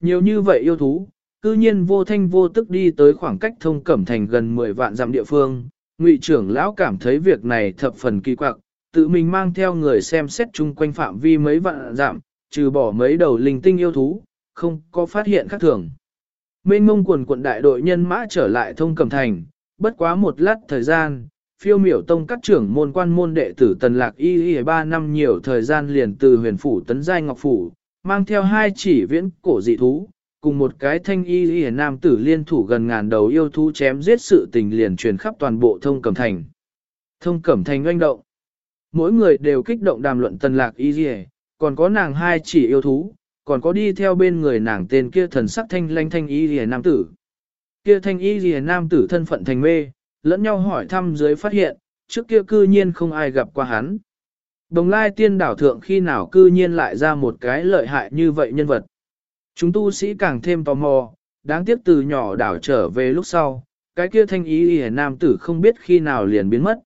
Nhiều như vậy yêu thú, cư nhiên vô thanh vô tức đi tới khoảng cách thông cẩm thành gần 10 vạn dặm địa phương, ngụy trưởng lão cảm thấy việc này thập phần kỳ quặc, tự mình mang theo người xem xét chung quanh phạm vi mấy vạn dặm, trừ bỏ mấy đầu linh tinh yêu thú, không có phát hiện khác thường. Mênh mông quần quận đại đội nhân mã trở lại thông cẩm thành, bất quá một lát thời gian, phiêu miểu tông các trưởng môn quan môn đệ tử tần lạc y y ba năm nhiều thời gian liền từ huyền phủ tấn giai ngọc phủ, mang theo hai chỉ viễn cổ dị thú, cùng một cái thanh y y nam tử liên thủ gần ngàn đầu yêu thú chém giết sự tình liền truyền khắp toàn bộ thông cẩm thành. Thông cẩm thành oanh động. Mỗi người đều kích động đàm luận tần lạc y y, còn có nàng hai chỉ yêu thú, còn có đi theo bên người nàng tên kia thần sắc thanh lanh thanh y y nam tử. Kia thanh y y nam tử thân phận thành mê, lẫn nhau hỏi thăm dưới phát hiện, trước kia cư nhiên không ai gặp qua hắn. Đồng lai tiên đảo thượng khi nào cư nhiên lại ra một cái lợi hại như vậy nhân vật. Chúng tu sĩ càng thêm tò mò, đáng tiếc từ nhỏ đảo trở về lúc sau, cái kia thanh ý hề nam tử không biết khi nào liền biến mất.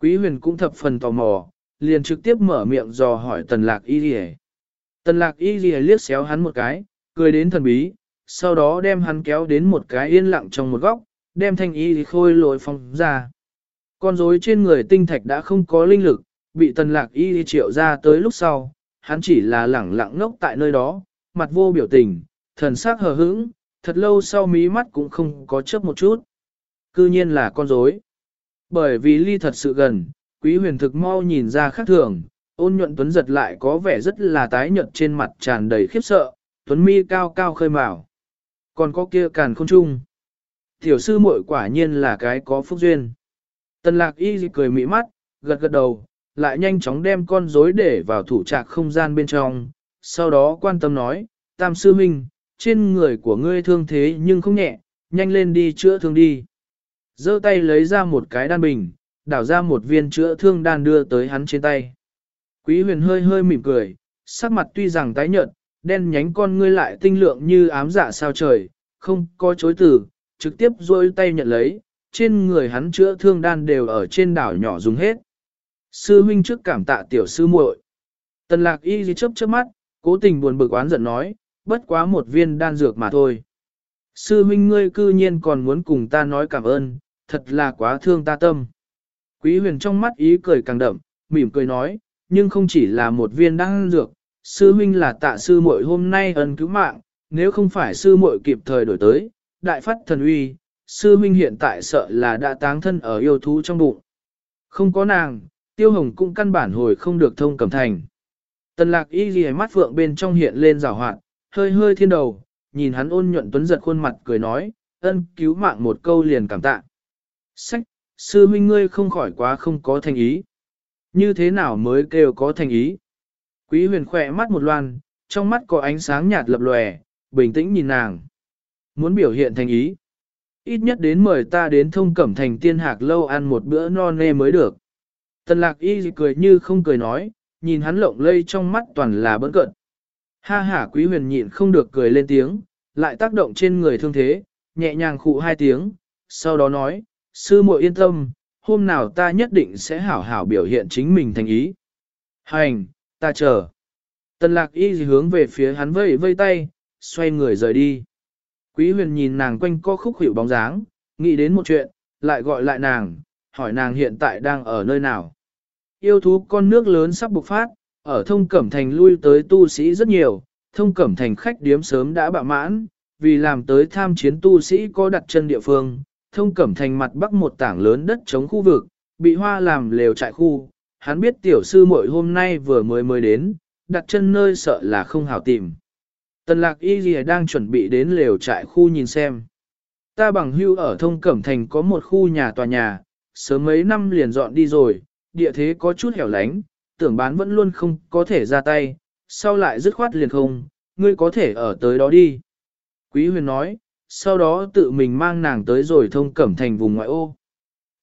Quý huyền cũng thập phần tò mò, liền trực tiếp mở miệng dò hỏi tần lạc y hề. Tần lạc y hề liếc xéo hắn một cái, cười đến thần bí, sau đó đem hắn kéo đến một cái yên lặng trong một góc, đem thanh y khôi lội phong ra. Con rối trên người tinh thạch đã không có linh lực, bị tần lạc y triệu ra tới lúc sau, hắn chỉ là lẳng lặng ngốc tại nơi đó, mặt vô biểu tình, thần sắc hờ hững, thật lâu sau mí mắt cũng không có chớp một chút. Cư nhiên là con rối. Bởi vì ly thật sự gần, quý huyền thực mau nhìn ra khác thường, ôn nhuận tuấn giật lại có vẻ rất là tái nhợt trên mặt tràn đầy khiếp sợ, tuấn mi cao cao khơi mào. Còn có kia càn không trung. Tiểu sư muội quả nhiên là cái có phúc duyên. Tần lạc y cười mỹ mắt, gật gật đầu, lại nhanh chóng đem con rối để vào thủ trạc không gian bên trong, sau đó quan tâm nói, tam sư minh, trên người của ngươi thương thế nhưng không nhẹ, nhanh lên đi chữa thương đi. giơ tay lấy ra một cái đan bình, đảo ra một viên chữa thương đan đưa tới hắn trên tay. Quý huyền hơi hơi mỉm cười, sắc mặt tuy rằng tái nhợt, đen nhánh con ngươi lại tinh lượng như ám dạ sao trời, không có chối từ, trực tiếp rôi tay nhận lấy, trên người hắn chữa thương đan đều ở trên đảo nhỏ dùng hết. Sư huynh trước cảm tạ tiểu sư muội. Tần lạc y gì chớp chớp mắt, cố tình buồn bực oán giận nói, bất quá một viên đan dược mà thôi. Sư huynh ngươi cư nhiên còn muốn cùng ta nói cảm ơn, thật là quá thương ta tâm. Quý huyền trong mắt ý cười càng đậm, mỉm cười nói, nhưng không chỉ là một viên đan dược, sư huynh là tạ sư muội hôm nay ân cứu mạng, nếu không phải sư muội kịp thời đổi tới, đại phát thần uy, sư huynh hiện tại sợ là đã táng thân ở yêu thú trong bụng. Không có nàng, tiêu hồng cũng căn bản hồi không được thông cẩm thành. Tần lạc y ghi mắt phượng bên trong hiện lên rào hoạn, hơi hơi thiên đầu, nhìn hắn ôn nhuận tuấn giật khuôn mặt cười nói, ân cứu mạng một câu liền cảm tạ. Sách, sư huynh ngươi không khỏi quá không có thành ý. Như thế nào mới kêu có thành ý? Quý huyền khỏe mắt một loan, trong mắt có ánh sáng nhạt lập lòe, bình tĩnh nhìn nàng. Muốn biểu hiện thành ý. Ít nhất đến mời ta đến thông cẩm thành tiên hạc lâu ăn một bữa no nê mới được. Tần lạc y cười như không cười nói, nhìn hắn lộng lây trong mắt toàn là bỡn cận. Ha ha quý huyền nhịn không được cười lên tiếng, lại tác động trên người thương thế, nhẹ nhàng khụ hai tiếng, sau đó nói, sư muội yên tâm, hôm nào ta nhất định sẽ hảo hảo biểu hiện chính mình thành ý. Hành, ta chờ. Tần lạc y hướng về phía hắn vây vây tay, xoay người rời đi. Quý huyền nhìn nàng quanh co khúc hiểu bóng dáng, nghĩ đến một chuyện, lại gọi lại nàng, hỏi nàng hiện tại đang ở nơi nào. Yêu thú con nước lớn sắp bộc phát, ở thông cẩm thành lui tới tu sĩ rất nhiều, thông cẩm thành khách điếm sớm đã bạ mãn, vì làm tới tham chiến tu sĩ có đặt chân địa phương, thông cẩm thành mặt bắc một tảng lớn đất chống khu vực, bị hoa làm lều trại khu, hắn biết tiểu sư muội hôm nay vừa mới mới đến, đặt chân nơi sợ là không hảo tìm. Tần lạc y gì đang chuẩn bị đến lều trại khu nhìn xem. Ta bằng hưu ở thông cẩm thành có một khu nhà tòa nhà, sớm mấy năm liền dọn đi rồi, địa thế có chút hẻo lánh, tưởng bán vẫn luôn không có thể ra tay, sau lại dứt khoát liền không, ngươi có thể ở tới đó đi. Quý huyền nói, sau đó tự mình mang nàng tới rồi thông cẩm thành vùng ngoại ô.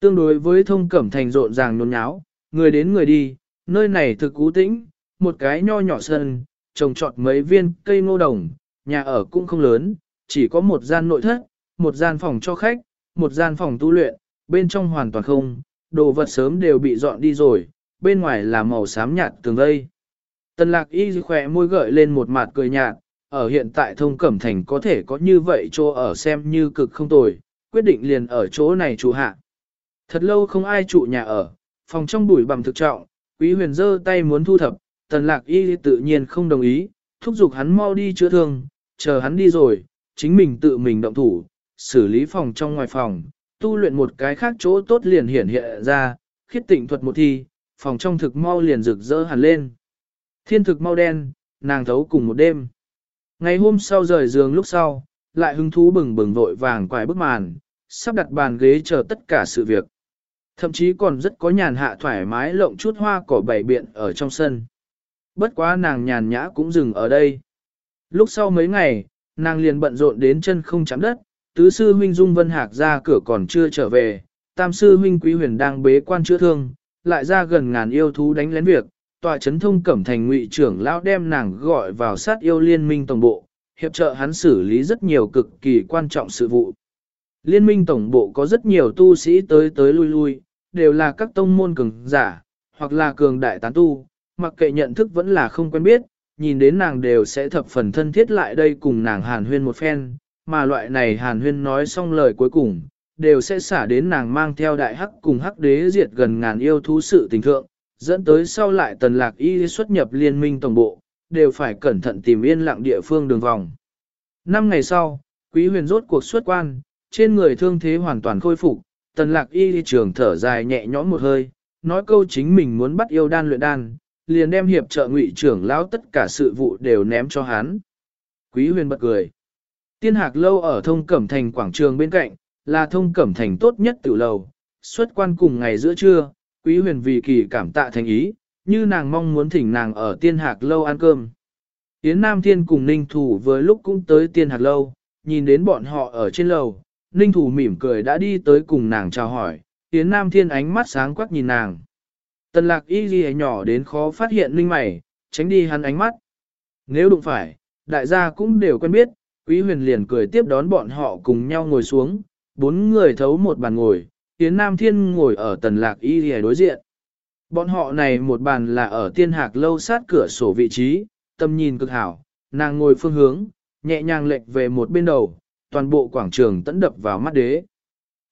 Tương đối với thông cẩm thành rộn ràng nôn nháo, người đến người đi, nơi này thực cú tĩnh, một cái nho nhỏ sân, trồng trọt mấy viên cây ngô đồng, nhà ở cũng không lớn, chỉ có một gian nội thất, một gian phòng cho khách, một gian phòng tu luyện, bên trong hoàn toàn không, đồ vật sớm đều bị dọn đi rồi, bên ngoài là màu xám nhạt tường vây. Tần lạc y khỏe môi gợi lên một mặt cười nhạt, ở hiện tại thông cẩm thành có thể có như vậy chỗ ở xem như cực không tồi, quyết định liền ở chỗ này trụ hạ. Thật lâu không ai trụ nhà ở, phòng trong bụi bằm thực trọng, quý huyền giơ tay muốn thu thập, tần lạc y tự nhiên không đồng ý, thúc giục hắn mau đi chữa thương, chờ hắn đi rồi, chính mình tự mình động thủ, xử lý phòng trong ngoài phòng, tu luyện một cái khác chỗ tốt liền hiển hiện ra, khiết tịnh thuật một thi, phòng trong thực mau liền rực rỡ hẳn lên. Thiên thực mau đen, nàng thấu cùng một đêm. Ngày hôm sau rời giường lúc sau, lại hứng thú bừng bừng vội vàng quải bức màn, sắp đặt bàn ghế chờ tất cả sự việc. Thậm chí còn rất có nhàn hạ thoải mái lộng chút hoa cỏ bảy biện ở trong sân. Bất quá nàng nhàn nhã cũng dừng ở đây. Lúc sau mấy ngày, nàng liền bận rộn đến chân không chạm đất, tứ sư huynh Dung Vân Hạc ra cửa còn chưa trở về, tam sư huynh Quý Huyền đang bế quan chữa thương, lại ra gần ngàn yêu thú đánh lén việc, tòa chấn thông cẩm thành ngụy trưởng lão đem nàng gọi vào sát yêu liên minh tổng bộ, hiệp trợ hắn xử lý rất nhiều cực kỳ quan trọng sự vụ. Liên minh tổng bộ có rất nhiều tu sĩ tới tới lui lui, đều là các tông môn cường giả, hoặc là cường đại tán tu, mặc kệ nhận thức vẫn là không quen biết, nhìn đến nàng đều sẽ thập phần thân thiết lại đây cùng nàng hàn huyên một phen, mà loại này hàn huyên nói xong lời cuối cùng, đều sẽ xả đến nàng mang theo đại hắc cùng hắc đế diệt gần ngàn yêu thú sự tình thượng, dẫn tới sau lại tần lạc y xuất nhập liên minh tổng bộ, đều phải cẩn thận tìm yên lặng địa phương đường vòng. Năm ngày sau, quý huyền rốt cuộc xuất quan, trên người thương thế hoàn toàn khôi phục, tần lạc y trường thở dài nhẹ nhõm một hơi, nói câu chính mình muốn bắt yêu đan luyện đan, liền đem hiệp trợ ngụy trưởng lão tất cả sự vụ đều ném cho hắn. Quý huyền bật cười. Tiên hạc lâu ở thông cẩm thành quảng trường bên cạnh, là thông cẩm thành tốt nhất tiểu lầu. Xuất quan cùng ngày giữa trưa, quý huyền vì kỳ cảm tạ thành ý, như nàng mong muốn thỉnh nàng ở tiên hạc lâu ăn cơm. Yến Nam Thiên cùng Ninh Thủ vừa lúc cũng tới tiên hạc lâu, nhìn đến bọn họ ở trên lầu, Ninh Thủ mỉm cười đã đi tới cùng nàng chào hỏi, Yến Nam Thiên ánh mắt sáng quắc nhìn nàng. Tần lạc y ghi nhỏ đến khó phát hiện Ninh mày, tránh đi hắn ánh mắt. Nếu đụng phải, đại gia cũng đều quen biết, Quý huyền liền cười tiếp đón bọn họ cùng nhau ngồi xuống, bốn người thấu một bàn ngồi, Yến Nam Thiên ngồi ở tần lạc y ghi đối diện. Bọn họ này một bàn là ở tiên hạc lâu sát cửa sổ vị trí, tâm nhìn cực hảo, nàng ngồi phương hướng, nhẹ nhàng lệch về một bên đầu, toàn bộ quảng trường tẫn đập vào mắt đế.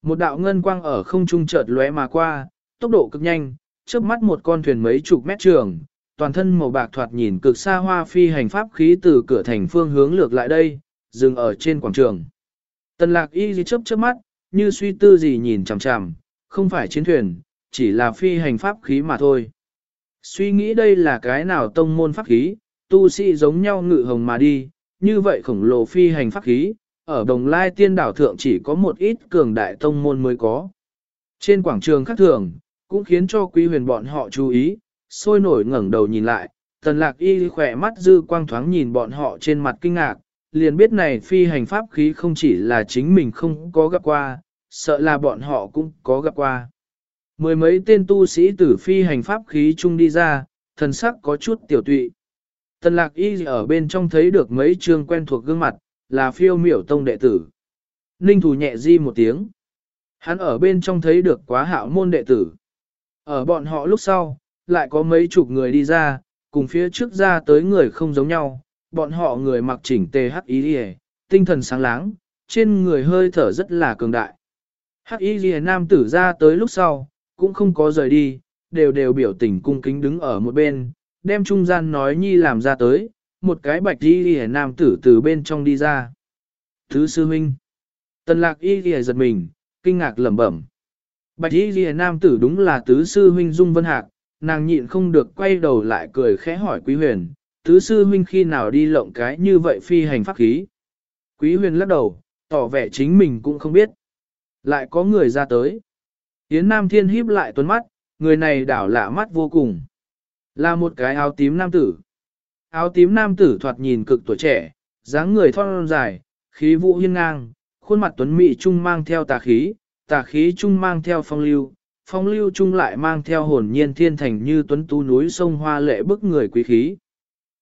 Một đạo ngân quang ở không trung chợt lóe mà qua, tốc độ cực nhanh, trước mắt một con thuyền mấy chục mét trường, toàn thân màu bạc thoạt nhìn cực xa hoa phi hành pháp khí từ cửa thành phương hướng lược lại đây, dừng ở trên quảng trường. Tần lạc y gì chớp chớp mắt, như suy tư gì nhìn chằm chằm, không phải chiến thuyền, chỉ là phi hành pháp khí mà thôi. Suy nghĩ đây là cái nào tông môn pháp khí, tu sĩ giống nhau ngự hồng mà đi, như vậy khổng lồ phi hành pháp khí, ở đồng lai tiên đảo thượng chỉ có một ít cường đại tông môn mới có. Trên quảng trường khác thường, cũng khiến cho quý huyền bọn họ chú ý, sôi nổi ngẩng đầu nhìn lại, tần lạc y khỏe mắt dư quang thoáng nhìn bọn họ trên mặt kinh ngạc, liền biết này phi hành pháp khí không chỉ là chính mình không có gặp qua, sợ là bọn họ cũng có gặp qua. Mười mấy tên tu sĩ tử phi hành pháp khí chung đi ra, thần sắc có chút tiểu tụy. Tần lạc y ở bên trong thấy được mấy trường quen thuộc gương mặt, là phiêu miểu tông đệ tử. Ninh thủ nhẹ di một tiếng. Hắn ở bên trong thấy được quá hạo môn đệ tử. Ở bọn họ lúc sau, lại có mấy chục người đi ra, cùng phía trước ra tới người không giống nhau, bọn họ người mặc chỉnh tề hắc y liề, tinh thần sáng láng, trên người hơi thở rất là cường đại. Hắc y liề nam tử ra tới lúc sau, cũng không có rời đi, đều đều biểu tình cung kính đứng ở một bên, đem trung gian nói nhi làm ra tới, một cái bạch y liề nam tử từ bên trong đi ra. Thứ sư huynh. Tần lạc y liề giật mình, kinh ngạc lẩm bẩm. Bạch y liề nam tử đúng là tứ sư huynh Dung Vân Hạc, nàng nhịn không được quay đầu lại cười khẽ hỏi quý huyền, tứ sư huynh khi nào đi lộng cái như vậy phi hành pháp khí. Quý huyền lắc đầu, tỏ vẻ chính mình cũng không biết. Lại có người ra tới. Yến Nam Thiên híp lại tuấn mắt, người này đảo lạ mắt vô cùng. Là một cái áo tím nam tử. Áo tím nam tử thoạt nhìn cực tuổi trẻ, dáng người thon dài, khí vũ hiên ngang, khuôn mặt tuấn mỹ trung mang theo tà khí, tà khí trung mang theo phong lưu, phong lưu trung lại mang theo hồn nhiên thiên thành như tuấn tú núi sông hoa lệ bức người quý khí.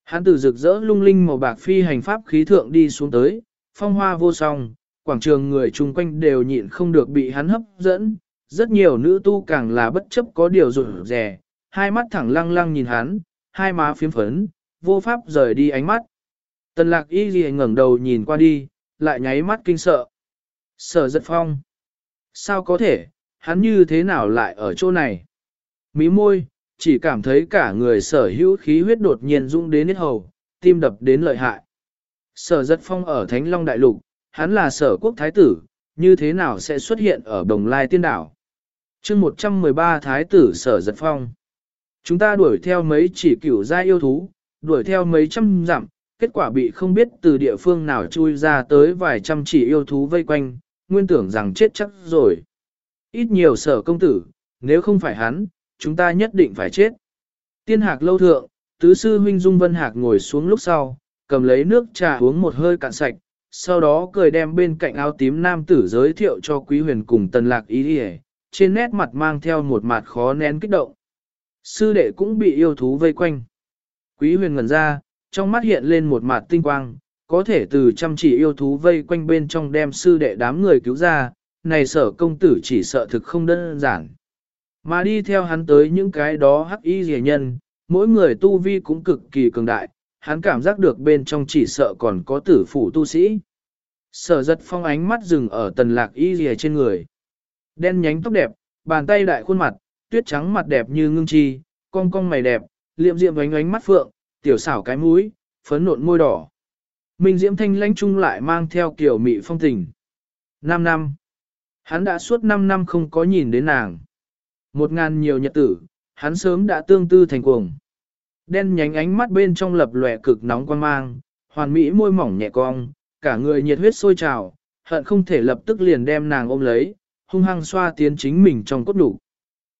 Hắn từ rực rỡ lung linh màu bạc phi hành pháp khí thượng đi xuống tới, phong hoa vô song, quảng trường người chung quanh đều nhịn không được bị hắn hấp dẫn, rất nhiều nữ tu càng là bất chấp có điều rủi rẻ, hai mắt thẳng lăng lăng nhìn hắn, hai má phiếm phấn, vô pháp rời đi ánh mắt. Tần lạc y ghi ngẩng đầu nhìn qua đi, lại nháy mắt kinh sợ. Sở giật phong. Sao có thể, hắn như thế nào lại ở chỗ này? Mí môi, chỉ cảm thấy cả người sở hữu khí huyết đột nhiên rung đến hết hầu, tim đập đến lợi hại. Sở giật phong ở Thánh Long Đại Lục, hắn là sở quốc thái tử, như thế nào sẽ xuất hiện ở Đồng Lai Tiên Đảo? chương 113 Thái tử sở giật phong. Chúng ta đuổi theo mấy chỉ cửu gia yêu thú, đuổi theo mấy trăm dặm, kết quả bị không biết từ địa phương nào chui ra tới vài trăm chỉ yêu thú vây quanh, nguyên tưởng rằng chết chắc rồi. Ít nhiều sở công tử, nếu không phải hắn, chúng ta nhất định phải chết. Tiên hạc lâu thượng, tứ sư huynh Dung Vân Hạc ngồi xuống lúc sau, cầm lấy nước trà uống một hơi cạn sạch, sau đó cười đem bên cạnh áo tím nam tử giới thiệu cho quý huyền cùng tần lạc ý đi trên nét mặt mang theo một mặt khó nén kích động. Sư đệ cũng bị yêu thú vây quanh. Quý huyền ngẩn ra, trong mắt hiện lên một mặt tinh quang, có thể từ chăm chỉ yêu thú vây quanh bên trong đem sư đệ đám người cứu ra, này sở công tử chỉ sợ thực không đơn giản. Mà đi theo hắn tới những cái đó hắc y rẻ nhân, mỗi người tu vi cũng cực kỳ cường đại, hắn cảm giác được bên trong chỉ sợ còn có tử phủ tu sĩ. Sở giật phong ánh mắt dừng ở tần lạc y rẻ trên người. Đen nhánh tóc đẹp, bàn tay đại khuôn mặt, tuyết trắng mặt đẹp như ngưng chi, cong cong mày đẹp, liệm diệm ánh ánh mắt phượng, tiểu xảo cái mũi, phấn nộn môi đỏ. Minh diễm thanh lãnh trung lại mang theo kiểu mị phong tình. Năm năm. Hắn đã suốt năm năm không có nhìn đến nàng. Một ngàn nhiều nhật tử, hắn sớm đã tương tư thành cuồng. Đen nhánh ánh mắt bên trong lập lòe cực nóng quan mang, hoàn mỹ môi mỏng nhẹ cong, cả người nhiệt huyết sôi trào, hận không thể lập tức liền đem nàng ôm lấy, hung hăng xoa tiến chính mình trong cốt đủ.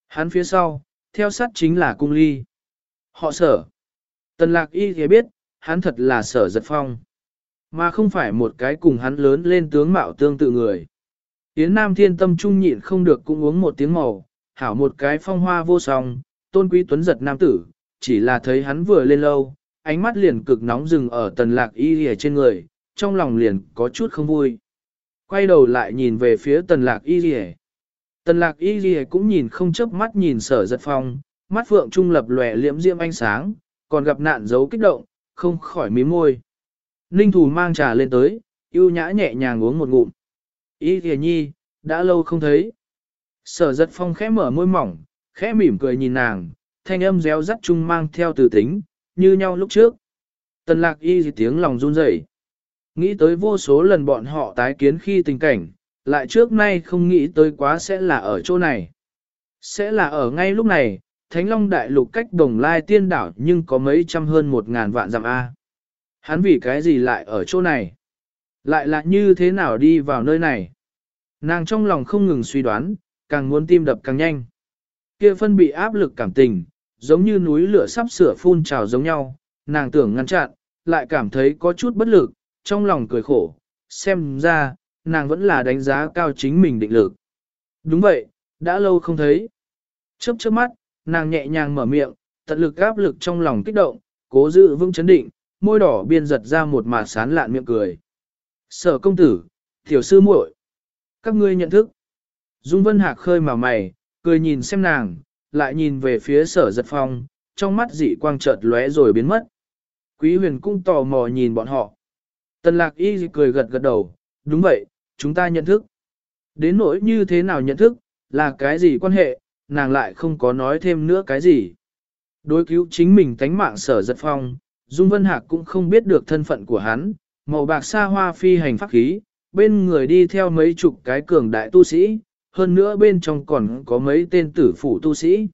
Hắn phía sau, theo sát chính là cung ly. Họ sở. Tần lạc y thế biết, hắn thật là sở giật phong. Mà không phải một cái cùng hắn lớn lên tướng mạo tương tự người. Yến Nam thiên tâm trung nhịn không được cũng uống một tiếng màu, hảo một cái phong hoa vô song, tôn quý tuấn giật nam tử, chỉ là thấy hắn vừa lên lâu, ánh mắt liền cực nóng rừng ở tần lạc y ở trên người, trong lòng liền có chút không vui. Quay đầu lại nhìn về phía tần lạc y rìa. Tần lạc y rìa cũng nhìn không chớp mắt nhìn sở giật phong, mắt phượng trung lập lòe liễm diễm ánh sáng, còn gặp nạn dấu kích động, không khỏi mím môi. Ninh thủ mang trà lên tới, yêu nhã nhẹ nhàng uống một ngụm. Y rìa nhi, đã lâu không thấy. Sở giật phong khẽ mở môi mỏng, khẽ mỉm cười nhìn nàng, thanh âm réo rắt chung mang theo từ tính, như nhau lúc trước. Tần lạc y tiếng lòng run rẩy Nghĩ tới vô số lần bọn họ tái kiến khi tình cảnh, lại trước nay không nghĩ tới quá sẽ là ở chỗ này. Sẽ là ở ngay lúc này, Thánh Long Đại Lục cách đồng lai tiên đảo nhưng có mấy trăm hơn một ngàn vạn dặm A. Hắn vì cái gì lại ở chỗ này? Lại là như thế nào đi vào nơi này? Nàng trong lòng không ngừng suy đoán, càng muốn tim đập càng nhanh. Kia phân bị áp lực cảm tình, giống như núi lửa sắp sửa phun trào giống nhau, nàng tưởng ngăn chặn, lại cảm thấy có chút bất lực, trong lòng cười khổ, xem ra, nàng vẫn là đánh giá cao chính mình định lực. Đúng vậy, đã lâu không thấy. Chớp chớp mắt, nàng nhẹ nhàng mở miệng, tận lực áp lực trong lòng kích động, cố giữ vững chấn định, môi đỏ biên giật ra một mà sán lạn miệng cười. Sở công tử, tiểu sư muội, các ngươi nhận thức. Dung Vân Hạc khơi mà mày, cười nhìn xem nàng, lại nhìn về phía sở giật phong, trong mắt dị quang chợt lóe rồi biến mất. Quý huyền cũng tò mò nhìn bọn họ. Tần lạc y cười gật gật đầu, đúng vậy, chúng ta nhận thức. Đến nỗi như thế nào nhận thức, là cái gì quan hệ, nàng lại không có nói thêm nữa cái gì. Đối cứu chính mình tánh mạng sở giật phong, Dung Vân Hạc cũng không biết được thân phận của hắn, màu bạc xa hoa phi hành pháp khí, bên người đi theo mấy chục cái cường đại tu sĩ, hơn nữa bên trong còn có mấy tên tử phủ tu sĩ.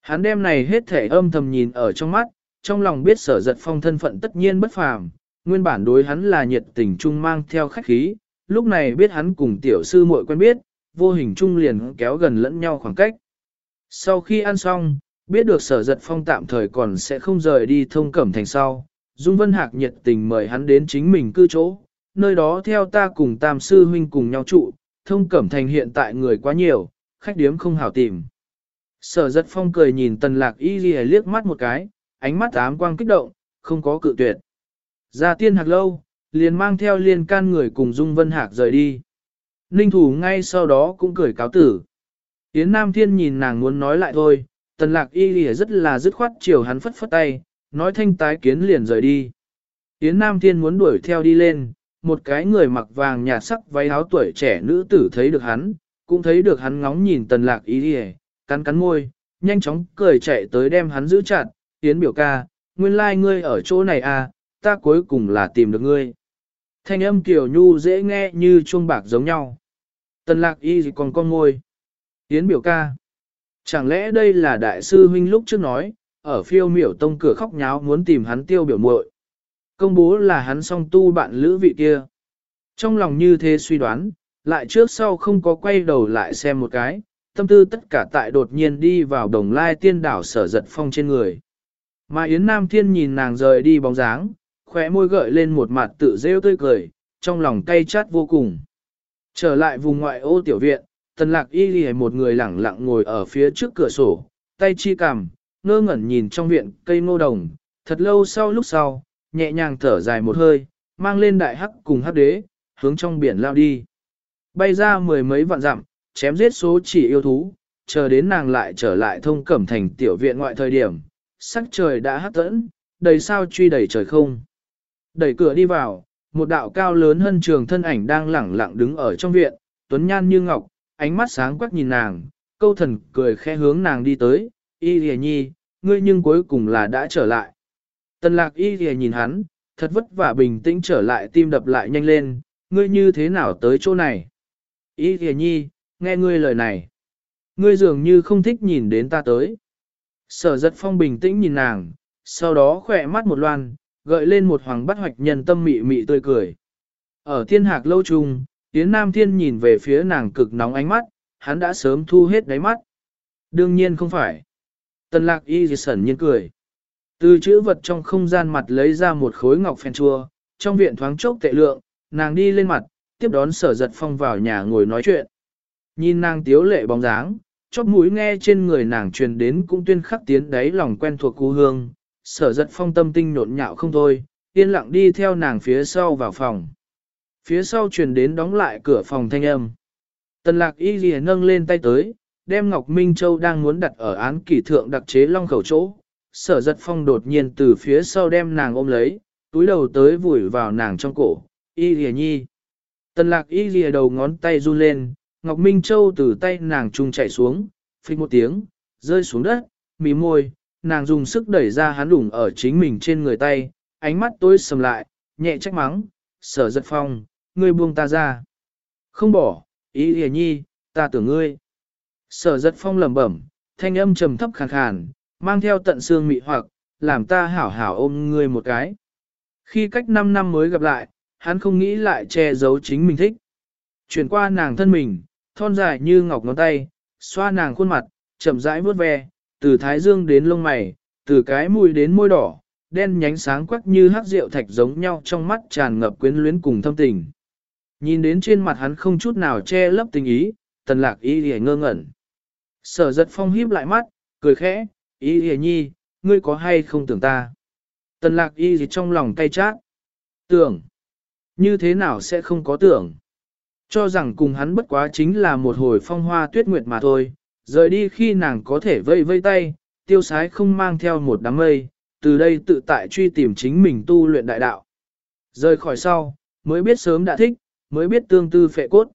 Hắn đem này hết thể âm thầm nhìn ở trong mắt, trong lòng biết sở giật phong thân phận tất nhiên bất phàm, nguyên bản đối hắn là nhiệt tình chung mang theo khách khí, lúc này biết hắn cùng tiểu sư muội quen biết, vô hình chung liền kéo gần lẫn nhau khoảng cách. Sau khi ăn xong, biết được sở giật phong tạm thời còn sẽ không rời đi thông cẩm thành sau, Dung Vân Hạc nhiệt tình mời hắn đến chính mình cư chỗ, nơi đó theo ta cùng tam sư huynh cùng nhau trụ, thông cẩm thành hiện tại người quá nhiều, khách điếm không hảo tìm. Sở giật phong cười nhìn tần lạc y ghi liếc mắt một cái, ánh mắt ám quang kích động, không có cự tuyệt. Ra tiên hạc lâu, liền mang theo liên can người cùng Dung Vân Hạc rời đi. Ninh thủ ngay sau đó cũng cười cáo tử. Yến Nam Thiên nhìn nàng muốn nói lại thôi, tần lạc y lìa rất là dứt khoát chiều hắn phất phất tay, nói thanh tái kiến liền rời đi. Yến Nam Thiên muốn đuổi theo đi lên, một cái người mặc vàng nhạt sắc váy áo tuổi trẻ nữ tử thấy được hắn, cũng thấy được hắn ngóng nhìn tần lạc ý đi cắn cắn môi, nhanh chóng cười chạy tới đem hắn giữ chặt, tiến biểu ca, nguyên lai like ngươi ở chỗ này à, ta cuối cùng là tìm được ngươi. Thanh âm kiểu nhu dễ nghe như chuông bạc giống nhau. Tần lạc y gì còn con ngôi. Yến biểu ca. Chẳng lẽ đây là đại sư huynh lúc trước nói, ở phiêu miểu tông cửa khóc nháo muốn tìm hắn tiêu biểu muội Công bố là hắn song tu bạn lữ vị kia. Trong lòng như thế suy đoán, lại trước sau không có quay đầu lại xem một cái, tâm tư tất cả tại đột nhiên đi vào đồng lai tiên đảo sở giật phong trên người. Mà Yến Nam Thiên nhìn nàng rời đi bóng dáng, khóe môi gợi lên một mặt tự rêu tươi cười, trong lòng cay chát vô cùng. Trở lại vùng ngoại ô tiểu viện, tần lạc y ghi một người lẳng lặng ngồi ở phía trước cửa sổ, tay chi cằm, ngơ ngẩn nhìn trong viện cây ngô đồng, thật lâu sau lúc sau, nhẹ nhàng thở dài một hơi, mang lên đại hắc cùng hắc đế, hướng trong biển lao đi. Bay ra mười mấy vạn dặm, chém giết số chỉ yêu thú, chờ đến nàng lại trở lại thông cẩm thành tiểu viện ngoại thời điểm, sắc trời đã hắc tẫn, đầy sao truy đầy trời không. Đẩy cửa đi vào, một đạo cao lớn hơn trường thân ảnh đang lẳng lặng đứng ở trong viện, tuấn nhan như ngọc, ánh mắt sáng quắc nhìn nàng, câu thần cười khẽ hướng nàng đi tới, y hề nhi, ngươi nhưng cuối cùng là đã trở lại. Tần lạc y thì nhìn hắn, thật vất vả bình tĩnh trở lại tim đập lại nhanh lên, ngươi như thế nào tới chỗ này? Y thì nhi, nghe ngươi lời này. Ngươi dường như không thích nhìn đến ta tới. Sở giật phong bình tĩnh nhìn nàng, sau đó khỏe mắt một loan, gợi lên một hoàng bắt hoạch nhân tâm mị mị tươi cười. Ở thiên hạc lâu trùng, Yến Nam Thiên nhìn về phía nàng cực nóng ánh mắt, hắn đã sớm thu hết đáy mắt. Đương nhiên không phải. Tần lạc y thì sẩn nhiên cười. Từ chữ vật trong không gian mặt lấy ra một khối ngọc phèn chua, trong viện thoáng chốc tệ lượng, nàng đi lên mặt, tiếp đón sở giật phong vào nhà ngồi nói chuyện. Nhìn nàng tiếu lệ bóng dáng, chóp mũi nghe trên người nàng truyền đến cũng tuyên khắc tiến đáy lòng quen thuộc cú hương, sở giật phong tâm tinh nhộn nhạo không thôi, yên lặng đi theo nàng phía sau vào phòng. Phía sau truyền đến đóng lại cửa phòng thanh âm. Tần lạc y ghi nâng lên tay tới, đem Ngọc Minh Châu đang muốn đặt ở án kỷ thượng đặc chế long khẩu chỗ. Sở giật phong đột nhiên từ phía sau đem nàng ôm lấy, túi đầu tới vùi vào nàng trong cổ. Y lìa nhi. Tần lạc y lìa đầu ngón tay run lên, Ngọc Minh Châu từ tay nàng trung chạy xuống, phích một tiếng, rơi xuống đất, mí môi, nàng dùng sức đẩy ra hắn đủng ở chính mình trên người tay, ánh mắt tối sầm lại, nhẹ trách mắng, sở giật phong, ngươi buông ta ra. Không bỏ, ý hề nhi, ta tưởng ngươi. Sở giật phong lẩm bẩm, thanh âm trầm thấp khàn khàn, mang theo tận xương mị hoặc, làm ta hảo hảo ôm ngươi một cái. Khi cách 5 năm mới gặp lại, hắn không nghĩ lại che giấu chính mình thích. Chuyển qua nàng thân mình, thon dài như ngọc ngón tay, xoa nàng khuôn mặt, chậm rãi vuốt ve, từ thái dương đến lông mày, từ cái mùi đến môi đỏ, đen nhánh sáng quắc như hắc rượu thạch giống nhau trong mắt tràn ngập quyến luyến cùng thâm tình. Nhìn đến trên mặt hắn không chút nào che lấp tình ý, tần lạc ý hề ngơ ngẩn. Sở giật phong híp lại mắt, cười khẽ, ý hề nhi, ngươi có hay không tưởng ta? Tần lạc y gì trong lòng cay chát? Tưởng. Như thế nào sẽ không có tưởng? Cho rằng cùng hắn bất quá chính là một hồi phong hoa tuyết nguyệt mà thôi, rời đi khi nàng có thể vây vây tay, tiêu sái không mang theo một đám mây, từ đây tự tại truy tìm chính mình tu luyện đại đạo. Rời khỏi sau, mới biết sớm đã thích, mới biết tương tư phệ cốt.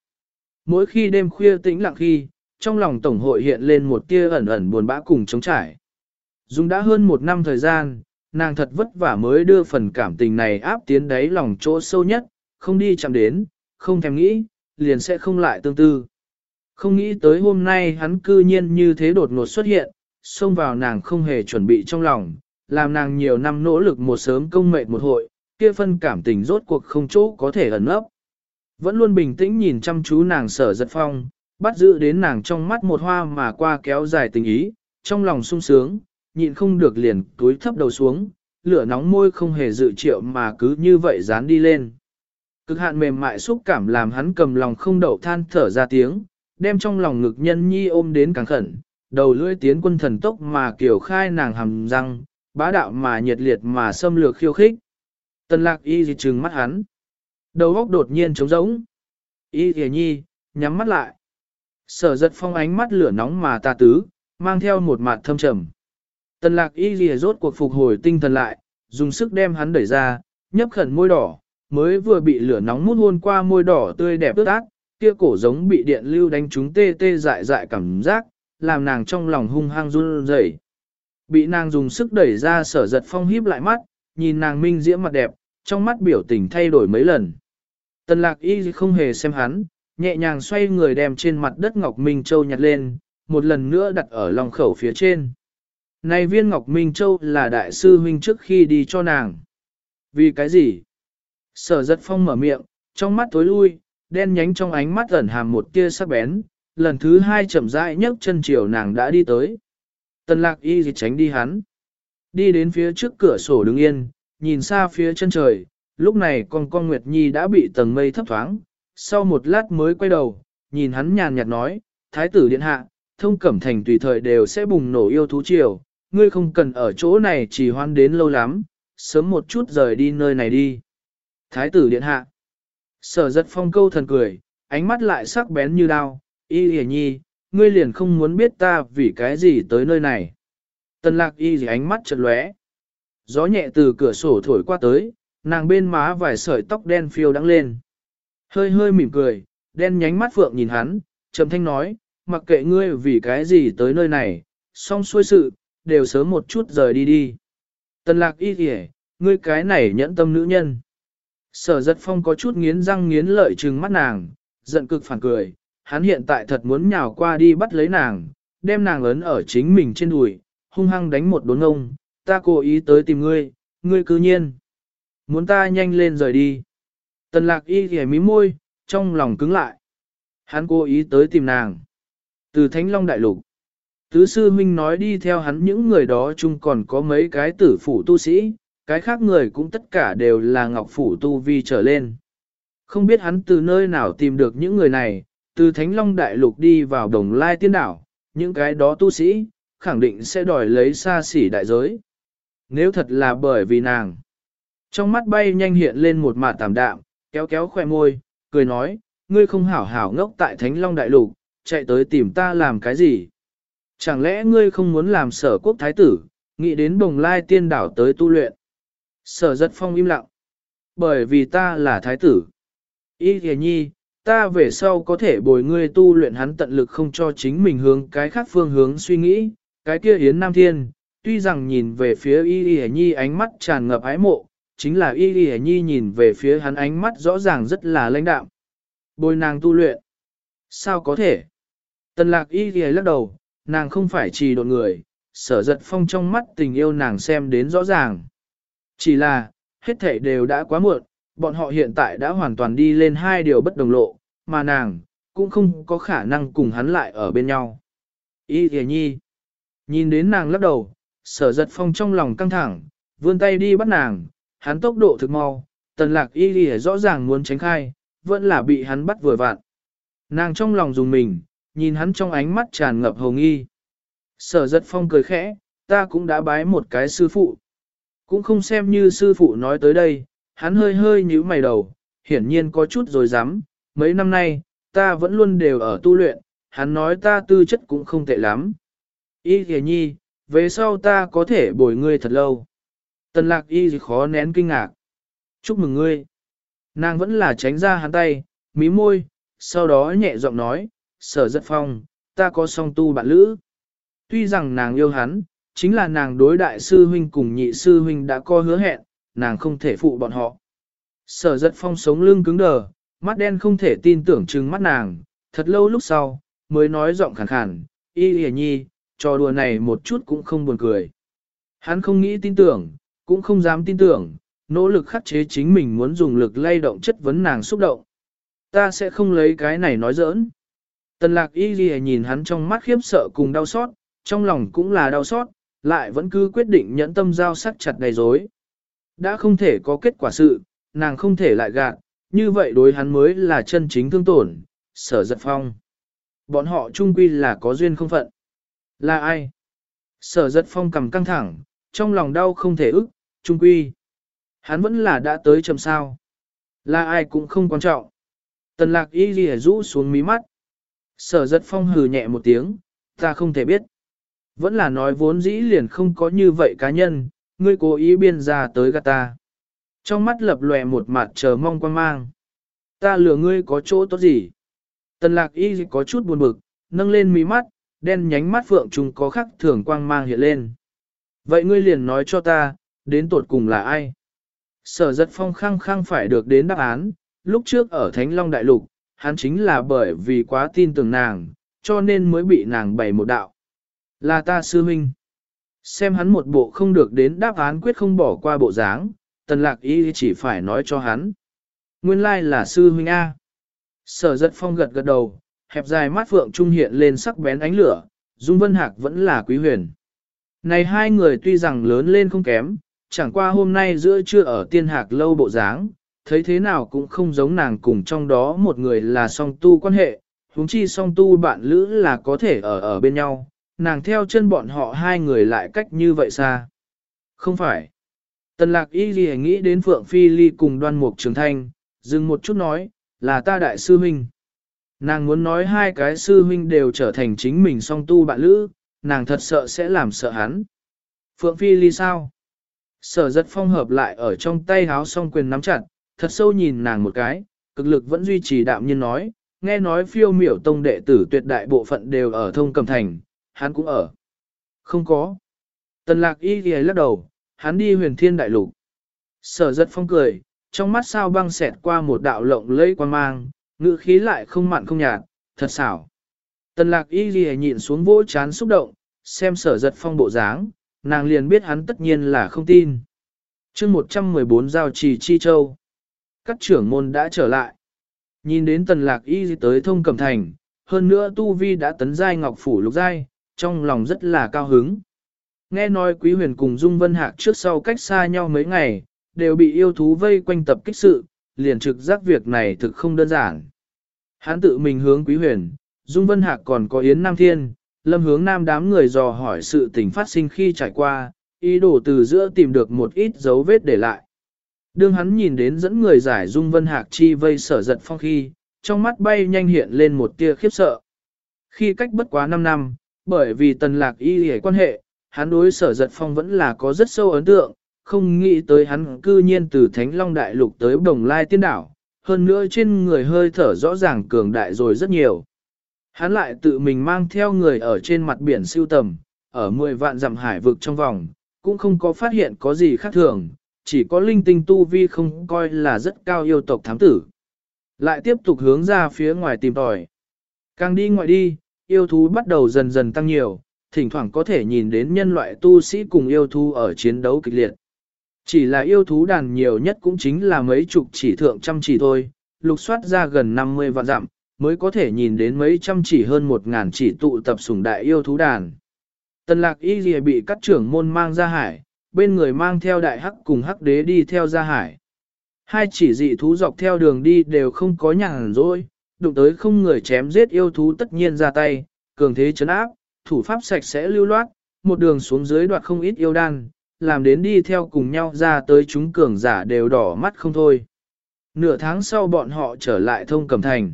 Mỗi khi đêm khuya tĩnh lặng khi, trong lòng Tổng hội hiện lên một tia ẩn ẩn buồn bã cùng chống trải. Dùng đã hơn một năm thời gian, nàng thật vất vả mới đưa phần cảm tình này áp tiến đáy lòng chỗ sâu nhất, không đi chạm đến, không thèm nghĩ, liền sẽ không lại tương tư. Không nghĩ tới hôm nay hắn cư nhiên như thế đột ngột xuất hiện, xông vào nàng không hề chuẩn bị trong lòng, làm nàng nhiều năm nỗ lực một sớm công mệt một hội, kia phân cảm tình rốt cuộc không chỗ có thể ẩn ấp. Vẫn luôn bình tĩnh nhìn chăm chú nàng sở giật phong, bắt giữ đến nàng trong mắt một hoa mà qua kéo dài tình ý, trong lòng sung sướng, nhịn không được liền túi thấp đầu xuống, lửa nóng môi không hề dự triệu mà cứ như vậy dán đi lên. Cực hạn mềm mại xúc cảm làm hắn cầm lòng không đậu than thở ra tiếng, đem trong lòng ngực nhân nhi ôm đến càng khẩn, đầu lưỡi tiến quân thần tốc mà kiểu khai nàng hầm răng, bá đạo mà nhiệt liệt mà xâm lược khiêu khích. Tần lạc y gì trừng mắt hắn. Đầu óc đột nhiên trống rỗng. Y thề nhi, nhắm mắt lại. Sở giật phong ánh mắt lửa nóng mà ta tứ, mang theo một mặt thâm trầm. Tần lạc y gì rốt cuộc phục hồi tinh thần lại, dùng sức đem hắn đẩy ra, nhấp khẩn môi đỏ, mới vừa bị lửa nóng mút hôn qua môi đỏ tươi đẹp ướt ác, kia cổ giống bị điện lưu đánh trúng tê tê dại dại cảm giác, làm nàng trong lòng hung hăng run rẩy. Bị nàng dùng sức đẩy ra sở giật phong híp lại mắt, nhìn nàng minh diễm mặt đẹp, trong mắt biểu tình thay đổi mấy lần. Tần lạc y không hề xem hắn, nhẹ nhàng xoay người đem trên mặt đất Ngọc Minh Châu nhặt lên, một lần nữa đặt ở lòng khẩu phía trên. Này viên Ngọc Minh Châu là đại sư huynh trước khi đi cho nàng. Vì cái gì? Sở giật phong mở miệng, trong mắt tối lui, đen nhánh trong ánh mắt ẩn hàm một tia sắc bén, lần thứ hai chậm rãi nhấc chân chiều nàng đã đi tới. Tần lạc y gì tránh đi hắn. Đi đến phía trước cửa sổ đứng yên, nhìn xa phía chân trời, lúc này con con Nguyệt Nhi đã bị tầng mây thấp thoáng, sau một lát mới quay đầu, nhìn hắn nhàn nhạt nói, Thái tử điện hạ, thông cẩm thành tùy thời đều sẽ bùng nổ yêu thú triều, ngươi không cần ở chỗ này chỉ hoan đến lâu lắm, sớm một chút rời đi nơi này đi. Thái tử điện hạ. Sở giật phong câu thần cười, ánh mắt lại sắc bén như đao, y hề nhi, ngươi liền không muốn biết ta vì cái gì tới nơi này. Tần lạc y gì ánh mắt chợt lóe. Gió nhẹ từ cửa sổ thổi qua tới, nàng bên má vài sợi tóc đen phiêu đắng lên. Hơi hơi mỉm cười, đen nhánh mắt phượng nhìn hắn, trầm thanh nói, mặc kệ ngươi vì cái gì tới nơi này, xong xuôi sự, đều sớm một chút rời đi đi. Tần lạc y kìa, ngươi cái này nhẫn tâm nữ nhân. Sở giật phong có chút nghiến răng nghiến lợi trừng mắt nàng, giận cực phản cười, hắn hiện tại thật muốn nhào qua đi bắt lấy nàng, đem nàng ấn ở chính mình trên đùi, hung hăng đánh một đốn ông. ta cố ý tới tìm ngươi, ngươi cứ nhiên. Muốn ta nhanh lên rời đi. Tần lạc y ghẻ mí môi, trong lòng cứng lại. Hắn cố ý tới tìm nàng. Từ Thánh Long Đại Lục. Tứ sư huynh nói đi theo hắn những người đó chung còn có mấy cái tử phủ tu sĩ, cái khác người cũng tất cả đều là ngọc phủ tu vi trở lên. Không biết hắn từ nơi nào tìm được những người này, từ Thánh Long Đại Lục đi vào đồng lai tiên đảo, những cái đó tu sĩ, khẳng định sẽ đòi lấy xa xỉ đại giới. Nếu thật là bởi vì nàng, trong mắt bay nhanh hiện lên một mạt tạm đạm, kéo kéo khoe môi, cười nói, ngươi không hảo hảo ngốc tại Thánh Long Đại Lục, chạy tới tìm ta làm cái gì? Chẳng lẽ ngươi không muốn làm sở quốc thái tử, nghĩ đến bồng lai tiên đảo tới tu luyện? Sở giật phong im lặng. Bởi vì ta là thái tử. Ý thề nhi, ta về sau có thể bồi ngươi tu luyện hắn tận lực không cho chính mình hướng cái khác phương hướng suy nghĩ, cái kia Yến Nam Thiên, tuy rằng nhìn về phía Y Y Nhi ánh mắt tràn ngập ái mộ, chính là Y Y Nhi nhìn về phía hắn ánh mắt rõ ràng rất là lãnh đạm. Bồi nàng tu luyện. Sao có thể? Tần lạc Y Y lắc đầu, nàng không phải chỉ độn người, sở giật phong trong mắt tình yêu nàng xem đến rõ ràng. Chỉ là, hết thể đều đã quá muộn, bọn họ hiện tại đã hoàn toàn đi lên hai điều bất đồng lộ, mà nàng, cũng không có khả năng cùng hắn lại ở bên nhau. Y thề nhi, nhìn đến nàng lắc đầu, sở giật phong trong lòng căng thẳng, vươn tay đi bắt nàng, hắn tốc độ thực mau, tần lạc y thề rõ ràng muốn tránh khai, vẫn là bị hắn bắt vừa vạn. Nàng trong lòng dùng mình, nhìn hắn trong ánh mắt tràn ngập hồng nghi. Sở giật phong cười khẽ, ta cũng đã bái một cái sư phụ. Cũng không xem như sư phụ nói tới đây, hắn hơi hơi nhíu mày đầu, hiển nhiên có chút rồi dám, mấy năm nay, ta vẫn luôn đều ở tu luyện, hắn nói ta tư chất cũng không tệ lắm. Y thề nhi, về sau ta có thể bồi ngươi thật lâu. Tần lạc y khó nén kinh ngạc. Chúc mừng ngươi. Nàng vẫn là tránh ra hắn tay, mí môi, sau đó nhẹ giọng nói, sở giật phong, ta có song tu bạn lữ. Tuy rằng nàng yêu hắn, chính là nàng đối đại sư huynh cùng nhị sư huynh đã có hứa hẹn, nàng không thể phụ bọn họ. Sở giật phong sống lưng cứng đờ, mắt đen không thể tin tưởng chừng mắt nàng, thật lâu lúc sau, mới nói giọng khàn khàn, y hề nhi, trò đùa này một chút cũng không buồn cười. Hắn không nghĩ tin tưởng, cũng không dám tin tưởng, nỗ lực khắc chế chính mình muốn dùng lực lay động chất vấn nàng xúc động. Ta sẽ không lấy cái này nói giỡn. Tần lạc y ghi nhìn hắn trong mắt khiếp sợ cùng đau xót, trong lòng cũng là đau xót, lại vẫn cứ quyết định nhẫn tâm giao sắc chặt đầy dối. Đã không thể có kết quả sự, nàng không thể lại gạt, như vậy đối hắn mới là chân chính thương tổn, sở giật phong. Bọn họ chung quy là có duyên không phận. Là ai? Sở giật phong cầm căng thẳng, trong lòng đau không thể ức, chung quy. Hắn vẫn là đã tới chầm sao. Là ai cũng không quan trọng. Tần lạc y ghi rũ xuống mí mắt. Sở giật phong hừ nhẹ một tiếng, ta không thể biết. Vẫn là nói vốn dĩ liền không có như vậy cá nhân, ngươi cố ý biên ra tới gạt ta. Trong mắt lập lòe một mặt chờ mong quan mang. Ta lừa ngươi có chỗ tốt gì? Tần lạc y có chút buồn bực, nâng lên mí mắt, đen nhánh mắt phượng trùng có khắc thường quang mang hiện lên. Vậy ngươi liền nói cho ta, đến tột cùng là ai? Sở giật phong khăng khăng phải được đến đáp án, lúc trước ở Thánh Long Đại Lục, hắn chính là bởi vì quá tin tưởng nàng, cho nên mới bị nàng bày một đạo. Là ta sư huynh. Xem hắn một bộ không được đến đáp án quyết không bỏ qua bộ dáng, tần lạc y chỉ phải nói cho hắn. Nguyên lai là sư huynh A. Sở giật phong gật gật đầu, hẹp dài mắt phượng trung hiện lên sắc bén ánh lửa, Dung Vân Hạc vẫn là quý huyền. Này hai người tuy rằng lớn lên không kém, chẳng qua hôm nay giữa trưa ở tiên hạc lâu bộ dáng, thấy thế nào cũng không giống nàng cùng trong đó một người là song tu quan hệ, huống chi song tu bạn lữ là có thể ở ở bên nhau, nàng theo chân bọn họ hai người lại cách như vậy xa. Không phải. Tần lạc y gì nghĩ đến Phượng Phi Ly cùng đoan mục trường thanh, dừng một chút nói, là ta đại sư huynh. Nàng muốn nói hai cái sư huynh đều trở thành chính mình song tu bạn lữ, nàng thật sợ sẽ làm sợ hắn. Phượng Phi Ly sao? Sở giật phong hợp lại ở trong tay háo song quyền nắm chặt, thật sâu nhìn nàng một cái, cực lực vẫn duy trì đạm nhiên nói, nghe nói phiêu miểu tông đệ tử tuyệt đại bộ phận đều ở thông cầm thành, hắn cũng ở. Không có. Tần lạc y ghi lắc đầu, hắn đi huyền thiên đại lục. Sở giật phong cười, trong mắt sao băng xẹt qua một đạo lộng lẫy quan mang, ngữ khí lại không mặn không nhạt, thật xảo. Tần lạc y ghi nhịn xuống vỗ chán xúc động, xem sở giật phong bộ dáng, nàng liền biết hắn tất nhiên là không tin. chương 114 giao trì chi châu. Các trưởng môn đã trở lại. Nhìn đến tần lạc y tới thông cầm thành, hơn nữa tu vi đã tấn giai ngọc phủ lục giai, trong lòng rất là cao hứng. Nghe nói quý huyền cùng Dung Vân Hạc trước sau cách xa nhau mấy ngày, đều bị yêu thú vây quanh tập kích sự, liền trực giác việc này thực không đơn giản. Hắn tự mình hướng quý huyền, Dung Vân Hạc còn có Yến Nam Thiên, lâm hướng nam đám người dò hỏi sự tình phát sinh khi trải qua, ý đồ từ giữa tìm được một ít dấu vết để lại. Đương hắn nhìn đến dẫn người giải Dung Vân Hạc chi vây sở giật phong khi, trong mắt bay nhanh hiện lên một tia khiếp sợ. Khi cách bất quá 5 năm, bởi vì tần lạc y hề quan hệ, hắn đối sở giật phong vẫn là có rất sâu ấn tượng, không nghĩ tới hắn cư nhiên từ Thánh Long Đại Lục tới Đồng Lai Tiên Đảo, hơn nữa trên người hơi thở rõ ràng cường đại rồi rất nhiều. Hắn lại tự mình mang theo người ở trên mặt biển siêu tầm, ở 10 vạn dặm hải vực trong vòng, cũng không có phát hiện có gì khác thường, chỉ có linh tinh tu vi không coi là rất cao yêu tộc thám tử. Lại tiếp tục hướng ra phía ngoài tìm tòi. Càng đi ngoại đi, yêu thú bắt đầu dần dần tăng nhiều, thỉnh thoảng có thể nhìn đến nhân loại tu sĩ cùng yêu thú ở chiến đấu kịch liệt. Chỉ là yêu thú đàn nhiều nhất cũng chính là mấy chục chỉ thượng trăm chỉ thôi, lục soát ra gần 50 vạn dặm, mới có thể nhìn đến mấy trăm chỉ hơn một ngàn chỉ tụ tập sủng đại yêu thú đàn. Tần lạc y lìa bị các trưởng môn mang ra hải, bên người mang theo đại hắc cùng hắc đế đi theo ra hải. Hai chỉ dị thú dọc theo đường đi đều không có nhàn rỗi, đụng tới không người chém giết yêu thú tất nhiên ra tay, cường thế chấn áp, thủ pháp sạch sẽ lưu loát, một đường xuống dưới đoạt không ít yêu đan, làm đến đi theo cùng nhau ra tới chúng cường giả đều đỏ mắt không thôi. Nửa tháng sau bọn họ trở lại thông cẩm thành.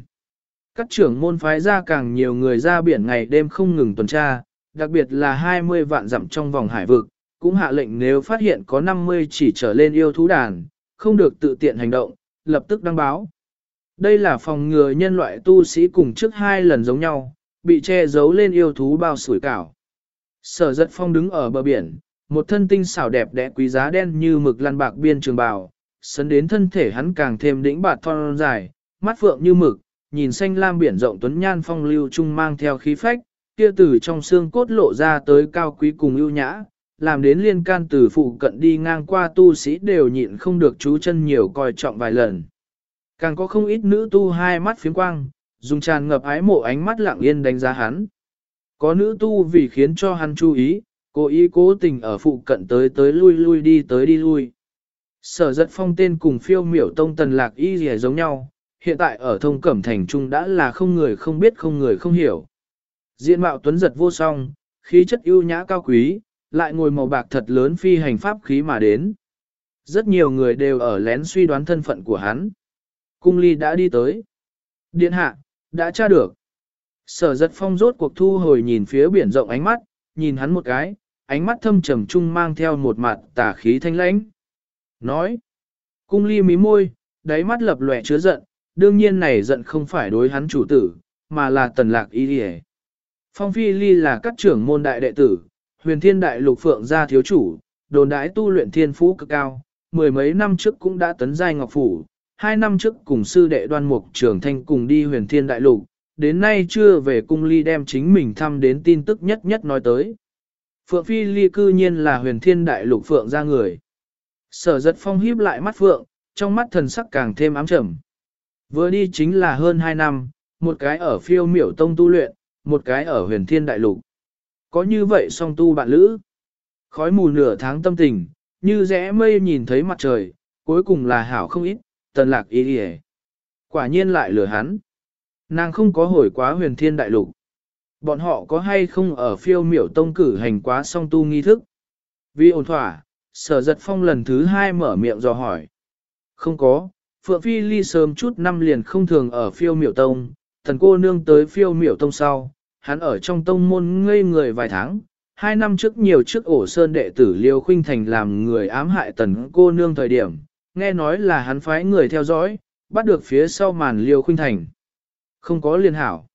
Các trưởng môn phái ra càng nhiều người ra biển ngày đêm không ngừng tuần tra, đặc biệt là 20 vạn dặm trong vòng hải vực, cũng hạ lệnh nếu phát hiện có 50 chỉ trở lên yêu thú đàn, không được tự tiện hành động, lập tức đăng báo. Đây là phòng ngừa nhân loại tu sĩ cùng trước hai lần giống nhau, bị che giấu lên yêu thú bao sủi cảo. Sở giật phong đứng ở bờ biển, một thân tinh xảo đẹp đẽ quý giá đen như mực lăn bạc biên trường bào, sấn đến thân thể hắn càng thêm đĩnh bạt thon dài, mắt phượng như mực, nhìn xanh lam biển rộng tuấn nhan phong lưu trung mang theo khí phách, kia từ trong xương cốt lộ ra tới cao quý cùng ưu nhã, làm đến liên can từ phụ cận đi ngang qua tu sĩ đều nhịn không được chú chân nhiều coi trọng vài lần. Càng có không ít nữ tu hai mắt phiếm quang, dùng tràn ngập ái mộ ánh mắt lặng yên đánh giá hắn. Có nữ tu vì khiến cho hắn chú ý, cố ý cố tình ở phụ cận tới tới lui lui đi tới đi lui. Sở giật phong tên cùng phiêu miểu tông tần lạc y gì giống nhau, hiện tại ở thông cẩm thành trung đã là không người không biết không người không hiểu. Diện mạo tuấn giật vô song, khí chất ưu nhã cao quý, lại ngồi màu bạc thật lớn phi hành pháp khí mà đến. Rất nhiều người đều ở lén suy đoán thân phận của hắn. Cung ly đã đi tới. Điện hạ, đã tra được. Sở giật phong rốt cuộc thu hồi nhìn phía biển rộng ánh mắt, nhìn hắn một cái, ánh mắt thâm trầm trung mang theo một mặt tà khí thanh lãnh. Nói, Cung ly mí môi, đáy mắt lập lòe chứa giận, đương nhiên này giận không phải đối hắn chủ tử, mà là tần lạc y đi Phong Phi Ly là các trưởng môn đại đệ tử, huyền thiên đại lục phượng gia thiếu chủ, đồn đãi tu luyện thiên phú cực cao, mười mấy năm trước cũng đã tấn giai ngọc phủ, hai năm trước cùng sư đệ đoan mục trưởng thanh cùng đi huyền thiên đại lục, đến nay chưa về cung ly đem chính mình thăm đến tin tức nhất nhất nói tới. Phượng Phi Ly cư nhiên là huyền thiên đại lục phượng ra người. Sở giật phong híp lại mắt phượng, trong mắt thần sắc càng thêm ám trầm. Vừa đi chính là hơn hai năm, một cái ở phiêu miểu tông tu luyện, một cái ở huyền thiên đại lục. Có như vậy song tu bạn lữ. Khói mù nửa tháng tâm tình, như rẽ mây nhìn thấy mặt trời, cuối cùng là hảo không ít, tần lạc ý đi Quả nhiên lại lừa hắn. Nàng không có hồi quá huyền thiên đại lục. Bọn họ có hay không ở phiêu miểu tông cử hành quá song tu nghi thức? Vì ổn thỏa, sở giật phong lần thứ hai mở miệng dò hỏi. Không có, Phượng Phi Ly sớm chút năm liền không thường ở phiêu miểu tông, thần cô nương tới phiêu miểu tông sau, hắn ở trong tông môn ngây người vài tháng, hai năm trước nhiều trước ổ sơn đệ tử Liêu Khuynh Thành làm người ám hại tần cô nương thời điểm, nghe nói là hắn phái người theo dõi, bắt được phía sau màn Liêu Khuynh Thành. Không có liên hảo.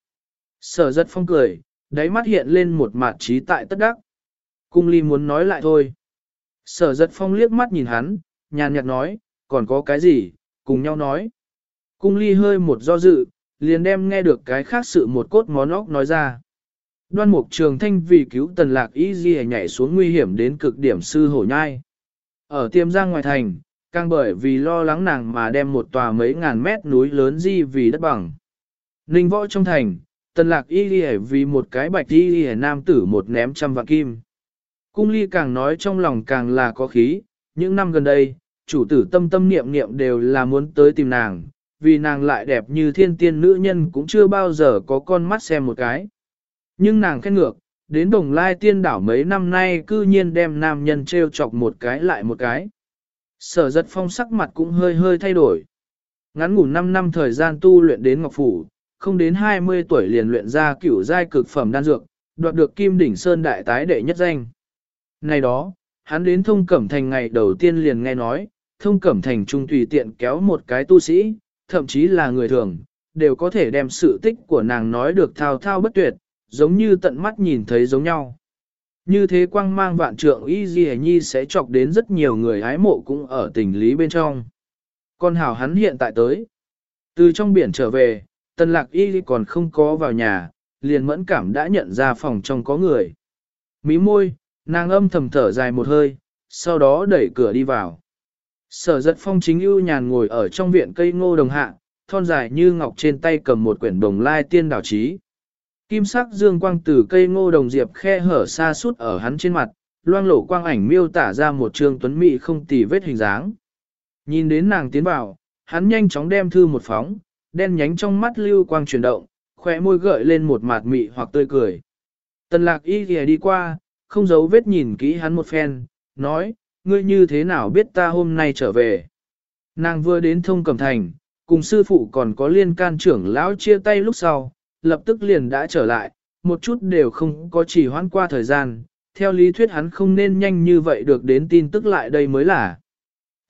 Sở giật phong cười, đáy mắt hiện lên một mặt trí tại tất đắc. Cung ly muốn nói lại thôi. Sở giật phong liếc mắt nhìn hắn, nhàn nhạt nói, còn có cái gì, cùng nhau nói. Cung ly hơi một do dự, liền đem nghe được cái khác sự một cốt món óc nói ra. Đoan mục trường thanh vì cứu tần lạc y di nhảy xuống nguy hiểm đến cực điểm sư hổ nhai. Ở tiêm giang ngoài thành, càng bởi vì lo lắng nàng mà đem một tòa mấy ngàn mét núi lớn di vì đất bằng. Ninh võ trong thành, tần lạc y di vì một cái bạch y di nam tử một ném trăm vạn kim. Cung ly càng nói trong lòng càng là có khí, những năm gần đây, chủ tử tâm tâm niệm niệm đều là muốn tới tìm nàng, vì nàng lại đẹp như thiên tiên nữ nhân cũng chưa bao giờ có con mắt xem một cái. Nhưng nàng khen ngược, đến đồng lai tiên đảo mấy năm nay cư nhiên đem nam nhân treo chọc một cái lại một cái. Sở giật phong sắc mặt cũng hơi hơi thay đổi. Ngắn ngủ 5 năm thời gian tu luyện đến Ngọc Phủ, không đến 20 tuổi liền luyện ra cửu giai cực phẩm đan dược, đoạt được Kim Đỉnh Sơn đại tái đệ nhất danh. Này đó, hắn đến thông cẩm thành ngày đầu tiên liền nghe nói, thông cẩm thành trung tùy tiện kéo một cái tu sĩ, thậm chí là người thường, đều có thể đem sự tích của nàng nói được thao thao bất tuyệt, giống như tận mắt nhìn thấy giống nhau. Như thế quang mang vạn trượng y di nhi sẽ chọc đến rất nhiều người hái mộ cũng ở tình lý bên trong. Con hảo hắn hiện tại tới. Từ trong biển trở về, tần lạc y còn không có vào nhà, liền mẫn cảm đã nhận ra phòng trong có người. Mí môi, nàng âm thầm thở dài một hơi, sau đó đẩy cửa đi vào. Sở giật phong chính ưu nhàn ngồi ở trong viện cây ngô đồng hạ, thon dài như ngọc trên tay cầm một quyển đồng lai tiên đảo trí. Kim sắc dương quang từ cây ngô đồng diệp khe hở xa suốt ở hắn trên mặt, loang lổ quang ảnh miêu tả ra một trương tuấn mỹ không tì vết hình dáng. Nhìn đến nàng tiến vào, hắn nhanh chóng đem thư một phóng, đen nhánh trong mắt lưu quang chuyển động, khỏe môi gợi lên một mạt mị hoặc tươi cười. Tần lạc y ghề đi qua, không giấu vết nhìn kỹ hắn một phen, nói, ngươi như thế nào biết ta hôm nay trở về. Nàng vừa đến thông cẩm thành, cùng sư phụ còn có liên can trưởng lão chia tay lúc sau, lập tức liền đã trở lại, một chút đều không có chỉ hoãn qua thời gian, theo lý thuyết hắn không nên nhanh như vậy được đến tin tức lại đây mới là.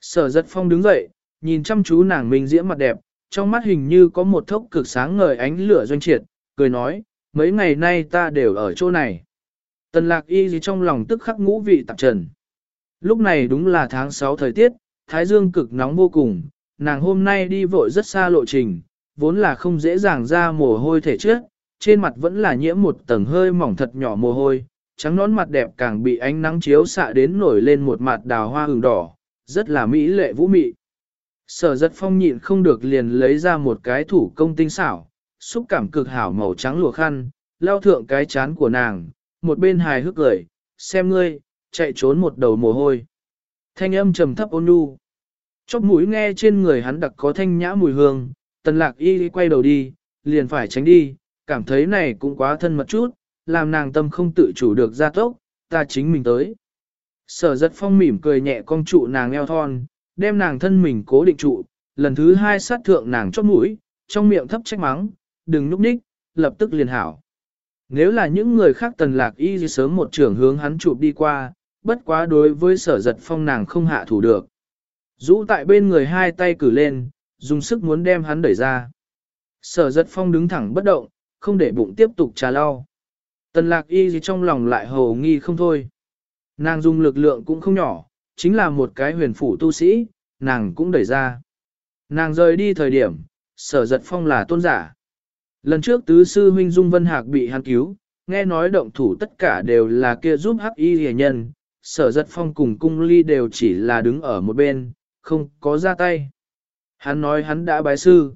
Sở giật phong đứng dậy, nhìn chăm chú nàng mình diễm mặt đẹp, trong mắt hình như có một thốc cực sáng ngời ánh lửa doanh triệt, cười nói, mấy ngày nay ta đều ở chỗ này. Tần lạc y gì trong lòng tức khắc ngũ vị tạp trần. Lúc này đúng là tháng 6 thời tiết, thái dương cực nóng vô cùng, nàng hôm nay đi vội rất xa lộ trình, vốn là không dễ dàng ra mồ hôi thể trước, trên mặt vẫn là nhiễm một tầng hơi mỏng thật nhỏ mồ hôi, trắng nón mặt đẹp càng bị ánh nắng chiếu xạ đến nổi lên một mặt đào hoa hừng đỏ, rất là mỹ lệ vũ mị. Sở giật phong nhịn không được liền lấy ra một cái thủ công tinh xảo, xúc cảm cực hảo màu trắng lụa khăn, lao thượng cái chán của nàng, một bên hài hước cười, xem ngươi, chạy trốn một đầu mồ hôi. Thanh âm trầm thấp ôn nhu. Chóp mũi nghe trên người hắn đặc có thanh nhã mùi hương, tần lạc y quay đầu đi, liền phải tránh đi, cảm thấy này cũng quá thân mật chút, làm nàng tâm không tự chủ được ra tốc, ta chính mình tới. Sở giật phong mỉm cười nhẹ cong trụ nàng eo thon, đem nàng thân mình cố định trụ, lần thứ hai sát thượng nàng chóp mũi, trong miệng thấp trách mắng, đừng núp ních, lập tức liền hảo. Nếu là những người khác tần lạc y sớm một trưởng hướng hắn chụp đi qua, bất quá đối với sở giật phong nàng không hạ thủ được. Rũ tại bên người hai tay cử lên, dùng sức muốn đem hắn đẩy ra. Sở giật phong đứng thẳng bất động, không để bụng tiếp tục trà lau. Tần lạc y gì trong lòng lại hồ nghi không thôi. Nàng dùng lực lượng cũng không nhỏ, chính là một cái huyền phủ tu sĩ, nàng cũng đẩy ra. Nàng rời đi thời điểm, sở giật phong là tôn giả. Lần trước tứ sư huynh Dung Vân Hạc bị hắn cứu, nghe nói động thủ tất cả đều là kia giúp hắc y hề nhân, sở giật phong cùng cung ly đều chỉ là đứng ở một bên, không có ra tay. Hắn nói hắn đã bái sư.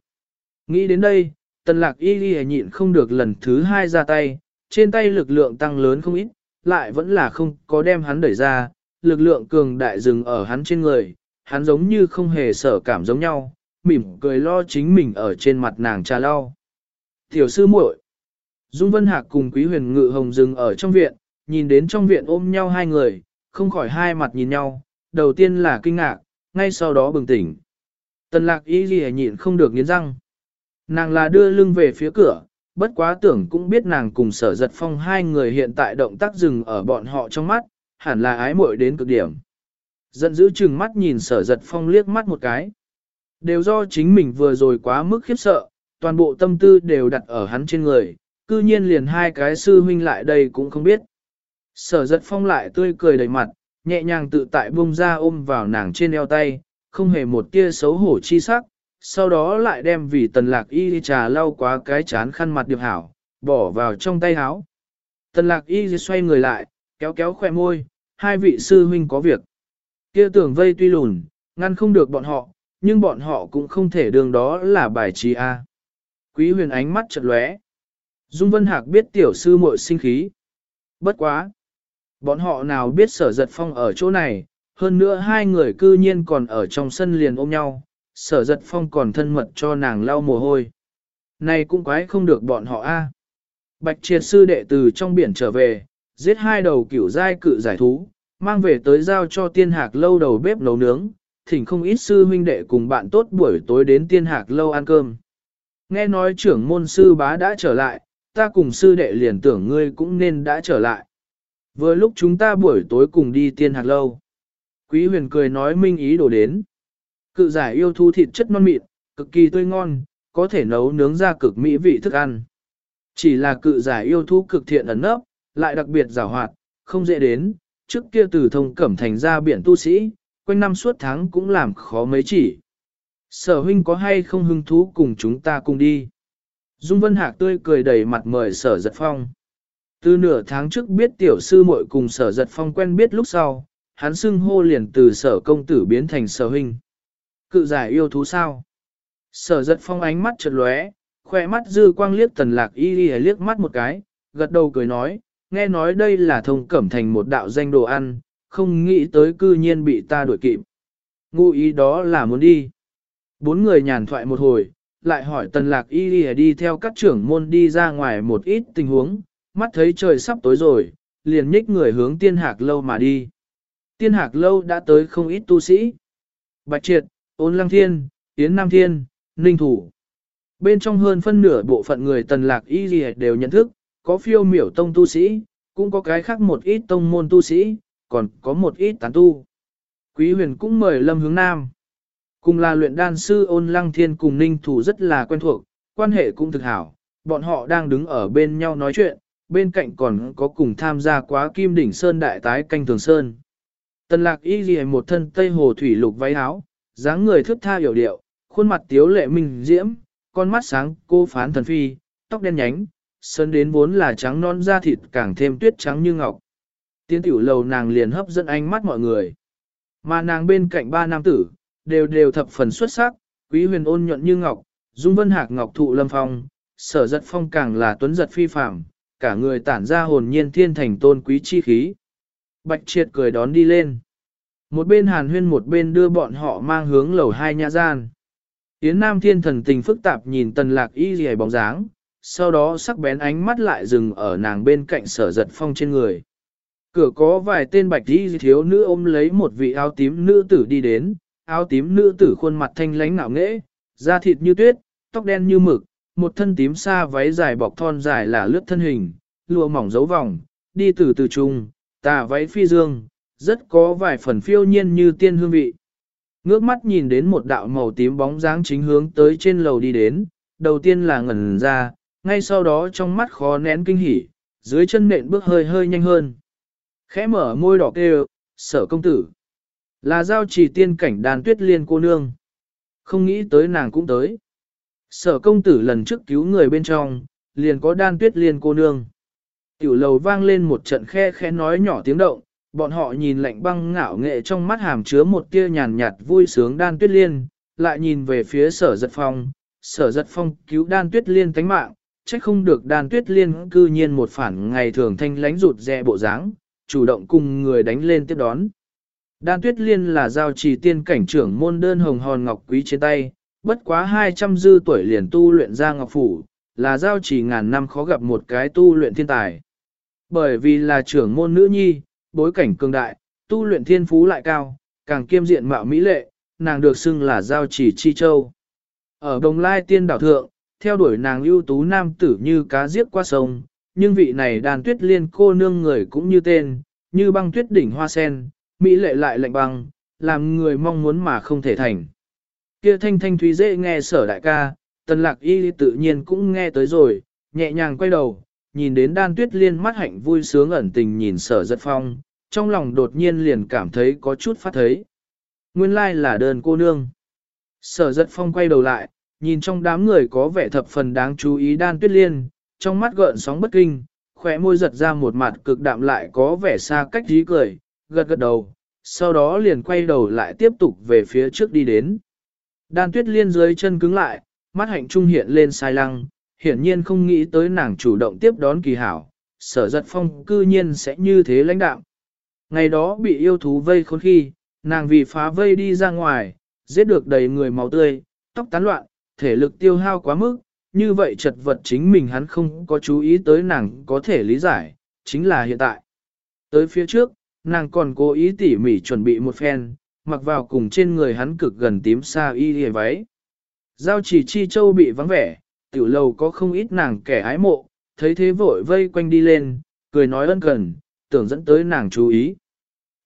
Nghĩ đến đây, tần lạc y hề nhịn không được lần thứ hai ra tay, trên tay lực lượng tăng lớn không ít, lại vẫn là không có đem hắn đẩy ra, lực lượng cường đại dừng ở hắn trên người, hắn giống như không hề sở cảm giống nhau, mỉm cười lo chính mình ở trên mặt nàng trà lau. Tiểu sư muội, Dung Vân Hạc cùng Quý Huyền Ngự Hồng dừng ở trong viện, nhìn đến trong viện ôm nhau hai người, không khỏi hai mặt nhìn nhau, đầu tiên là kinh ngạc, ngay sau đó bừng tỉnh. Tần lạc y ghi nhịn không được nghiến răng. Nàng là đưa lưng về phía cửa, bất quá tưởng cũng biết nàng cùng sở giật phong hai người hiện tại động tác dừng ở bọn họ trong mắt, hẳn là ái muội đến cực điểm. Giận dữ chừng mắt nhìn sở giật phong liếc mắt một cái. Đều do chính mình vừa rồi quá mức khiếp sợ, toàn bộ tâm tư đều đặt ở hắn trên người, cư nhiên liền hai cái sư huynh lại đây cũng không biết. Sở giật phong lại tươi cười đầy mặt, nhẹ nhàng tự tại bung ra ôm vào nàng trên eo tay, không hề một tia xấu hổ chi sắc, sau đó lại đem vì tần lạc y trà lau quá cái chán khăn mặt điệp hảo, bỏ vào trong tay áo. Tần lạc y xoay người lại, kéo kéo khỏe môi, hai vị sư huynh có việc. Kia tưởng vây tuy lùn, ngăn không được bọn họ, nhưng bọn họ cũng không thể đường đó là bài trí A. Quý huyền ánh mắt chợt lóe. Dung Vân Hạc biết tiểu sư muội sinh khí. Bất quá. Bọn họ nào biết sở giật phong ở chỗ này, hơn nữa hai người cư nhiên còn ở trong sân liền ôm nhau, sở giật phong còn thân mật cho nàng lau mồ hôi. Này cũng quái không được bọn họ a. Bạch triệt sư đệ từ trong biển trở về, giết hai đầu cửu giai cự giải thú, mang về tới giao cho tiên hạc lâu đầu bếp nấu nướng, thỉnh không ít sư huynh đệ cùng bạn tốt buổi tối đến tiên hạc lâu ăn cơm. Nghe nói trưởng môn sư bá đã trở lại, ta cùng sư đệ liền tưởng ngươi cũng nên đã trở lại. Vừa lúc chúng ta buổi tối cùng đi tiên hạc lâu. Quý huyền cười nói minh ý đồ đến. Cự giải yêu thu thịt chất non mịn, cực kỳ tươi ngon, có thể nấu nướng ra cực mỹ vị thức ăn. Chỉ là cự giải yêu thú cực thiện ẩn nấp, lại đặc biệt rào hoạt, không dễ đến, trước kia từ thông cẩm thành ra biển tu sĩ, quanh năm suốt tháng cũng làm khó mấy chỉ. Sở huynh có hay không hứng thú cùng chúng ta cùng đi. Dung Vân Hạc tươi cười đầy mặt mời sở giật phong. Từ nửa tháng trước biết tiểu sư muội cùng sở giật phong quen biết lúc sau, hắn xưng hô liền từ sở công tử biến thành sở huynh. Cự giải yêu thú sao? Sở giật phong ánh mắt chợt lóe, khoe mắt dư quang liếc tần lạc y y liếc mắt một cái, gật đầu cười nói, nghe nói đây là thông cẩm thành một đạo danh đồ ăn, không nghĩ tới cư nhiên bị ta đuổi kịp. Ngụ ý đó là muốn đi. Bốn người nhàn thoại một hồi, lại hỏi tần lạc y đi, đi theo các trưởng môn đi ra ngoài một ít tình huống, mắt thấy trời sắp tối rồi, liền nhích người hướng tiên hạc lâu mà đi. Tiên hạc lâu đã tới không ít tu sĩ. Bạch triệt, ôn lăng thiên, tiến nam thiên, ninh thủ. Bên trong hơn phân nửa bộ phận người tần lạc y gì đều nhận thức, có phiêu miểu tông tu sĩ, cũng có cái khác một ít tông môn tu sĩ, còn có một ít tán tu. Quý huyền cũng mời lâm hướng nam. Cùng là luyện đan sư ôn lăng thiên cùng ninh thủ rất là quen thuộc, quan hệ cũng thực hảo, bọn họ đang đứng ở bên nhau nói chuyện, bên cạnh còn có cùng tham gia quá kim đỉnh sơn đại tái canh thường sơn. Tần lạc y ghi một thân tây hồ thủy lục váy áo, dáng người thước tha hiểu điệu, khuôn mặt tiếu lệ minh diễm, con mắt sáng cô phán thần phi, tóc đen nhánh, sơn đến vốn là trắng non da thịt càng thêm tuyết trắng như ngọc. Tiến tiểu lầu nàng liền hấp dẫn ánh mắt mọi người. Mà nàng bên cạnh ba nam tử, đều đều thập phần xuất sắc, quý huyền ôn nhuận như ngọc, dung vân hạc ngọc thụ lâm phong, sở giật phong càng là tuấn giật phi phạm, cả người tản ra hồn nhiên thiên thành tôn quý chi khí. Bạch triệt cười đón đi lên. Một bên hàn huyên một bên đưa bọn họ mang hướng lầu hai nhà gian. Yến Nam Thiên thần tình phức tạp nhìn tần lạc y dì bóng dáng, sau đó sắc bén ánh mắt lại dừng ở nàng bên cạnh sở giật phong trên người. Cửa có vài tên bạch y thiếu nữ ôm lấy một vị áo tím nữ tử đi đến, áo tím nữ tử khuôn mặt thanh lánh ngạo nghễ, da thịt như tuyết, tóc đen như mực, một thân tím xa váy dài bọc thon dài là lướt thân hình, lụa mỏng dấu vòng, đi từ từ trung, tà váy phi dương, rất có vài phần phiêu nhiên như tiên hương vị. Ngước mắt nhìn đến một đạo màu tím bóng dáng chính hướng tới trên lầu đi đến, đầu tiên là ngẩn ra, ngay sau đó trong mắt khó nén kinh hỉ, dưới chân nện bước hơi hơi nhanh hơn. Khẽ mở môi đỏ kêu, sở công tử. Là giao chỉ tiên cảnh đàn tuyết liên cô nương. Không nghĩ tới nàng cũng tới. Sở công tử lần trước cứu người bên trong, liền có đan tuyết liên cô nương. Tiểu lầu vang lên một trận khe khẽ nói nhỏ tiếng động, bọn họ nhìn lạnh băng ngạo nghệ trong mắt hàm chứa một tia nhàn nhạt vui sướng đan tuyết liên, lại nhìn về phía sở giật phong, sở giật phong cứu đan tuyết liên tánh mạng, trách không được đan tuyết liên cư nhiên một phản ngày thường thanh lánh rụt rè bộ dáng, chủ động cùng người đánh lên tiếp đón. Đan tuyết liên là giao trì tiên cảnh trưởng môn đơn hồng hòn ngọc quý trên tay, bất quá 200 dư tuổi liền tu luyện ra ngọc phủ, là giao trì ngàn năm khó gặp một cái tu luyện thiên tài. Bởi vì là trưởng môn nữ nhi, bối cảnh cường đại, tu luyện thiên phú lại cao, càng kiêm diện mạo mỹ lệ, nàng được xưng là giao trì chi châu. Ở đồng lai tiên đảo thượng, theo đuổi nàng ưu tú nam tử như cá giết qua sông, nhưng vị này đàn tuyết liên cô nương người cũng như tên, như băng tuyết đỉnh hoa sen, mỹ lệ lại lạnh băng, làm người mong muốn mà không thể thành. Kia thanh thanh thúy dễ nghe sở đại ca, tần lạc y tự nhiên cũng nghe tới rồi, nhẹ nhàng quay đầu, nhìn đến đan tuyết liên mắt hạnh vui sướng ẩn tình nhìn sở giật phong, trong lòng đột nhiên liền cảm thấy có chút phát thấy. Nguyên lai là đơn cô nương. Sở giật phong quay đầu lại, nhìn trong đám người có vẻ thập phần đáng chú ý đan tuyết liên, trong mắt gợn sóng bất kinh, khỏe môi giật ra một mặt cực đạm lại có vẻ xa cách dí cười, gật gật đầu, sau đó liền quay đầu lại tiếp tục về phía trước đi đến. Đan tuyết liên dưới chân cứng lại, mắt hạnh trung hiện lên sai lăng, hiển nhiên không nghĩ tới nàng chủ động tiếp đón kỳ hảo, sở giật phong cư nhiên sẽ như thế lãnh đạo. Ngày đó bị yêu thú vây khốn khi, nàng vì phá vây đi ra ngoài, giết được đầy người máu tươi, tóc tán loạn, thể lực tiêu hao quá mức, như vậy chật vật chính mình hắn không có chú ý tới nàng có thể lý giải, chính là hiện tại. Tới phía trước, nàng còn cố ý tỉ mỉ chuẩn bị một phen, mặc vào cùng trên người hắn cực gần tím xa y hề váy. Giao chỉ chi châu bị vắng vẻ, tiểu lầu có không ít nàng kẻ ái mộ, thấy thế vội vây quanh đi lên, cười nói ân cần, tưởng dẫn tới nàng chú ý.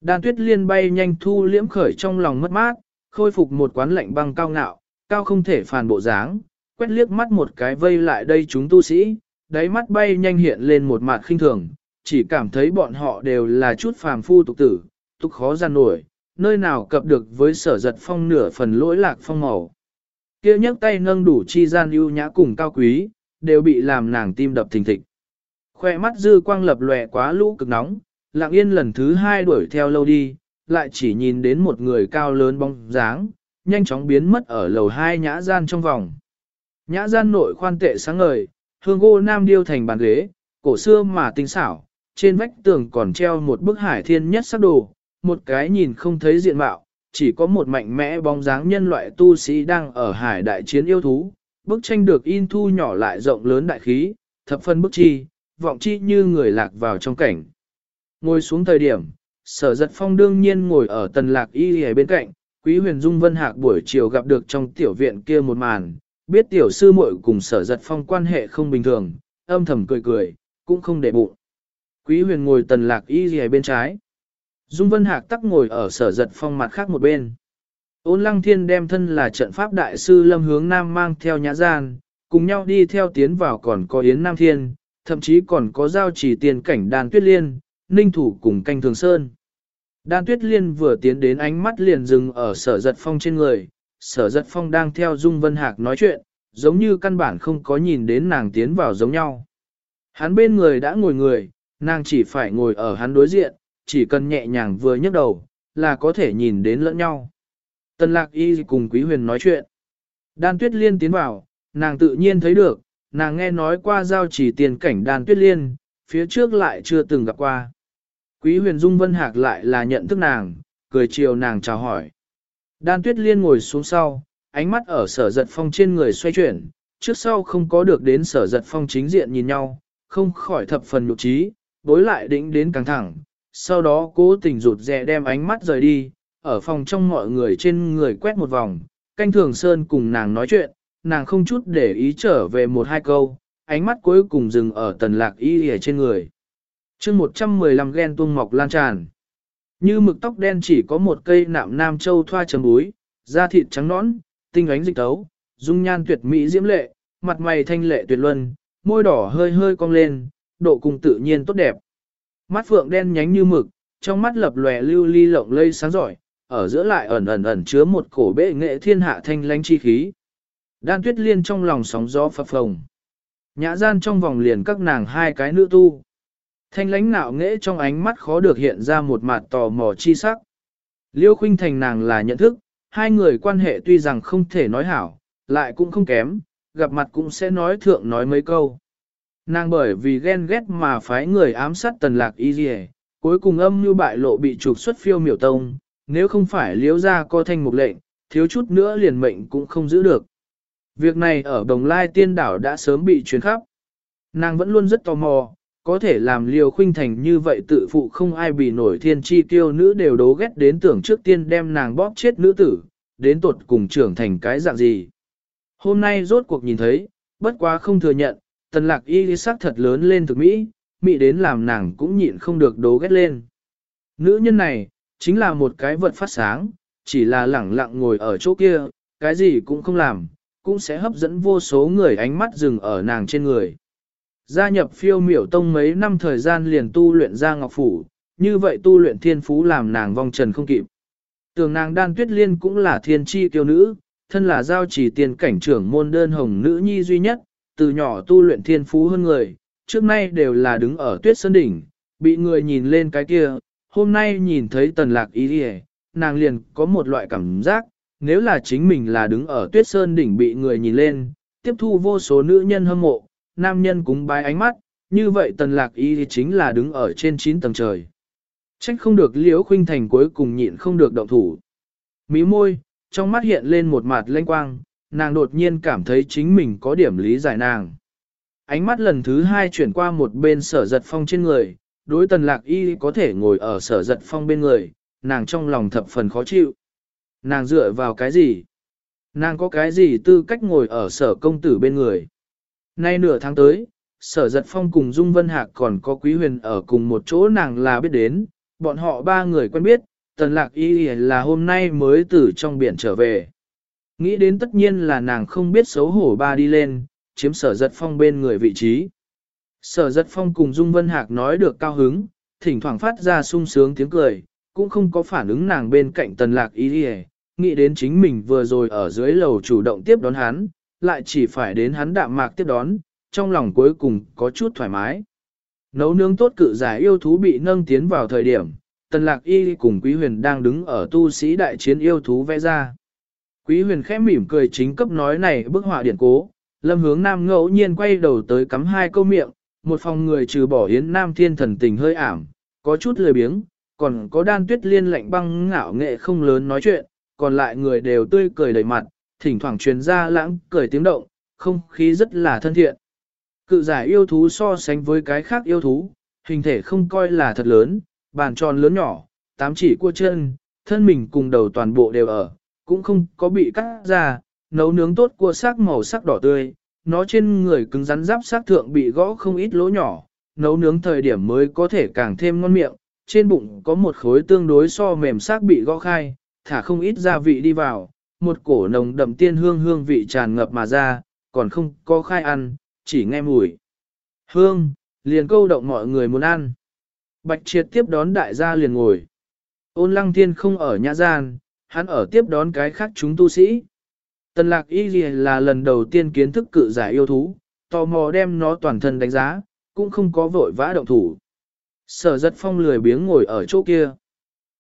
Đan tuyết liên bay nhanh thu liễm khởi trong lòng mất mát, khôi phục một quán lạnh băng cao ngạo, cao không thể phản bộ dáng, quét liếc mắt một cái vây lại đây chúng tu sĩ, đáy mắt bay nhanh hiện lên một mặt khinh thường, chỉ cảm thấy bọn họ đều là chút phàm phu tục tử, tục khó gian nổi, nơi nào cập được với sở giật phong nửa phần lỗi lạc phong màu. kia nhấc tay nâng đủ chi gian ưu nhã cùng cao quý, đều bị làm nàng tim đập thình thịch. Khoe mắt dư quang lập lòe quá lũ cực nóng, lặng yên lần thứ hai đuổi theo lâu đi, lại chỉ nhìn đến một người cao lớn bóng dáng, nhanh chóng biến mất ở lầu hai nhã gian trong vòng. Nhã gian nội khoan tệ sáng ngời, hương gô nam điêu thành bàn ghế, cổ xưa mà tinh xảo, trên vách tường còn treo một bức hải thiên nhất sắc đồ, một cái nhìn không thấy diện mạo, chỉ có một mạnh mẽ bóng dáng nhân loại tu sĩ đang ở hải đại chiến yêu thú. Bức tranh được in thu nhỏ lại rộng lớn đại khí, thập phân bức chi, vọng chi như người lạc vào trong cảnh. Ngồi xuống thời điểm, sở giật phong đương nhiên ngồi ở tần lạc y ở bên cạnh, quý huyền dung vân hạc buổi chiều gặp được trong tiểu viện kia một màn, biết tiểu sư muội cùng sở giật phong quan hệ không bình thường, âm thầm cười cười, cũng không để bụng. Quý huyền ngồi tần lạc y gì bên trái. Dung Vân Hạc tắc ngồi ở sở giật phong mặt khác một bên. Ôn lăng thiên đem thân là trận pháp đại sư lâm hướng nam mang theo nhã gian, cùng nhau đi theo tiến vào còn có Yến Nam Thiên, thậm chí còn có giao chỉ tiền cảnh đàn tuyết liên, ninh thủ cùng canh thường sơn. Đan tuyết liên vừa tiến đến ánh mắt liền dừng ở sở giật phong trên người, sở giật phong đang theo Dung Vân Hạc nói chuyện, giống như căn bản không có nhìn đến nàng tiến vào giống nhau. Hắn bên người đã ngồi người, nàng chỉ phải ngồi ở hắn đối diện, chỉ cần nhẹ nhàng vừa nhấc đầu, là có thể nhìn đến lẫn nhau. Tần lạc y cùng quý huyền nói chuyện. Đan tuyết liên tiến vào, nàng tự nhiên thấy được, nàng nghe nói qua giao chỉ tiền cảnh đan tuyết liên, phía trước lại chưa từng gặp qua. Quý huyền dung vân hạc lại là nhận thức nàng, cười chiều nàng chào hỏi. Đan tuyết liên ngồi xuống sau, ánh mắt ở sở giật phong trên người xoay chuyển, trước sau không có được đến sở giật phong chính diện nhìn nhau, không khỏi thập phần nhục trí, bối lại đỉnh đến căng thẳng, sau đó cố tình rụt rè đem ánh mắt rời đi, ở phòng trong mọi người trên người quét một vòng, canh thường sơn cùng nàng nói chuyện, nàng không chút để ý trở về một hai câu, ánh mắt cuối cùng dừng ở tần lạc y ở trên người. chương 115 ghen tuông mọc lan tràn. Như mực tóc đen chỉ có một cây nạm nam châu thoa chấm búi, Da thịt trắng nõn, tinh ánh dịch tấu, dung nhan tuyệt mỹ diễm lệ, mặt mày thanh lệ tuyệt luân, môi đỏ hơi hơi cong lên, độ cùng tự nhiên tốt đẹp. Mắt phượng đen nhánh như mực, trong mắt lập lòe lưu ly lộng lây sáng giỏi, ở giữa lại ẩn ẩn ẩn chứa một cổ bệ nghệ thiên hạ thanh lánh chi khí. Đan tuyết liên trong lòng sóng gió phập phồng. Nhã gian trong vòng liền các nàng hai cái nữ tu. Thanh lánh nạo nghệ trong ánh mắt khó được hiện ra một mặt tò mò chi sắc. Liêu khuynh thành nàng là nhận thức, hai người quan hệ tuy rằng không thể nói hảo, lại cũng không kém, gặp mặt cũng sẽ nói thượng nói mấy câu. Nàng bởi vì ghen ghét mà phái người ám sát tần lạc y dì cuối cùng âm như bại lộ bị trục xuất phiêu miểu tông, nếu không phải liếu ra co thanh mục lệnh, thiếu chút nữa liền mệnh cũng không giữ được. Việc này ở Đồng Lai Tiên Đảo đã sớm bị truyền khắp. Nàng vẫn luôn rất tò mò, có thể làm liều khuynh thành như vậy tự phụ không ai bị nổi thiên chi tiêu nữ đều đố ghét đến tưởng trước tiên đem nàng bóp chết nữ tử, đến tột cùng trưởng thành cái dạng gì. Hôm nay rốt cuộc nhìn thấy, bất quá không thừa nhận, tần lạc y sắc thật lớn lên thực mỹ, mỹ đến làm nàng cũng nhịn không được đố ghét lên. Nữ nhân này, chính là một cái vật phát sáng, chỉ là lẳng lặng ngồi ở chỗ kia, cái gì cũng không làm, cũng sẽ hấp dẫn vô số người ánh mắt dừng ở nàng trên người. Gia nhập phiêu miểu tông mấy năm thời gian liền tu luyện ra ngọc phủ, như vậy tu luyện thiên phú làm nàng vong trần không kịp. Tường nàng đan tuyết liên cũng là thiên chi kiêu nữ, thân là giao chỉ tiền cảnh trưởng môn đơn hồng nữ nhi duy nhất, từ nhỏ tu luyện thiên phú hơn người, trước nay đều là đứng ở tuyết sơn đỉnh, bị người nhìn lên cái kia, hôm nay nhìn thấy tần lạc ý đi nàng liền có một loại cảm giác, nếu là chính mình là đứng ở tuyết sơn đỉnh bị người nhìn lên, tiếp thu vô số nữ nhân hâm mộ, nam nhân cúng bái ánh mắt, như vậy tần lạc ý thì chính là đứng ở trên 9 tầng trời. Trách không được liễu khuynh thành cuối cùng nhịn không được động thủ. Mí môi, trong mắt hiện lên một mặt lanh quang, nàng đột nhiên cảm thấy chính mình có điểm lý giải nàng. Ánh mắt lần thứ hai chuyển qua một bên sở giật phong trên người, đối tần lạc y có thể ngồi ở sở giật phong bên người, nàng trong lòng thập phần khó chịu. Nàng dựa vào cái gì? Nàng có cái gì tư cách ngồi ở sở công tử bên người? Nay nửa tháng tới, sở giật phong cùng Dung Vân Hạc còn có quý huyền ở cùng một chỗ nàng là biết đến, bọn họ ba người quen biết, tần lạc y là hôm nay mới từ trong biển trở về. Nghĩ đến tất nhiên là nàng không biết xấu hổ ba đi lên, chiếm sở giật phong bên người vị trí. Sở giật phong cùng Dung Vân Hạc nói được cao hứng, thỉnh thoảng phát ra sung sướng tiếng cười, cũng không có phản ứng nàng bên cạnh tần lạc y đi nghĩ đến chính mình vừa rồi ở dưới lầu chủ động tiếp đón hắn, lại chỉ phải đến hắn đạm mạc tiếp đón, trong lòng cuối cùng có chút thoải mái. Nấu nướng tốt cự giải yêu thú bị nâng tiến vào thời điểm, tần lạc y cùng quý huyền đang đứng ở tu sĩ đại chiến yêu thú vẽ ra. Quý huyền khẽ mỉm cười chính cấp nói này bức họa điển cố, lâm hướng nam ngẫu nhiên quay đầu tới cắm hai câu miệng, một phòng người trừ bỏ hiến nam thiên thần tình hơi ảm, có chút lười biếng, còn có đan tuyết liên lạnh băng ngạo nghệ không lớn nói chuyện, còn lại người đều tươi cười đầy mặt, thỉnh thoảng truyền ra lãng cười tiếng động, không khí rất là thân thiện. Cự giải yêu thú so sánh với cái khác yêu thú, hình thể không coi là thật lớn, bàn tròn lớn nhỏ, tám chỉ cua chân, thân mình cùng đầu toàn bộ đều ở, cũng không có bị cắt ra, nấu nướng tốt cua sắc màu sắc đỏ tươi, nó trên người cứng rắn giáp sắc thượng bị gõ không ít lỗ nhỏ, nấu nướng thời điểm mới có thể càng thêm ngon miệng, trên bụng có một khối tương đối so mềm sắc bị gõ khai, thả không ít gia vị đi vào, một cổ nồng đậm tiên hương hương vị tràn ngập mà ra, còn không có khai ăn, chỉ nghe mùi. Hương, liền câu động mọi người muốn ăn. Bạch triệt tiếp đón đại gia liền ngồi. Ôn lăng thiên không ở nhà gian, hắn ở tiếp đón cái khác chúng tu sĩ. Tần lạc y là lần đầu tiên kiến thức cự giải yêu thú, tò mò đem nó toàn thân đánh giá, cũng không có vội vã động thủ. Sở giật phong lười biếng ngồi ở chỗ kia.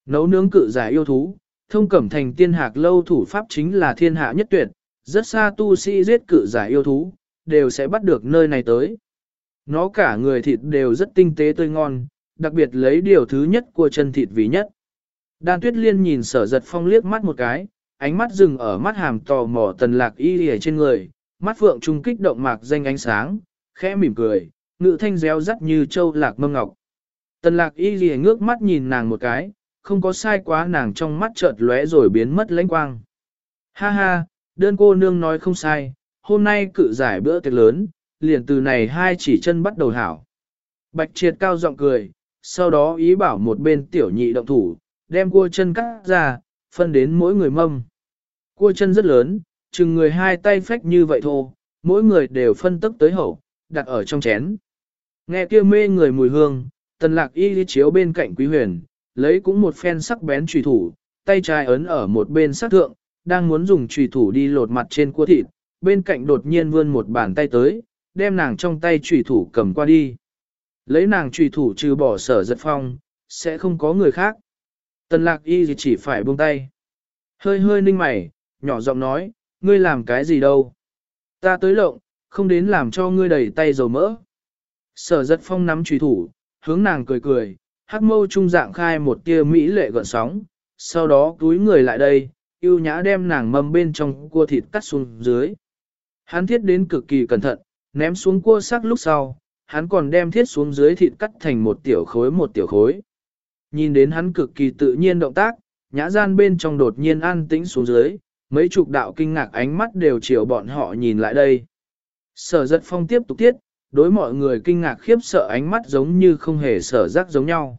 Nấu nướng cự giải yêu thú, thông cẩm thành tiên hạc lâu thủ pháp chính là thiên hạ nhất tuyệt, rất xa tu sĩ giết cự giải yêu thú, đều sẽ bắt được nơi này tới. Nó cả người thịt đều rất tinh tế tươi ngon, đặc biệt lấy điều thứ nhất của chân thịt vì nhất. Đan tuyết liên nhìn sở giật phong liếc mắt một cái, ánh mắt dừng ở mắt hàm tò mò tần lạc y lìa trên người, mắt phượng trung kích động mạc danh ánh sáng, khẽ mỉm cười, ngự thanh réo rắt như châu lạc mâm ngọc. Tần lạc y lìa ngước mắt nhìn nàng một cái, không có sai quá nàng trong mắt chợt lóe rồi biến mất lãnh quang. Ha ha, đơn cô nương nói không sai, hôm nay cự giải bữa tiệc lớn, liền từ này hai chỉ chân bắt đầu hảo. Bạch triệt cao giọng cười, sau đó ý bảo một bên tiểu nhị động thủ, đem cua chân cắt ra, phân đến mỗi người mâm. Cua chân rất lớn, chừng người hai tay phách như vậy thô. mỗi người đều phân tức tới hậu, đặt ở trong chén. Nghe kia mê người mùi hương, tần lạc y chiếu bên cạnh quý huyền, lấy cũng một phen sắc bén trùy thủ, tay trái ấn ở một bên sắc thượng, đang muốn dùng trùy thủ đi lột mặt trên cua thịt, bên cạnh đột nhiên vươn một bàn tay tới, đem nàng trong tay trùy thủ cầm qua đi. Lấy nàng trùy thủ trừ bỏ sở giật phong, sẽ không có người khác. Tần lạc y chỉ phải buông tay. Hơi hơi ninh mày, nhỏ giọng nói, ngươi làm cái gì đâu. Ta tới lộng, không đến làm cho ngươi đầy tay dầu mỡ. Sở giật phong nắm trùy thủ, hướng nàng cười cười, hắc mâu trung dạng khai một tia mỹ lệ gợn sóng, sau đó túi người lại đây, yêu nhã đem nàng mâm bên trong cua thịt cắt xuống dưới. Hắn thiết đến cực kỳ cẩn thận, ném xuống cua sắc lúc sau, hắn còn đem thiết xuống dưới thịt cắt thành một tiểu khối một tiểu khối. Nhìn đến hắn cực kỳ tự nhiên động tác, nhã gian bên trong đột nhiên an tĩnh xuống dưới, mấy chục đạo kinh ngạc ánh mắt đều chiều bọn họ nhìn lại đây. Sở giật phong tiếp tục tiết, đối mọi người kinh ngạc khiếp sợ ánh mắt giống như không hề sở giác giống nhau.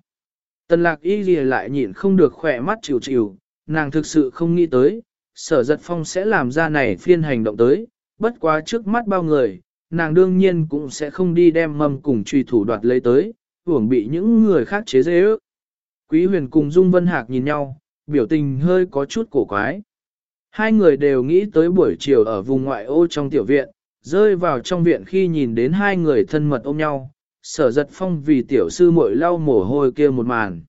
Tần lạc y gì lại nhịn không được khỏe mắt chịu chịu, nàng thực sự không nghĩ tới, sở giật phong sẽ làm ra này phiên hành động tới, bất quá trước mắt bao người, nàng đương nhiên cũng sẽ không đi đem mâm cùng truy thủ đoạt lấy tới, hưởng bị những người khác chế dễ ước. Quý huyền cùng Dung Vân Hạc nhìn nhau, biểu tình hơi có chút cổ quái. Hai người đều nghĩ tới buổi chiều ở vùng ngoại ô trong tiểu viện, rơi vào trong viện khi nhìn đến hai người thân mật ôm nhau, sở giật phong vì tiểu sư muội lau mồ hôi kia một màn.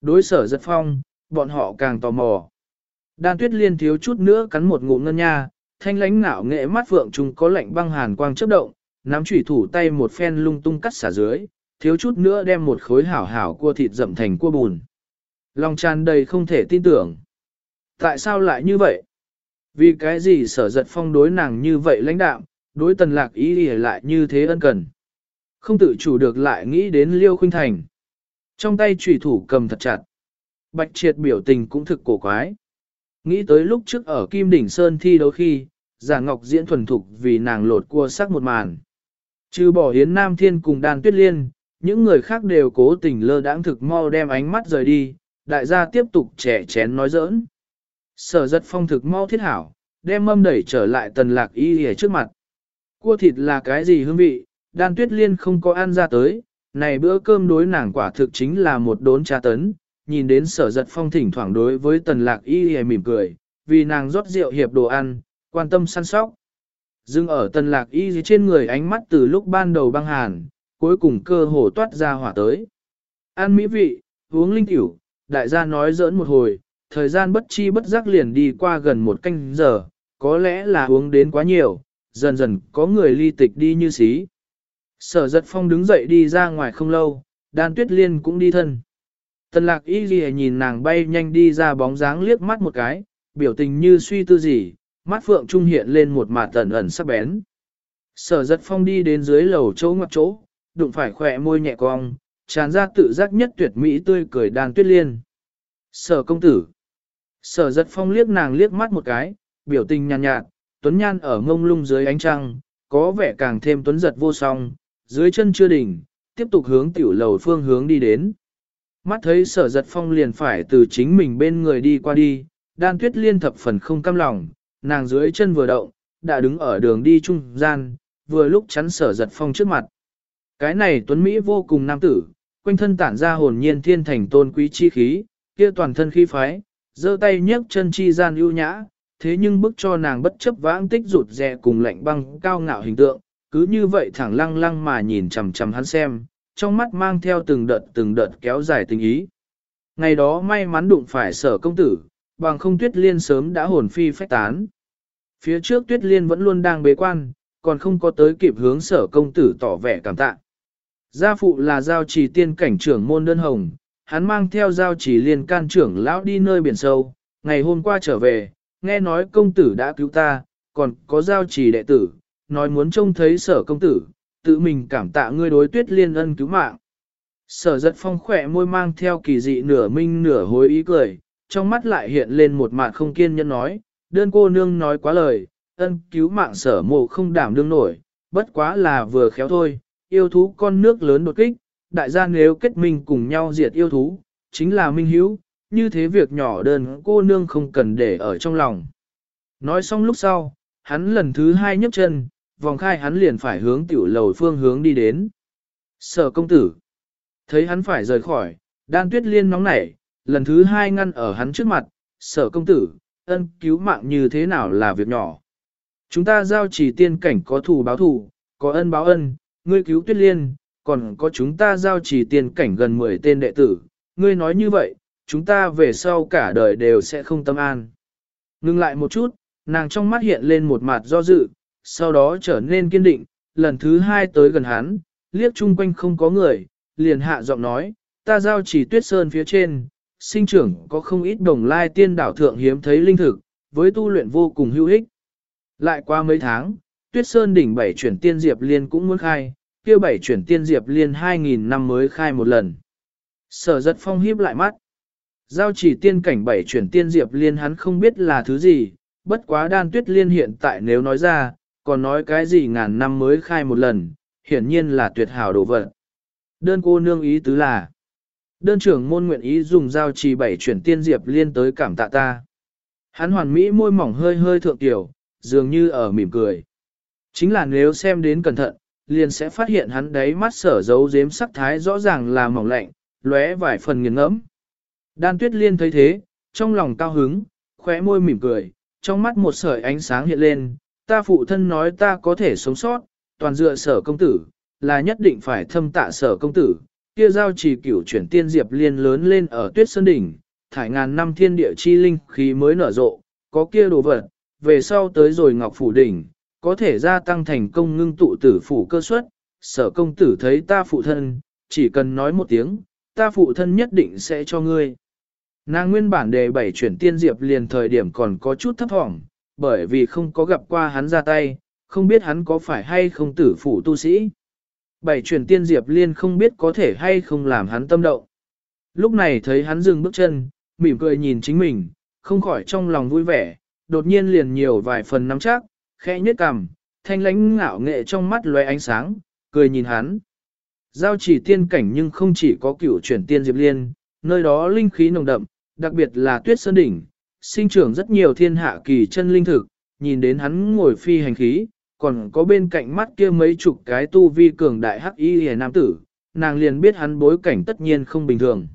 Đối sở giật phong, bọn họ càng tò mò. Đan tuyết liên thiếu chút nữa cắn một ngụm ngân nha, thanh lánh ngạo nghệ mắt phượng trùng có lạnh băng hàn quang chớp động, nắm chủy thủ tay một phen lung tung cắt xả dưới, thiếu chút nữa đem một khối hảo hảo cua thịt dậm thành cua bùn. Lòng tràn đầy không thể tin tưởng. Tại sao lại như vậy? Vì cái gì sở giật phong đối nàng như vậy lãnh đạm, đối tần lạc ý ý lại như thế ân cần. Không tự chủ được lại nghĩ đến liêu khuynh thành. Trong tay trùy thủ cầm thật chặt. Bạch triệt biểu tình cũng thực cổ quái. Nghĩ tới lúc trước ở Kim Đỉnh Sơn thi đấu khi, giả ngọc diễn thuần thục vì nàng lột cua sắc một màn. Trừ bỏ hiến nam thiên cùng đàn tuyết liên, những người khác đều cố tình lơ đãng thực mau đem ánh mắt rời đi, đại gia tiếp tục trẻ chén nói giỡn. Sở giật phong thực mau thiết hảo, đem mâm đẩy trở lại tần lạc y hề trước mặt. Cua thịt là cái gì hương vị, đan tuyết liên không có ăn ra tới, này bữa cơm đối nàng quả thực chính là một đốn trà tấn, nhìn đến sở giật phong thỉnh thoảng đối với tần lạc y hề mỉm cười, vì nàng rót rượu hiệp đồ ăn, quan tâm săn sóc. Dưng ở tần lạc y trên người ánh mắt từ lúc ban đầu băng hàn, cuối cùng cơ hồ toát ra hỏa tới. Ăn mỹ vị, uống linh tiểu, đại gia nói giỡn một hồi, thời gian bất chi bất giác liền đi qua gần một canh giờ, có lẽ là uống đến quá nhiều, dần dần có người ly tịch đi như xí. Sở giật phong đứng dậy đi ra ngoài không lâu, đan tuyết liên cũng đi thân. Tần lạc y ghi nhìn nàng bay nhanh đi ra bóng dáng liếc mắt một cái, biểu tình như suy tư gì, mắt phượng trung hiện lên một mặt tẩn ẩn sắc bén. Sở giật phong đi đến dưới lầu chỗ ngoặc chỗ, đụng phải khỏe môi nhẹ cong, tràn ra tự giác nhất tuyệt mỹ tươi cười đàn tuyết liên. Sở công tử. Sở giật phong liếc nàng liếc mắt một cái, biểu tình nhàn nhạt, nhạt, tuấn nhan ở ngông lung dưới ánh trăng, có vẻ càng thêm tuấn giật vô song, dưới chân chưa đỉnh, tiếp tục hướng tiểu lầu phương hướng đi đến. Mắt thấy sở giật phong liền phải từ chính mình bên người đi qua đi, đan tuyết liên thập phần không cam lòng, nàng dưới chân vừa động, đã đứng ở đường đi trung gian, vừa lúc chắn sở giật phong trước mặt. Cái này tuấn Mỹ vô cùng nam tử, quanh thân tản ra hồn nhiên thiên thành tôn quý chi khí, kia toàn thân khí phái, giơ tay nhấc chân chi gian ưu nhã, thế nhưng bức cho nàng bất chấp vãng tích rụt rè cùng lạnh băng cao ngạo hình tượng, cứ như vậy thẳng lăng lăng mà nhìn chằm chằm hắn xem, trong mắt mang theo từng đợt từng đợt kéo dài tình ý. Ngày đó may mắn đụng phải sở công tử, bằng không tuyết liên sớm đã hồn phi phách tán. Phía trước tuyết liên vẫn luôn đang bế quan, còn không có tới kịp hướng sở công tử tỏ vẻ cảm tạ. Gia phụ là giao trì tiên cảnh trưởng môn đơn hồng, hắn mang theo giao trì liên can trưởng lão đi nơi biển sâu, ngày hôm qua trở về, nghe nói công tử đã cứu ta, còn có giao trì đệ tử, nói muốn trông thấy sở công tử, tự mình cảm tạ ngươi đối tuyết liên ân cứu mạng. Sở giật phong khỏe môi mang theo kỳ dị nửa minh nửa hối ý cười, trong mắt lại hiện lên một mặt không kiên nhẫn nói, đơn cô nương nói quá lời, ân cứu mạng sở mộ không đảm đương nổi, bất quá là vừa khéo thôi, yêu thú con nước lớn đột kích, đại gia nếu kết minh cùng nhau diệt yêu thú, chính là minh hữu, như thế việc nhỏ đơn cô nương không cần để ở trong lòng. Nói xong lúc sau, hắn lần thứ hai nhấc chân, vòng khai hắn liền phải hướng tiểu lầu phương hướng đi đến. Sở công tử. Thấy hắn phải rời khỏi, đan tuyết liên nóng nảy, lần thứ hai ngăn ở hắn trước mặt, sở công tử, ân cứu mạng như thế nào là việc nhỏ. Chúng ta giao chỉ tiên cảnh có thù báo thù, có ân báo ân, ngươi cứu tuyết liên, còn có chúng ta giao chỉ tiền cảnh gần 10 tên đệ tử, ngươi nói như vậy, chúng ta về sau cả đời đều sẽ không tâm an. Ngưng lại một chút, nàng trong mắt hiện lên một mặt do dự, sau đó trở nên kiên định, lần thứ hai tới gần hắn, liếc chung quanh không có người, liền hạ giọng nói, ta giao chỉ tuyết sơn phía trên, sinh trưởng có không ít đồng lai tiên đảo thượng hiếm thấy linh thực, với tu luyện vô cùng hữu ích. Lại qua mấy tháng, tuyết sơn đỉnh bảy chuyển tiên diệp liên cũng muốn khai, kia bảy chuyển tiên diệp liên 2.000 năm mới khai một lần. Sở giật phong hiếp lại mắt. Giao chỉ tiên cảnh bảy chuyển tiên diệp liên hắn không biết là thứ gì, bất quá đan tuyết liên hiện tại nếu nói ra, còn nói cái gì ngàn năm mới khai một lần, hiển nhiên là tuyệt hảo đồ vật. Đơn cô nương ý tứ là, đơn trưởng môn nguyện ý dùng giao trì bảy chuyển tiên diệp liên tới cảm tạ ta. Hắn hoàn mỹ môi mỏng hơi hơi thượng tiểu, dường như ở mỉm cười. Chính là nếu xem đến cẩn thận, liền sẽ phát hiện hắn đấy mắt sở giấu giếm sắc thái rõ ràng là mỏng lạnh, lóe vài phần nghiền ngẫm. Đan tuyết liên thấy thế, trong lòng cao hứng, khóe môi mỉm cười, trong mắt một sợi ánh sáng hiện lên, ta phụ thân nói ta có thể sống sót, toàn dựa sở công tử, là nhất định phải thâm tạ sở công tử, kia giao trì cửu chuyển tiên diệp liên lớn lên ở tuyết sơn đỉnh, thải ngàn năm thiên địa chi linh khí mới nở rộ, có kia đồ vật, về sau tới rồi ngọc phủ đỉnh, có thể gia tăng thành công ngưng tụ tử phủ cơ suất, sở công tử thấy ta phụ thân, chỉ cần nói một tiếng, ta phụ thân nhất định sẽ cho ngươi. Nàng nguyên bản đề bảy chuyển tiên diệp liền thời điểm còn có chút thấp thỏm, bởi vì không có gặp qua hắn ra tay, không biết hắn có phải hay không tử phủ tu sĩ. Bảy chuyển tiên diệp liên không biết có thể hay không làm hắn tâm động. Lúc này thấy hắn dừng bước chân, mỉm cười nhìn chính mình, không khỏi trong lòng vui vẻ, đột nhiên liền nhiều vài phần nắm chắc, khẽ nhếch cằm, thanh lãnh ngạo nghệ trong mắt lóe ánh sáng, cười nhìn hắn. Giao chỉ tiên cảnh nhưng không chỉ có cửu chuyển tiên diệp liên, nơi đó linh khí nồng đậm, đặc biệt là tuyết sơn đỉnh, sinh trưởng rất nhiều thiên hạ kỳ chân linh thực, nhìn đến hắn ngồi phi hành khí, còn có bên cạnh mắt kia mấy chục cái tu vi cường đại hắc y hề nam tử, nàng liền biết hắn bối cảnh tất nhiên không bình thường.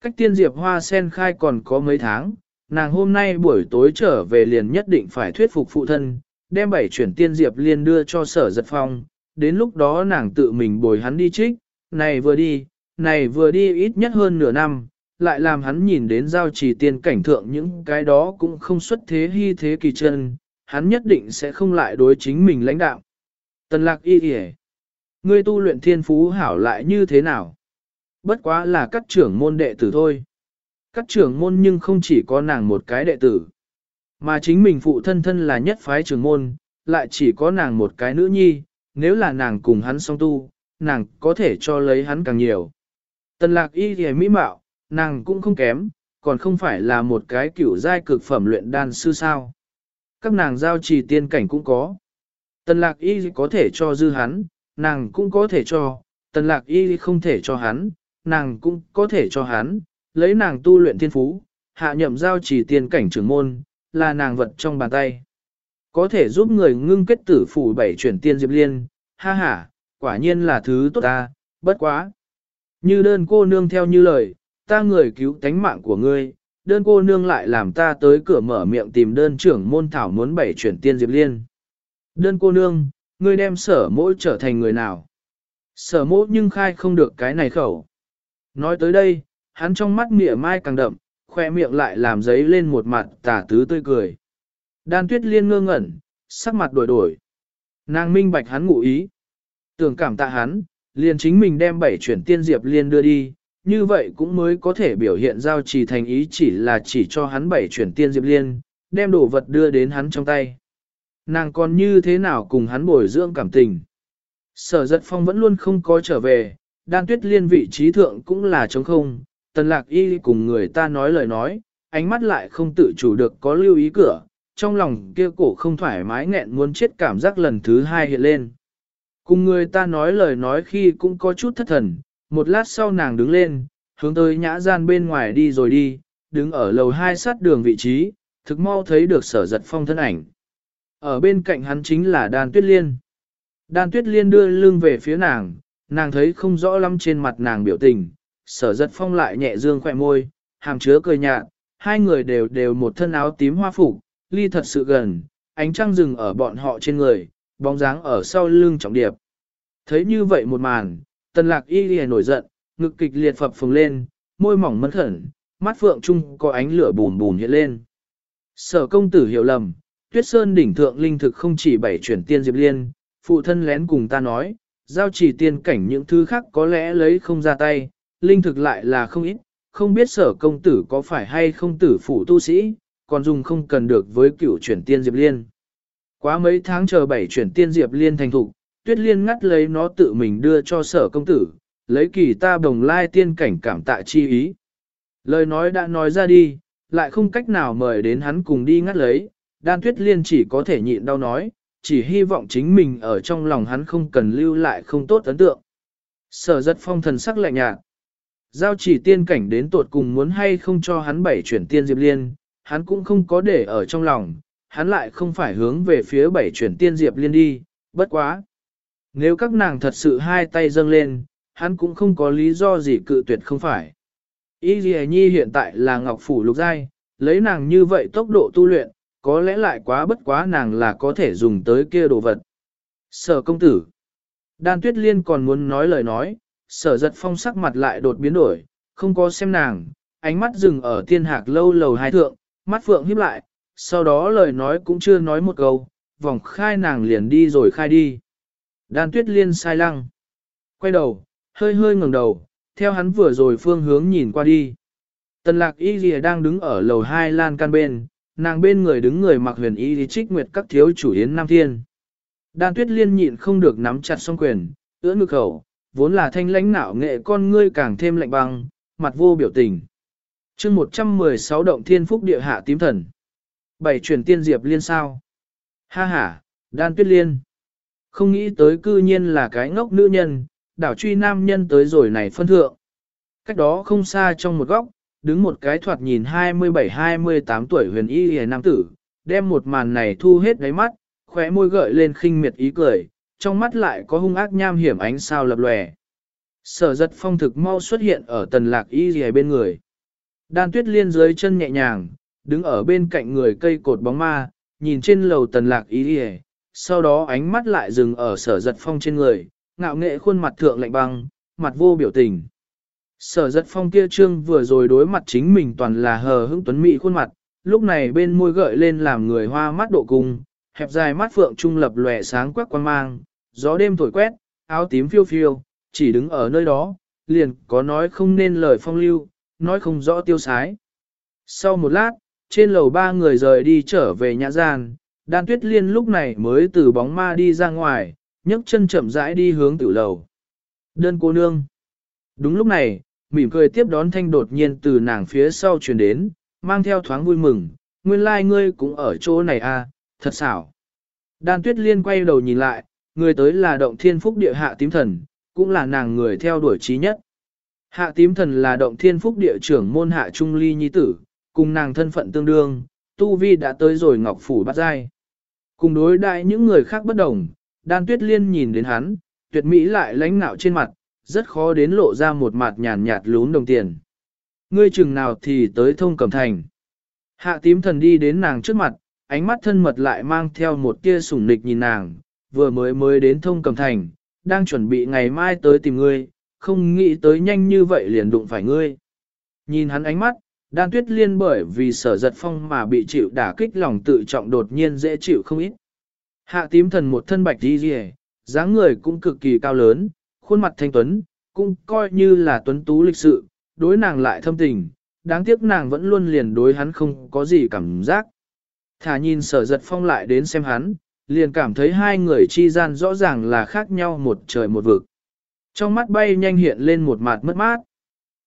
Cách tiên diệp hoa sen khai còn có mấy tháng, nàng hôm nay buổi tối trở về liền nhất định phải thuyết phục phụ thân, đem bảy chuyển tiên diệp liên đưa cho sở giật phong, đến lúc đó nàng tự mình bồi hắn đi trích, này vừa đi, này vừa đi ít nhất hơn nửa năm, lại làm hắn nhìn đến giao trì tiên cảnh thượng những cái đó cũng không xuất thế hy thế kỳ chân, hắn nhất định sẽ không lại đối chính mình lãnh đạo. Tần lạc y kìa. Ngươi tu luyện thiên phú hảo lại như thế nào? Bất quá là các trưởng môn đệ tử thôi. Các trưởng môn nhưng không chỉ có nàng một cái đệ tử. Mà chính mình phụ thân thân là nhất phái trưởng môn, lại chỉ có nàng một cái nữ nhi, nếu là nàng cùng hắn song tu, nàng có thể cho lấy hắn càng nhiều. Tần lạc y thì mỹ mạo, nàng cũng không kém, còn không phải là một cái kiểu giai cực phẩm luyện đan sư sao. Các nàng giao trì tiên cảnh cũng có. Tần lạc y có thể cho dư hắn, nàng cũng có thể cho, tần lạc y không thể cho hắn, nàng cũng có thể cho hắn, lấy nàng tu luyện thiên phú, hạ nhậm giao trì tiên cảnh trưởng môn, là nàng vật trong bàn tay. Có thể giúp người ngưng kết tử phủ bảy chuyển tiên diệp liên, ha ha, quả nhiên là thứ tốt ta, bất quá. Như đơn cô nương theo như lời, ta người cứu tánh mạng của ngươi, đơn cô nương lại làm ta tới cửa mở miệng tìm đơn trưởng môn thảo muốn bảy chuyển tiên diệp liên. Đơn cô nương, ngươi đem sở mỗi trở thành người nào? Sở mỗi nhưng khai không được cái này khẩu. Nói tới đây, hắn trong mắt mỉa mai càng đậm, khoe miệng lại làm giấy lên một mặt tả tứ tươi cười. Đan tuyết liên ngơ ngẩn, sắc mặt đổi đổi. Nàng minh bạch hắn ngụ ý. Tưởng cảm tạ hắn, liền chính mình đem bảy chuyển tiên diệp liên đưa đi, như vậy cũng mới có thể biểu hiện giao trì thành ý chỉ là chỉ cho hắn bảy chuyển tiên diệp liên, đem đồ vật đưa đến hắn trong tay. Nàng còn như thế nào cùng hắn bồi dưỡng cảm tình. Sở giật phong vẫn luôn không có trở về, đan tuyết liên vị trí thượng cũng là trống không, tần lạc y cùng người ta nói lời nói, ánh mắt lại không tự chủ được có lưu ý cửa, trong lòng kia cổ không thoải mái nghẹn muốn chết cảm giác lần thứ hai hiện lên. Cùng người ta nói lời nói khi cũng có chút thất thần, một lát sau nàng đứng lên, hướng tới nhã gian bên ngoài đi rồi đi, đứng ở lầu hai sát đường vị trí, thực mau thấy được sở giật phong thân ảnh. Ở bên cạnh hắn chính là đan tuyết liên. Đan tuyết liên đưa lưng về phía nàng, nàng thấy không rõ lắm trên mặt nàng biểu tình, sở giật phong lại nhẹ dương khỏe môi, hàm chứa cười nhạt, hai người đều đều một thân áo tím hoa phục, ly thật sự gần, ánh trăng rừng ở bọn họ trên người, bóng dáng ở sau lưng trọng điệp. Thấy như vậy một màn, tần lạc y lìa nổi giận, ngực kịch liệt phập phồng lên, môi mỏng mẫn khẩn, mắt phượng trung có ánh lửa bùn bùn hiện lên. Sở công tử hiểu lầm, tuyết sơn đỉnh thượng linh thực không chỉ bảy chuyển tiên diệp liên, phụ thân lén cùng ta nói, giao chỉ tiên cảnh những thứ khác có lẽ lấy không ra tay, linh thực lại là không ít, không biết sở công tử có phải hay không tử phụ tu sĩ, còn dùng không cần được với cựu chuyển tiên diệp liên. Quá mấy tháng chờ bảy chuyển tiên diệp liên thành thục, tuyết liên ngắt lấy nó tự mình đưa cho sở công tử, lấy kỳ ta đồng lai tiên cảnh cảm tạ chi ý. Lời nói đã nói ra đi, lại không cách nào mời đến hắn cùng đi ngắt lấy, đan tuyết liên chỉ có thể nhịn đau nói, chỉ hy vọng chính mình ở trong lòng hắn không cần lưu lại không tốt ấn tượng. Sở giật phong thần sắc lạnh nhạt. Giao chỉ tiên cảnh đến tột cùng muốn hay không cho hắn bảy chuyển tiên diệp liên, hắn cũng không có để ở trong lòng, hắn lại không phải hướng về phía bảy chuyển tiên diệp liên đi, bất quá. Nếu các nàng thật sự hai tay dâng lên, hắn cũng không có lý do gì cự tuyệt không phải. Y Ghi Nhi hiện tại là Ngọc Phủ Lục Giai, lấy nàng như vậy tốc độ tu luyện, có lẽ lại quá bất quá nàng là có thể dùng tới kia đồ vật. Sở công tử. Đan Tuyết Liên còn muốn nói lời nói, sở giật phong sắc mặt lại đột biến đổi, không có xem nàng, ánh mắt dừng ở tiên hạc lâu lầu hai thượng, mắt phượng híp lại, sau đó lời nói cũng chưa nói một câu, vòng khai nàng liền đi rồi khai đi. Đan tuyết liên sai lăng. Quay đầu, hơi hơi ngẩng đầu, theo hắn vừa rồi phương hướng nhìn qua đi. Tần lạc y lìa đang đứng ở lầu hai lan can bên, nàng bên người đứng người mặc huyền y lý trích nguyệt các thiếu chủ yến nam thiên. Đan tuyết liên nhịn không được nắm chặt song quyền, ưỡn ngực khẩu, vốn là thanh lãnh nạo nghệ con ngươi càng thêm lạnh băng, mặt vô biểu tình. chương 116 động thiên phúc địa hạ tím thần. Bảy chuyển tiên diệp liên sao. Ha ha, đan tuyết liên. Không nghĩ tới cư nhiên là cái ngốc nữ nhân, đảo truy nam nhân tới rồi này phân thượng. Cách đó không xa trong một góc, đứng một cái thoạt nhìn 27-28 tuổi huyền y hề nam tử, đem một màn này thu hết đáy mắt, khóe môi gợi lên khinh miệt ý cười, trong mắt lại có hung ác nham hiểm ánh sao lập lòe. Sở giật phong thực mau xuất hiện ở tần lạc y gì bên người. Đan tuyết liên dưới chân nhẹ nhàng, đứng ở bên cạnh người cây cột bóng ma, nhìn trên lầu tần lạc y gì, sau đó ánh mắt lại dừng ở sở giật phong trên người, ngạo nghệ khuôn mặt thượng lạnh băng, mặt vô biểu tình. Sở giật phong kia trương vừa rồi đối mặt chính mình toàn là hờ hững tuấn mỹ khuôn mặt, lúc này bên môi gợi lên làm người hoa mắt độ cung, hẹp dài mắt phượng trung lập lòe sáng quắc quan mang, gió đêm thổi quét, áo tím phiêu phiêu, chỉ đứng ở nơi đó, liền có nói không nên lời phong lưu, nói không rõ tiêu sái. Sau một lát, trên lầu ba người rời đi trở về nhà gian, đan tuyết liên lúc này mới từ bóng ma đi ra ngoài, nhấc chân chậm rãi đi hướng tiểu lầu. Đơn cô nương. Đúng lúc này, mỉm cười tiếp đón thanh đột nhiên từ nàng phía sau truyền đến, mang theo thoáng vui mừng, nguyên lai like ngươi cũng ở chỗ này à, thật xảo. Đan tuyết liên quay đầu nhìn lại, người tới là động thiên phúc địa hạ tím thần, cũng là nàng người theo đuổi trí nhất. Hạ tím thần là động thiên phúc địa trưởng môn hạ trung ly nhi tử, cùng nàng thân phận tương đương, tu vi đã tới rồi ngọc phủ bắt dai. Cùng đối đại những người khác bất đồng, đan tuyết liên nhìn đến hắn, tuyệt mỹ lại lãnh nạo trên mặt, rất khó đến lộ ra một mặt nhàn nhạt lún đồng tiền. Ngươi chừng nào thì tới thông cẩm thành. Hạ tím thần đi đến nàng trước mặt, ánh mắt thân mật lại mang theo một tia sủng nịch nhìn nàng, vừa mới mới đến thông cầm thành, đang chuẩn bị ngày mai tới tìm ngươi, không nghĩ tới nhanh như vậy liền đụng phải ngươi. Nhìn hắn ánh mắt, đan tuyết liên bởi vì sở giật phong mà bị chịu đả kích lòng tự trọng đột nhiên dễ chịu không ít. Hạ tím thần một thân bạch đi rìa, dáng người cũng cực kỳ cao lớn, khuôn mặt thanh tuấn, cũng coi như là tuấn tú lịch sự, đối nàng lại thâm tình, đáng tiếc nàng vẫn luôn liền đối hắn không có gì cảm giác. Thả nhìn sở giật phong lại đến xem hắn, liền cảm thấy hai người chi gian rõ ràng là khác nhau một trời một vực. Trong mắt bay nhanh hiện lên một mặt mất mát.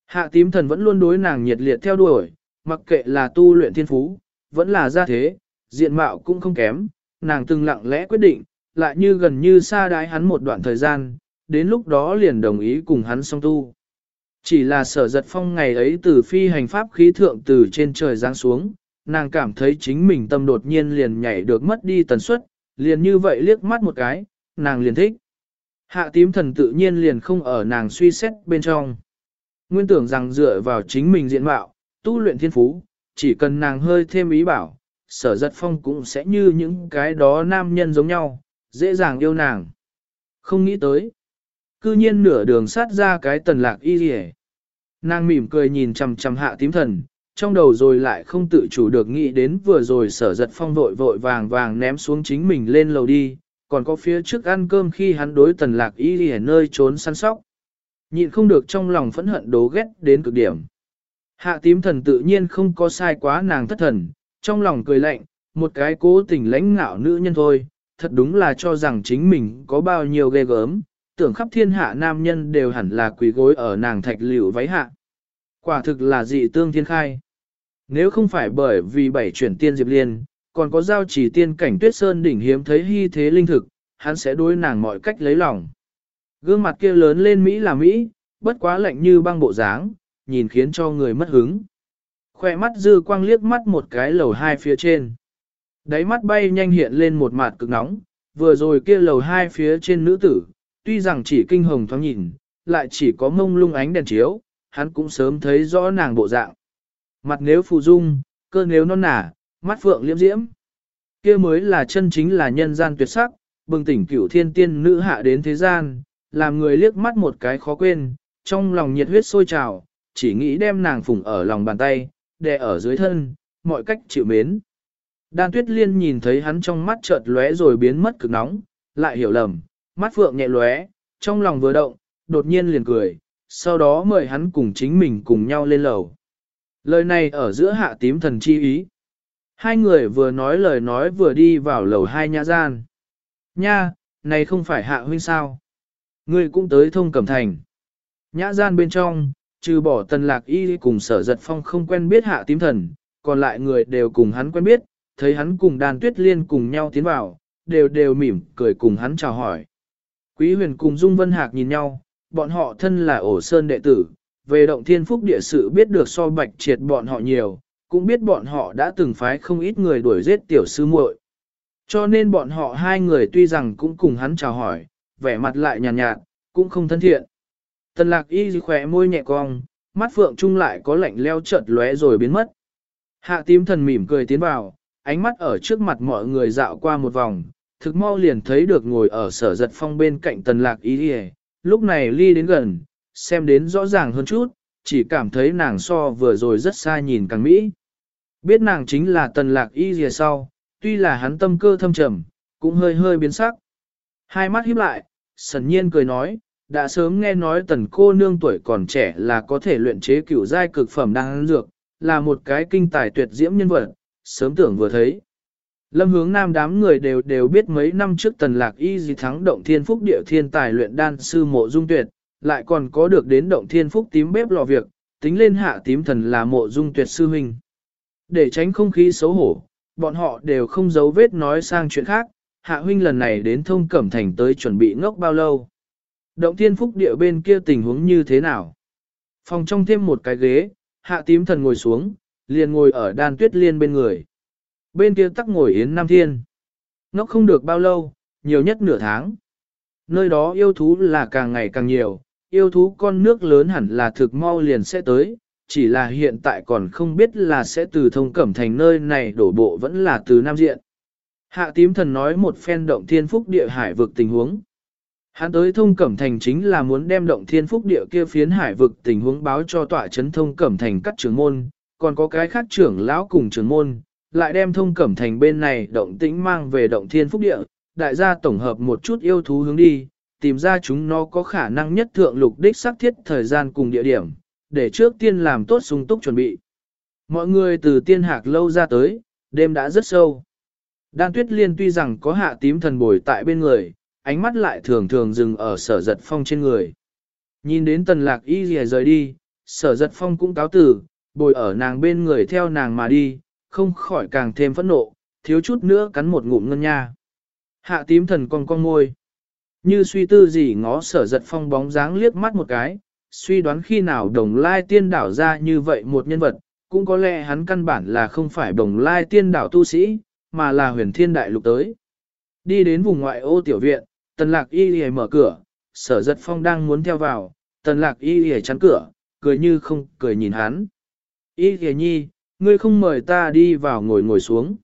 Hạ tím thần vẫn luôn đối nàng nhiệt liệt theo đuổi, mặc kệ là tu luyện thiên phú, vẫn là gia thế, diện mạo cũng không kém, nàng từng lặng lẽ quyết định, lại như gần như xa đái hắn một đoạn thời gian, đến lúc đó liền đồng ý cùng hắn song tu. Chỉ là sở giật phong ngày ấy từ phi hành pháp khí thượng từ trên trời giáng xuống, nàng cảm thấy chính mình tâm đột nhiên liền nhảy được mất đi tần suất, liền như vậy liếc mắt một cái, nàng liền thích. Hạ tím thần tự nhiên liền không ở nàng suy xét bên trong. Nguyên tưởng rằng dựa vào chính mình diện mạo, tu luyện thiên phú, chỉ cần nàng hơi thêm ý bảo, sở giật phong cũng sẽ như những cái đó nam nhân giống nhau, dễ dàng yêu nàng. Không nghĩ tới. Cư nhiên nửa đường sát ra cái tần lạc y rỉ. Nàng mỉm cười nhìn chầm chầm hạ tím thần, trong đầu rồi lại không tự chủ được nghĩ đến vừa rồi sở giật phong vội vội vàng vàng ném xuống chính mình lên lầu đi, còn có phía trước ăn cơm khi hắn đối tần lạc y rỉ nơi trốn săn sóc. Nhịn không được trong lòng phẫn hận đố ghét đến cực điểm. Hạ tím thần tự nhiên không có sai quá nàng thất thần, trong lòng cười lạnh, một cái cố tình lãnh ngạo nữ nhân thôi, thật đúng là cho rằng chính mình có bao nhiêu ghê gớm, tưởng khắp thiên hạ nam nhân đều hẳn là quỳ gối ở nàng thạch liễu váy hạ. Quả thực là dị tương thiên khai. Nếu không phải bởi vì bảy chuyển tiên Diệp Liên, còn có giao chỉ tiên cảnh tuyết sơn đỉnh hiếm thấy hy thế linh thực, hắn sẽ đối nàng mọi cách lấy lòng. Gương mặt kia lớn lên Mỹ là Mỹ, bất quá lạnh như băng bộ dáng, nhìn khiến cho người mất hứng. Khoe mắt dư quang liếc mắt một cái lầu hai phía trên. Đáy mắt bay nhanh hiện lên một mặt cực nóng, vừa rồi kia lầu hai phía trên nữ tử, tuy rằng chỉ kinh hồng thoáng nhìn, lại chỉ có mông lung ánh đèn chiếu, hắn cũng sớm thấy rõ nàng bộ dạng. Mặt nếu phù dung, cơ nếu non nả, mắt phượng liễm diễm. kia mới là chân chính là nhân gian tuyệt sắc, bừng tỉnh cửu thiên tiên nữ hạ đến thế gian, làm người liếc mắt một cái khó quên, trong lòng nhiệt huyết sôi trào, chỉ nghĩ đem nàng phùng ở lòng bàn tay, đè ở dưới thân, mọi cách chịu mến. Đan tuyết liên nhìn thấy hắn trong mắt chợt lóe rồi biến mất cực nóng, lại hiểu lầm, mắt phượng nhẹ lóe, trong lòng vừa động, đột nhiên liền cười, sau đó mời hắn cùng chính mình cùng nhau lên lầu. Lời này ở giữa hạ tím thần chi ý. Hai người vừa nói lời nói vừa đi vào lầu hai nhà gian. Nha, này không phải hạ huynh sao? Ngươi cũng tới thông cẩm thành. Nhã gian bên trong, trừ bỏ tần lạc y cùng sở giật phong không quen biết hạ tím thần, còn lại người đều cùng hắn quen biết, thấy hắn cùng đàn tuyết liên cùng nhau tiến vào, đều đều mỉm cười cùng hắn chào hỏi. Quý huyền cùng Dung Vân Hạc nhìn nhau, bọn họ thân là ổ sơn đệ tử, về động thiên phúc địa sự biết được so bạch triệt bọn họ nhiều, cũng biết bọn họ đã từng phái không ít người đuổi giết tiểu sư muội. Cho nên bọn họ hai người tuy rằng cũng cùng hắn chào hỏi, vẻ mặt lại nhàn nhạt, nhạt, cũng không thân thiện. Tần lạc y khỏe môi nhẹ cong, mắt phượng trung lại có lạnh leo chợt lóe rồi biến mất. Hạ tím thần mỉm cười tiến vào, ánh mắt ở trước mặt mọi người dạo qua một vòng, thực mau liền thấy được ngồi ở sở giật phong bên cạnh tần lạc y đi lúc này ly đến gần, xem đến rõ ràng hơn chút, chỉ cảm thấy nàng so vừa rồi rất xa nhìn càng mỹ. Biết nàng chính là tần lạc y dìa sau, tuy là hắn tâm cơ thâm trầm, cũng hơi hơi biến sắc. Hai mắt híp lại, sần nhiên cười nói, đã sớm nghe nói tần cô nương tuổi còn trẻ là có thể luyện chế cửu giai cực phẩm đang dược, là một cái kinh tài tuyệt diễm nhân vật, sớm tưởng vừa thấy. Lâm hướng nam đám người đều đều biết mấy năm trước tần lạc y gì thắng động thiên phúc địa thiên tài luyện đan sư mộ dung tuyệt, lại còn có được đến động thiên phúc tím bếp lò việc, tính lên hạ tím thần là mộ dung tuyệt sư huynh. Để tránh không khí xấu hổ, bọn họ đều không giấu vết nói sang chuyện khác, hạ huynh lần này đến thông cẩm thành tới chuẩn bị ngốc bao lâu. Động thiên phúc địa bên kia tình huống như thế nào? Phòng trong thêm một cái ghế, hạ tím thần ngồi xuống, liền ngồi ở đan tuyết liên bên người. Bên kia tắc ngồi Yến Nam Thiên. nó không được bao lâu, nhiều nhất nửa tháng. Nơi đó yêu thú là càng ngày càng nhiều, yêu thú con nước lớn hẳn là thực mau liền sẽ tới, chỉ là hiện tại còn không biết là sẽ từ thông cẩm thành nơi này đổ bộ vẫn là từ Nam Diện. Hạ tím thần nói một phen động thiên phúc địa hải vực tình huống. Hắn tới thông cẩm thành chính là muốn đem động thiên phúc địa kia phiến hải vực tình huống báo cho tọa chấn thông cẩm thành các trưởng môn, còn có cái khác trưởng lão cùng trưởng môn, lại đem thông cẩm thành bên này động tĩnh mang về động thiên phúc địa, đại gia tổng hợp một chút yêu thú hướng đi, tìm ra chúng nó có khả năng nhất thượng lục đích xác thiết thời gian cùng địa điểm, để trước tiên làm tốt sung túc chuẩn bị. Mọi người từ tiên hạc lâu ra tới, đêm đã rất sâu. Đan tuyết liên tuy rằng có hạ tím thần bồi tại bên người, ánh mắt lại thường thường dừng ở sở giật phong trên người. Nhìn đến tần lạc y rìa rời đi, sở giật phong cũng cáo tử, bồi ở nàng bên người theo nàng mà đi, không khỏi càng thêm phẫn nộ, thiếu chút nữa cắn một ngụm ngân nha. Hạ tím thần con con môi. Như suy tư gì ngó sở giật phong bóng dáng liếc mắt một cái, suy đoán khi nào đồng lai tiên đảo ra như vậy một nhân vật, cũng có lẽ hắn căn bản là không phải đồng lai tiên đảo tu sĩ, mà là huyền thiên đại lục tới. Đi đến vùng ngoại ô tiểu viện, tần lạc y lìa mở cửa, sở giật phong đang muốn theo vào, tần lạc y lìa chắn cửa, cười như không cười nhìn hắn. Y lìa nhi, ngươi không mời ta đi vào ngồi ngồi xuống.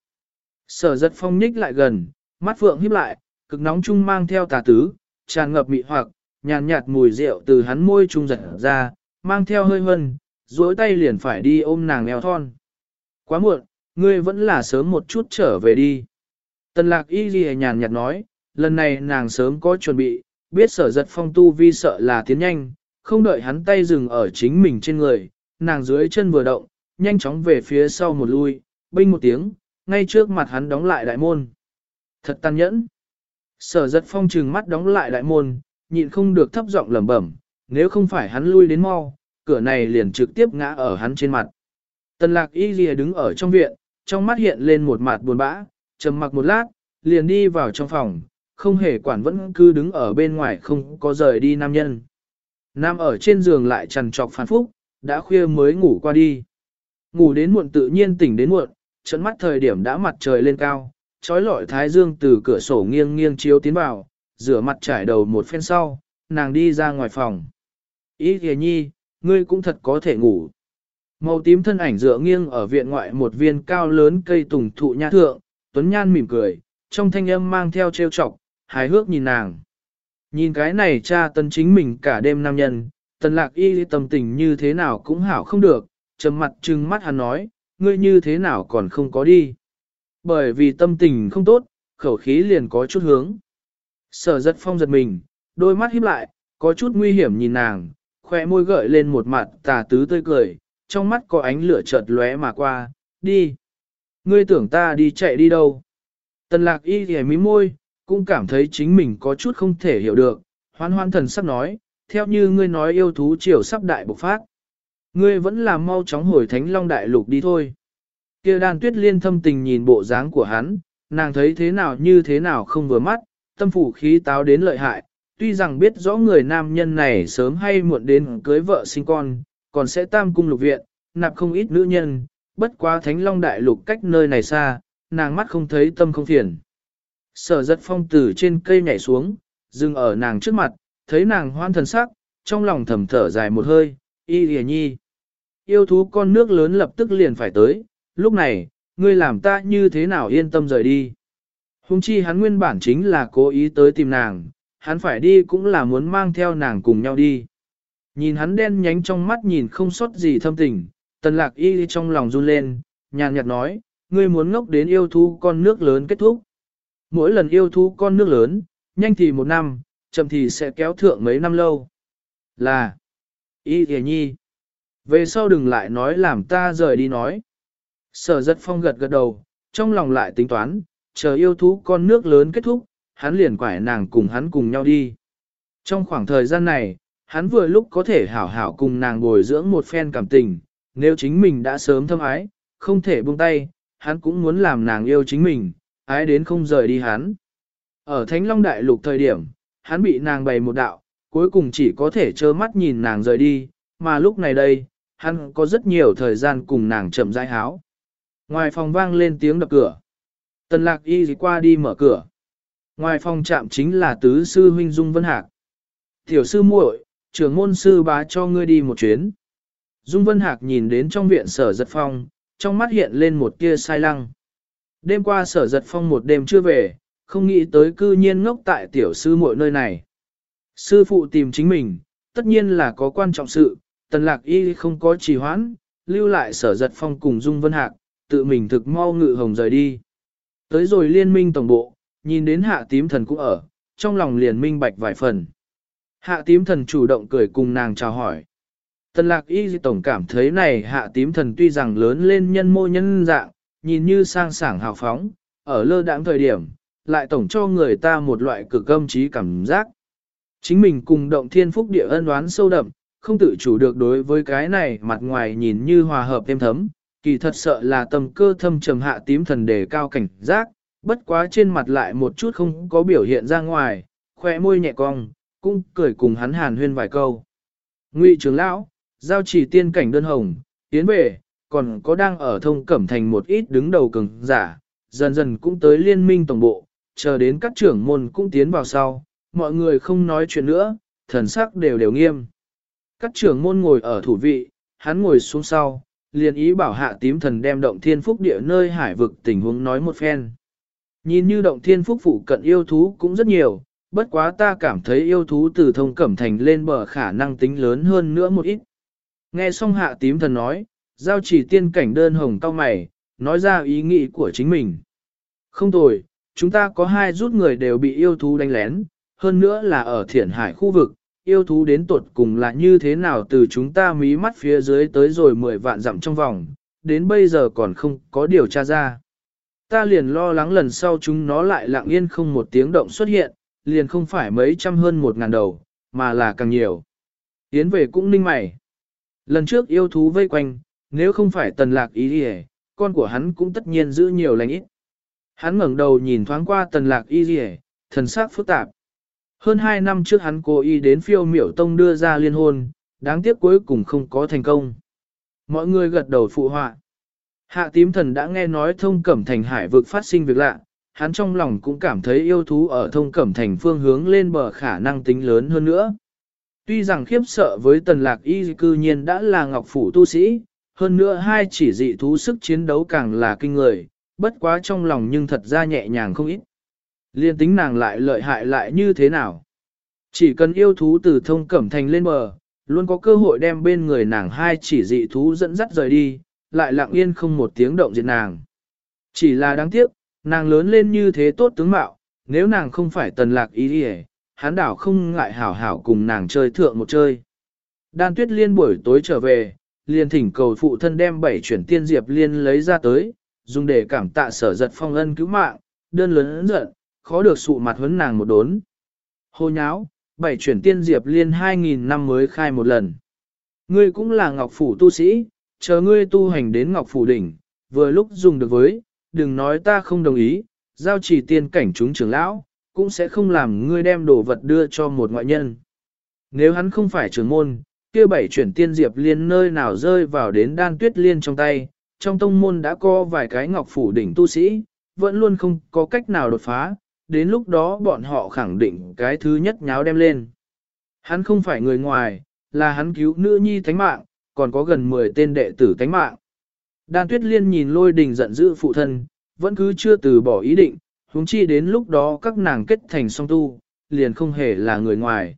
Sở giật phong nhích lại gần, mắt phượng híp lại, cực nóng chung mang theo tà tứ, tràn ngập mị hoặc, nhàn nhạt mùi rượu từ hắn môi trung giật ra, mang theo hơi hân, duỗi tay liền phải đi ôm nàng eo thon. Quá muộn, ngươi vẫn là sớm một chút trở về đi. Tần lạc y ghi nhàn nhạt nói, lần này nàng sớm có chuẩn bị, biết sở giật phong tu vi sợ là tiến nhanh, không đợi hắn tay dừng ở chính mình trên người, nàng dưới chân vừa động, nhanh chóng về phía sau một lui, binh một tiếng, ngay trước mặt hắn đóng lại đại môn. Thật tàn nhẫn. Sở giật phong trừng mắt đóng lại đại môn, nhịn không được thấp giọng lẩm bẩm, nếu không phải hắn lui đến mau, cửa này liền trực tiếp ngã ở hắn trên mặt. Tần lạc y lìa đứng ở trong viện, trong mắt hiện lên một mặt buồn bã, trầm mặc một lát, liền đi vào trong phòng, không hề quản vẫn cứ đứng ở bên ngoài không có rời đi nam nhân. Nam ở trên giường lại trằn trọc phản phúc, đã khuya mới ngủ qua đi. Ngủ đến muộn tự nhiên tỉnh đến muộn, trận mắt thời điểm đã mặt trời lên cao, trói lọi thái dương từ cửa sổ nghiêng nghiêng chiếu tiến vào, rửa mặt trải đầu một phen sau, nàng đi ra ngoài phòng. Ý kìa nhi, ngươi cũng thật có thể ngủ. Màu tím thân ảnh dựa nghiêng ở viện ngoại một viên cao lớn cây tùng thụ nha thượng, Tuấn Nhan mỉm cười, trong thanh âm mang theo trêu chọc, hài hước nhìn nàng. Nhìn cái này cha tân chính mình cả đêm nam nhân, tần lạc y tâm tình như thế nào cũng hảo không được, trầm mặt trừng mắt hắn nói, ngươi như thế nào còn không có đi. Bởi vì tâm tình không tốt, khẩu khí liền có chút hướng. Sở giật phong giật mình, đôi mắt híp lại, có chút nguy hiểm nhìn nàng, khoe môi gợi lên một mặt tà tứ tươi cười, trong mắt có ánh lửa chợt lóe mà qua, đi. Ngươi tưởng ta đi chạy đi đâu? Tần lạc y ghẻ mí môi, cũng cảm thấy chính mình có chút không thể hiểu được, hoan hoan thần sắp nói, theo như ngươi nói yêu thú triều sắp đại bộc phát. Ngươi vẫn là mau chóng hồi thánh long đại lục đi thôi. Kia đàn tuyết liên thâm tình nhìn bộ dáng của hắn, nàng thấy thế nào như thế nào không vừa mắt, tâm phủ khí táo đến lợi hại, tuy rằng biết rõ người nam nhân này sớm hay muộn đến cưới vợ sinh con, còn sẽ tam cung lục viện, nạp không ít nữ nhân, bất quá thánh long đại lục cách nơi này xa, nàng mắt không thấy tâm không phiền. Sở giật phong từ trên cây nhảy xuống, dừng ở nàng trước mặt, thấy nàng hoan thần sắc, trong lòng thầm thở dài một hơi, y lìa nhi. Yêu thú con nước lớn lập tức liền phải tới, lúc này, ngươi làm ta như thế nào yên tâm rời đi. Hùng chi hắn nguyên bản chính là cố ý tới tìm nàng, hắn phải đi cũng là muốn mang theo nàng cùng nhau đi. Nhìn hắn đen nhánh trong mắt nhìn không sót gì thâm tình, tần lạc y trong lòng run lên, nhàn nhạt nói, ngươi muốn ngốc đến yêu thú con nước lớn kết thúc. Mỗi lần yêu thú con nước lớn, nhanh thì một năm, chậm thì sẽ kéo thượng mấy năm lâu. Là, y thề nhi, về sau đừng lại nói làm ta rời đi nói. Sở giật phong gật gật đầu, trong lòng lại tính toán, chờ yêu thú con nước lớn kết thúc, hắn liền quải nàng cùng hắn cùng nhau đi. Trong khoảng thời gian này, hắn vừa lúc có thể hảo hảo cùng nàng bồi dưỡng một phen cảm tình, nếu chính mình đã sớm thâm ái, không thể buông tay, hắn cũng muốn làm nàng yêu chính mình, ái đến không rời đi hắn. Ở Thánh Long Đại Lục thời điểm, hắn bị nàng bày một đạo, cuối cùng chỉ có thể trơ mắt nhìn nàng rời đi, mà lúc này đây, hắn có rất nhiều thời gian cùng nàng chậm rãi háo. Ngoài phòng vang lên tiếng đập cửa. Tần lạc y qua đi mở cửa. Ngoài phòng chạm chính là tứ sư huynh Dung Vân Hạc. Tiểu sư muội, trưởng môn sư bá cho ngươi đi một chuyến. Dung Vân Hạc nhìn đến trong viện sở giật phong, trong mắt hiện lên một tia sai lăng. Đêm qua sở giật phong một đêm chưa về, không nghĩ tới cư nhiên ngốc tại tiểu sư muội nơi này. Sư phụ tìm chính mình, tất nhiên là có quan trọng sự, tần lạc y không có trì hoãn, lưu lại sở giật phong cùng Dung Vân Hạc, tự mình thực mau ngự hồng rời đi. Tới rồi liên minh tổng bộ, nhìn đến hạ tím thần cũng ở, trong lòng liền minh bạch vài phần. Hạ tím thần chủ động cười cùng nàng chào hỏi. Tần lạc y tổng cảm thấy này hạ tím thần tuy rằng lớn lên nhân mô nhân dạng, nhìn như sang sảng hào phóng, ở lơ đãng thời điểm, lại tổng cho người ta một loại cực âm trí cảm giác. Chính mình cùng động thiên phúc địa ân đoán sâu đậm, không tự chủ được đối với cái này mặt ngoài nhìn như hòa hợp êm thấm, kỳ thật sợ là tầm cơ thâm trầm hạ tím thần đề cao cảnh giác, bất quá trên mặt lại một chút không có biểu hiện ra ngoài, khoe môi nhẹ cong, cũng cười cùng hắn hàn huyên vài câu. Ngụy trưởng lão, giao chỉ tiên cảnh đơn hồng, tiến về, còn có đang ở thông cẩm thành một ít đứng đầu cường giả, dần dần cũng tới liên minh tổng bộ, chờ đến các trưởng môn cũng tiến vào sau, mọi người không nói chuyện nữa, thần sắc đều đều nghiêm. Các trưởng môn ngồi ở thủ vị, hắn ngồi xuống sau, liền ý bảo hạ tím thần đem động thiên phúc địa nơi hải vực tình huống nói một phen. Nhìn như động thiên phúc phụ cận yêu thú cũng rất nhiều, bất quá ta cảm thấy yêu thú từ thông cẩm thành lên bờ khả năng tính lớn hơn nữa một ít. Nghe xong hạ tím thần nói, giao chỉ tiên cảnh đơn hồng cao mày, nói ra ý nghĩ của chính mình. Không tồi, chúng ta có hai rút người đều bị yêu thú đánh lén, hơn nữa là ở thiển hải khu vực, yêu thú đến tuột cùng là như thế nào từ chúng ta mí mắt phía dưới tới rồi 10 vạn dặm trong vòng, đến bây giờ còn không có điều tra ra. Ta liền lo lắng lần sau chúng nó lại lặng yên không một tiếng động xuất hiện, liền không phải mấy trăm hơn một ngàn đầu, mà là càng nhiều. Tiến về cũng ninh mày. Lần trước yêu thú vây quanh, nếu không phải tần lạc ý đi con của hắn cũng tất nhiên giữ nhiều lành ít. Hắn ngẩng đầu nhìn thoáng qua tần lạc y gì thần sắc phức tạp. Hơn hai năm trước hắn cố ý đến phiêu miểu tông đưa ra liên hôn, đáng tiếc cuối cùng không có thành công. Mọi người gật đầu phụ họa. Hạ tím thần đã nghe nói thông cẩm thành hải vực phát sinh việc lạ, hắn trong lòng cũng cảm thấy yêu thú ở thông cẩm thành phương hướng lên bờ khả năng tính lớn hơn nữa. Tuy rằng khiếp sợ với tần lạc y cư nhiên đã là ngọc phủ tu sĩ, hơn nữa hai chỉ dị thú sức chiến đấu càng là kinh người, bất quá trong lòng nhưng thật ra nhẹ nhàng không ít. Liên tính nàng lại lợi hại lại như thế nào? Chỉ cần yêu thú từ thông cẩm thành lên bờ, luôn có cơ hội đem bên người nàng hai chỉ dị thú dẫn dắt rời đi, lại lặng yên không một tiếng động diệt nàng. Chỉ là đáng tiếc, nàng lớn lên như thế tốt tướng mạo, nếu nàng không phải tần lạc ý đi hán đảo không ngại hảo hảo cùng nàng chơi thượng một chơi. Đan tuyết liên buổi tối trở về, liền thỉnh cầu phụ thân đem bảy chuyển tiên diệp liên lấy ra tới, dùng để cảm tạ sở giật phong ân cứu mạng, đơn lớn giận, khó được sụ mặt huấn nàng một đốn. Hô nháo, bảy chuyển tiên diệp liên 2.000 năm mới khai một lần. Ngươi cũng là ngọc phủ tu sĩ, chờ ngươi tu hành đến ngọc phủ đỉnh, vừa lúc dùng được với, đừng nói ta không đồng ý, giao chỉ tiên cảnh chúng trưởng lão, cũng sẽ không làm ngươi đem đồ vật đưa cho một ngoại nhân. Nếu hắn không phải trưởng môn, kia bảy chuyển tiên diệp liên nơi nào rơi vào đến đan tuyết liên trong tay, trong tông môn đã có vài cái ngọc phủ đỉnh tu sĩ, vẫn luôn không có cách nào đột phá, đến lúc đó bọn họ khẳng định cái thứ nhất nháo đem lên. Hắn không phải người ngoài, là hắn cứu nữ nhi thánh mạng, còn có gần 10 tên đệ tử thánh mạng. Đan Tuyết Liên nhìn lôi đình giận dữ phụ thân, vẫn cứ chưa từ bỏ ý định, huống chi đến lúc đó các nàng kết thành song tu, liền không hề là người ngoài.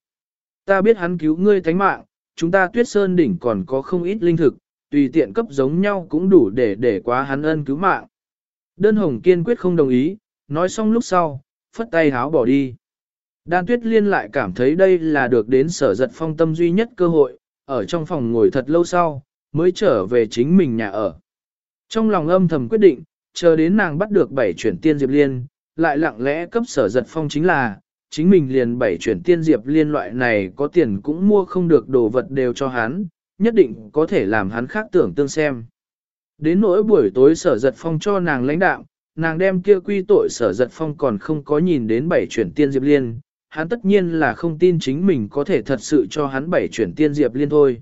Ta biết hắn cứu ngươi thánh mạng, chúng ta tuyết sơn đỉnh còn có không ít linh thực, tùy tiện cấp giống nhau cũng đủ để để quá hắn ân cứu mạng. Đơn hồng kiên quyết không đồng ý, nói xong lúc sau, phất tay háo bỏ đi. Đan tuyết liên lại cảm thấy đây là được đến sở giật phong tâm duy nhất cơ hội, ở trong phòng ngồi thật lâu sau, mới trở về chính mình nhà ở. Trong lòng âm thầm quyết định, chờ đến nàng bắt được bảy chuyển tiên diệp liên, lại lặng lẽ cấp sở giật phong chính là, chính mình liền bảy chuyển tiên diệp liên loại này có tiền cũng mua không được đồ vật đều cho hắn, nhất định có thể làm hắn khác tưởng tương xem. Đến nỗi buổi tối sở giật phong cho nàng lãnh đạo, nàng đem kia quy tội sở giật phong còn không có nhìn đến bảy chuyển tiên diệp liên, hắn tất nhiên là không tin chính mình có thể thật sự cho hắn bảy chuyển tiên diệp liên thôi.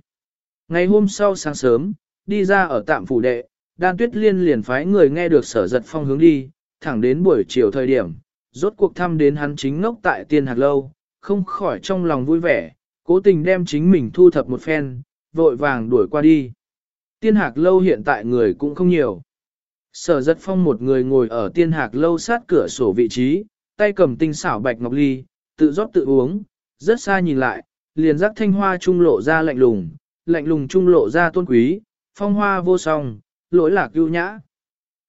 Ngày hôm sau sáng sớm, đi ra ở tạm phủ đệ, đan tuyết liên liền phái người nghe được sở giật phong hướng đi, thẳng đến buổi chiều thời điểm, rốt cuộc thăm đến hắn chính ngốc tại tiên hạt lâu, không khỏi trong lòng vui vẻ, cố tình đem chính mình thu thập một phen, vội vàng đuổi qua đi. Tiên hạc lâu hiện tại người cũng không nhiều. Sở giật phong một người ngồi ở tiên hạc lâu sát cửa sổ vị trí, tay cầm tinh xảo bạch ngọc ly, tự rót tự uống, rất xa nhìn lại, liền giác thanh hoa trung lộ ra lạnh lùng, lạnh lùng trung lộ ra tôn quý, phong hoa vô song, lỗi lạc ưu nhã.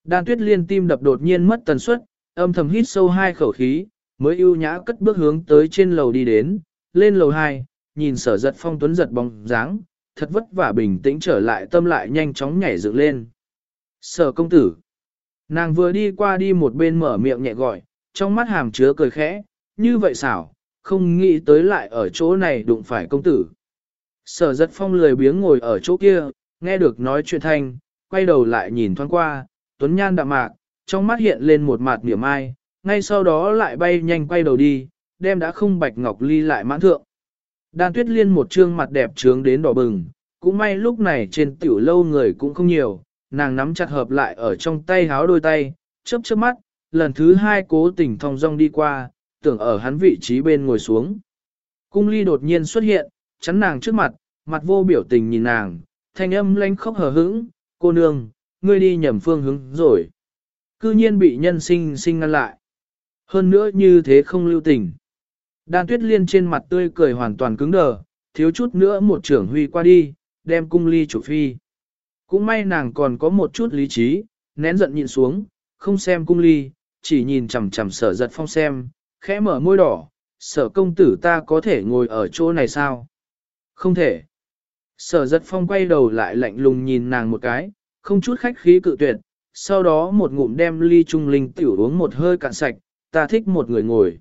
Đan tuyết liên tim đập đột nhiên mất tần suất, âm thầm hít sâu hai khẩu khí, mới ưu nhã cất bước hướng tới trên lầu đi đến, lên lầu hai, nhìn sở giật phong tuấn giật bóng dáng, thật vất vả bình tĩnh trở lại tâm lại nhanh chóng nhảy dựng lên. Sở công tử. Nàng vừa đi qua đi một bên mở miệng nhẹ gọi, trong mắt hàm chứa cười khẽ, như vậy xảo, không nghĩ tới lại ở chỗ này đụng phải công tử. Sở giật phong lười biếng ngồi ở chỗ kia, nghe được nói chuyện thanh, quay đầu lại nhìn thoáng qua, tuấn nhan đạm mạc, trong mắt hiện lên một mặt niềm ai, ngay sau đó lại bay nhanh quay đầu đi, đem đã không bạch ngọc ly lại mãn thượng. Đan tuyết liên một trương mặt đẹp trướng đến đỏ bừng, cũng may lúc này trên tiểu lâu người cũng không nhiều, nàng nắm chặt hợp lại ở trong tay háo đôi tay, chớp chớp mắt, lần thứ hai cố tình thong dong đi qua, tưởng ở hắn vị trí bên ngồi xuống. Cung ly đột nhiên xuất hiện, chắn nàng trước mặt, mặt vô biểu tình nhìn nàng, thanh âm lanh khóc hờ hững, cô nương, ngươi đi nhầm phương hướng rồi. Cư nhiên bị nhân sinh sinh ngăn lại. Hơn nữa như thế không lưu tình. Đan tuyết liên trên mặt tươi cười hoàn toàn cứng đờ, thiếu chút nữa một trưởng huy qua đi, đem cung ly chủ phi. Cũng may nàng còn có một chút lý trí, nén giận nhịn xuống, không xem cung ly, chỉ nhìn chằm chằm sở giật phong xem, khẽ mở môi đỏ, sở công tử ta có thể ngồi ở chỗ này sao? Không thể. Sở giật phong quay đầu lại lạnh lùng nhìn nàng một cái, không chút khách khí cự tuyệt, sau đó một ngụm đem ly trung linh tiểu uống một hơi cạn sạch, ta thích một người ngồi.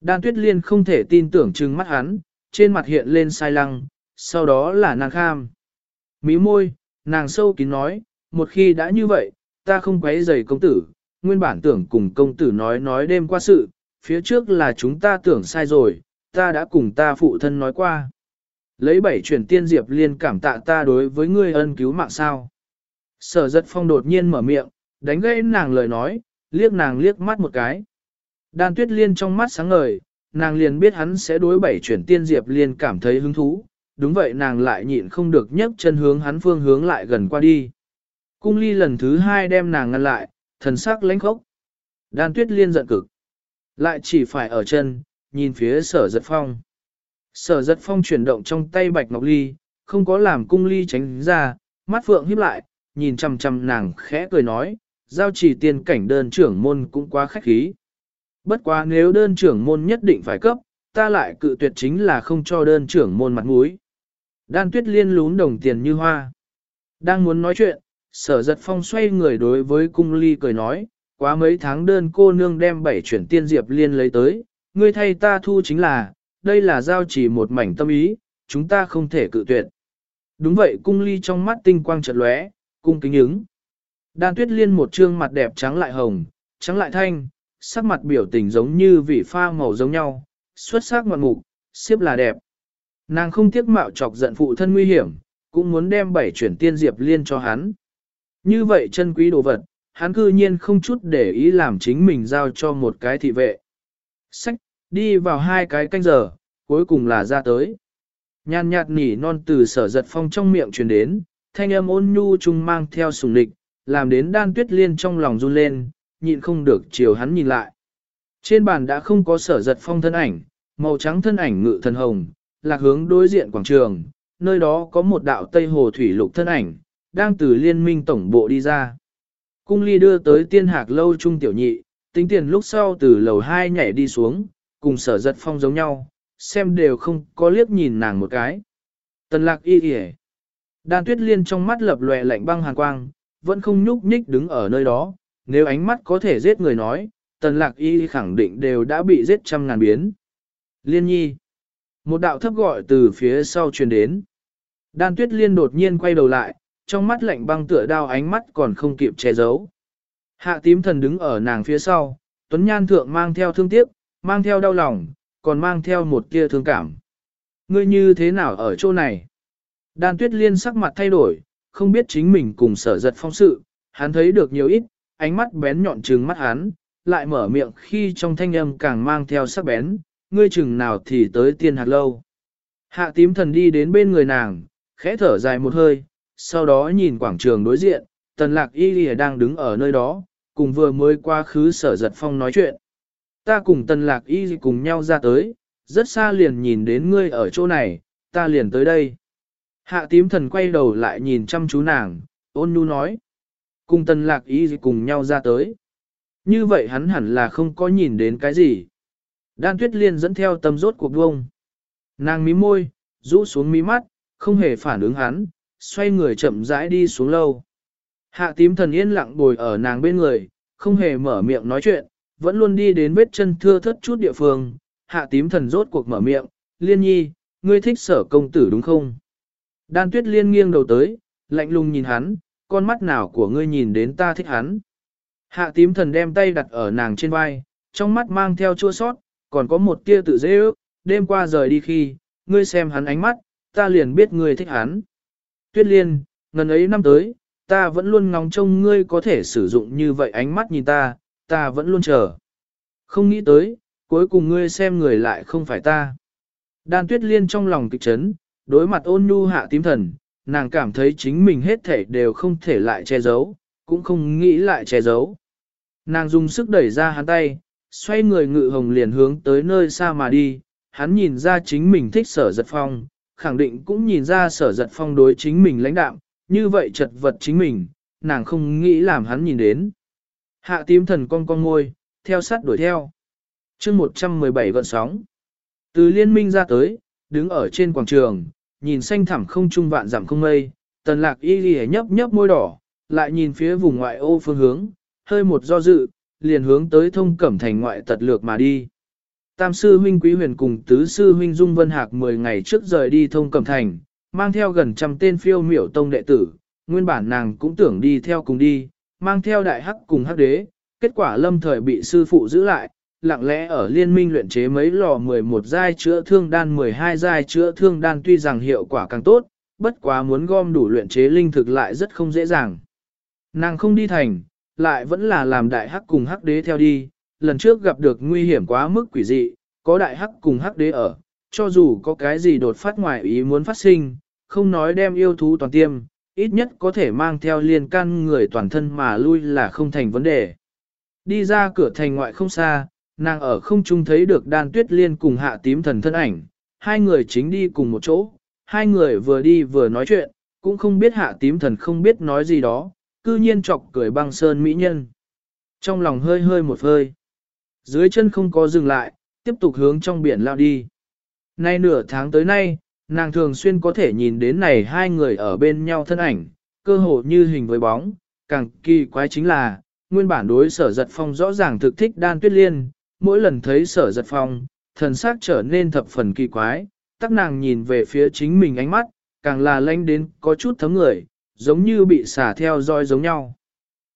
Đan tuyết liên không thể tin tưởng trừng mắt hắn, trên mặt hiện lên sai lăng, sau đó là nàng kham. Mí môi, nàng sâu kín nói, một khi đã như vậy, ta không quấy rầy công tử, nguyên bản tưởng cùng công tử nói nói đêm qua sự, phía trước là chúng ta tưởng sai rồi, ta đã cùng ta phụ thân nói qua. Lấy bảy chuyển tiên diệp liên cảm tạ ta đối với ngươi ân cứu mạng sao. Sở giật phong đột nhiên mở miệng, đánh gãy nàng lời nói, liếc nàng liếc mắt một cái. Đan tuyết liên trong mắt sáng ngời, nàng liền biết hắn sẽ đối bảy chuyển tiên diệp liên cảm thấy hứng thú, đúng vậy nàng lại nhịn không được nhấc chân hướng hắn phương hướng lại gần qua đi. Cung ly lần thứ hai đem nàng ngăn lại, thần sắc lãnh khốc. Đan tuyết liên giận cực. Lại chỉ phải ở chân, nhìn phía sở giật phong. Sở giật phong chuyển động trong tay bạch ngọc ly, không có làm cung ly tránh ra, mắt phượng híp lại, nhìn chằm chằm nàng khẽ cười nói, giao chỉ tiền cảnh đơn trưởng môn cũng quá khách khí. Bất quá nếu đơn trưởng môn nhất định phải cấp, ta lại cự tuyệt chính là không cho đơn trưởng môn mặt mũi. Đan tuyết liên lún đồng tiền như hoa. Đang muốn nói chuyện, sở giật phong xoay người đối với cung ly cười nói, quá mấy tháng đơn cô nương đem bảy chuyển tiên diệp liên lấy tới, ngươi thay ta thu chính là, đây là giao chỉ một mảnh tâm ý, chúng ta không thể cự tuyệt. Đúng vậy cung ly trong mắt tinh quang chợt lóe, cung kính ứng. Đan tuyết liên một trương mặt đẹp trắng lại hồng, trắng lại thanh, sắc mặt biểu tình giống như vị pha màu giống nhau, xuất sắc ngoạn mục, xếp là đẹp. Nàng không tiếc mạo chọc giận phụ thân nguy hiểm, cũng muốn đem bảy chuyển tiên diệp liên cho hắn. Như vậy chân quý đồ vật, hắn cư nhiên không chút để ý làm chính mình giao cho một cái thị vệ. Sách, đi vào hai cái canh giờ, cuối cùng là ra tới. Nhàn nhạt nỉ non từ sở giật phong trong miệng truyền đến, thanh âm ôn nhu chung mang theo sùng lịch, làm đến đan tuyết liên trong lòng run lên, nhịn không được chiều hắn nhìn lại. Trên bàn đã không có sở giật phong thân ảnh, màu trắng thân ảnh ngự thần hồng, lạc hướng đối diện quảng trường, nơi đó có một đạo tây hồ thủy lục thân ảnh, đang từ liên minh tổng bộ đi ra. Cung ly đưa tới tiên hạc lâu trung tiểu nhị, tính tiền lúc sau từ lầu 2 nhảy đi xuống, cùng sở giật phong giống nhau, xem đều không có liếc nhìn nàng một cái. Tần lạc y kìa. Đan tuyết liên trong mắt lập lòe lạnh băng hàn quang, vẫn không nhúc nhích đứng ở nơi đó, nếu ánh mắt có thể giết người nói, tần lạc y khẳng định đều đã bị giết trăm ngàn biến. Liên nhi. Một đạo thấp gọi từ phía sau truyền đến. Đan tuyết liên đột nhiên quay đầu lại, trong mắt lạnh băng tựa đao ánh mắt còn không kịp che giấu. Hạ tím thần đứng ở nàng phía sau, tuấn nhan thượng mang theo thương tiếc, mang theo đau lòng, còn mang theo một tia thương cảm. Ngươi như thế nào ở chỗ này? Đan tuyết liên sắc mặt thay đổi, không biết chính mình cùng sở giật phong sự, hắn thấy được nhiều ít, ánh mắt bén nhọn trừng mắt hắn, lại mở miệng khi trong thanh âm càng mang theo sắc bén, ngươi chừng nào thì tới tiên hạt lâu. Hạ tím thần đi đến bên người nàng, khẽ thở dài một hơi, sau đó nhìn quảng trường đối diện, tần lạc y lìa đang đứng ở nơi đó, cùng vừa mới qua khứ sở giật phong nói chuyện. Ta cùng tần lạc y cùng nhau ra tới, rất xa liền nhìn đến ngươi ở chỗ này, ta liền tới đây. Hạ tím thần quay đầu lại nhìn chăm chú nàng, ôn nhu nói. Cùng tần lạc y cùng nhau ra tới. Như vậy hắn hẳn là không có nhìn đến cái gì. Đan tuyết liên dẫn theo tâm rốt cuộc vông. Nàng mí môi, rũ xuống mí mắt, không hề phản ứng hắn, xoay người chậm rãi đi xuống lâu. Hạ tím thần yên lặng bồi ở nàng bên người, không hề mở miệng nói chuyện, vẫn luôn đi đến vết chân thưa thất chút địa phương. Hạ tím thần rốt cuộc mở miệng, liên nhi, ngươi thích sở công tử đúng không? Đan tuyết liên nghiêng đầu tới, lạnh lùng nhìn hắn, con mắt nào của ngươi nhìn đến ta thích hắn. Hạ tím thần đem tay đặt ở nàng trên vai, trong mắt mang theo chua sót, còn có một tia tự dễ ước, đêm qua rời đi khi, ngươi xem hắn ánh mắt, ta liền biết ngươi thích hắn. Tuyết liên, ngần ấy năm tới, ta vẫn luôn ngóng trông ngươi có thể sử dụng như vậy ánh mắt nhìn ta, ta vẫn luôn chờ. Không nghĩ tới, cuối cùng ngươi xem người lại không phải ta. Đan tuyết liên trong lòng kịch chấn, đối mặt ôn nhu hạ tím thần, nàng cảm thấy chính mình hết thể đều không thể lại che giấu, cũng không nghĩ lại che giấu. Nàng dùng sức đẩy ra hắn tay, xoay người ngự hồng liền hướng tới nơi xa mà đi, hắn nhìn ra chính mình thích sở giật phong, khẳng định cũng nhìn ra sở giật phong đối chính mình lãnh đạm, như vậy chật vật chính mình, nàng không nghĩ làm hắn nhìn đến. Hạ tím thần con con ngôi, theo sát đuổi theo. chương 117 gọn sóng. Từ liên minh ra tới, đứng ở trên quảng trường, nhìn xanh thẳm không trung vạn giảm không mây, tần lạc y ghi nhấp nhấp môi đỏ, lại nhìn phía vùng ngoại ô phương hướng, hơi một do dự, liền hướng tới thông cẩm thành ngoại tật lược mà đi. Tam sư huynh quý huyền cùng tứ sư huynh Dung Vân Hạc 10 ngày trước rời đi thông cẩm thành, mang theo gần trăm tên phiêu miểu tông đệ tử, nguyên bản nàng cũng tưởng đi theo cùng đi, mang theo đại hắc cùng hắc đế, kết quả lâm thời bị sư phụ giữ lại, lặng lẽ ở liên minh luyện chế mấy lò 11 giai chữa thương đan 12 giai chữa thương đan tuy rằng hiệu quả càng tốt, bất quá muốn gom đủ luyện chế linh thực lại rất không dễ dàng. Nàng không đi thành, lại vẫn là làm đại hắc cùng hắc đế theo đi, lần trước gặp được nguy hiểm quá mức quỷ dị, có đại hắc cùng hắc đế ở, cho dù có cái gì đột phát ngoài ý muốn phát sinh, không nói đem yêu thú toàn tiêm, ít nhất có thể mang theo liên can người toàn thân mà lui là không thành vấn đề. Đi ra cửa thành ngoại không xa, nàng ở không trung thấy được đan tuyết liên cùng hạ tím thần thân ảnh, hai người chính đi cùng một chỗ, hai người vừa đi vừa nói chuyện, cũng không biết hạ tím thần không biết nói gì đó, cư nhiên chọc cười băng sơn mỹ nhân. Trong lòng hơi hơi một hơi, dưới chân không có dừng lại, tiếp tục hướng trong biển lao đi. Nay nửa tháng tới nay, nàng thường xuyên có thể nhìn đến này hai người ở bên nhau thân ảnh, cơ hồ như hình với bóng, càng kỳ quái chính là, nguyên bản đối sở giật phong rõ ràng thực thích đan tuyết liên, mỗi lần thấy sở giật phong, thần sắc trở nên thập phần kỳ quái, tắc nàng nhìn về phía chính mình ánh mắt, càng là lanh đến có chút thấm người, giống như bị xả theo dõi giống nhau.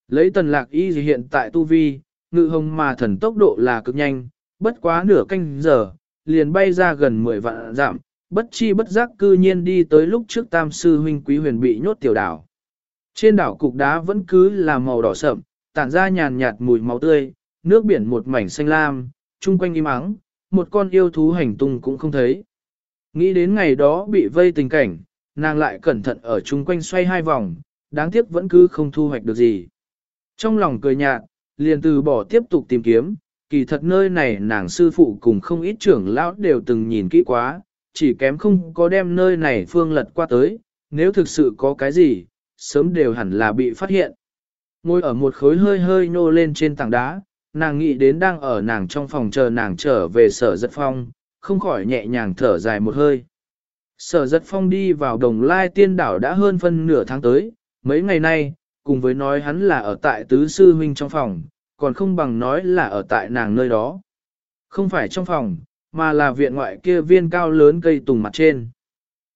Lấy tần lạc y hiện tại tu vi, ngự hồng mà thần tốc độ là cực nhanh, bất quá nửa canh giờ, liền bay ra gần 10 vạn giảm, bất chi bất giác cư nhiên đi tới lúc trước tam sư huynh quý huyền bị nhốt tiểu đảo. Trên đảo cục đá vẫn cứ là màu đỏ sậm, tản ra nhàn nhạt mùi máu tươi, nước biển một mảnh xanh lam, chung quanh im ắng, một con yêu thú hành tung cũng không thấy. Nghĩ đến ngày đó bị vây tình cảnh, nàng lại cẩn thận ở chung quanh xoay hai vòng, đáng tiếc vẫn cứ không thu hoạch được gì. Trong lòng cười nhạt, liền từ bỏ tiếp tục tìm kiếm, kỳ thật nơi này nàng sư phụ cùng không ít trưởng lão đều từng nhìn kỹ quá, chỉ kém không có đem nơi này phương lật qua tới, nếu thực sự có cái gì, sớm đều hẳn là bị phát hiện. Ngồi ở một khối hơi hơi nô lên trên tảng đá, nàng nghĩ đến đang ở nàng trong phòng chờ nàng trở về sở giật phong, không khỏi nhẹ nhàng thở dài một hơi. Sở giật phong đi vào đồng lai tiên đảo đã hơn phân nửa tháng tới, mấy ngày nay, cùng với nói hắn là ở tại tứ sư huynh trong phòng, còn không bằng nói là ở tại nàng nơi đó. Không phải trong phòng, mà là viện ngoại kia viên cao lớn cây tùng mặt trên.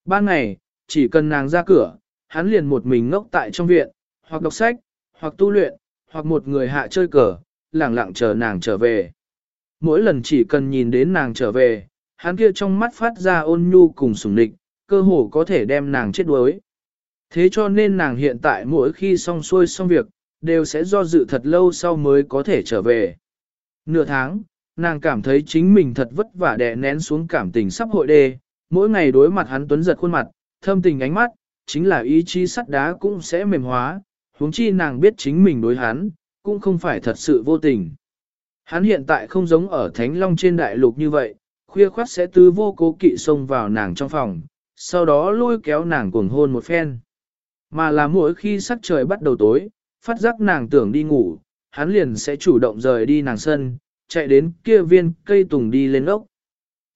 Ban ngày, chỉ cần nàng ra cửa, hắn liền một mình ngốc tại trong viện, hoặc đọc sách, hoặc tu luyện, hoặc một người hạ chơi cờ, lẳng lặng chờ nàng trở về. Mỗi lần chỉ cần nhìn đến nàng trở về, hắn kia trong mắt phát ra ôn nhu cùng sủng nịch, cơ hồ có thể đem nàng chết đuối. Thế cho nên nàng hiện tại mỗi khi xong xuôi xong việc, đều sẽ do dự thật lâu sau mới có thể trở về. Nửa tháng, nàng cảm thấy chính mình thật vất vả đè nén xuống cảm tình sắp hội đê, mỗi ngày đối mặt hắn tuấn giật khuôn mặt, thâm tình ánh mắt, chính là ý chí sắt đá cũng sẽ mềm hóa, huống chi nàng biết chính mình đối hắn, cũng không phải thật sự vô tình. Hắn hiện tại không giống ở Thánh Long trên đại lục như vậy, khuya khoát sẽ tư vô cố kỵ xông vào nàng trong phòng, sau đó lôi kéo nàng cuồng hôn một phen. Mà là mỗi khi sắc trời bắt đầu tối, phát giác nàng tưởng đi ngủ, hắn liền sẽ chủ động rời đi nàng sân, chạy đến kia viên cây tùng đi lên ốc.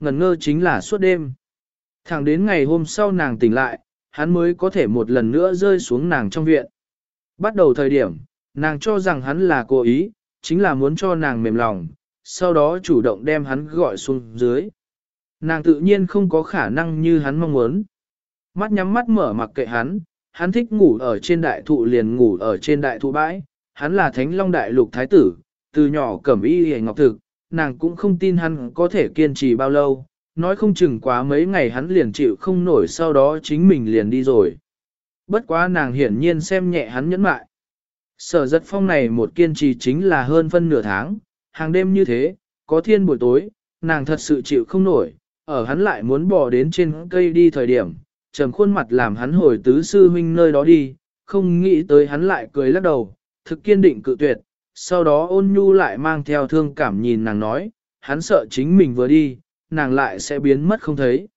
Ngần ngơ chính là suốt đêm. Thẳng đến ngày hôm sau nàng tỉnh lại, hắn mới có thể một lần nữa rơi xuống nàng trong viện. Bắt đầu thời điểm, nàng cho rằng hắn là cố ý, chính là muốn cho nàng mềm lòng, sau đó chủ động đem hắn gọi xuống dưới. Nàng tự nhiên không có khả năng như hắn mong muốn. Mắt nhắm mắt mở mặc kệ hắn, hắn thích ngủ ở trên đại thụ liền ngủ ở trên đại thụ bãi, hắn là thánh long đại lục thái tử, từ nhỏ cẩm y hề ngọc thực, nàng cũng không tin hắn có thể kiên trì bao lâu, nói không chừng quá mấy ngày hắn liền chịu không nổi sau đó chính mình liền đi rồi. bất quá nàng hiển nhiên xem nhẹ hắn nhẫn mại. Sở giật phong này một kiên trì chính là hơn phân nửa tháng, hàng đêm như thế, có thiên buổi tối, nàng thật sự chịu không nổi, ở hắn lại muốn bỏ đến trên cây đi thời điểm, trầm khuôn mặt làm hắn hồi tứ sư huynh nơi đó đi, không nghĩ tới hắn lại cười lắc đầu, thực kiên định cự tuyệt, sau đó ôn nhu lại mang theo thương cảm nhìn nàng nói, hắn sợ chính mình vừa đi, nàng lại sẽ biến mất không thấy.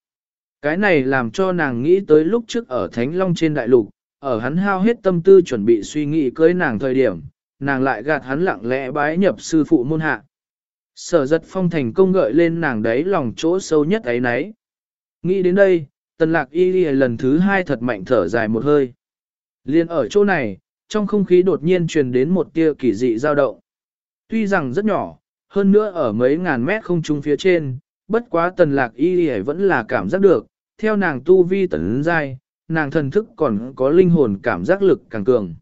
Cái này làm cho nàng nghĩ tới lúc trước ở Thánh Long trên đại lục, ở hắn hao hết tâm tư chuẩn bị suy nghĩ cưới nàng thời điểm, nàng lại gạt hắn lặng lẽ bái nhập sư phụ môn hạ. Sở giật phong thành công gợi lên nàng đấy lòng chỗ sâu nhất ấy nấy. Nghĩ đến đây, tần lạc y đi lần thứ hai thật mạnh thở dài một hơi. Liên ở chỗ này, trong không khí đột nhiên truyền đến một tia kỳ dị dao động. Tuy rằng rất nhỏ, hơn nữa ở mấy ngàn mét không trung phía trên, bất quá tần lạc y đi vẫn là cảm giác được, theo nàng tu vi tần dai, nàng thần thức còn có linh hồn cảm giác lực càng cường.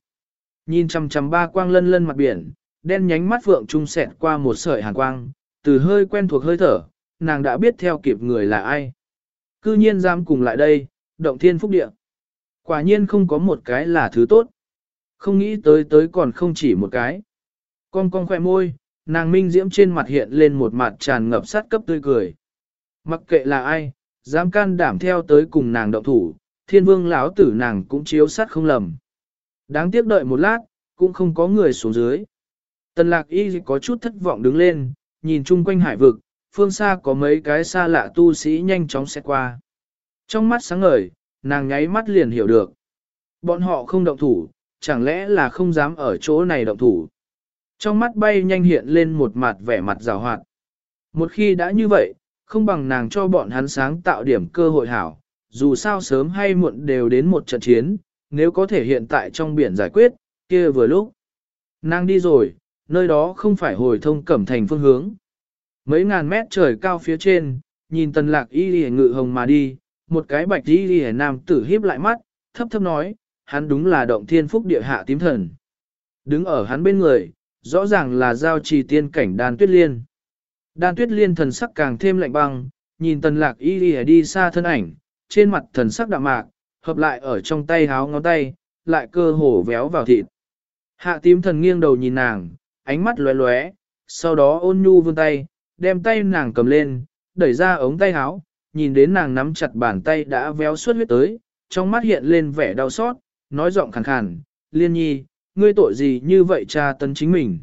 Nhìn chằm chằm ba quang lân lân mặt biển, đen nhánh mắt vượng trung sẹt qua một sợi hàn quang, từ hơi quen thuộc hơi thở, nàng đã biết theo kịp người là ai. Cư nhiên dám cùng lại đây, động thiên phúc địa. Quả nhiên không có một cái là thứ tốt. Không nghĩ tới tới còn không chỉ một cái. Con con khoe môi, nàng minh diễm trên mặt hiện lên một mặt tràn ngập sát cấp tươi cười. Mặc kệ là ai, dám can đảm theo tới cùng nàng động thủ, thiên vương lão tử nàng cũng chiếu sát không lầm. Đáng tiếc đợi một lát, cũng không có người xuống dưới. Tần lạc y có chút thất vọng đứng lên, nhìn chung quanh hải vực, phương xa có mấy cái xa lạ tu sĩ nhanh chóng xét qua. Trong mắt sáng ngời, nàng nháy mắt liền hiểu được. Bọn họ không động thủ, chẳng lẽ là không dám ở chỗ này động thủ. Trong mắt bay nhanh hiện lên một mặt vẻ mặt rào hoạt. Một khi đã như vậy, không bằng nàng cho bọn hắn sáng tạo điểm cơ hội hảo, dù sao sớm hay muộn đều đến một trận chiến, nếu có thể hiện tại trong biển giải quyết, kia vừa lúc. Nàng đi rồi, nơi đó không phải hồi thông cẩm thành phương hướng. Mấy ngàn mét trời cao phía trên, nhìn tần lạc y lì ngự hồng mà đi, một cái bạch y lì nam tử hiếp lại mắt, thấp thấp nói, hắn đúng là động thiên phúc địa hạ tím thần. Đứng ở hắn bên người, rõ ràng là giao trì tiên cảnh đan tuyết liên. Đan tuyết liên thần sắc càng thêm lạnh băng, nhìn tần lạc y lì đi xa thân ảnh, trên mặt thần sắc đạm mạc, hợp lại ở trong tay háo ngón tay, lại cơ hồ véo vào thịt. Hạ tím thần nghiêng đầu nhìn nàng, ánh mắt lóe lóe, sau đó ôn nhu vươn tay, đem tay nàng cầm lên, đẩy ra ống tay háo nhìn đến nàng nắm chặt bàn tay đã véo suốt huyết tới, trong mắt hiện lên vẻ đau xót, nói giọng khàn khàn, liên nhi, ngươi tội gì như vậy cha tấn chính mình.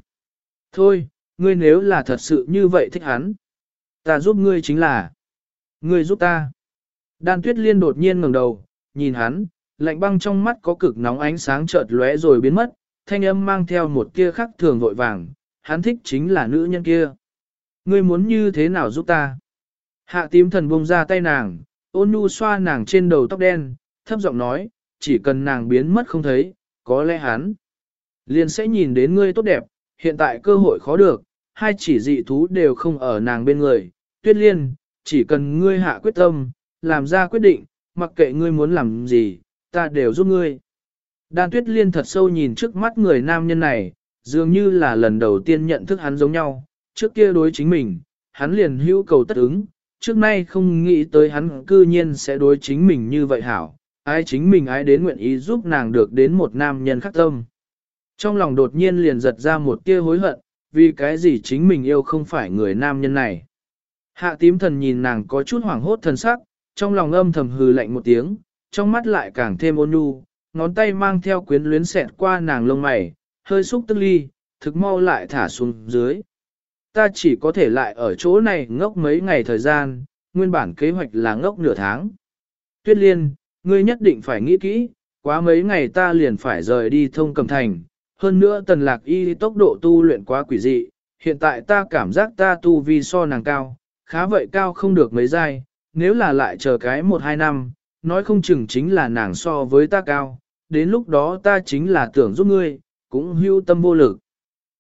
Thôi, ngươi nếu là thật sự như vậy thích hắn, ta giúp ngươi chính là, ngươi giúp ta. Đan tuyết liên đột nhiên ngẩng đầu, nhìn hắn, lạnh băng trong mắt có cực nóng ánh sáng chợt lóe rồi biến mất, thanh âm mang theo một tia khắc thường vội vàng, hắn thích chính là nữ nhân kia. Ngươi muốn như thế nào giúp ta? Hạ tím thần bông ra tay nàng, ôn nhu xoa nàng trên đầu tóc đen, thấp giọng nói, chỉ cần nàng biến mất không thấy, có lẽ hắn liền sẽ nhìn đến ngươi tốt đẹp, hiện tại cơ hội khó được, hai chỉ dị thú đều không ở nàng bên người, tuyết liên, chỉ cần ngươi hạ quyết tâm, làm ra quyết định, mặc kệ ngươi muốn làm gì, ta đều giúp ngươi. Đan tuyết liên thật sâu nhìn trước mắt người nam nhân này, dường như là lần đầu tiên nhận thức hắn giống nhau, trước kia đối chính mình, hắn liền hữu cầu tất ứng, trước nay không nghĩ tới hắn cư nhiên sẽ đối chính mình như vậy hảo, ai chính mình ai đến nguyện ý giúp nàng được đến một nam nhân khắc tâm. Trong lòng đột nhiên liền giật ra một tia hối hận, vì cái gì chính mình yêu không phải người nam nhân này. Hạ tím thần nhìn nàng có chút hoảng hốt thần sắc, trong lòng âm thầm hừ lạnh một tiếng, trong mắt lại càng thêm ôn nhu, ngón tay mang theo quyến luyến xẹt qua nàng lông mày, hơi xúc tức ly, thực mau lại thả xuống dưới. Ta chỉ có thể lại ở chỗ này ngốc mấy ngày thời gian, nguyên bản kế hoạch là ngốc nửa tháng. Tuyết liên, ngươi nhất định phải nghĩ kỹ, quá mấy ngày ta liền phải rời đi thông cầm thành. Hơn nữa tần lạc y tốc độ tu luyện quá quỷ dị, hiện tại ta cảm giác ta tu vi so nàng cao, khá vậy cao không được mấy giai, nếu là lại chờ cái một hai năm, nói không chừng chính là nàng so với ta cao, đến lúc đó ta chính là tưởng giúp ngươi, cũng hưu tâm vô lực.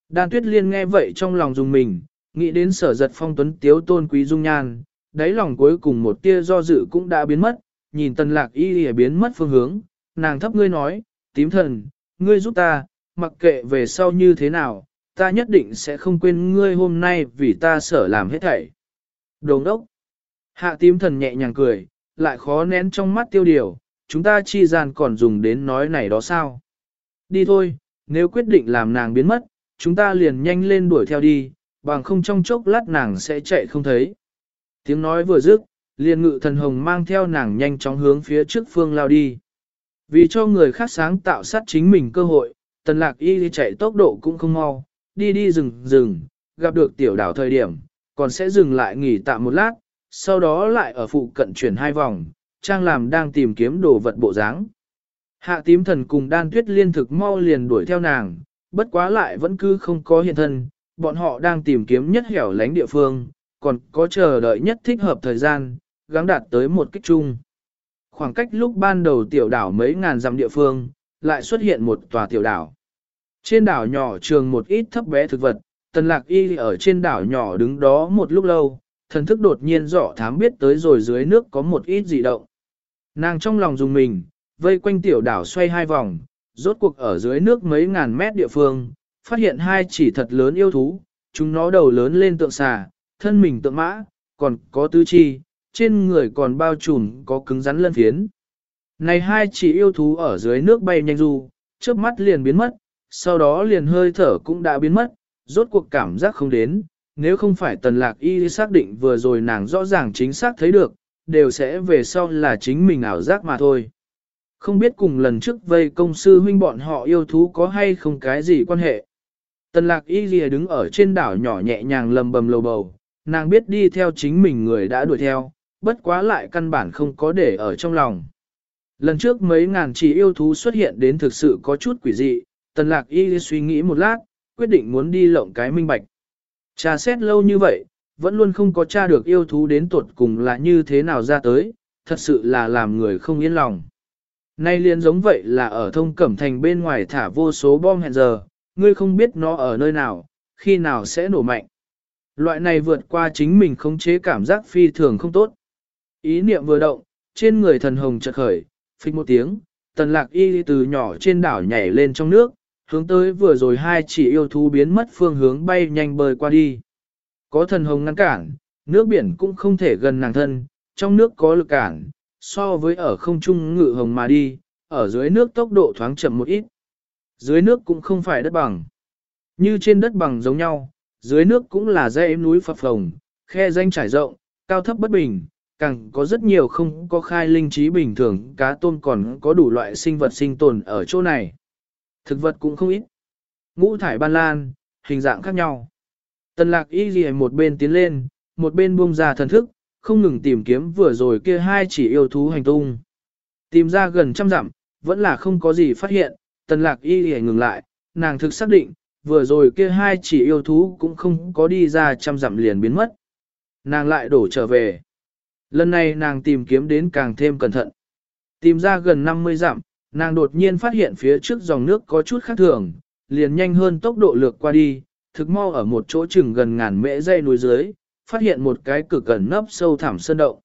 Đan tuyết liên nghe vậy trong lòng dùng mình, nghĩ đến sở giật phong tuấn tiếu tôn quý dung nhan, đáy lòng cuối cùng một tia do dự cũng đã biến mất, nhìn tần lạc y lìa biến mất phương hướng, nàng thấp ngươi nói, tím thần, ngươi giúp ta, mặc kệ về sau như thế nào, ta nhất định sẽ không quên ngươi hôm nay vì ta sở làm hết thảy. Đồng đốc, hạ tím thần nhẹ nhàng cười, lại khó nén trong mắt tiêu điều, chúng ta chi gian còn dùng đến nói này đó sao? Đi thôi, nếu quyết định làm nàng biến mất, chúng ta liền nhanh lên đuổi theo đi, bằng không trong chốc lát nàng sẽ chạy không thấy. Tiếng nói vừa dứt, liền ngự thần hồng mang theo nàng nhanh chóng hướng phía trước phương lao đi. Vì cho người khác sáng tạo sát chính mình cơ hội, tần lạc y chạy tốc độ cũng không mau, đi đi rừng rừng, gặp được tiểu đảo thời điểm, còn sẽ dừng lại nghỉ tạm một lát, sau đó lại ở phụ cận chuyển hai vòng, trang làm đang tìm kiếm đồ vật bộ dáng. Hạ tím thần cùng đan tuyết liên thực mau liền đuổi theo nàng, bất quá lại vẫn cứ không có hiện thân, bọn họ đang tìm kiếm nhất hẻo lánh địa phương, còn có chờ đợi nhất thích hợp thời gian, gắng đạt tới một kích chung. Khoảng cách lúc ban đầu tiểu đảo mấy ngàn dặm địa phương, lại xuất hiện một tòa tiểu đảo. Trên đảo nhỏ trường một ít thấp bé thực vật, tần lạc y ở trên đảo nhỏ đứng đó một lúc lâu, thần thức đột nhiên rõ thám biết tới rồi dưới nước có một ít dị động. Nàng trong lòng dùng mình, vây quanh tiểu đảo xoay hai vòng, rốt cuộc ở dưới nước mấy ngàn mét địa phương, phát hiện hai chỉ thật lớn yêu thú, chúng nó đầu lớn lên tượng xà, thân mình tượng mã, còn có tứ chi, trên người còn bao trùm có cứng rắn lân phiến. Này hai chỉ yêu thú ở dưới nước bay nhanh du, chớp mắt liền biến mất, sau đó liền hơi thở cũng đã biến mất, rốt cuộc cảm giác không đến, nếu không phải tần lạc y xác định vừa rồi nàng rõ ràng chính xác thấy được, đều sẽ về sau là chính mình ảo giác mà thôi. Không biết cùng lần trước vây công sư huynh bọn họ yêu thú có hay không cái gì quan hệ. Tần lạc y lìa đứng ở trên đảo nhỏ nhẹ nhàng lầm bầm lầu bầu, nàng biết đi theo chính mình người đã đuổi theo, bất quá lại căn bản không có để ở trong lòng. Lần trước mấy ngàn chỉ yêu thú xuất hiện đến thực sự có chút quỷ dị, tần lạc y suy nghĩ một lát, quyết định muốn đi lộng cái minh bạch. Cha xét lâu như vậy, vẫn luôn không có tra được yêu thú đến tuột cùng là như thế nào ra tới, thật sự là làm người không yên lòng. Nay liền giống vậy là ở thông cẩm thành bên ngoài thả vô số bom hẹn giờ, ngươi không biết nó ở nơi nào, khi nào sẽ nổ mạnh. Loại này vượt qua chính mình khống chế cảm giác phi thường không tốt. Ý niệm vừa động, trên người thần hồng chợt khởi, phịch một tiếng, tần lạc y từ nhỏ trên đảo nhảy lên trong nước, hướng tới vừa rồi hai chỉ yêu thú biến mất phương hướng bay nhanh bơi qua đi. Có thần hồng ngăn cản, nước biển cũng không thể gần nàng thân, trong nước có lực cản, so với ở không trung ngự hồng mà đi, ở dưới nước tốc độ thoáng chậm một ít. Dưới nước cũng không phải đất bằng. Như trên đất bằng giống nhau, dưới nước cũng là dãy núi phập phồng, khe danh trải rộng, cao thấp bất bình, càng có rất nhiều không có khai linh trí bình thường, cá tôm còn có đủ loại sinh vật sinh tồn ở chỗ này. Thực vật cũng không ít. Ngũ thải ban lan, hình dạng khác nhau. Tần lạc y ghi một bên tiến lên, một bên buông ra thần thức, không ngừng tìm kiếm vừa rồi kia hai chỉ yêu thú hành tung. Tìm ra gần trăm dặm, vẫn là không có gì phát hiện, tần lạc y ghi ngừng lại, nàng thực xác định, vừa rồi kia hai chỉ yêu thú cũng không có đi ra trăm dặm liền biến mất. Nàng lại đổ trở về. Lần này nàng tìm kiếm đến càng thêm cẩn thận. Tìm ra gần 50 dặm, nàng đột nhiên phát hiện phía trước dòng nước có chút khác thường, liền nhanh hơn tốc độ lược qua đi, thực mau ở một chỗ chừng gần ngàn mễ dây núi dưới, phát hiện một cái cửa cẩn nấp sâu thẳm sơn động.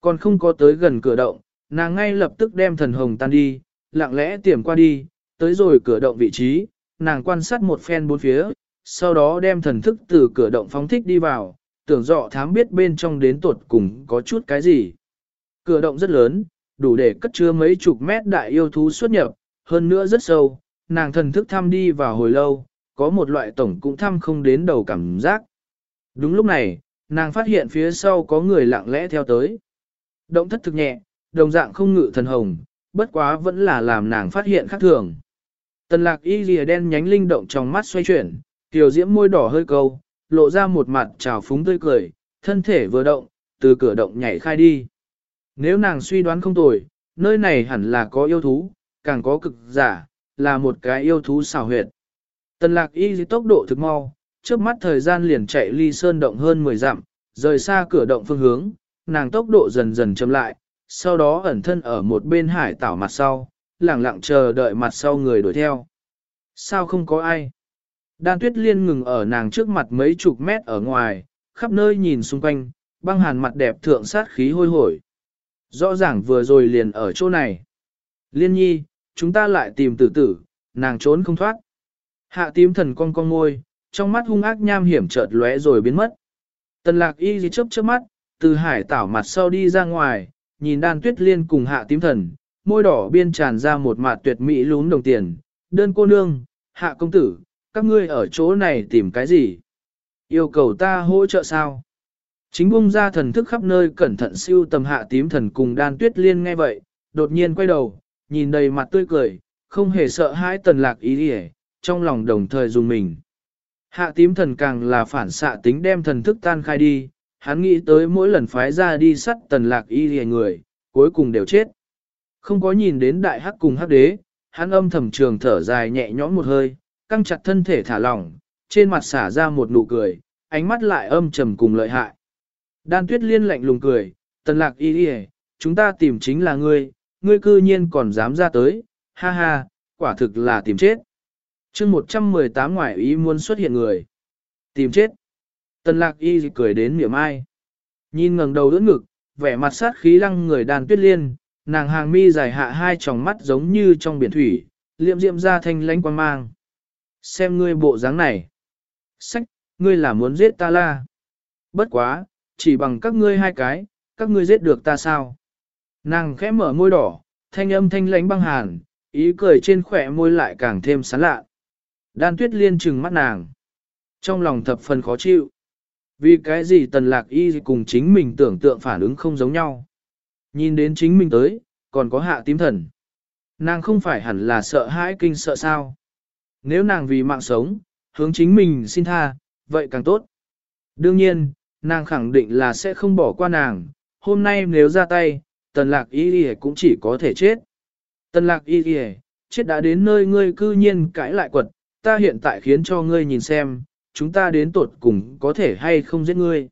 Còn không có tới gần cửa động, nàng ngay lập tức đem thần hồng tan đi, lặng lẽ tiềm qua đi, tới rồi cửa động vị trí, nàng quan sát một phen bốn phía, sau đó đem thần thức từ cửa động phóng thích đi vào, tưởng dọ thám biết bên trong đến tuột cùng có chút cái gì. Cửa động rất lớn, đủ để cất chứa mấy chục mét đại yêu thú xuất nhập, hơn nữa rất sâu, nàng thần thức thăm đi vào hồi lâu, có một loại tổng cũng thăm không đến đầu cảm giác. Đúng lúc này, nàng phát hiện phía sau có người lặng lẽ theo tới. Động thất thực nhẹ, đồng dạng không ngự thần hồng, bất quá vẫn là làm nàng phát hiện khác thường. Tần lạc y lìa đen nhánh linh động trong mắt xoay chuyển, tiểu diễm môi đỏ hơi câu, lộ ra một mặt trào phúng tươi cười, thân thể vừa động, từ cửa động nhảy khai đi. Nếu nàng suy đoán không tồi, nơi này hẳn là có yêu thú, càng có cực giả, là một cái yêu thú xảo huyệt. Tần lạc y dưới tốc độ thực mau, trước mắt thời gian liền chạy ly sơn động hơn 10 dặm, rời xa cửa động phương hướng, nàng tốc độ dần dần chậm lại, sau đó ẩn thân ở một bên hải tảo mặt sau, lặng lặng chờ đợi mặt sau người đuổi theo. Sao không có ai? Đan tuyết liên ngừng ở nàng trước mặt mấy chục mét ở ngoài, khắp nơi nhìn xung quanh, băng hàn mặt đẹp thượng sát khí hôi hổi. Rõ ràng vừa rồi liền ở chỗ này. Liên nhi, chúng ta lại tìm tử tử, nàng trốn không thoát. Hạ tím thần con con ngôi, trong mắt hung ác nham hiểm chợt lóe rồi biến mất. Tần lạc y gì chớp chớp mắt, từ hải tảo mặt sau đi ra ngoài, nhìn đan tuyết liên cùng hạ tím thần, môi đỏ biên tràn ra một mạt tuyệt mỹ lún đồng tiền, đơn cô nương, hạ công tử, các ngươi ở chỗ này tìm cái gì? Yêu cầu ta hỗ trợ sao? Chính bung ra thần thức khắp nơi cẩn thận siêu tầm hạ tím thần cùng đan tuyết liên nghe vậy, đột nhiên quay đầu, nhìn đầy mặt tươi cười, không hề sợ hãi tần lạc ý đi trong lòng đồng thời dùng mình. Hạ tím thần càng là phản xạ tính đem thần thức tan khai đi, hắn nghĩ tới mỗi lần phái ra đi sắt tần lạc y hề người, cuối cùng đều chết. Không có nhìn đến đại hắc cùng hắc đế, hắn âm thầm trường thở dài nhẹ nhõm một hơi, căng chặt thân thể thả lỏng, trên mặt xả ra một nụ cười, ánh mắt lại âm trầm cùng lợi hại. Đan tuyết liên lạnh lùng cười, tần lạc y hề, chúng ta tìm chính là ngươi, ngươi cư nhiên còn dám ra tới, ha ha, quả thực là tìm chết. chương 118 ngoại ý muốn xuất hiện người. Tìm chết. Tần lạc y cười đến miệng ai. Nhìn ngẩng đầu đỡ ngực, vẻ mặt sát khí lăng người đàn tuyết liên, nàng hàng mi dài hạ hai tròng mắt giống như trong biển thủy, liệm diệm ra thanh lánh quan mang. Xem ngươi bộ dáng này. Sách, ngươi là muốn giết ta la. Bất quá, chỉ bằng các ngươi hai cái, các ngươi giết được ta sao? Nàng khẽ mở môi đỏ, thanh âm thanh lánh băng hàn, ý cười trên khỏe môi lại càng thêm sán lạ. Đan tuyết liên trừng mắt nàng. Trong lòng thập phần khó chịu. Vì cái gì tần lạc y cùng chính mình tưởng tượng phản ứng không giống nhau. Nhìn đến chính mình tới, còn có hạ tím thần. Nàng không phải hẳn là sợ hãi kinh sợ sao. Nếu nàng vì mạng sống, hướng chính mình xin tha, vậy càng tốt. Đương nhiên, nàng khẳng định là sẽ không bỏ qua nàng. Hôm nay nếu ra tay, tần lạc y cũng chỉ có thể chết. Tần lạc y chết đã đến nơi ngươi cư nhiên cãi lại quật, ta hiện tại khiến cho ngươi nhìn xem, chúng ta đến tột cùng có thể hay không giết ngươi.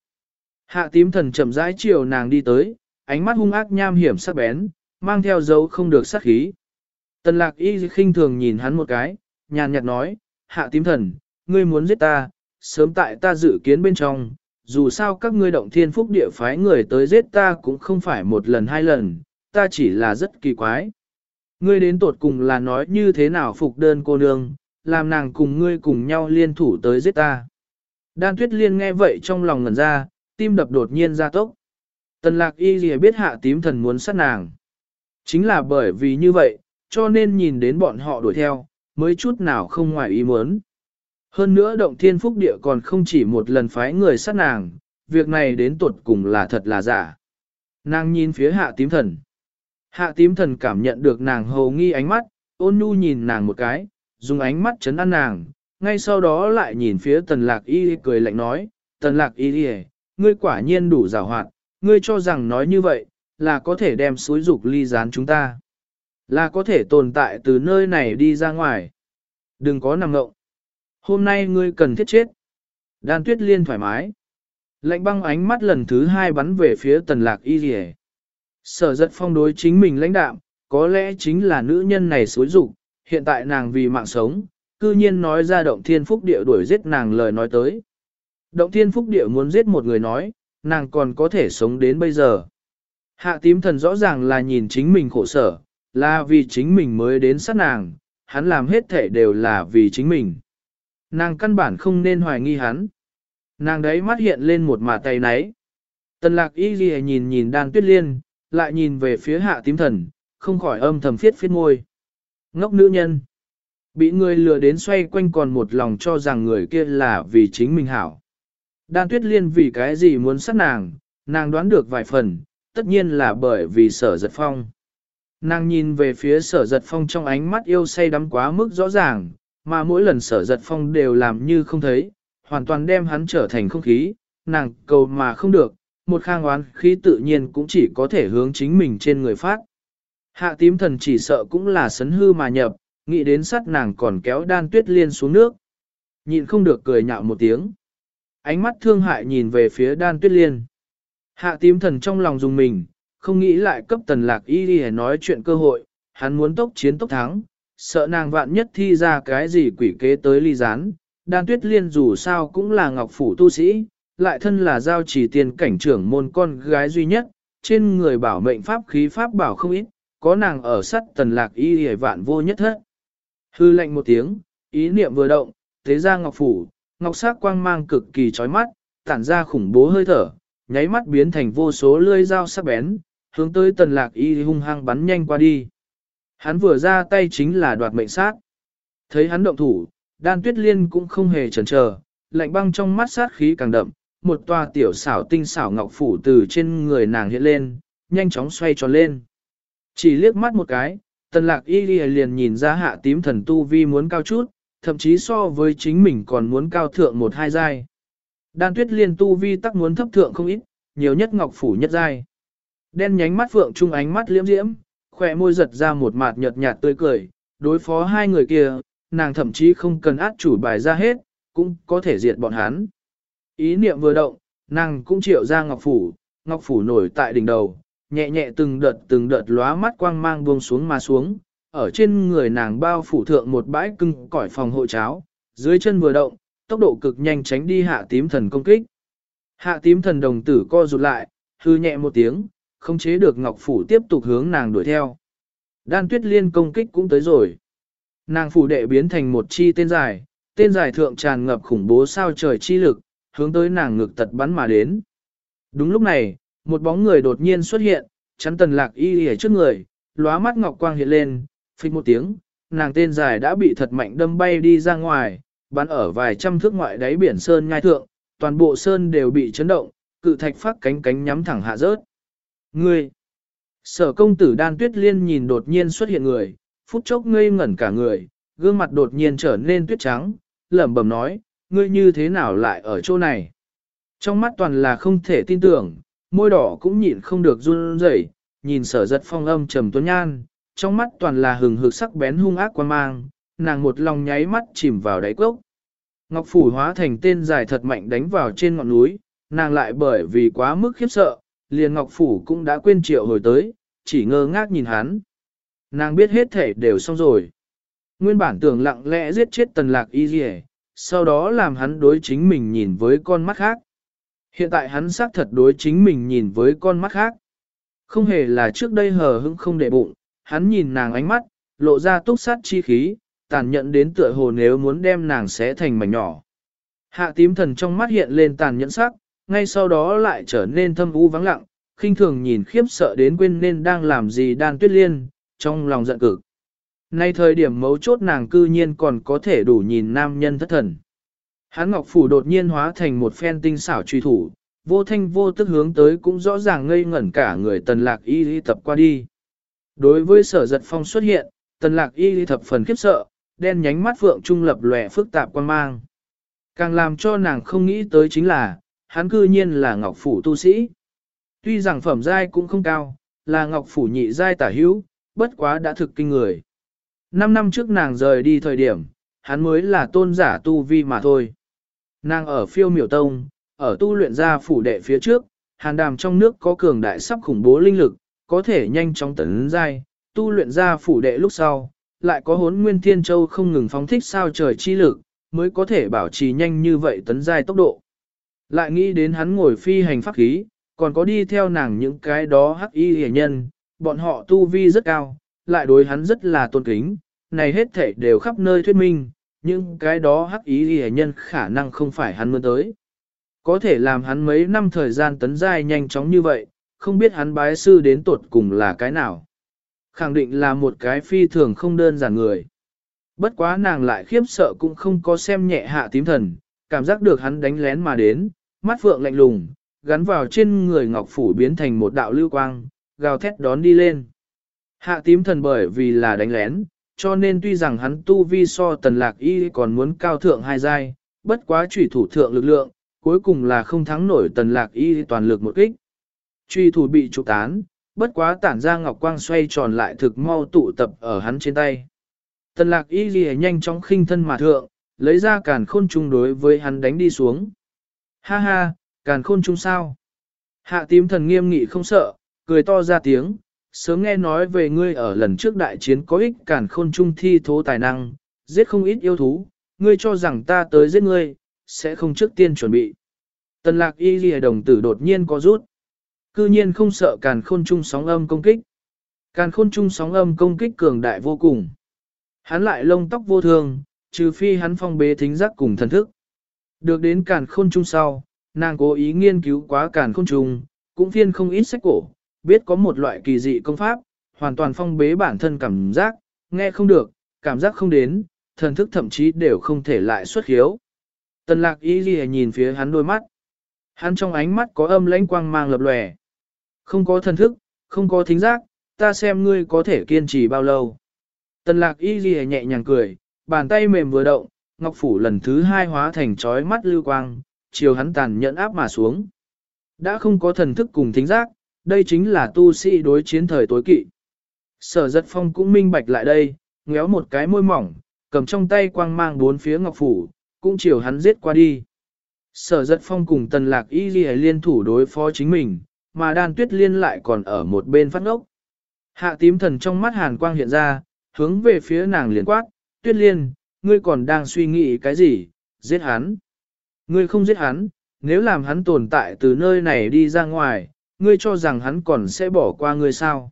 Hạ tím thần chậm rãi chiều nàng đi tới, ánh mắt hung ác nham hiểm sắc bén, mang theo dấu không được sát khí. Tần lạc y khinh thường nhìn hắn một cái, nhàn nhạt nói, hạ tím thần, ngươi muốn giết ta, sớm tại ta dự kiến bên trong, dù sao các ngươi động thiên phúc địa phái người tới giết ta cũng không phải một lần hai lần, ta chỉ là rất kỳ quái. Ngươi đến tột cùng là nói như thế nào phục đơn cô nương, làm nàng cùng ngươi cùng nhau liên thủ tới giết ta. Đan tuyết liên nghe vậy trong lòng ngẩn ra, tim đập đột nhiên ra tốc. Tần lạc y gì biết hạ tím thần muốn sát nàng. Chính là bởi vì như vậy, cho nên nhìn đến bọn họ đuổi theo, mới chút nào không ngoài ý muốn. Hơn nữa động thiên phúc địa còn không chỉ một lần phái người sát nàng, việc này đến tuột cùng là thật là giả. Nàng nhìn phía hạ tím thần. Hạ tím thần cảm nhận được nàng hầu nghi ánh mắt, ôn nhu nhìn nàng một cái, dùng ánh mắt chấn an nàng, ngay sau đó lại nhìn phía tần lạc y cười lạnh nói, tần lạc y ngươi quả nhiên đủ rào hoạt, ngươi cho rằng nói như vậy, là có thể đem suối dục ly gián chúng ta. Là có thể tồn tại từ nơi này đi ra ngoài. Đừng có nằm ngộng. Hôm nay ngươi cần thiết chết. Đan tuyết liên thoải mái. Lạnh băng ánh mắt lần thứ hai bắn về phía tần lạc y rỉ. Sở giật phong đối chính mình lãnh đạm, có lẽ chính là nữ nhân này xối dục hiện tại nàng vì mạng sống, cư nhiên nói ra động thiên phúc địa đuổi giết nàng lời nói tới. Động thiên phúc địa muốn giết một người nói, nàng còn có thể sống đến bây giờ. Hạ tím thần rõ ràng là nhìn chính mình khổ sở, là vì chính mình mới đến sát nàng, hắn làm hết thể đều là vì chính mình. Nàng căn bản không nên hoài nghi hắn. Nàng đấy mắt hiện lên một mà tay náy. Tần lạc y ghi nhìn nhìn đan tuyết liên, lại nhìn về phía hạ tím thần, không khỏi âm thầm phiết phiết ngôi. Ngốc nữ nhân. Bị người lừa đến xoay quanh còn một lòng cho rằng người kia là vì chính mình hảo. Đan tuyết liên vì cái gì muốn sát nàng, nàng đoán được vài phần, tất nhiên là bởi vì sở giật phong. Nàng nhìn về phía sở giật phong trong ánh mắt yêu say đắm quá mức rõ ràng, mà mỗi lần sở giật phong đều làm như không thấy, hoàn toàn đem hắn trở thành không khí, nàng cầu mà không được, một khang oán khí tự nhiên cũng chỉ có thể hướng chính mình trên người phát. Hạ tím thần chỉ sợ cũng là sấn hư mà nhập, nghĩ đến sát nàng còn kéo đan tuyết liên xuống nước. Nhịn không được cười nhạo một tiếng. Ánh mắt thương hại nhìn về phía đan tuyết liên. Hạ tím thần trong lòng dùng mình, không nghĩ lại cấp tần lạc y đi nói chuyện cơ hội, hắn muốn tốc chiến tốc thắng, sợ nàng vạn nhất thi ra cái gì quỷ kế tới ly gián. Đan tuyết liên dù sao cũng là ngọc phủ tu sĩ, lại thân là giao chỉ tiền cảnh trưởng môn con gái duy nhất, trên người bảo mệnh pháp khí pháp bảo không ít, có nàng ở sắt tần lạc y hề vạn vô nhất hết. Hư lệnh một tiếng, ý niệm vừa động, thế ra ngọc phủ, ngọc sắc quang mang cực kỳ chói mắt, tản ra khủng bố hơi thở, nháy mắt biến thành vô số lưỡi dao sắc bén, hướng tới tần lạc y hung hăng bắn nhanh qua đi. Hắn vừa ra tay chính là đoạt mệnh sát. Thấy hắn động thủ, đan tuyết liên cũng không hề chần chờ, lạnh băng trong mắt sát khí càng đậm, một tòa tiểu xảo tinh xảo ngọc phủ từ trên người nàng hiện lên, nhanh chóng xoay tròn lên. Chỉ liếc mắt một cái, tần lạc y liền nhìn ra hạ tím thần tu vi muốn cao chút, thậm chí so với chính mình còn muốn cao thượng một hai giai. Đan tuyết liên tu vi tắc muốn thấp thượng không ít, nhiều nhất ngọc phủ nhất giai. Đen nhánh mắt phượng trung ánh mắt liễm diễm, khỏe môi giật ra một mạt nhợt nhạt tươi cười, đối phó hai người kia, nàng thậm chí không cần át chủ bài ra hết, cũng có thể diệt bọn hắn. Ý niệm vừa động, nàng cũng triệu ra ngọc phủ, ngọc phủ nổi tại đỉnh đầu, nhẹ nhẹ từng đợt từng đợt lóa mắt quang mang buông xuống mà xuống, ở trên người nàng bao phủ thượng một bãi cưng cõi phòng hộ cháo, dưới chân vừa động, tốc độ cực nhanh tránh đi hạ tím thần công kích. Hạ tím thần đồng tử co rụt lại, hư nhẹ một tiếng, không chế được ngọc phủ tiếp tục hướng nàng đuổi theo. Đan tuyết liên công kích cũng tới rồi. Nàng phủ đệ biến thành một chi tên dài, tên dài thượng tràn ngập khủng bố sao trời chi lực, hướng tới nàng ngực tật bắn mà đến. Đúng lúc này, một bóng người đột nhiên xuất hiện, chắn tần lạc y ở trước người, lóa mắt ngọc quang hiện lên, phích một tiếng, nàng tên dài đã bị thật mạnh đâm bay đi ra ngoài, bắn ở vài trăm thước ngoại đáy biển sơn ngai thượng, toàn bộ sơn đều bị chấn động, cự thạch phát cánh cánh nhắm thẳng hạ rớt. Ngươi! Sở công tử đan tuyết liên nhìn đột nhiên xuất hiện người, phút chốc ngây ngẩn cả người, gương mặt đột nhiên trở nên tuyết trắng, lẩm bẩm nói, ngươi như thế nào lại ở chỗ này? Trong mắt toàn là không thể tin tưởng, môi đỏ cũng nhịn không được run rẩy, nhìn sở giật phong âm trầm tuấn nhan, trong mắt toàn là hừng hực sắc bén hung ác quan mang, nàng một lòng nháy mắt chìm vào đáy cốc. Ngọc Phủ hóa thành tên dài thật mạnh đánh vào trên ngọn núi, nàng lại bởi vì quá mức khiếp sợ, liền Ngọc Phủ cũng đã quên triệu hồi tới, chỉ ngơ ngác nhìn hắn. Nàng biết hết thể đều xong rồi. Nguyên bản tưởng lặng lẽ giết chết tần lạc y dì sau đó làm hắn đối chính mình nhìn với con mắt khác. Hiện tại hắn xác thật đối chính mình nhìn với con mắt khác. Không hề là trước đây hờ hững không để bụng, hắn nhìn nàng ánh mắt, lộ ra túc sát chi khí, tàn nhẫn đến tựa hồ nếu muốn đem nàng xé thành mảnh nhỏ. Hạ tím thần trong mắt hiện lên tàn nhẫn sắc, ngay sau đó lại trở nên thâm u vắng lặng, khinh thường nhìn khiếp sợ đến quên nên đang làm gì đan tuyết liên, trong lòng giận cực. Nay thời điểm mấu chốt nàng cư nhiên còn có thể đủ nhìn nam nhân thất thần. Hán ngọc phủ đột nhiên hóa thành một phen tinh xảo truy thủ, vô thanh vô tức hướng tới cũng rõ ràng ngây ngẩn cả người tần lạc y đi tập qua đi. Đối với sở giật phong xuất hiện, tần lạc y đi thập phần khiếp sợ, đen nhánh mắt phượng trung lập lòe phức tạp quan mang. Càng làm cho nàng không nghĩ tới chính là, hắn cư nhiên là ngọc phủ tu sĩ. Tuy rằng phẩm giai cũng không cao, là ngọc phủ nhị giai tả hữu, bất quá đã thực kinh người. Năm năm trước nàng rời đi thời điểm, hắn mới là tôn giả tu vi mà thôi. Nàng ở phiêu miểu tông, ở tu luyện ra phủ đệ phía trước, hàn đàm trong nước có cường đại sắp khủng bố linh lực, có thể nhanh chóng tấn giai, tu luyện ra phủ đệ lúc sau, lại có hốn nguyên thiên châu không ngừng phóng thích sao trời chi lực, mới có thể bảo trì nhanh như vậy tấn giai tốc độ. Lại nghĩ đến hắn ngồi phi hành pháp khí, còn có đi theo nàng những cái đó hắc y hề nhân, bọn họ tu vi rất cao, lại đối hắn rất là tôn kính, này hết thể đều khắp nơi thuyết minh, nhưng cái đó hắc ý hề nhân khả năng không phải hắn mơ tới. Có thể làm hắn mấy năm thời gian tấn giai nhanh chóng như vậy, không biết hắn bái sư đến tuột cùng là cái nào. Khẳng định là một cái phi thường không đơn giản người. Bất quá nàng lại khiếp sợ cũng không có xem nhẹ hạ tím thần, cảm giác được hắn đánh lén mà đến, mắt phượng lạnh lùng, gắn vào trên người ngọc phủ biến thành một đạo lưu quang, gào thét đón đi lên. Hạ tím thần bởi vì là đánh lén, cho nên tuy rằng hắn tu vi so tần lạc y còn muốn cao thượng hai giai, bất quá trùy thủ thượng lực lượng, cuối cùng là không thắng nổi tần lạc y toàn lực một kích. Truy thủ bị trục tán, bất quá tản ra ngọc quang xoay tròn lại thực mau tụ tập ở hắn trên tay. Tần lạc y ghi nhanh chóng khinh thân mà thượng, lấy ra càn khôn trung đối với hắn đánh đi xuống. Ha ha, càn khôn trung sao? Hạ tím thần nghiêm nghị không sợ, cười to ra tiếng, sớm nghe nói về ngươi ở lần trước đại chiến có ích càn khôn trung thi thố tài năng, giết không ít yêu thú, ngươi cho rằng ta tới giết ngươi, sẽ không trước tiên chuẩn bị. Tần lạc y ghi đồng tử đột nhiên có rút. Cư nhiên không sợ càn khôn trung sóng âm công kích. Càn khôn trung sóng âm công kích cường đại vô cùng. Hắn lại lông tóc vô thường, trừ phi hắn phong bế thính giác cùng thần thức. Được đến càn khôn trung sau, nàng cố ý nghiên cứu quá càn khôn trung, cũng phiên không ít sách cổ, biết có một loại kỳ dị công pháp, hoàn toàn phong bế bản thân cảm giác, nghe không được, cảm giác không đến, thần thức thậm chí đều không thể lại xuất hiếu. Tần lạc y ghi nhìn phía hắn đôi mắt. Hắn trong ánh mắt có âm lãnh quang mang lập lòe. Không có thần thức, không có thính giác, ta xem ngươi có thể kiên trì bao lâu. Tần lạc y ghi nhẹ nhàng cười, bàn tay mềm vừa động, ngọc phủ lần thứ hai hóa thành trói mắt lưu quang, chiều hắn tàn nhẫn áp mà xuống. Đã không có thần thức cùng thính giác, đây chính là tu sĩ đối chiến thời tối kỵ. Sở giật phong cũng minh bạch lại đây, ngéo một cái môi mỏng, cầm trong tay quang mang bốn phía ngọc phủ, cũng chiều hắn giết qua đi. Sở giật phong cùng tần lạc y ghi liên thủ đối phó chính mình, mà đan tuyết liên lại còn ở một bên phát ngốc. Hạ tím thần trong mắt hàn quang hiện ra, hướng về phía nàng liền quát, tuyết liên, ngươi còn đang suy nghĩ cái gì, giết hắn. Ngươi không giết hắn, nếu làm hắn tồn tại từ nơi này đi ra ngoài, ngươi cho rằng hắn còn sẽ bỏ qua ngươi sao.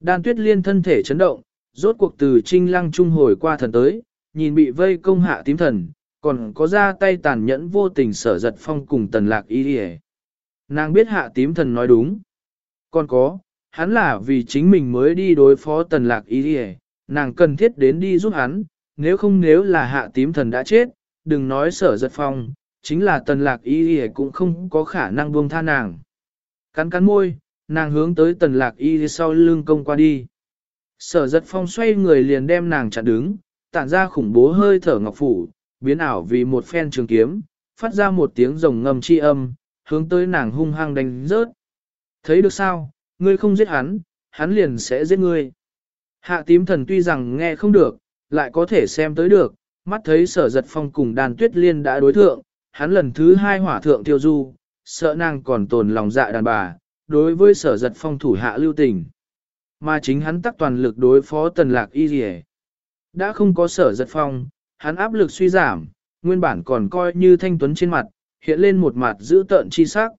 Đan tuyết liên thân thể chấn động, rốt cuộc từ trinh lăng trung hồi qua thần tới, nhìn bị vây công hạ tím thần, còn có ra tay tàn nhẫn vô tình sở giật phong cùng tần lạc y đi Nàng biết hạ tím thần nói đúng. Còn có, hắn là vì chính mình mới đi đối phó tần lạc y đi nàng cần thiết đến đi giúp hắn, nếu không nếu là hạ tím thần đã chết, đừng nói sở giật phong, chính là tần lạc y y cũng không có khả năng buông tha nàng. Cắn cắn môi, nàng hướng tới tần lạc y sau lưng công qua đi. Sở giật phong xoay người liền đem nàng chặn đứng, tản ra khủng bố hơi thở ngọc phủ, biến ảo vì một phen trường kiếm, phát ra một tiếng rồng ngầm chi âm, hướng tới nàng hung hăng đánh rớt. Thấy được sao, ngươi không giết hắn, hắn liền sẽ giết ngươi. Hạ tím thần tuy rằng nghe không được, lại có thể xem tới được, mắt thấy sở giật phong cùng đàn tuyết liên đã đối thượng, hắn lần thứ hai hỏa thượng tiêu du, sợ nàng còn tồn lòng dạ đàn bà, đối với sở giật phong thủ hạ lưu tình. Mà chính hắn tắc toàn lực đối phó tần lạc y dì Đã không có sở giật phong, hắn áp lực suy giảm, nguyên bản còn coi như thanh tuấn trên mặt, hiện lên một mặt giữ tợn chi sắc.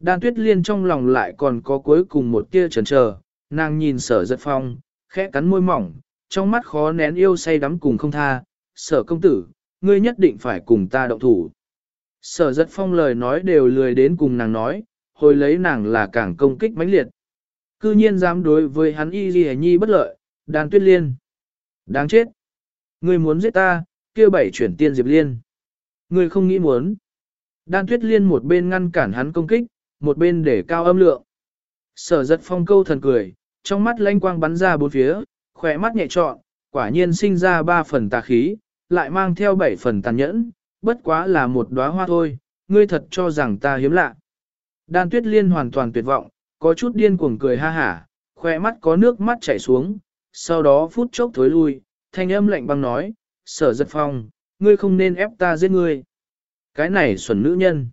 Đan tuyết liên trong lòng lại còn có cuối cùng một tia chần chờ, nàng nhìn sở giật phong, khẽ cắn môi mỏng, trong mắt khó nén yêu say đắm cùng không tha, sở công tử, ngươi nhất định phải cùng ta động thủ. Sở giật phong lời nói đều lười đến cùng nàng nói, hồi lấy nàng là càng công kích mãnh liệt. Cư nhiên dám đối với hắn y ghi nhi bất lợi, đan tuyết liên. Đáng chết. Ngươi muốn giết ta, kia bảy chuyển tiên diệp liên. Ngươi không nghĩ muốn. Đan tuyết liên một bên ngăn cản hắn công kích, một bên để cao âm lượng. Sở giật phong câu thần cười, trong mắt lanh quang bắn ra bốn phía, khỏe mắt nhẹ trọn, quả nhiên sinh ra ba phần tà khí, lại mang theo bảy phần tàn nhẫn, bất quá là một đóa hoa thôi, ngươi thật cho rằng ta hiếm lạ. Đan tuyết liên hoàn toàn tuyệt vọng, có chút điên cuồng cười ha hả, khỏe mắt có nước mắt chảy xuống, sau đó phút chốc thối lui, thanh âm lạnh băng nói, sở giật phong, ngươi không nên ép ta giết ngươi. Cái này xuẩn nữ nhân.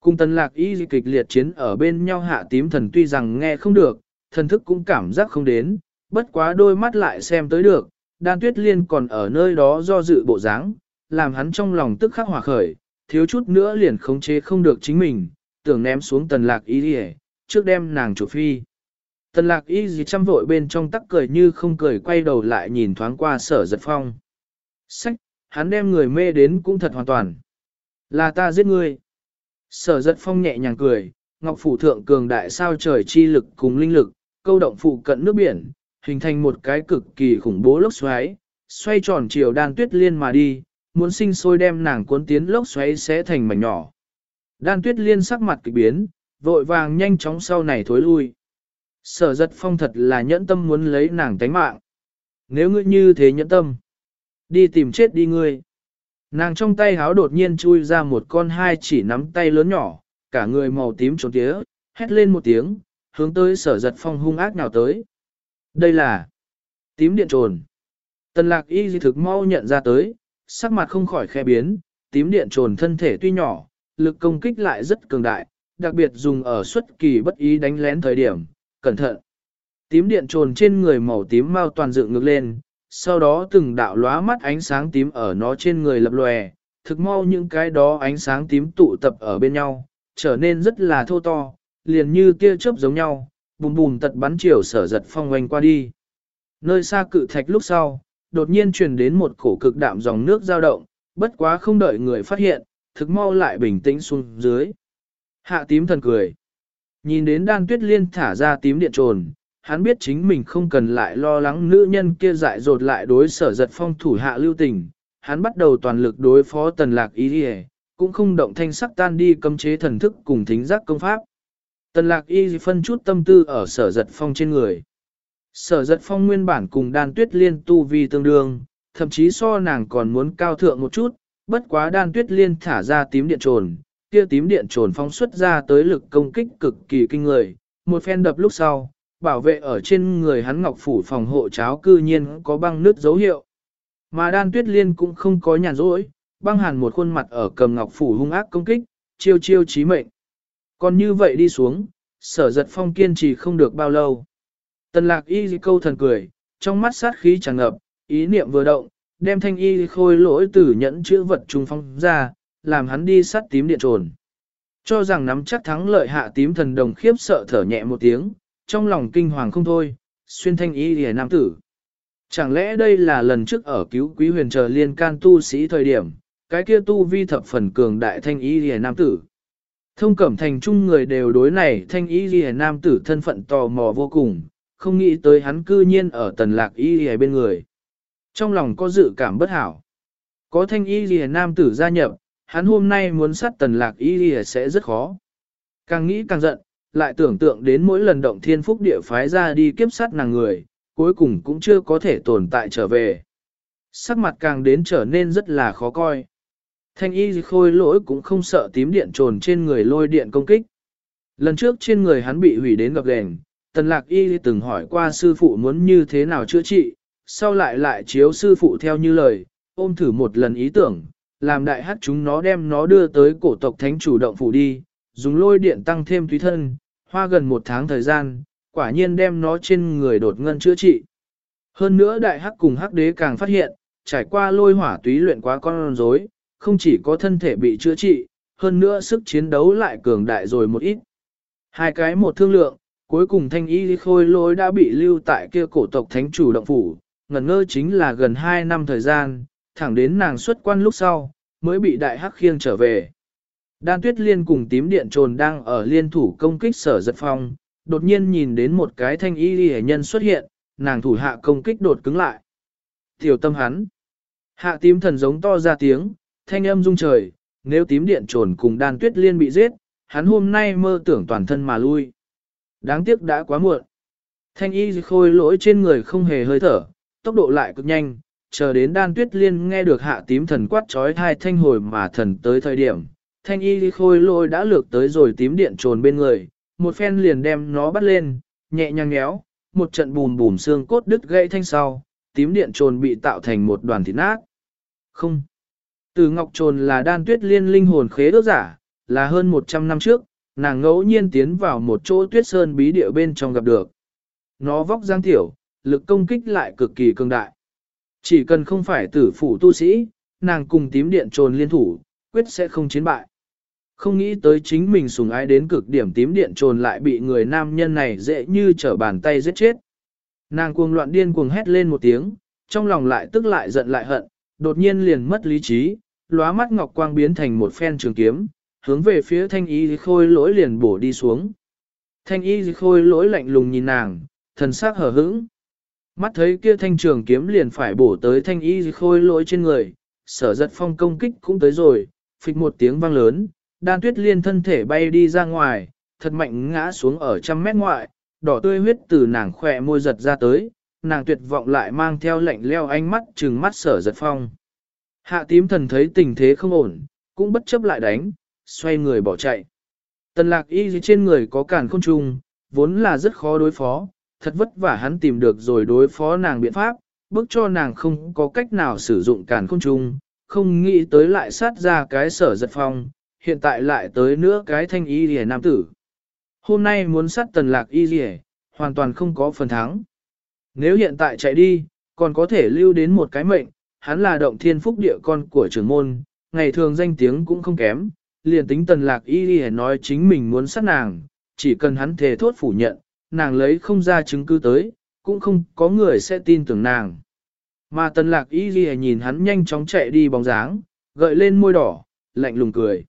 Cùng tần lạc y kịch liệt chiến ở bên nhau hạ tím thần tuy rằng nghe không được, thần thức cũng cảm giác không đến, bất quá đôi mắt lại xem tới được, đan tuyết liên còn ở nơi đó do dự bộ dáng, làm hắn trong lòng tức khắc hỏa khởi, thiếu chút nữa liền khống chế không được chính mình, tưởng ném xuống tần lạc y đi trước đem nàng chủ phi. Tần lạc y gì chăm vội bên trong tắc cười như không cười quay đầu lại nhìn thoáng qua sở giật phong. Sách, hắn đem người mê đến cũng thật hoàn toàn. Là ta giết ngươi. Sở giật phong nhẹ nhàng cười, ngọc phủ thượng cường đại sao trời chi lực cùng linh lực, câu động phụ cận nước biển, hình thành một cái cực kỳ khủng bố lốc xoáy, xoay tròn chiều đan tuyết liên mà đi, muốn sinh sôi đem nàng cuốn tiến lốc xoáy sẽ thành mảnh nhỏ. Đan tuyết liên sắc mặt kỳ biến, vội vàng nhanh chóng sau này thối lui. Sở giật phong thật là nhẫn tâm muốn lấy nàng tánh mạng. Nếu ngươi như thế nhẫn tâm, đi tìm chết đi ngươi. Nàng trong tay háo đột nhiên chui ra một con hai chỉ nắm tay lớn nhỏ, cả người màu tím trốn tía, hét lên một tiếng, hướng tới sở giật phong hung ác nào tới. Đây là tím điện trồn. Tần lạc y di thực mau nhận ra tới, sắc mặt không khỏi khe biến, tím điện trồn thân thể tuy nhỏ, lực công kích lại rất cường đại, đặc biệt dùng ở xuất kỳ bất ý đánh lén thời điểm, cẩn thận. Tím điện trồn trên người màu tím mau toàn dựng ngược lên, sau đó từng đạo lóa mắt ánh sáng tím ở nó trên người lập lòe, thực mau những cái đó ánh sáng tím tụ tập ở bên nhau, trở nên rất là thô to, liền như tia chớp giống nhau, bùm bùm tật bắn chiều sở giật phong oanh qua đi. Nơi xa cự thạch lúc sau, đột nhiên truyền đến một cổ cực đạm dòng nước dao động, bất quá không đợi người phát hiện, thực mau lại bình tĩnh xuống dưới. Hạ tím thần cười. Nhìn đến đan tuyết liên thả ra tím điện trồn, hắn biết chính mình không cần lại lo lắng nữ nhân kia dại dột lại đối sở giật phong thủ hạ lưu tình, hắn bắt đầu toàn lực đối phó tần lạc ý đi cũng không động thanh sắc tan đi cấm chế thần thức cùng thính giác công pháp. Tần lạc y phân chút tâm tư ở sở giật phong trên người. Sở giật phong nguyên bản cùng đan tuyết liên tu vi tương đương, thậm chí so nàng còn muốn cao thượng một chút, bất quá đan tuyết liên thả ra tím điện trồn, kia tím điện trồn phong xuất ra tới lực công kích cực kỳ kinh người, một phen đập lúc sau, bảo vệ ở trên người hắn ngọc phủ phòng hộ cháo cư nhiên có băng nứt dấu hiệu. Mà đan tuyết liên cũng không có nhàn rỗi, băng hàn một khuôn mặt ở cầm ngọc phủ hung ác công kích, chiêu chiêu chí mệnh. Còn như vậy đi xuống, sở giật phong kiên trì không được bao lâu. Tần lạc y câu thần cười, trong mắt sát khí tràn ngập, ý niệm vừa động, đem thanh y khôi lỗi tử nhẫn chữ vật trung phong ra, làm hắn đi sát tím điện trồn. Cho rằng nắm chắc thắng lợi hạ tím thần đồng khiếp sợ thở nhẹ một tiếng, trong lòng kinh hoàng không thôi, xuyên thanh y hề nam tử. Chẳng lẽ đây là lần trước ở cứu quý huyền chờ liên can tu sĩ thời điểm, cái kia tu vi thập phần cường đại thanh y hề nam tử. Thông cẩm thành chung người đều đối này thanh y ghi nam tử thân phận tò mò vô cùng, không nghĩ tới hắn cư nhiên ở tần lạc y ghi bên người. Trong lòng có dự cảm bất hảo. Có thanh y ghi nam tử gia nhập, hắn hôm nay muốn sát tần lạc y ghi sẽ rất khó. Càng nghĩ càng giận, lại tưởng tượng đến mỗi lần động thiên phúc địa phái ra đi kiếp sát nàng người, cuối cùng cũng chưa có thể tồn tại trở về. Sắc mặt càng đến trở nên rất là khó coi. Thanh y khôi lỗi cũng không sợ tím điện trồn trên người lôi điện công kích. Lần trước trên người hắn bị hủy đến gặp đèn, tần lạc y từng hỏi qua sư phụ muốn như thế nào chữa trị, sau lại lại chiếu sư phụ theo như lời, ôm thử một lần ý tưởng, làm đại hát chúng nó đem nó đưa tới cổ tộc thánh chủ động phủ đi, dùng lôi điện tăng thêm tùy thân, hoa gần một tháng thời gian, quả nhiên đem nó trên người đột ngân chữa trị. Hơn nữa đại hắc cùng hắc đế càng phát hiện, trải qua lôi hỏa túy luyện quá con rối, không chỉ có thân thể bị chữa trị, hơn nữa sức chiến đấu lại cường đại rồi một ít. Hai cái một thương lượng, cuối cùng thanh y khôi lối đã bị lưu tại kia cổ tộc thánh chủ động phủ, ngẩn ngơ chính là gần 2 năm thời gian, thẳng đến nàng xuất quan lúc sau, mới bị đại hắc khiêng trở về. Đan tuyết liên cùng tím điện trồn đang ở liên thủ công kích sở giật phong, đột nhiên nhìn đến một cái thanh y hệ nhân xuất hiện, nàng thủ hạ công kích đột cứng lại. Tiểu tâm hắn. Hạ tím thần giống to ra tiếng, thanh âm rung trời, nếu tím điện trồn cùng đan tuyết liên bị giết, hắn hôm nay mơ tưởng toàn thân mà lui. Đáng tiếc đã quá muộn. Thanh y khôi lỗi trên người không hề hơi thở, tốc độ lại cực nhanh, chờ đến đan tuyết liên nghe được hạ tím thần quát trói hai thanh hồi mà thần tới thời điểm. Thanh y khôi lỗi đã lược tới rồi tím điện trồn bên người, một phen liền đem nó bắt lên, nhẹ nhàng nhéo, một trận bùm bùm xương cốt đứt gãy thanh sau, tím điện trồn bị tạo thành một đoàn thịt nát. Không. Từ Ngọc Trồn là đan tuyết liên linh hồn khế ước giả, là hơn 100 năm trước, nàng ngẫu nhiên tiến vào một chỗ tuyết sơn bí địa bên trong gặp được. Nó vóc giang tiểu, lực công kích lại cực kỳ cường đại. Chỉ cần không phải tử phủ tu sĩ, nàng cùng tím điện trồn liên thủ, quyết sẽ không chiến bại. Không nghĩ tới chính mình sùng ái đến cực điểm tím điện trồn lại bị người nam nhân này dễ như trở bàn tay giết chết. Nàng cuồng loạn điên cuồng hét lên một tiếng, trong lòng lại tức lại giận lại hận, đột nhiên liền mất lý trí, lóa mắt ngọc quang biến thành một phen trường kiếm, hướng về phía thanh y khôi lỗi liền bổ đi xuống. Thanh y khôi lỗi lạnh lùng nhìn nàng, thần sắc hở hững. Mắt thấy kia thanh trường kiếm liền phải bổ tới thanh y khôi lỗi trên người, sở giật phong công kích cũng tới rồi, phịch một tiếng vang lớn, đan tuyết liên thân thể bay đi ra ngoài, thật mạnh ngã xuống ở trăm mét ngoại, đỏ tươi huyết từ nàng khỏe môi giật ra tới, nàng tuyệt vọng lại mang theo lạnh leo ánh mắt trừng mắt sở giật phong. Hạ tím thần thấy tình thế không ổn, cũng bất chấp lại đánh, xoay người bỏ chạy. Tần lạc y trên người có cản khôn trùng, vốn là rất khó đối phó, thật vất vả hắn tìm được rồi đối phó nàng biện pháp, bước cho nàng không có cách nào sử dụng cản khôn trùng, không nghĩ tới lại sát ra cái sở giật phong, hiện tại lại tới nữa cái thanh y rìa nam tử. Hôm nay muốn sát tần lạc y rìa, hoàn toàn không có phần thắng. Nếu hiện tại chạy đi, còn có thể lưu đến một cái mệnh, hắn là động thiên phúc địa con của trưởng môn, ngày thường danh tiếng cũng không kém, liền tính tần lạc y rìa nói chính mình muốn sát nàng, chỉ cần hắn thề thốt phủ nhận, nàng lấy không ra chứng cứ tới, cũng không có người sẽ tin tưởng nàng. Mà tần lạc y ghi nhìn hắn nhanh chóng chạy đi bóng dáng, gợi lên môi đỏ, lạnh lùng cười.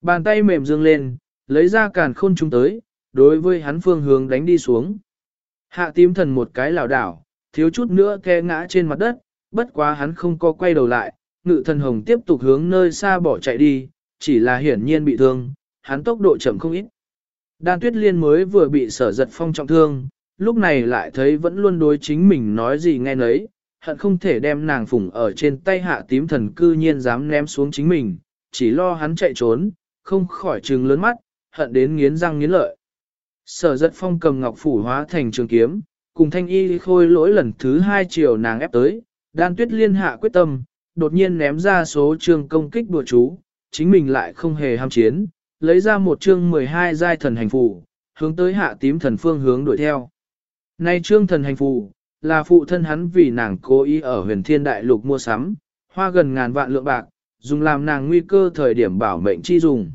Bàn tay mềm dương lên, lấy ra càn khôn chúng tới, đối với hắn phương hướng đánh đi xuống. Hạ tím thần một cái lảo đảo, thiếu chút nữa ke ngã trên mặt đất, bất quá hắn không có quay đầu lại, ngự thần hồng tiếp tục hướng nơi xa bỏ chạy đi, chỉ là hiển nhiên bị thương, hắn tốc độ chậm không ít. Đan tuyết liên mới vừa bị sở giật phong trọng thương, lúc này lại thấy vẫn luôn đối chính mình nói gì nghe nấy, hận không thể đem nàng phủng ở trên tay hạ tím thần cư nhiên dám ném xuống chính mình, chỉ lo hắn chạy trốn, không khỏi trừng lớn mắt, hận đến nghiến răng nghiến lợi. Sở giật phong cầm ngọc phủ hóa thành trường kiếm, cùng thanh y khôi lỗi lần thứ hai chiều nàng ép tới, đan tuyết liên hạ quyết tâm, đột nhiên ném ra số trường công kích bùa chú, chính mình lại không hề ham chiến, lấy ra một chương 12 giai thần hành phù, hướng tới hạ tím thần phương hướng đuổi theo. Nay chương thần hành phù, là phụ thân hắn vì nàng cố ý ở huyền thiên đại lục mua sắm, hoa gần ngàn vạn lượng bạc, dùng làm nàng nguy cơ thời điểm bảo mệnh chi dùng.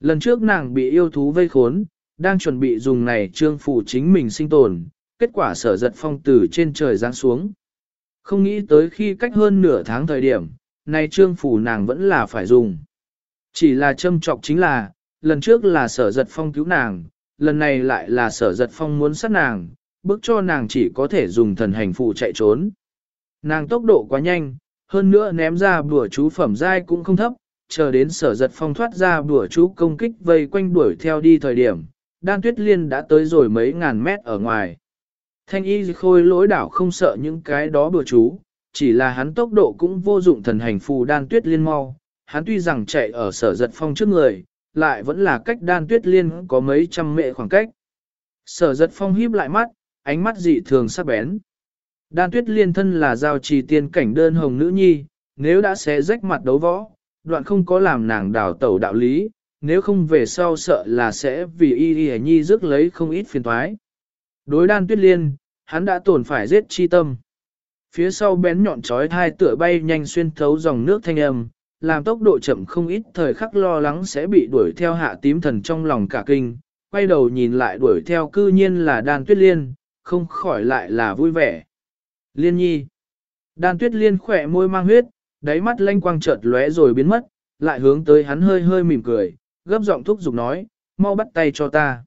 Lần trước nàng bị yêu thú vây khốn, đang chuẩn bị dùng này trương phù chính mình sinh tồn, kết quả sở giật phong tử trên trời giáng xuống. Không nghĩ tới khi cách hơn nửa tháng thời điểm, này trương phủ nàng vẫn là phải dùng. Chỉ là châm trọc chính là, lần trước là sở giật phong cứu nàng, lần này lại là sở giật phong muốn sát nàng, bước cho nàng chỉ có thể dùng thần hành phụ chạy trốn. Nàng tốc độ quá nhanh, hơn nữa ném ra bùa chú phẩm dai cũng không thấp, chờ đến sở giật phong thoát ra bùa chú công kích vây quanh đuổi theo đi thời điểm, đan tuyết liên đã tới rồi mấy ngàn mét ở ngoài. Thanh y khôi lỗi đảo không sợ những cái đó bừa chú, chỉ là hắn tốc độ cũng vô dụng thần hành phù đan tuyết liên mau, hắn tuy rằng chạy ở sở giật phong trước người, lại vẫn là cách đan tuyết liên có mấy trăm mệ khoảng cách. Sở giật phong híp lại mắt, ánh mắt dị thường sắc bén. Đan tuyết liên thân là giao trì tiên cảnh đơn hồng nữ nhi, nếu đã xé rách mặt đấu võ, đoạn không có làm nàng đào tẩu đạo lý, nếu không về sau sợ là sẽ vì y y nhi rước lấy không ít phiền toái. Đối đan tuyết liên, hắn đã tổn phải giết chi tâm. Phía sau bén nhọn trói thai tựa bay nhanh xuyên thấu dòng nước thanh âm, làm tốc độ chậm không ít thời khắc lo lắng sẽ bị đuổi theo hạ tím thần trong lòng cả kinh, quay đầu nhìn lại đuổi theo cư nhiên là đan tuyết liên, không khỏi lại là vui vẻ. Liên nhi. Đan tuyết liên khỏe môi mang huyết, đáy mắt lanh quang chợt lóe rồi biến mất, lại hướng tới hắn hơi hơi mỉm cười, gấp giọng thúc giục nói, mau bắt tay cho ta.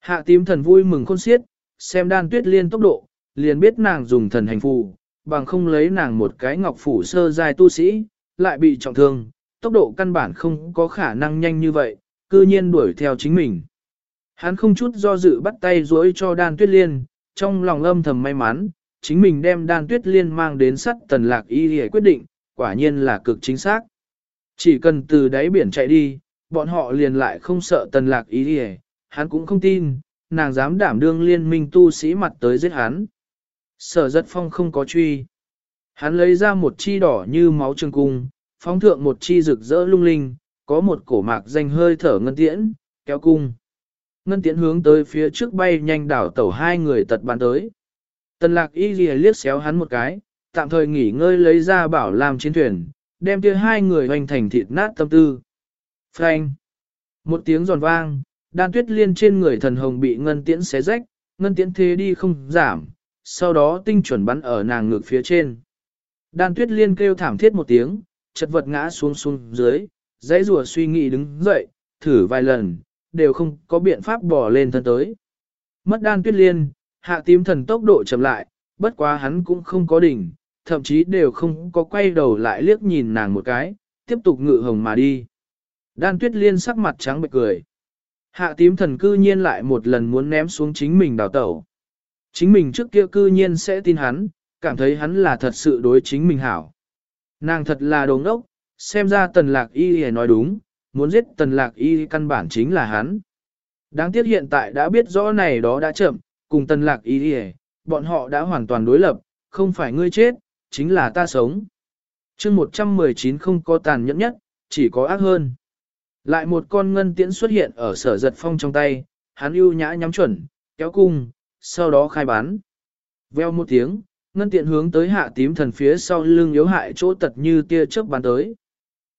Hạ tím thần vui mừng khôn xiết, xem đan tuyết liên tốc độ, liền biết nàng dùng thần hành phù, bằng không lấy nàng một cái ngọc phủ sơ dài tu sĩ, lại bị trọng thương, tốc độ căn bản không có khả năng nhanh như vậy, cư nhiên đuổi theo chính mình. Hắn không chút do dự bắt tay duỗi cho đan tuyết liên, trong lòng âm thầm may mắn, chính mình đem đan tuyết liên mang đến sắt tần lạc y để quyết định, quả nhiên là cực chính xác. Chỉ cần từ đáy biển chạy đi, bọn họ liền lại không sợ tần lạc y để, hắn cũng không tin, nàng dám đảm đương liên minh tu sĩ mặt tới giết hắn. Sở giật phong không có truy. Hắn lấy ra một chi đỏ như máu trường cung, phóng thượng một chi rực rỡ lung linh, có một cổ mạc danh hơi thở ngân tiễn, kéo cung. Ngân tiễn hướng tới phía trước bay nhanh đảo tẩu hai người tật bàn tới. Tần lạc y ghi liếc xéo hắn một cái, tạm thời nghỉ ngơi lấy ra bảo làm chiến thuyền, đem kia hai người hoành thành thịt nát tâm tư. Phanh! Một tiếng giòn vang, đan tuyết liên trên người thần hồng bị ngân tiễn xé rách, ngân tiễn thế đi không giảm, sau đó tinh chuẩn bắn ở nàng ngược phía trên. Đan tuyết liên kêu thảm thiết một tiếng, chật vật ngã xuống xuống dưới, dãy rùa suy nghĩ đứng dậy, thử vài lần, đều không có biện pháp bỏ lên thân tới. Mất đan tuyết liên, hạ tím thần tốc độ chậm lại, bất quá hắn cũng không có đỉnh, thậm chí đều không có quay đầu lại liếc nhìn nàng một cái, tiếp tục ngự hồng mà đi. Đan tuyết liên sắc mặt trắng bệch cười. Hạ tím thần cư nhiên lại một lần muốn ném xuống chính mình đào tẩu. Chính mình trước kia cư nhiên sẽ tin hắn, cảm thấy hắn là thật sự đối chính mình hảo. Nàng thật là đồ ngốc, xem ra tần lạc y hề nói đúng, muốn giết tần lạc y căn bản chính là hắn. Đáng tiếc hiện tại đã biết rõ này đó đã chậm, cùng tần lạc y hề, bọn họ đã hoàn toàn đối lập, không phải ngươi chết, chính là ta sống. chương 119 không có tàn nhẫn nhất, chỉ có ác hơn. Lại một con ngân tiễn xuất hiện ở sở giật phong trong tay, hắn ưu nhã nhắm chuẩn, kéo cung, sau đó khai bán. Veo một tiếng, ngân tiện hướng tới hạ tím thần phía sau lưng yếu hại chỗ tật như tia chớp bắn tới.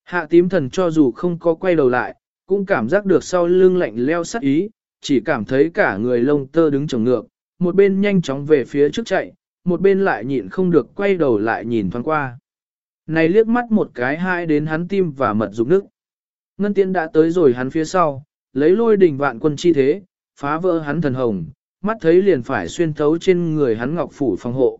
Hạ tím thần cho dù không có quay đầu lại, cũng cảm giác được sau lưng lạnh leo sắt ý, chỉ cảm thấy cả người lông tơ đứng trồng ngược, một bên nhanh chóng về phía trước chạy, một bên lại nhịn không được quay đầu lại nhìn thoáng qua. Này liếc mắt một cái hai đến hắn tim và mật dục nước. Ngân Tiễn đã tới rồi hắn phía sau, lấy lôi đỉnh vạn quân chi thế, phá vỡ hắn thần hồng, mắt thấy liền phải xuyên thấu trên người hắn ngọc phủ phòng hộ.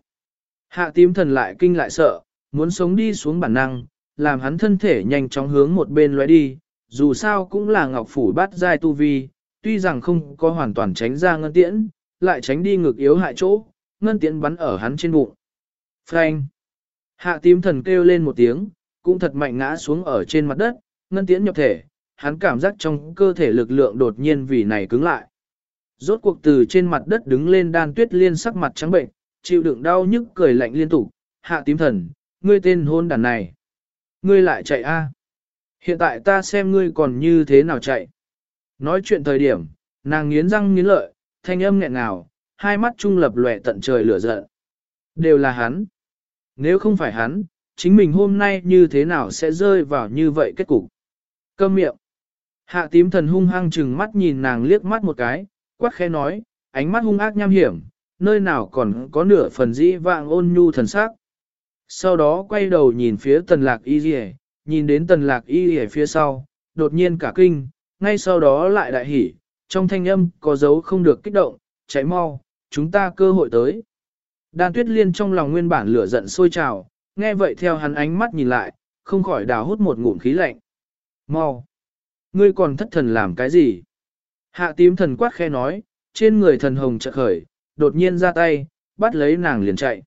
Hạ tím thần lại kinh lại sợ, muốn sống đi xuống bản năng, làm hắn thân thể nhanh chóng hướng một bên lóe đi, dù sao cũng là ngọc phủ bắt giai tu vi, tuy rằng không có hoàn toàn tránh ra ngân tiễn, lại tránh đi ngực yếu hại chỗ, ngân tiễn bắn ở hắn trên bụng. Phanh! Hạ tím thần kêu lên một tiếng, cũng thật mạnh ngã xuống ở trên mặt đất, ngân tiễn nhập thể, hắn cảm giác trong cơ thể lực lượng đột nhiên vì này cứng lại. Rốt cuộc từ trên mặt đất đứng lên đan tuyết liên sắc mặt trắng bệnh, chịu đựng đau nhức cười lạnh liên tục, hạ tím thần, ngươi tên hôn đàn này. Ngươi lại chạy a? Hiện tại ta xem ngươi còn như thế nào chạy. Nói chuyện thời điểm, nàng nghiến răng nghiến lợi, thanh âm nghẹn ngào, hai mắt trung lập lòe tận trời lửa giận. Đều là hắn. Nếu không phải hắn, chính mình hôm nay như thế nào sẽ rơi vào như vậy kết cục. Câm miệng. Hạ tím thần hung hăng chừng mắt nhìn nàng liếc mắt một cái, quát khẽ nói, ánh mắt hung ác nham hiểm, nơi nào còn có nửa phần dĩ vạng ôn nhu thần sắc. Sau đó quay đầu nhìn phía tần lạc y rỉ, nhìn đến tần lạc y rỉ phía sau, đột nhiên cả kinh, ngay sau đó lại đại hỉ, trong thanh âm có dấu không được kích động, cháy mau, chúng ta cơ hội tới. Đan tuyết liên trong lòng nguyên bản lửa giận sôi trào, nghe vậy theo hắn ánh mắt nhìn lại, không khỏi đào hút một ngụm khí lạnh. Mau! Ngươi còn thất thần làm cái gì? Hạ tím thần quát khe nói, trên người thần hồng chợt khởi, đột nhiên ra tay, bắt lấy nàng liền chạy.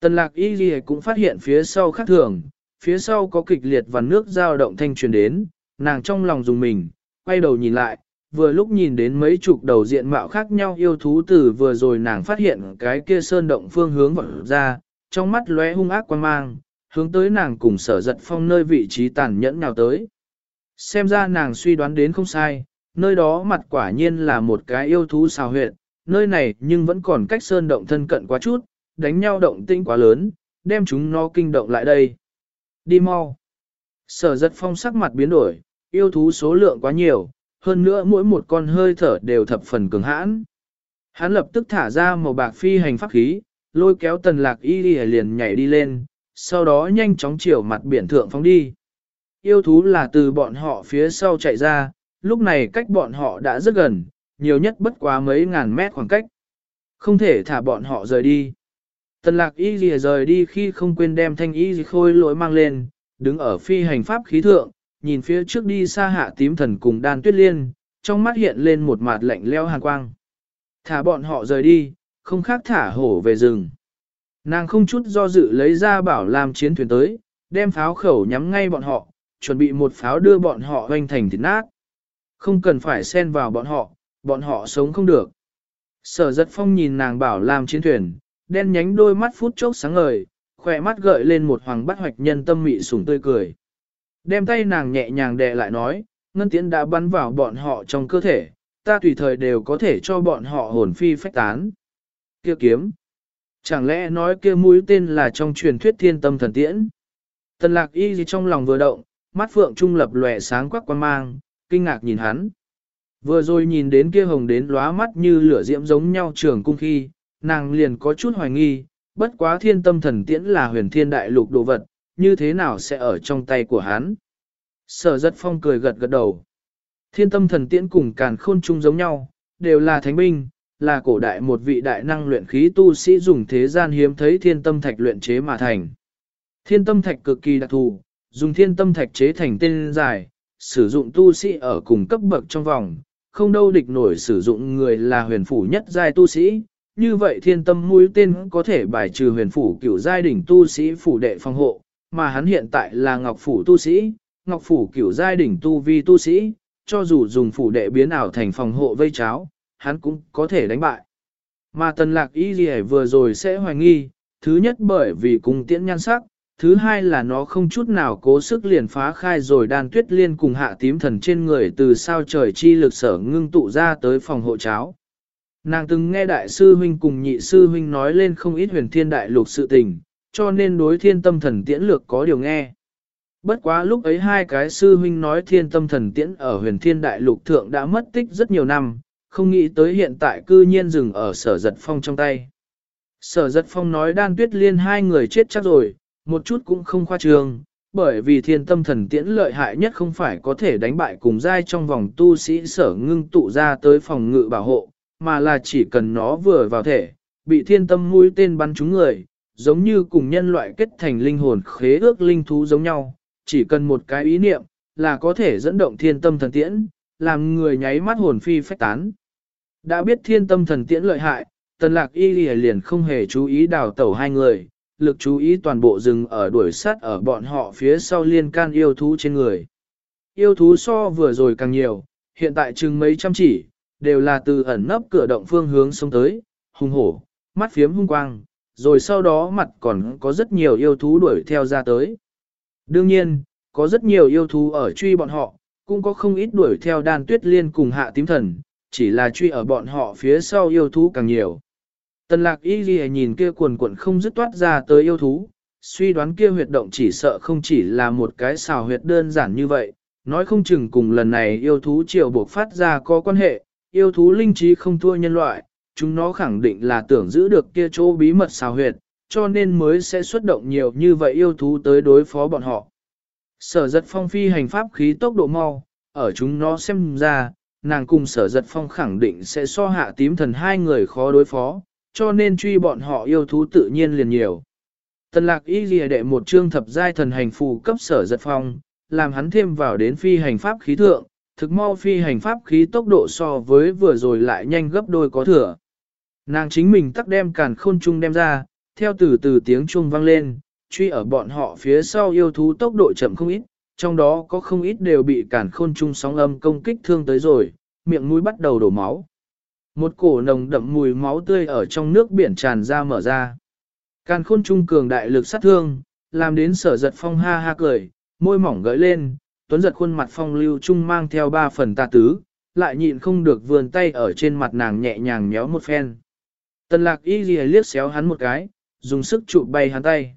Tần lạc y ghi cũng phát hiện phía sau khác thường, phía sau có kịch liệt và nước dao động thanh truyền đến, nàng trong lòng dùng mình, quay đầu nhìn lại, vừa lúc nhìn đến mấy chục đầu diện mạo khác nhau yêu thú từ vừa rồi nàng phát hiện cái kia sơn động phương hướng vọng ra, trong mắt lóe hung ác quan mang, hướng tới nàng cùng sở giật phong nơi vị trí tàn nhẫn nào tới. Xem ra nàng suy đoán đến không sai, nơi đó mặt quả nhiên là một cái yêu thú xào huyện, nơi này nhưng vẫn còn cách sơn động thân cận quá chút, đánh nhau động tĩnh quá lớn, đem chúng nó kinh động lại đây. Đi mau. Sở giật phong sắc mặt biến đổi, yêu thú số lượng quá nhiều, hơn nữa mỗi một con hơi thở đều thập phần cường hãn. Hắn lập tức thả ra màu bạc phi hành pháp khí, lôi kéo tần lạc y đi liền nhảy đi lên, sau đó nhanh chóng chiều mặt biển thượng phóng đi. Yêu thú là từ bọn họ phía sau chạy ra, lúc này cách bọn họ đã rất gần, nhiều nhất bất quá mấy ngàn mét khoảng cách. Không thể thả bọn họ rời đi. Tần lạc y gì rời đi khi không quên đem thanh y khôi lỗi mang lên, đứng ở phi hành pháp khí thượng, nhìn phía trước đi xa hạ tím thần cùng đan tuyết liên, trong mắt hiện lên một mặt lạnh leo hàn quang. Thả bọn họ rời đi, không khác thả hổ về rừng. Nàng không chút do dự lấy ra bảo làm chiến thuyền tới, đem pháo khẩu nhắm ngay bọn họ, chuẩn bị một pháo đưa bọn họ hoành thành thịt nát. Không cần phải xen vào bọn họ, bọn họ sống không được. Sở giật phong nhìn nàng bảo làm chiến thuyền, đen nhánh đôi mắt phút chốc sáng ngời, khỏe mắt gợi lên một hoàng bắt hoạch nhân tâm mị sủng tươi cười. Đem tay nàng nhẹ nhàng đè lại nói, ngân tiễn đã bắn vào bọn họ trong cơ thể, ta tùy thời đều có thể cho bọn họ hồn phi phách tán. Kia kiếm. Chẳng lẽ nói kia mũi tên là trong truyền thuyết thiên tâm thần tiễn? Tần lạc y gì trong lòng vừa động, mắt phượng trung lập lòe sáng quắc quan mang, kinh ngạc nhìn hắn. Vừa rồi nhìn đến kia hồng đến lóa mắt như lửa diễm giống nhau trường cung khi, nàng liền có chút hoài nghi, bất quá thiên tâm thần tiễn là huyền thiên đại lục đồ vật, như thế nào sẽ ở trong tay của hắn. Sở giật phong cười gật gật đầu. Thiên tâm thần tiễn cùng càn khôn chung giống nhau, đều là thánh binh, là cổ đại một vị đại năng luyện khí tu sĩ dùng thế gian hiếm thấy thiên tâm thạch luyện chế mà thành. Thiên tâm thạch cực kỳ đặc thù, dùng thiên tâm thạch chế thành tên dài, sử dụng tu sĩ ở cùng cấp bậc trong vòng, không đâu địch nổi sử dụng người là huyền phủ nhất giai tu sĩ. Như vậy thiên tâm mũi tên có thể bài trừ huyền phủ cửu giai đỉnh tu sĩ phủ đệ phòng hộ, mà hắn hiện tại là ngọc phủ tu sĩ, ngọc phủ cửu giai đỉnh tu vi tu sĩ, cho dù dùng phủ đệ biến ảo thành phòng hộ vây cháo, hắn cũng có thể đánh bại. Mà tần lạc y gì vừa rồi sẽ hoài nghi, thứ nhất bởi vì cung tiễn nhan sắc, thứ hai là nó không chút nào cố sức liền phá khai rồi đan tuyết liên cùng hạ tím thần trên người từ sao trời chi lực sở ngưng tụ ra tới phòng hộ cháo. Nàng từng nghe đại sư huynh cùng nhị sư huynh nói lên không ít huyền thiên đại lục sự tình, cho nên đối thiên tâm thần tiễn lược có điều nghe. Bất quá lúc ấy hai cái sư huynh nói thiên tâm thần tiễn ở huyền thiên đại lục thượng đã mất tích rất nhiều năm, không nghĩ tới hiện tại cư nhiên dừng ở sở giật phong trong tay. Sở giật phong nói đan tuyết liên hai người chết chắc rồi, một chút cũng không khoa trương, bởi vì thiên tâm thần tiễn lợi hại nhất không phải có thể đánh bại cùng giai trong vòng tu sĩ sở ngưng tụ ra tới phòng ngự bảo hộ, mà là chỉ cần nó vừa vào thể, bị thiên tâm mũi tên bắn trúng người, giống như cùng nhân loại kết thành linh hồn khế ước linh thú giống nhau, chỉ cần một cái ý niệm, là có thể dẫn động thiên tâm thần tiễn, làm người nháy mắt hồn phi phách tán. Đã biết thiên tâm thần tiễn lợi hại, tần lạc y liền không hề chú ý đào tẩu hai người, lực chú ý toàn bộ rừng ở đuổi sát ở bọn họ phía sau liên can yêu thú trên người. Yêu thú so vừa rồi càng nhiều, hiện tại chừng mấy trăm chỉ, đều là từ ẩn nấp cửa động phương hướng sông tới, hung hổ, mắt phiếm hung quang, rồi sau đó mặt còn có rất nhiều yêu thú đuổi theo ra tới. Đương nhiên, có rất nhiều yêu thú ở truy bọn họ, cũng có không ít đuổi theo đàn tuyết liên cùng hạ tím thần, chỉ là truy ở bọn họ phía sau yêu thú càng nhiều. Tần lạc y ghi nhìn kia cuồn cuộn không dứt toát ra tới yêu thú, suy đoán kia huyệt động chỉ sợ không chỉ là một cái xào huyệt đơn giản như vậy, nói không chừng cùng lần này yêu thú triều buộc phát ra có quan hệ, yêu thú linh trí không thua nhân loại, chúng nó khẳng định là tưởng giữ được kia chỗ bí mật xào huyệt, cho nên mới sẽ xuất động nhiều như vậy yêu thú tới đối phó bọn họ. Sở giật phong phi hành pháp khí tốc độ mau, ở chúng nó xem ra, nàng cùng sở giật phong khẳng định sẽ so hạ tím thần hai người khó đối phó, cho nên truy bọn họ yêu thú tự nhiên liền nhiều. Tần lạc y ghi đệ một chương thập giai thần hành phù cấp sở giật phong, làm hắn thêm vào đến phi hành pháp khí thượng, thực mau phi hành pháp khí tốc độ so với vừa rồi lại nhanh gấp đôi có thừa. Nàng chính mình tắc đem càn khôn chung đem ra, theo từ từ tiếng chuông vang lên, truy ở bọn họ phía sau yêu thú tốc độ chậm không ít, trong đó có không ít đều bị càn khôn chung sóng âm công kích thương tới rồi, miệng mũi bắt đầu đổ máu. Một cổ nồng đậm mùi máu tươi ở trong nước biển tràn ra mở ra. Càn khôn trung cường đại lực sát thương, làm đến sở giật phong ha ha cười, môi mỏng gợi lên, tuấn giật khuôn mặt phong lưu trung mang theo ba phần tà tứ, lại nhịn không được vườn tay ở trên mặt nàng nhẹ nhàng méo một phen. Tần lạc y ghi liếc xéo hắn một cái, dùng sức trụ bay hắn tay.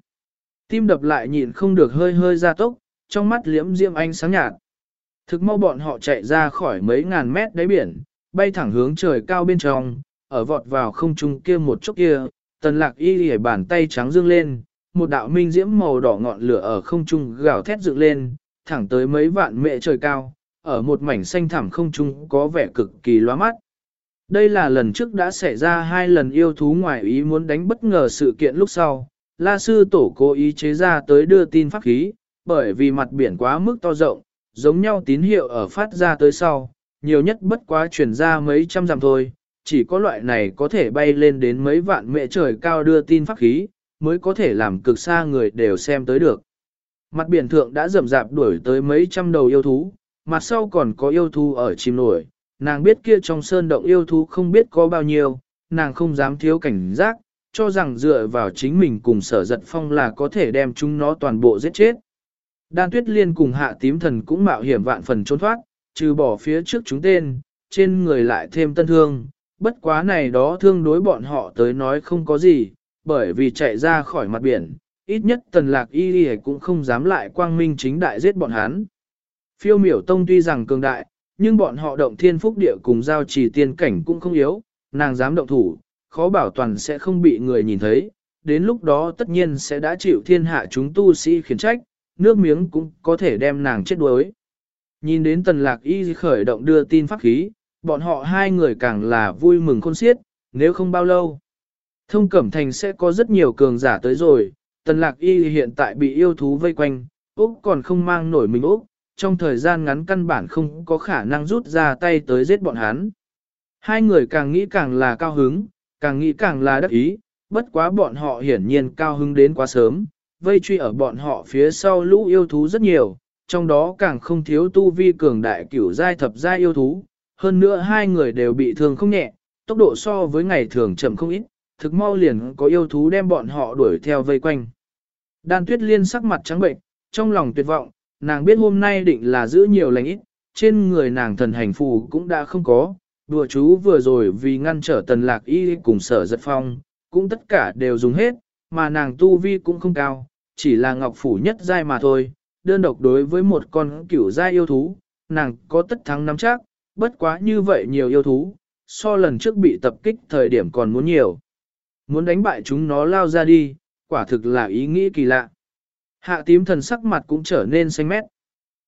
Tim đập lại nhịn không được hơi hơi ra tốc, trong mắt liễm diêm ánh sáng nhạt. Thực mau bọn họ chạy ra khỏi mấy ngàn mét đáy biển, bay thẳng hướng trời cao bên trong, ở vọt vào không trung kia một chốc kia, tần lạc y lìa bàn tay trắng dương lên, một đạo minh diễm màu đỏ ngọn lửa ở không trung gào thét dựng lên, thẳng tới mấy vạn mệ trời cao, ở một mảnh xanh thẳm không trung có vẻ cực kỳ loa mắt. Đây là lần trước đã xảy ra hai lần yêu thú ngoài ý muốn đánh bất ngờ sự kiện lúc sau, La Sư Tổ cố ý chế ra tới đưa tin pháp khí, bởi vì mặt biển quá mức to rộng, giống nhau tín hiệu ở phát ra tới sau, nhiều nhất bất quá truyền ra mấy trăm dặm thôi, chỉ có loại này có thể bay lên đến mấy vạn mệ trời cao đưa tin pháp khí, mới có thể làm cực xa người đều xem tới được. Mặt biển thượng đã rầm rạp đuổi tới mấy trăm đầu yêu thú, mặt sau còn có yêu thú ở chìm nổi, nàng biết kia trong sơn động yêu thú không biết có bao nhiêu, nàng không dám thiếu cảnh giác, cho rằng dựa vào chính mình cùng sở giật phong là có thể đem chúng nó toàn bộ giết chết. Đan tuyết liên cùng hạ tím thần cũng mạo hiểm vạn phần trốn thoát, trừ bỏ phía trước chúng tên, trên người lại thêm tân thương, bất quá này đó thương đối bọn họ tới nói không có gì, bởi vì chạy ra khỏi mặt biển, ít nhất tần lạc y đi cũng không dám lại quang minh chính đại giết bọn hắn. Phiêu miểu tông tuy rằng cường đại, nhưng bọn họ động thiên phúc địa cùng giao trì tiên cảnh cũng không yếu, nàng dám động thủ, khó bảo toàn sẽ không bị người nhìn thấy, đến lúc đó tất nhiên sẽ đã chịu thiên hạ chúng tu sĩ khiển trách, nước miếng cũng có thể đem nàng chết đuối. Nhìn đến tần lạc y khởi động đưa tin pháp khí, bọn họ hai người càng là vui mừng khôn xiết, nếu không bao lâu. Thông Cẩm Thành sẽ có rất nhiều cường giả tới rồi, tần lạc y hiện tại bị yêu thú vây quanh, Úc còn không mang nổi mình Úc, trong thời gian ngắn căn bản không có khả năng rút ra tay tới giết bọn hắn. Hai người càng nghĩ càng là cao hứng, càng nghĩ càng là đắc ý, bất quá bọn họ hiển nhiên cao hứng đến quá sớm, vây truy ở bọn họ phía sau lũ yêu thú rất nhiều, trong đó càng không thiếu tu vi cường đại cửu giai thập giai yêu thú, hơn nữa hai người đều bị thương không nhẹ, tốc độ so với ngày thường chậm không ít, thực mau liền có yêu thú đem bọn họ đuổi theo vây quanh. Đan tuyết liên sắc mặt trắng bệnh, trong lòng tuyệt vọng, nàng biết hôm nay định là giữ nhiều lành ít, trên người nàng thần hành phù cũng đã không có, đùa chú vừa rồi vì ngăn trở tần lạc y cùng sở giật phong, cũng tất cả đều dùng hết, mà nàng tu vi cũng không cao, chỉ là ngọc phủ nhất giai mà thôi, đơn độc đối với một con cửu giai yêu thú, nàng có tất thắng nắm chắc, bất quá như vậy nhiều yêu thú, so lần trước bị tập kích thời điểm còn muốn nhiều. Muốn đánh bại chúng nó lao ra đi, quả thực là ý nghĩ kỳ lạ. Hạ tím thần sắc mặt cũng trở nên xanh mét.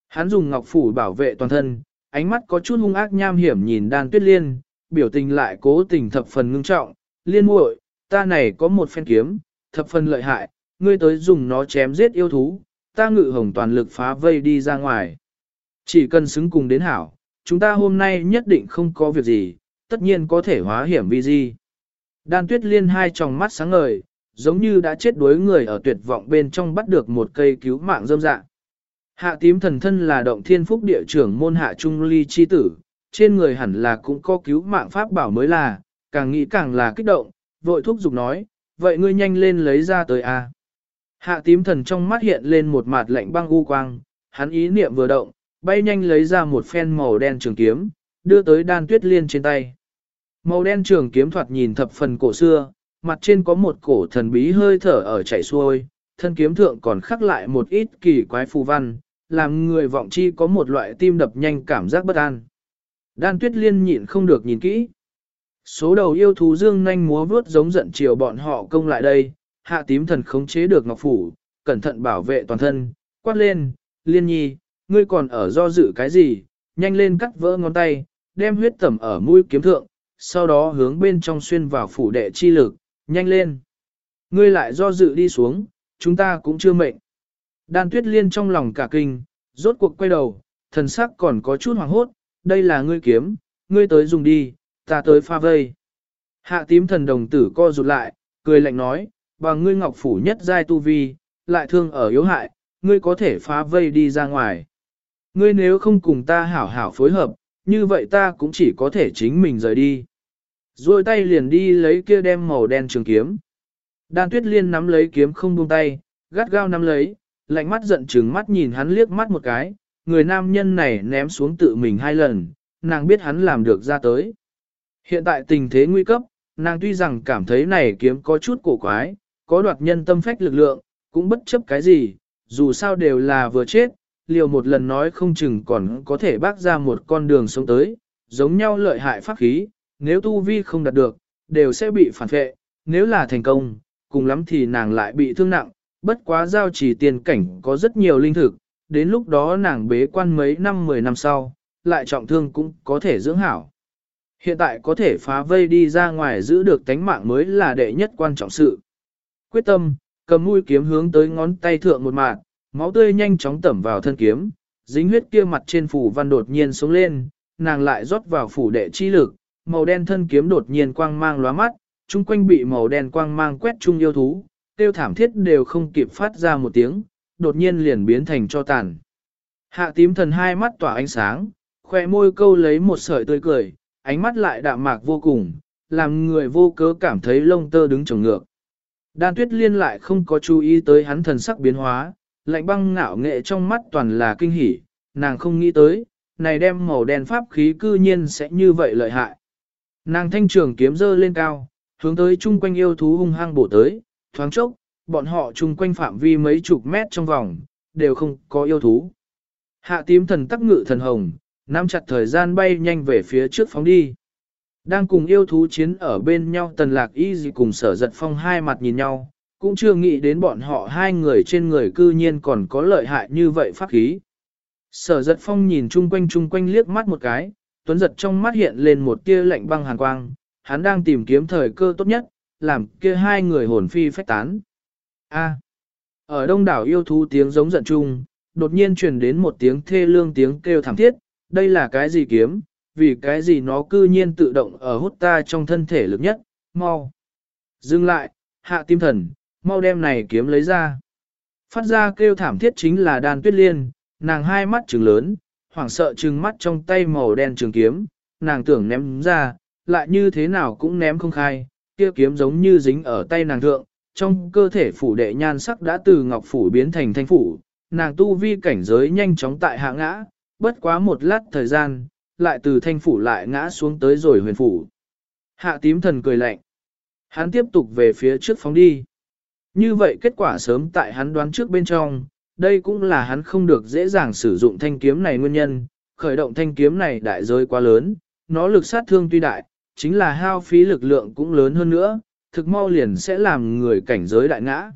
Hắn dùng ngọc phủ bảo vệ toàn thân, ánh mắt có chút hung ác nham hiểm nhìn đan tuyết liên, biểu tình lại cố tình thập phần ngưng trọng, liên muội, ta này có một phen kiếm, thập phần lợi hại, ngươi tới dùng nó chém giết yêu thú, ta ngự hồng toàn lực phá vây đi ra ngoài. Chỉ cần xứng cùng đến hảo, chúng ta hôm nay nhất định không có việc gì, tất nhiên có thể hóa hiểm vi di. Đan tuyết liên hai tròng mắt sáng ngời, giống như đã chết đuối người ở tuyệt vọng bên trong bắt được một cây cứu mạng dâm dạng. Hạ tím thần thân là động thiên phúc địa trưởng môn hạ trung ly chi tử, trên người hẳn là cũng có cứu mạng pháp bảo mới là, càng nghĩ càng là kích động, vội thúc giục nói, vậy ngươi nhanh lên lấy ra tới a. Hạ tím thần trong mắt hiện lên một mặt lạnh băng u quang, hắn ý niệm vừa động, bay nhanh lấy ra một phen màu đen trường kiếm, đưa tới đan tuyết liên trên tay. Màu đen trường kiếm thoạt nhìn thập phần cổ xưa, mặt trên có một cổ thần bí hơi thở ở chảy xuôi, thân kiếm thượng còn khắc lại một ít kỳ quái phù văn, làm người vọng chi có một loại tim đập nhanh cảm giác bất an. Đan tuyết liên nhịn không được nhìn kỹ. Số đầu yêu thú dương nhanh múa vuốt giống giận chiều bọn họ công lại đây, hạ tím thần khống chế được ngọc phủ, cẩn thận bảo vệ toàn thân, quát lên, liên nhi, ngươi còn ở do dự cái gì, nhanh lên cắt vỡ ngón tay, đem huyết tẩm ở mũi kiếm thượng, sau đó hướng bên trong xuyên vào phủ đệ chi lực, nhanh lên. Ngươi lại do dự đi xuống, chúng ta cũng chưa mệnh. Đan tuyết liên trong lòng cả kinh, rốt cuộc quay đầu, thần sắc còn có chút hoàng hốt, đây là ngươi kiếm, ngươi tới dùng đi, ta tới pha vây. Hạ tím thần đồng tử co rụt lại, cười lạnh nói, và ngươi ngọc phủ nhất giai tu vi, lại thương ở yếu hại, ngươi có thể phá vây đi ra ngoài. Ngươi nếu không cùng ta hảo hảo phối hợp, như vậy ta cũng chỉ có thể chính mình rời đi. Rồi tay liền đi lấy kia đem màu đen trường kiếm. Đan tuyết liên nắm lấy kiếm không buông tay, gắt gao nắm lấy, lạnh mắt giận trừng mắt nhìn hắn liếc mắt một cái, người nam nhân này ném xuống tự mình hai lần, nàng biết hắn làm được ra tới. Hiện tại tình thế nguy cấp, nàng tuy rằng cảm thấy này kiếm có chút cổ quái, có đoạt nhân tâm phách lực lượng, cũng bất chấp cái gì, dù sao đều là vừa chết, liều một lần nói không chừng còn có thể bác ra một con đường sống tới, giống nhau lợi hại pháp khí, nếu tu vi không đạt được, đều sẽ bị phản vệ nếu là thành công, cùng lắm thì nàng lại bị thương nặng, bất quá giao chỉ tiền cảnh có rất nhiều linh thực, đến lúc đó nàng bế quan mấy năm 10 năm sau, lại trọng thương cũng có thể dưỡng hảo. Hiện tại có thể phá vây đi ra ngoài giữ được tánh mạng mới là đệ nhất quan trọng sự. Quyết tâm, cầm mũi kiếm hướng tới ngón tay thượng một mạng, máu tươi nhanh chóng tẩm vào thân kiếm, dính huyết kia mặt trên phủ văn đột nhiên xuống lên, nàng lại rót vào phủ đệ chi lực, màu đen thân kiếm đột nhiên quang mang lóa mắt, chung quanh bị màu đen quang mang quét chung yêu thú, tiêu thảm thiết đều không kịp phát ra một tiếng, đột nhiên liền biến thành cho tàn. Hạ tím thần hai mắt tỏa ánh sáng, khoe môi câu lấy một sợi tươi cười, ánh mắt lại đạm mạc vô cùng, làm người vô cớ cảm thấy lông tơ đứng trồng ngược. Đan tuyết liên lại không có chú ý tới hắn thần sắc biến hóa, lạnh băng ngạo nghệ trong mắt toàn là kinh hỉ, nàng không nghĩ tới, này đem màu đen pháp khí cư nhiên sẽ như vậy lợi hại. Nàng thanh trường kiếm dơ lên cao, hướng tới chung quanh yêu thú hung hăng bổ tới, thoáng chốc, bọn họ chung quanh phạm vi mấy chục mét trong vòng, đều không có yêu thú. Hạ tím thần tắc ngự thần hồng, nắm chặt thời gian bay nhanh về phía trước phóng đi. Đang cùng yêu thú chiến ở bên nhau tần lạc y gì cùng sở giật phong hai mặt nhìn nhau, cũng chưa nghĩ đến bọn họ hai người trên người cư nhiên còn có lợi hại như vậy pháp khí. Sở giật phong nhìn chung quanh chung quanh liếc mắt một cái, tuấn giật trong mắt hiện lên một tia lạnh băng hàn quang, hắn đang tìm kiếm thời cơ tốt nhất, làm kia hai người hồn phi phách tán. A. ở đông đảo yêu thú tiếng giống giận chung, đột nhiên truyền đến một tiếng thê lương tiếng kêu thảm thiết, đây là cái gì kiếm, vì cái gì nó cư nhiên tự động ở hút ta trong thân thể lực nhất, mau. Dừng lại, hạ tim thần, mau đem này kiếm lấy ra. Phát ra kêu thảm thiết chính là đan tuyết liên, nàng hai mắt trừng lớn, hoảng sợ trừng mắt trong tay màu đen trường kiếm, nàng tưởng ném ra, lại như thế nào cũng ném không khai, kia kiếm giống như dính ở tay nàng thượng, trong cơ thể phủ đệ nhan sắc đã từ ngọc phủ biến thành thanh phủ, nàng tu vi cảnh giới nhanh chóng tại hạ ngã, bất quá một lát thời gian, lại từ thanh phủ lại ngã xuống tới rồi huyền phủ. Hạ tím thần cười lạnh. Hắn tiếp tục về phía trước phóng đi. Như vậy kết quả sớm tại hắn đoán trước bên trong, đây cũng là hắn không được dễ dàng sử dụng thanh kiếm này nguyên nhân, khởi động thanh kiếm này đại giới quá lớn, nó lực sát thương tuy đại, chính là hao phí lực lượng cũng lớn hơn nữa, thực mau liền sẽ làm người cảnh giới đại ngã.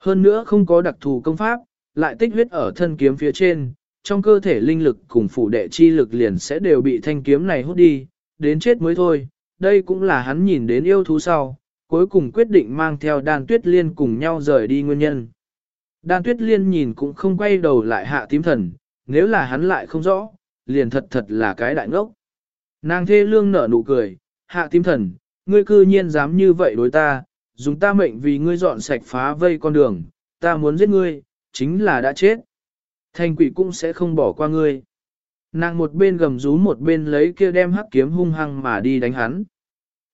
Hơn nữa không có đặc thù công pháp, lại tích huyết ở thân kiếm phía trên, trong cơ thể linh lực cùng phủ đệ chi lực liền sẽ đều bị thanh kiếm này hút đi, đến chết mới thôi, đây cũng là hắn nhìn đến yêu thú sau, cuối cùng quyết định mang theo đan tuyết liên cùng nhau rời đi nguyên nhân. Đan tuyết liên nhìn cũng không quay đầu lại hạ tím thần, nếu là hắn lại không rõ, liền thật thật là cái đại ngốc. Nàng thê lương nở nụ cười, hạ tím thần, ngươi cư nhiên dám như vậy đối ta, dùng ta mệnh vì ngươi dọn sạch phá vây con đường, ta muốn giết ngươi, chính là đã chết. Thành quỷ cũng sẽ không bỏ qua ngươi. Nàng một bên gầm rú một bên lấy kia đem hắc kiếm hung hăng mà đi đánh hắn.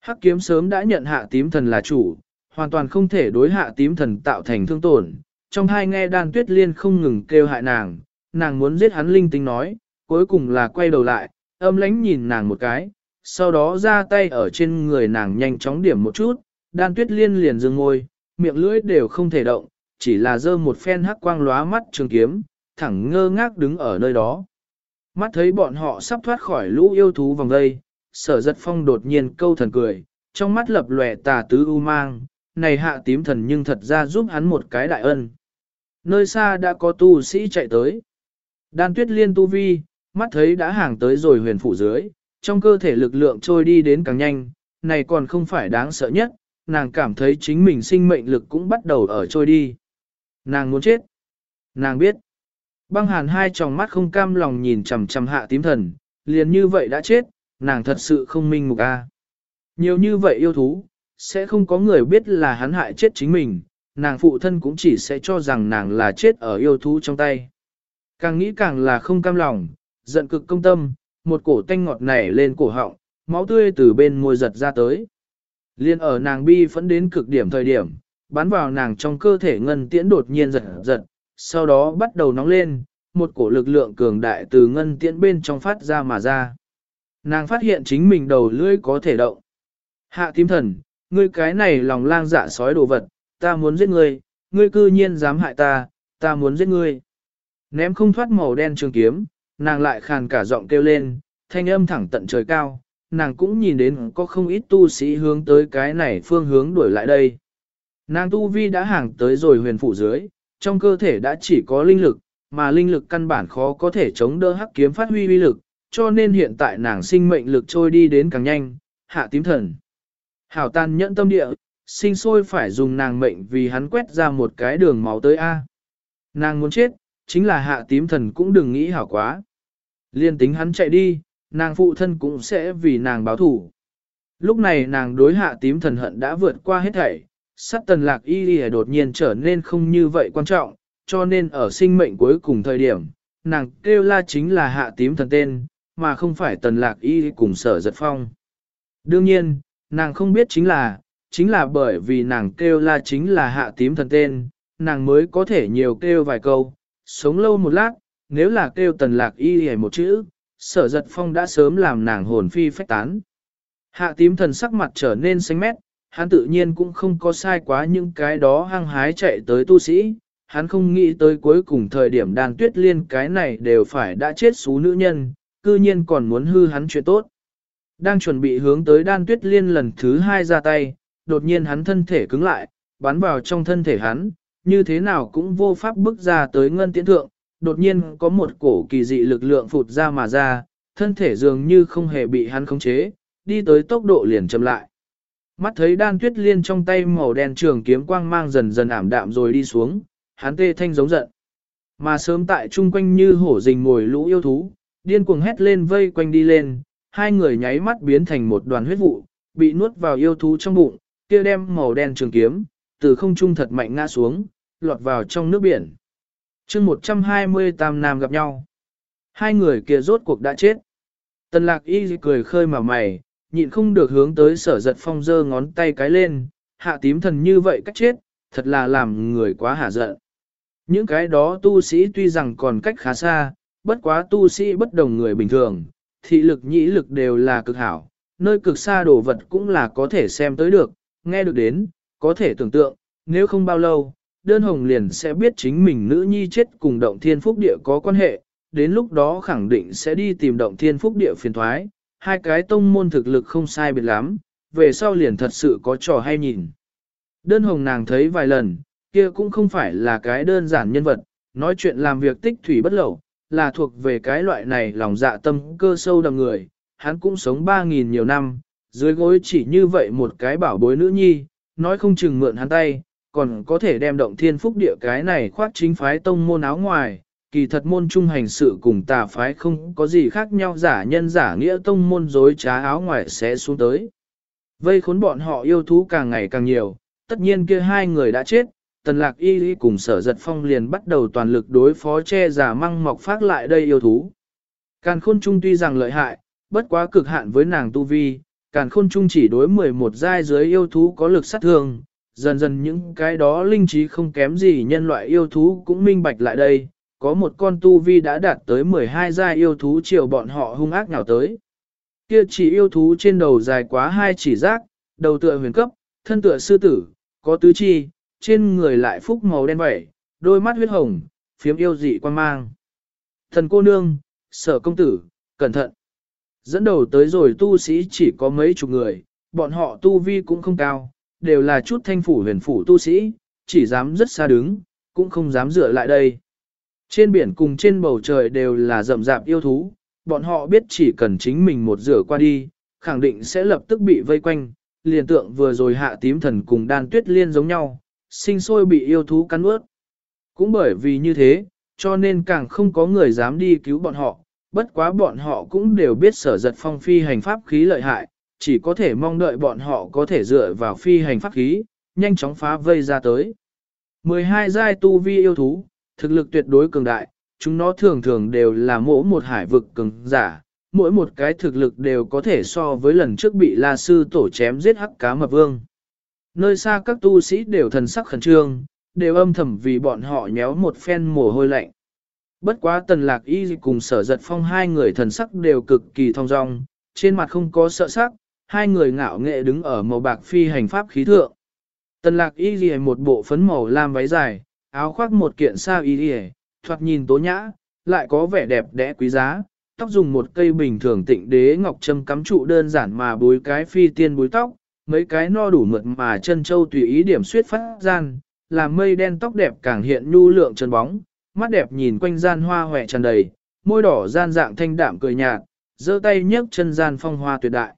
Hắc kiếm sớm đã nhận hạ tím thần là chủ, hoàn toàn không thể đối hạ tím thần tạo thành thương tổn. Trong hai nghe đan tuyết liên không ngừng kêu hại nàng, nàng muốn giết hắn linh tinh nói, cuối cùng là quay đầu lại, âm lánh nhìn nàng một cái, sau đó ra tay ở trên người nàng nhanh chóng điểm một chút, đan tuyết liên liền dừng ngôi, miệng lưỡi đều không thể động, chỉ là dơ một phen hắc quang lóa mắt trường kiếm, thẳng ngơ ngác đứng ở nơi đó. Mắt thấy bọn họ sắp thoát khỏi lũ yêu thú vòng đây, sở giật phong đột nhiên câu thần cười, trong mắt lập lòe tà tứ u mang, này hạ tím thần nhưng thật ra giúp hắn một cái đại ân. Nơi xa đã có tu sĩ chạy tới. Đan tuyết liên tu vi, mắt thấy đã hàng tới rồi huyền phủ dưới, trong cơ thể lực lượng trôi đi đến càng nhanh, này còn không phải đáng sợ nhất, nàng cảm thấy chính mình sinh mệnh lực cũng bắt đầu ở trôi đi. Nàng muốn chết. Nàng biết. Băng hàn hai tròng mắt không cam lòng nhìn chằm chằm hạ tím thần, liền như vậy đã chết, nàng thật sự không minh mục a. À. Nhiều như vậy yêu thú, sẽ không có người biết là hắn hại chết chính mình, nàng phụ thân cũng chỉ sẽ cho rằng nàng là chết ở yêu thú trong tay. Càng nghĩ càng là không cam lòng, giận cực công tâm, một cổ tanh ngọt nảy lên cổ họng, máu tươi từ bên môi giật ra tới. Liên ở nàng bi phẫn đến cực điểm thời điểm, bắn vào nàng trong cơ thể ngân tiễn đột nhiên giật giật, sau đó bắt đầu nóng lên, một cổ lực lượng cường đại từ ngân tiễn bên trong phát ra mà ra. Nàng phát hiện chính mình đầu lưỡi có thể động. Hạ tím thần, ngươi cái này lòng lang dạ sói đồ vật, ta muốn giết ngươi, ngươi cư nhiên dám hại ta, ta muốn giết ngươi. Ném không thoát màu đen trường kiếm, nàng lại khàn cả giọng kêu lên, thanh âm thẳng tận trời cao, nàng cũng nhìn đến có không ít tu sĩ hướng tới cái này phương hướng đuổi lại đây. Nàng tu vi đã hàng tới rồi huyền phủ dưới, trong cơ thể đã chỉ có linh lực, mà linh lực căn bản khó có thể chống đỡ hắc kiếm phát huy uy lực, cho nên hiện tại nàng sinh mệnh lực trôi đi đến càng nhanh, hạ tím thần. Hảo tan nhẫn tâm địa, sinh sôi phải dùng nàng mệnh vì hắn quét ra một cái đường máu tới A. Nàng muốn chết, chính là hạ tím thần cũng đừng nghĩ hảo quá. Liên tính hắn chạy đi, nàng phụ thân cũng sẽ vì nàng báo thủ. Lúc này nàng đối hạ tím thần hận đã vượt qua hết thảy, sát tần lạc y lìa đột nhiên trở nên không như vậy quan trọng, cho nên ở sinh mệnh cuối cùng thời điểm, nàng kêu la chính là hạ tím thần tên, mà không phải tần lạc y cùng sở giật phong. Đương nhiên, nàng không biết chính là, chính là bởi vì nàng kêu la chính là hạ tím thần tên, nàng mới có thể nhiều kêu vài câu, sống lâu một lát, nếu là kêu tần lạc y hề một chữ, sở giật phong đã sớm làm nàng hồn phi phách tán. Hạ tím thần sắc mặt trở nên xanh mét, hắn tự nhiên cũng không có sai quá những cái đó hăng hái chạy tới tu sĩ, hắn không nghĩ tới cuối cùng thời điểm đàn tuyết liên cái này đều phải đã chết xú nữ nhân, cư nhiên còn muốn hư hắn chuyện tốt. Đang chuẩn bị hướng tới đan tuyết liên lần thứ hai ra tay, đột nhiên hắn thân thể cứng lại, bắn vào trong thân thể hắn, như thế nào cũng vô pháp bước ra tới ngân tiễn thượng, đột nhiên có một cổ kỳ dị lực lượng phụt ra mà ra, thân thể dường như không hề bị hắn khống chế, đi tới tốc độ liền chậm lại. Mắt thấy đan tuyết liên trong tay màu đen trường kiếm quang mang dần dần ảm đạm rồi đi xuống, hắn tê thanh giống giận. Mà sớm tại chung quanh như hổ rình ngồi lũ yêu thú, điên cuồng hét lên vây quanh đi lên, hai người nháy mắt biến thành một đoàn huyết vụ, bị nuốt vào yêu thú trong bụng, kia đem màu đen trường kiếm, từ không trung thật mạnh ngã xuống, lọt vào trong nước biển. chương 120 tam nam gặp nhau. Hai người kia rốt cuộc đã chết. Tần lạc y cười khơi mà mày, nhịn không được hướng tới sở giật phong dơ ngón tay cái lên, hạ tím thần như vậy cách chết, thật là làm người quá hả giận. Những cái đó tu sĩ tuy rằng còn cách khá xa, bất quá tu sĩ bất đồng người bình thường, thị lực nhĩ lực đều là cực hảo, nơi cực xa đồ vật cũng là có thể xem tới được, nghe được đến, có thể tưởng tượng, nếu không bao lâu, đơn hồng liền sẽ biết chính mình nữ nhi chết cùng động thiên phúc địa có quan hệ, đến lúc đó khẳng định sẽ đi tìm động thiên phúc địa phiền thoái, hai cái tông môn thực lực không sai biệt lắm, về sau liền thật sự có trò hay nhìn. Đơn hồng nàng thấy vài lần, kia cũng không phải là cái đơn giản nhân vật, nói chuyện làm việc tích thủy bất lậu, là thuộc về cái loại này lòng dạ tâm cơ sâu đầm người, hắn cũng sống 3.000 nhiều năm, dưới gối chỉ như vậy một cái bảo bối nữ nhi, nói không chừng mượn hắn tay, còn có thể đem động thiên phúc địa cái này khoát chính phái tông môn áo ngoài, kỳ thật môn trung hành sự cùng tà phái không có gì khác nhau giả nhân giả nghĩa tông môn dối trá áo ngoài sẽ xuống tới. Vây khốn bọn họ yêu thú càng ngày càng nhiều, tất nhiên kia hai người đã chết, tần lạc y y cùng sở giật phong liền bắt đầu toàn lực đối phó che giả măng mọc phát lại đây yêu thú. Càn khôn trung tuy rằng lợi hại, bất quá cực hạn với nàng tu vi, càn khôn trung chỉ đối 11 giai dưới yêu thú có lực sát thương, dần dần những cái đó linh trí không kém gì nhân loại yêu thú cũng minh bạch lại đây, có một con tu vi đã đạt tới 12 giai yêu thú chiều bọn họ hung ác nhào tới. Kia chỉ yêu thú trên đầu dài quá hai chỉ giác, đầu tựa huyền cấp, thân tựa sư tử, có tứ chi, trên người lại phúc màu đen vẩy, đôi mắt huyết hồng, phiếm yêu dị quan mang. Thần cô nương, sở công tử, cẩn thận. Dẫn đầu tới rồi tu sĩ chỉ có mấy chục người, bọn họ tu vi cũng không cao, đều là chút thanh phủ huyền phủ tu sĩ, chỉ dám rất xa đứng, cũng không dám dựa lại đây. Trên biển cùng trên bầu trời đều là rậm rạp yêu thú, bọn họ biết chỉ cần chính mình một rửa qua đi, khẳng định sẽ lập tức bị vây quanh, liền tượng vừa rồi hạ tím thần cùng đan tuyết liên giống nhau, sinh sôi bị yêu thú cắn ướt. Cũng bởi vì như thế, cho nên càng không có người dám đi cứu bọn họ, bất quá bọn họ cũng đều biết sở giật phong phi hành pháp khí lợi hại, chỉ có thể mong đợi bọn họ có thể dựa vào phi hành pháp khí, nhanh chóng phá vây ra tới. 12 giai tu vi yêu thú, thực lực tuyệt đối cường đại, chúng nó thường thường đều là mỗi một hải vực cường giả, mỗi một cái thực lực đều có thể so với lần trước bị La Sư tổ chém giết hắc cá mập vương. Nơi xa các tu sĩ đều thần sắc khẩn trương, đều âm thầm vì bọn họ nhéo một phen mồ hôi lạnh. Bất quá tần lạc y cùng sở giật phong hai người thần sắc đều cực kỳ thong dong, trên mặt không có sợ sắc, hai người ngạo nghệ đứng ở màu bạc phi hành pháp khí thượng. Tần lạc y ghi một bộ phấn màu lam váy dài, áo khoác một kiện sao y y, thoạt nhìn tố nhã, lại có vẻ đẹp đẽ quý giá, tóc dùng một cây bình thường tịnh đế ngọc châm cắm trụ đơn giản mà bối cái phi tiên bối tóc, mấy cái no đủ mượt mà chân châu tùy ý điểm suyết phát gian, làm mây đen tóc đẹp càng hiện nhu lượng chân bóng, mắt đẹp nhìn quanh gian hoa hoè tràn đầy, môi đỏ gian dạng thanh đạm cười nhạt, giơ tay nhấc chân gian phong hoa tuyệt đại.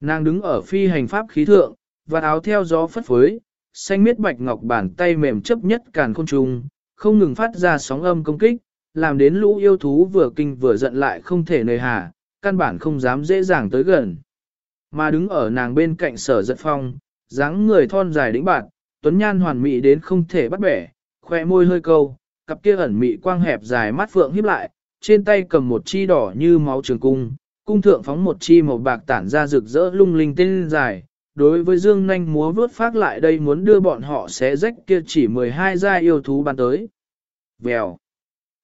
Nàng đứng ở phi hành pháp khí thượng, và áo theo gió phất phới, xanh miết bạch ngọc bàn tay mềm chấp nhất càn khôn trùng, không ngừng phát ra sóng âm công kích, làm đến lũ yêu thú vừa kinh vừa giận lại không thể nơi hà, căn bản không dám dễ dàng tới gần. Mà đứng ở nàng bên cạnh sở giật phong, dáng người thon dài đĩnh bạt tuấn nhan hoàn mỹ đến không thể bắt bẻ, khoe môi hơi câu, cặp kia ẩn mị quang hẹp dài mắt phượng híp lại, trên tay cầm một chi đỏ như máu trường cung, cung thượng phóng một chi màu bạc tản ra rực rỡ lung linh tên dài. Đối với Dương Nanh múa vướt phát lại đây muốn đưa bọn họ xé rách kia chỉ 12 gia yêu thú bàn tới. Vèo.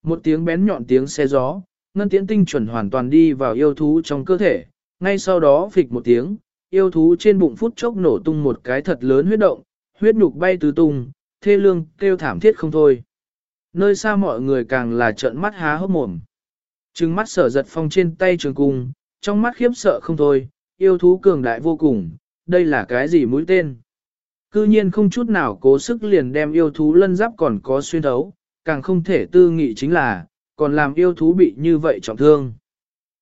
Một tiếng bén nhọn tiếng xe gió, ngân tiễn tinh chuẩn hoàn toàn đi vào yêu thú trong cơ thể. Ngay sau đó phịch một tiếng, yêu thú trên bụng phút chốc nổ tung một cái thật lớn huyết động, huyết nhục bay tứ tung, thê lương kêu thảm thiết không thôi. Nơi xa mọi người càng là trợn mắt há hốc mồm. Trừng mắt sở giật phong trên tay trường cung, trong mắt khiếp sợ không thôi, yêu thú cường đại vô cùng, đây là cái gì mũi tên. Cư nhiên không chút nào cố sức liền đem yêu thú lân giáp còn có xuyên thấu, càng không thể tư nghị chính là, còn làm yêu thú bị như vậy trọng thương.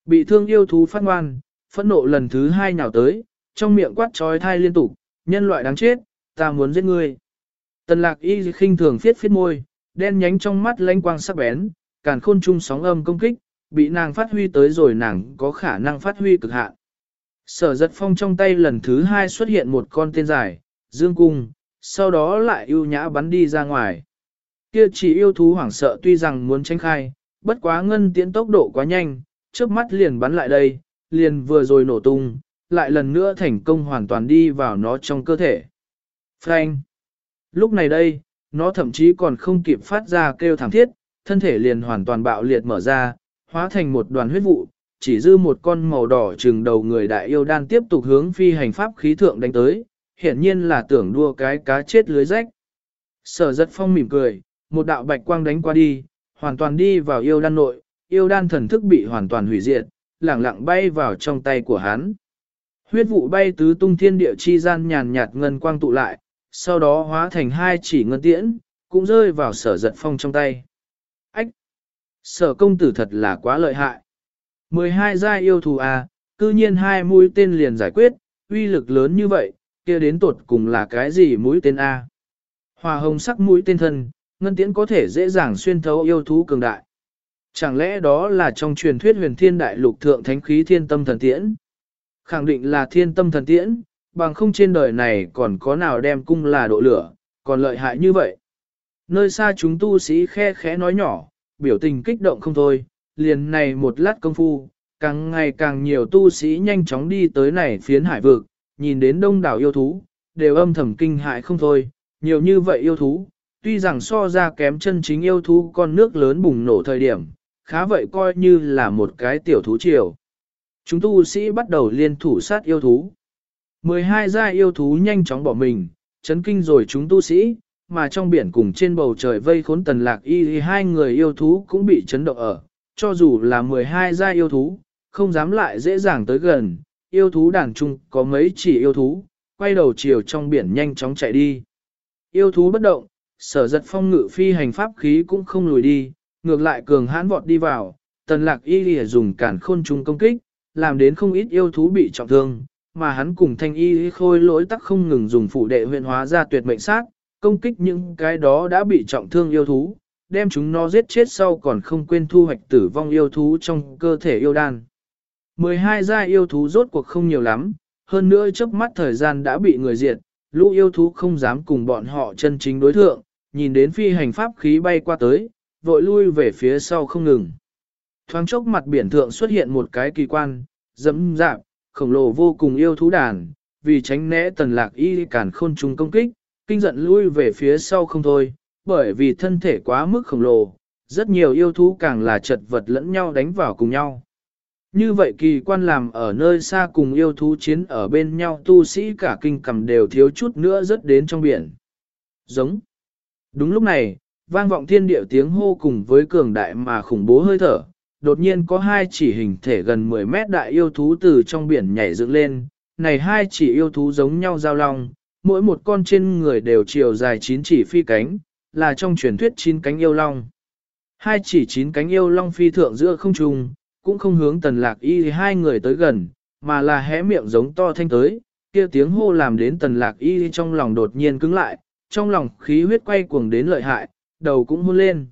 Bị thương yêu thú phát ngoan, phẫn nộ lần thứ hai nhào tới, trong miệng quát trói thai liên tục, nhân loại đáng chết, ta muốn giết ngươi. Tần lạc y khinh thường phiết phiết môi, đen nhánh trong mắt lanh quang sắc bén, càn khôn trung sóng âm công kích, bị nàng phát huy tới rồi nàng có khả năng phát huy cực hạn. Sở giật phong trong tay lần thứ hai xuất hiện một con tên dài, dương cung, sau đó lại ưu nhã bắn đi ra ngoài. Kia chỉ yêu thú hoảng sợ tuy rằng muốn tránh khai, bất quá ngân tiễn tốc độ quá nhanh, trước mắt liền bắn lại đây, liền vừa rồi nổ tung, lại lần nữa thành công hoàn toàn đi vào nó trong cơ thể. Frank! Lúc này đây, nó thậm chí còn không kịp phát ra kêu thảm thiết, thân thể liền hoàn toàn bạo liệt mở ra, hóa thành một đoàn huyết vụ, chỉ dư một con màu đỏ trừng đầu người đại yêu đan tiếp tục hướng phi hành pháp khí thượng đánh tới, hiển nhiên là tưởng đua cái cá chết lưới rách. Sở giật phong mỉm cười, một đạo bạch quang đánh qua đi, hoàn toàn đi vào yêu đan nội, yêu đan thần thức bị hoàn toàn hủy diệt, lẳng lặng bay vào trong tay của hắn. Huyết vụ bay tứ tung thiên địa chi gian nhàn nhạt ngân quang tụ lại, sau đó hóa thành hai chỉ ngân tiễn, cũng rơi vào sở giật phong trong tay. Ách! Sở công tử thật là quá lợi hại. 12 giai yêu thù à, cư nhiên hai mũi tên liền giải quyết, uy lực lớn như vậy, kia đến tột cùng là cái gì mũi tên A. Hòa hồng sắc mũi tên thân, ngân tiễn có thể dễ dàng xuyên thấu yêu thú cường đại. Chẳng lẽ đó là trong truyền thuyết huyền thiên đại lục thượng thánh khí thiên tâm thần tiễn? Khẳng định là thiên tâm thần tiễn, bằng không trên đời này còn có nào đem cung là độ lửa, còn lợi hại như vậy. Nơi xa chúng tu sĩ khe khẽ nói nhỏ, biểu tình kích động không thôi, liền này một lát công phu, càng ngày càng nhiều tu sĩ nhanh chóng đi tới này phiến hải vực, nhìn đến đông đảo yêu thú, đều âm thầm kinh hại không thôi, nhiều như vậy yêu thú, tuy rằng so ra kém chân chính yêu thú con nước lớn bùng nổ thời điểm, khá vậy coi như là một cái tiểu thú triều. Chúng tu sĩ bắt đầu liên thủ sát yêu thú. 12 gia yêu thú nhanh chóng bỏ mình, chấn kinh rồi chúng tu sĩ, mà trong biển cùng trên bầu trời vây khốn tần lạc y hai người yêu thú cũng bị chấn động ở, cho dù là 12 gia yêu thú, không dám lại dễ dàng tới gần, yêu thú đàn trung có mấy chỉ yêu thú, quay đầu chiều trong biển nhanh chóng chạy đi. Yêu thú bất động, sở giật phong ngự phi hành pháp khí cũng không lùi đi, ngược lại cường hãn vọt đi vào, tần lạc y lìa dùng cản khôn trùng công kích, làm đến không ít yêu thú bị trọng thương, mà hắn cùng thanh y khôi lỗi tắc không ngừng dùng phụ đệ huyện hóa ra tuyệt mệnh sát, công kích những cái đó đã bị trọng thương yêu thú, đem chúng nó giết chết sau còn không quên thu hoạch tử vong yêu thú trong cơ thể yêu đan. 12 gia yêu thú rốt cuộc không nhiều lắm, hơn nữa chớp mắt thời gian đã bị người diệt, lũ yêu thú không dám cùng bọn họ chân chính đối thượng, nhìn đến phi hành pháp khí bay qua tới, vội lui về phía sau không ngừng. Thoáng chốc mặt biển thượng xuất hiện một cái kỳ quan, dẫm dạp, khổng lồ vô cùng yêu thú đàn, vì tránh né tần lạc y cản khôn trùng công kích, kinh giận lui về phía sau không thôi, bởi vì thân thể quá mức khổng lồ, rất nhiều yêu thú càng là chật vật lẫn nhau đánh vào cùng nhau. Như vậy kỳ quan làm ở nơi xa cùng yêu thú chiến ở bên nhau tu sĩ cả kinh cầm đều thiếu chút nữa rớt đến trong biển. Giống. Đúng lúc này, vang vọng thiên điệu tiếng hô cùng với cường đại mà khủng bố hơi thở, đột nhiên có hai chỉ hình thể gần 10 mét đại yêu thú từ trong biển nhảy dựng lên, này hai chỉ yêu thú giống nhau giao long, mỗi một con trên người đều chiều dài chín chỉ phi cánh, là trong truyền thuyết chín cánh yêu long. Hai chỉ chín cánh yêu long phi thượng giữa không trung, cũng không hướng tần lạc y hai người tới gần, mà là hé miệng giống to thanh tới, kia tiếng hô làm đến tần lạc y trong lòng đột nhiên cứng lại, trong lòng khí huyết quay cuồng đến lợi hại, đầu cũng hôn lên.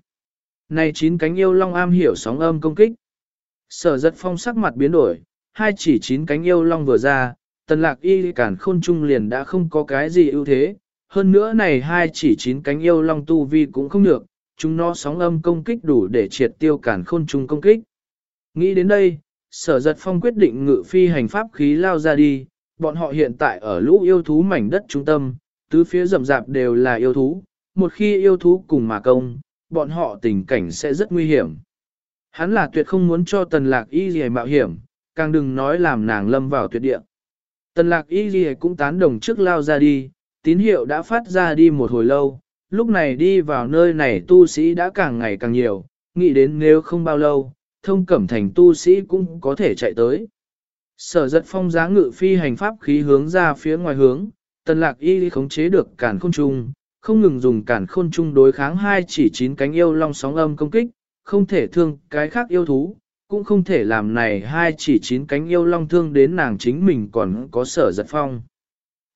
Này chín cánh yêu long am hiểu sóng âm công kích. Sở giật phong sắc mặt biến đổi, hai chỉ chín cánh yêu long vừa ra, tần lạc y cản khôn trung liền đã không có cái gì ưu thế. Hơn nữa này hai chỉ chín cánh yêu long tu vi cũng không được, chúng nó sóng âm công kích đủ để triệt tiêu cản khôn trùng công kích. Nghĩ đến đây, sở giật phong quyết định ngự phi hành pháp khí lao ra đi, bọn họ hiện tại ở lũ yêu thú mảnh đất trung tâm, tứ phía rậm rạp đều là yêu thú, một khi yêu thú cùng mà công, bọn họ tình cảnh sẽ rất nguy hiểm. Hắn là tuyệt không muốn cho tần lạc y gì mạo hiểm, càng đừng nói làm nàng lâm vào tuyệt địa. Tần lạc y gì cũng tán đồng trước lao ra đi, tín hiệu đã phát ra đi một hồi lâu, lúc này đi vào nơi này tu sĩ đã càng ngày càng nhiều, nghĩ đến nếu không bao lâu, thông cẩm thành tu sĩ cũng có thể chạy tới. Sở giật phong giá ngự phi hành pháp khí hướng ra phía ngoài hướng, tần lạc y khống chế được cản khôn trung, không ngừng dùng cản khôn trung đối kháng hai chỉ chín cánh yêu long sóng âm công kích, không thể thương cái khác yêu thú, cũng không thể làm này hai chỉ chín cánh yêu long thương đến nàng chính mình còn có sở giật phong.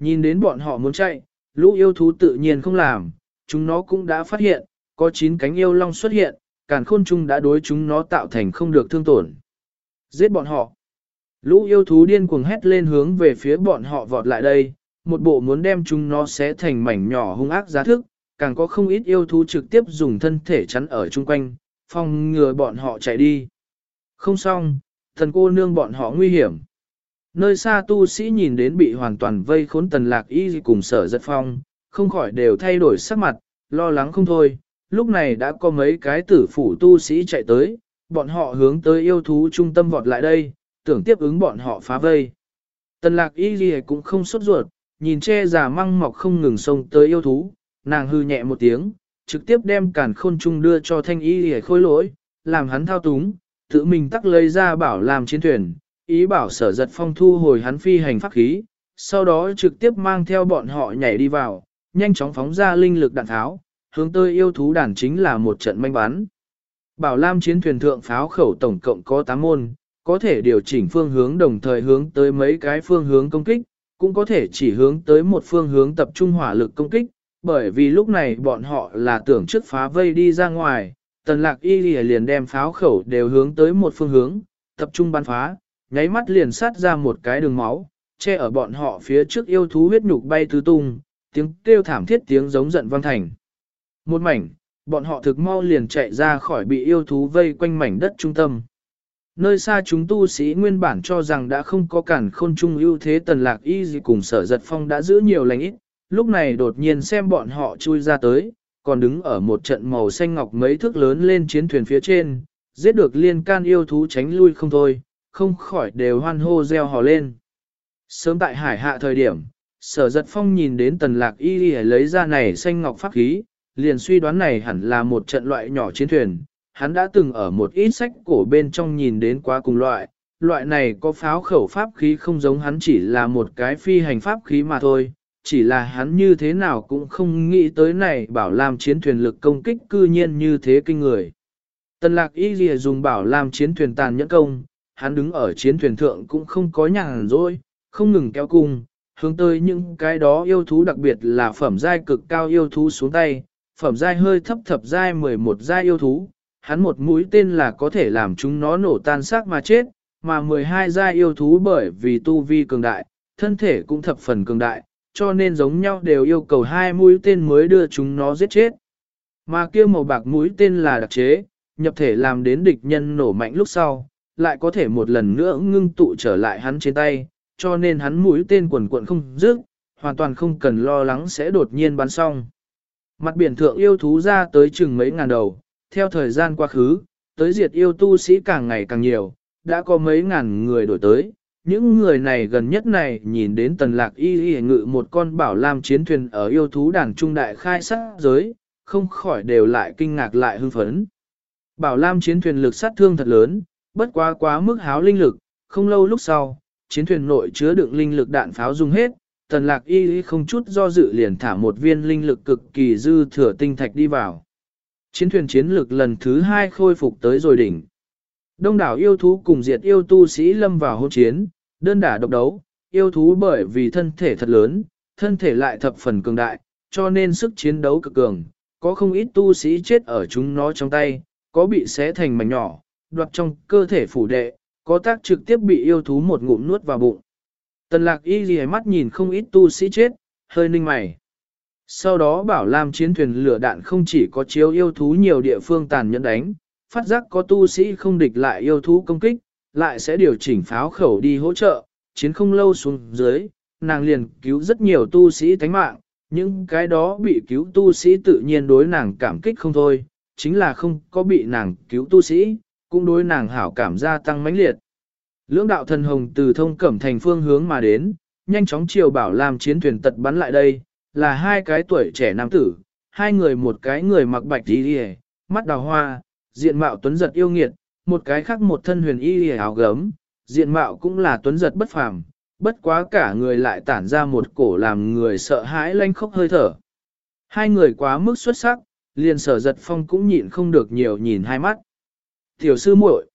Nhìn đến bọn họ muốn chạy, lũ yêu thú tự nhiên không làm, chúng nó cũng đã phát hiện, có chín cánh yêu long xuất hiện, càn khôn trung đã đối chúng nó tạo thành không được thương tổn. Giết bọn họ. Lũ yêu thú điên cuồng hét lên hướng về phía bọn họ vọt lại đây, một bộ muốn đem chúng nó xé thành mảnh nhỏ hung ác giá thức, càng có không ít yêu thú trực tiếp dùng thân thể chắn ở chung quanh, phòng ngừa bọn họ chạy đi. Không xong, thần cô nương bọn họ nguy hiểm. Nơi xa tu sĩ nhìn đến bị hoàn toàn vây khốn tần lạc y cùng sở giật phong, không khỏi đều thay đổi sắc mặt, lo lắng không thôi. Lúc này đã có mấy cái tử phủ tu sĩ chạy tới, bọn họ hướng tới yêu thú trung tâm vọt lại đây, tưởng tiếp ứng bọn họ phá vây. Tần lạc y gì cũng không sốt ruột, nhìn che giả măng mọc không ngừng xông tới yêu thú, nàng hư nhẹ một tiếng, trực tiếp đem cản khôn trung đưa cho thanh y để khôi lỗi, làm hắn thao túng, tự mình tắc lấy ra bảo làm chiến thuyền, ý bảo sở giật phong thu hồi hắn phi hành pháp khí, sau đó trực tiếp mang theo bọn họ nhảy đi vào, nhanh chóng phóng ra linh lực đạn tháo, hướng tới yêu thú đàn chính là một trận manh bắn. Bảo Lam chiến thuyền thượng pháo khẩu tổng cộng có 8 môn, có thể điều chỉnh phương hướng đồng thời hướng tới mấy cái phương hướng công kích, cũng có thể chỉ hướng tới một phương hướng tập trung hỏa lực công kích, bởi vì lúc này bọn họ là tưởng trước phá vây đi ra ngoài, tần lạc y liền đem pháo khẩu đều hướng tới một phương hướng, tập trung bắn phá, nháy mắt liền sát ra một cái đường máu, che ở bọn họ phía trước yêu thú huyết nhục bay tứ tung, tiếng kêu thảm thiết tiếng giống giận vang thành. Một mảnh, bọn họ thực mau liền chạy ra khỏi bị yêu thú vây quanh mảnh đất trung tâm. Nơi xa chúng tu sĩ nguyên bản cho rằng đã không có cản khôn trung ưu thế tần lạc y gì cùng sở giật phong đã giữ nhiều lành ít, lúc này đột nhiên xem bọn họ chui ra tới, còn đứng ở một trận màu xanh ngọc mấy thước lớn lên chiến thuyền phía trên, giết được liên can yêu thú tránh lui không thôi, không khỏi đều hoan hô reo hò lên. Sớm tại hải hạ thời điểm, sở giật phong nhìn đến tần lạc y y lấy ra này xanh ngọc pháp khí, liền suy đoán này hẳn là một trận loại nhỏ chiến thuyền. Hắn đã từng ở một ít sách cổ bên trong nhìn đến quá cùng loại, loại này có pháo khẩu pháp khí không giống hắn chỉ là một cái phi hành pháp khí mà thôi, chỉ là hắn như thế nào cũng không nghĩ tới này bảo làm chiến thuyền lực công kích cư nhiên như thế kinh người. Tần lạc y lìa dùng bảo làm chiến thuyền tàn nhẫn công, hắn đứng ở chiến thuyền thượng cũng không có nhàn rỗi, không ngừng kéo cung, hướng tới những cái đó yêu thú đặc biệt là phẩm giai cực cao yêu thú xuống tay, phẩm giai hơi thấp thập giai 11 giai yêu thú, hắn một mũi tên là có thể làm chúng nó nổ tan xác mà chết, mà 12 giai yêu thú bởi vì tu vi cường đại, thân thể cũng thập phần cường đại, cho nên giống nhau đều yêu cầu hai mũi tên mới đưa chúng nó giết chết. Mà kia màu bạc mũi tên là đặc chế, nhập thể làm đến địch nhân nổ mạnh lúc sau, lại có thể một lần nữa ngưng tụ trở lại hắn trên tay, cho nên hắn mũi tên quần quận không dứt, hoàn toàn không cần lo lắng sẽ đột nhiên bắn xong. Mặt biển thượng yêu thú ra tới chừng mấy ngàn đầu, theo thời gian quá khứ, tới diệt yêu tu sĩ càng ngày càng nhiều, đã có mấy ngàn người đổi tới. Những người này gần nhất này nhìn đến tần lạc y y ngự một con bảo lam chiến thuyền ở yêu thú đàn trung đại khai sát giới, không khỏi đều lại kinh ngạc lại hưng phấn. Bảo lam chiến thuyền lực sát thương thật lớn, bất quá quá mức háo linh lực, không lâu lúc sau, chiến thuyền nội chứa đựng linh lực đạn pháo dùng hết, tần lạc y không chút do dự liền thả một viên linh lực cực kỳ dư thừa tinh thạch đi vào. Chiến thuyền chiến lực lần thứ hai khôi phục tới rồi đỉnh. Đông đảo yêu thú cùng diệt yêu tu sĩ lâm vào hôn chiến, đơn đả độc đấu, yêu thú bởi vì thân thể thật lớn, thân thể lại thập phần cường đại, cho nên sức chiến đấu cực cường, có không ít tu sĩ chết ở chúng nó trong tay, có bị xé thành mảnh nhỏ, đoạt trong cơ thể phủ đệ, có tác trực tiếp bị yêu thú một ngụm nuốt vào bụng. Tần lạc y ghi mắt nhìn không ít tu sĩ chết, hơi ninh mày. Sau đó bảo làm chiến thuyền lửa đạn không chỉ có chiếu yêu thú nhiều địa phương tàn nhẫn đánh, phát giác có tu sĩ không địch lại yêu thú công kích, lại sẽ điều chỉnh pháo khẩu đi hỗ trợ, chiến không lâu xuống dưới, nàng liền cứu rất nhiều tu sĩ thánh mạng, những cái đó bị cứu tu sĩ tự nhiên đối nàng cảm kích không thôi, chính là không có bị nàng cứu tu sĩ, cũng đối nàng hảo cảm gia tăng mãnh liệt. Lưỡng đạo thần hồng từ thông cẩm thành phương hướng mà đến, nhanh chóng chiều bảo làm chiến thuyền tật bắn lại đây, là hai cái tuổi trẻ nam tử, hai người một cái người mặc bạch y y, mắt đào hoa, diện mạo tuấn giật yêu nghiệt, một cái khác một thân huyền y y áo gấm, diện mạo cũng là tuấn giật bất phàm, bất quá cả người lại tản ra một cổ làm người sợ hãi lanh khốc hơi thở. Hai người quá mức xuất sắc, liền sở giật phong cũng nhịn không được nhiều nhìn hai mắt. Tiểu sư muội,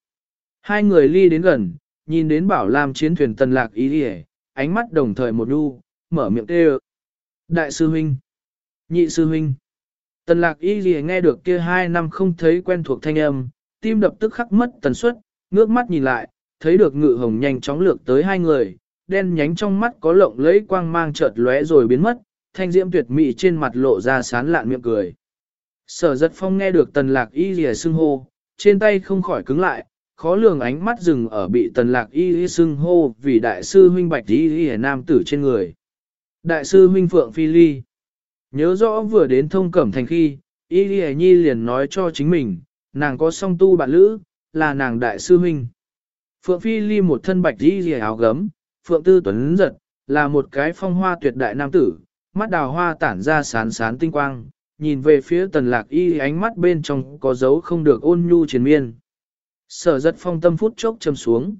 hai người ly đến gần, nhìn đến bảo lam chiến thuyền tần lạc ý đi ánh mắt đồng thời một đu, mở miệng kêu. Đại sư huynh, nhị sư huynh. Tần lạc y gì nghe được kia hai năm không thấy quen thuộc thanh âm, tim đập tức khắc mất tần suất, ngước mắt nhìn lại, thấy được ngự hồng nhanh chóng lược tới hai người, đen nhánh trong mắt có lộng lẫy quang mang chợt lóe rồi biến mất, thanh diễm tuyệt mỹ trên mặt lộ ra sán lạn miệng cười. Sở giật phong nghe được tần lạc y gì xưng hô, trên tay không khỏi cứng lại, khó lường ánh mắt dừng ở bị tần lạc y y xưng hô vì đại sư huynh bạch y y nam tử trên người. Đại sư huynh Phượng Phi Ly. Nhớ rõ vừa đến thông cẩm thành khi, y y nhi liền nói cho chính mình, nàng có song tu bạn lữ, là nàng đại sư huynh. Phượng Phi Ly một thân bạch y y áo gấm, Phượng Tư Tuấn giật, là một cái phong hoa tuyệt đại nam tử, mắt đào hoa tản ra sán sán tinh quang, nhìn về phía tần lạc y ánh mắt bên trong có dấu không được ôn nhu triền miên. Sở giật phong tâm phút chốc châm xuống.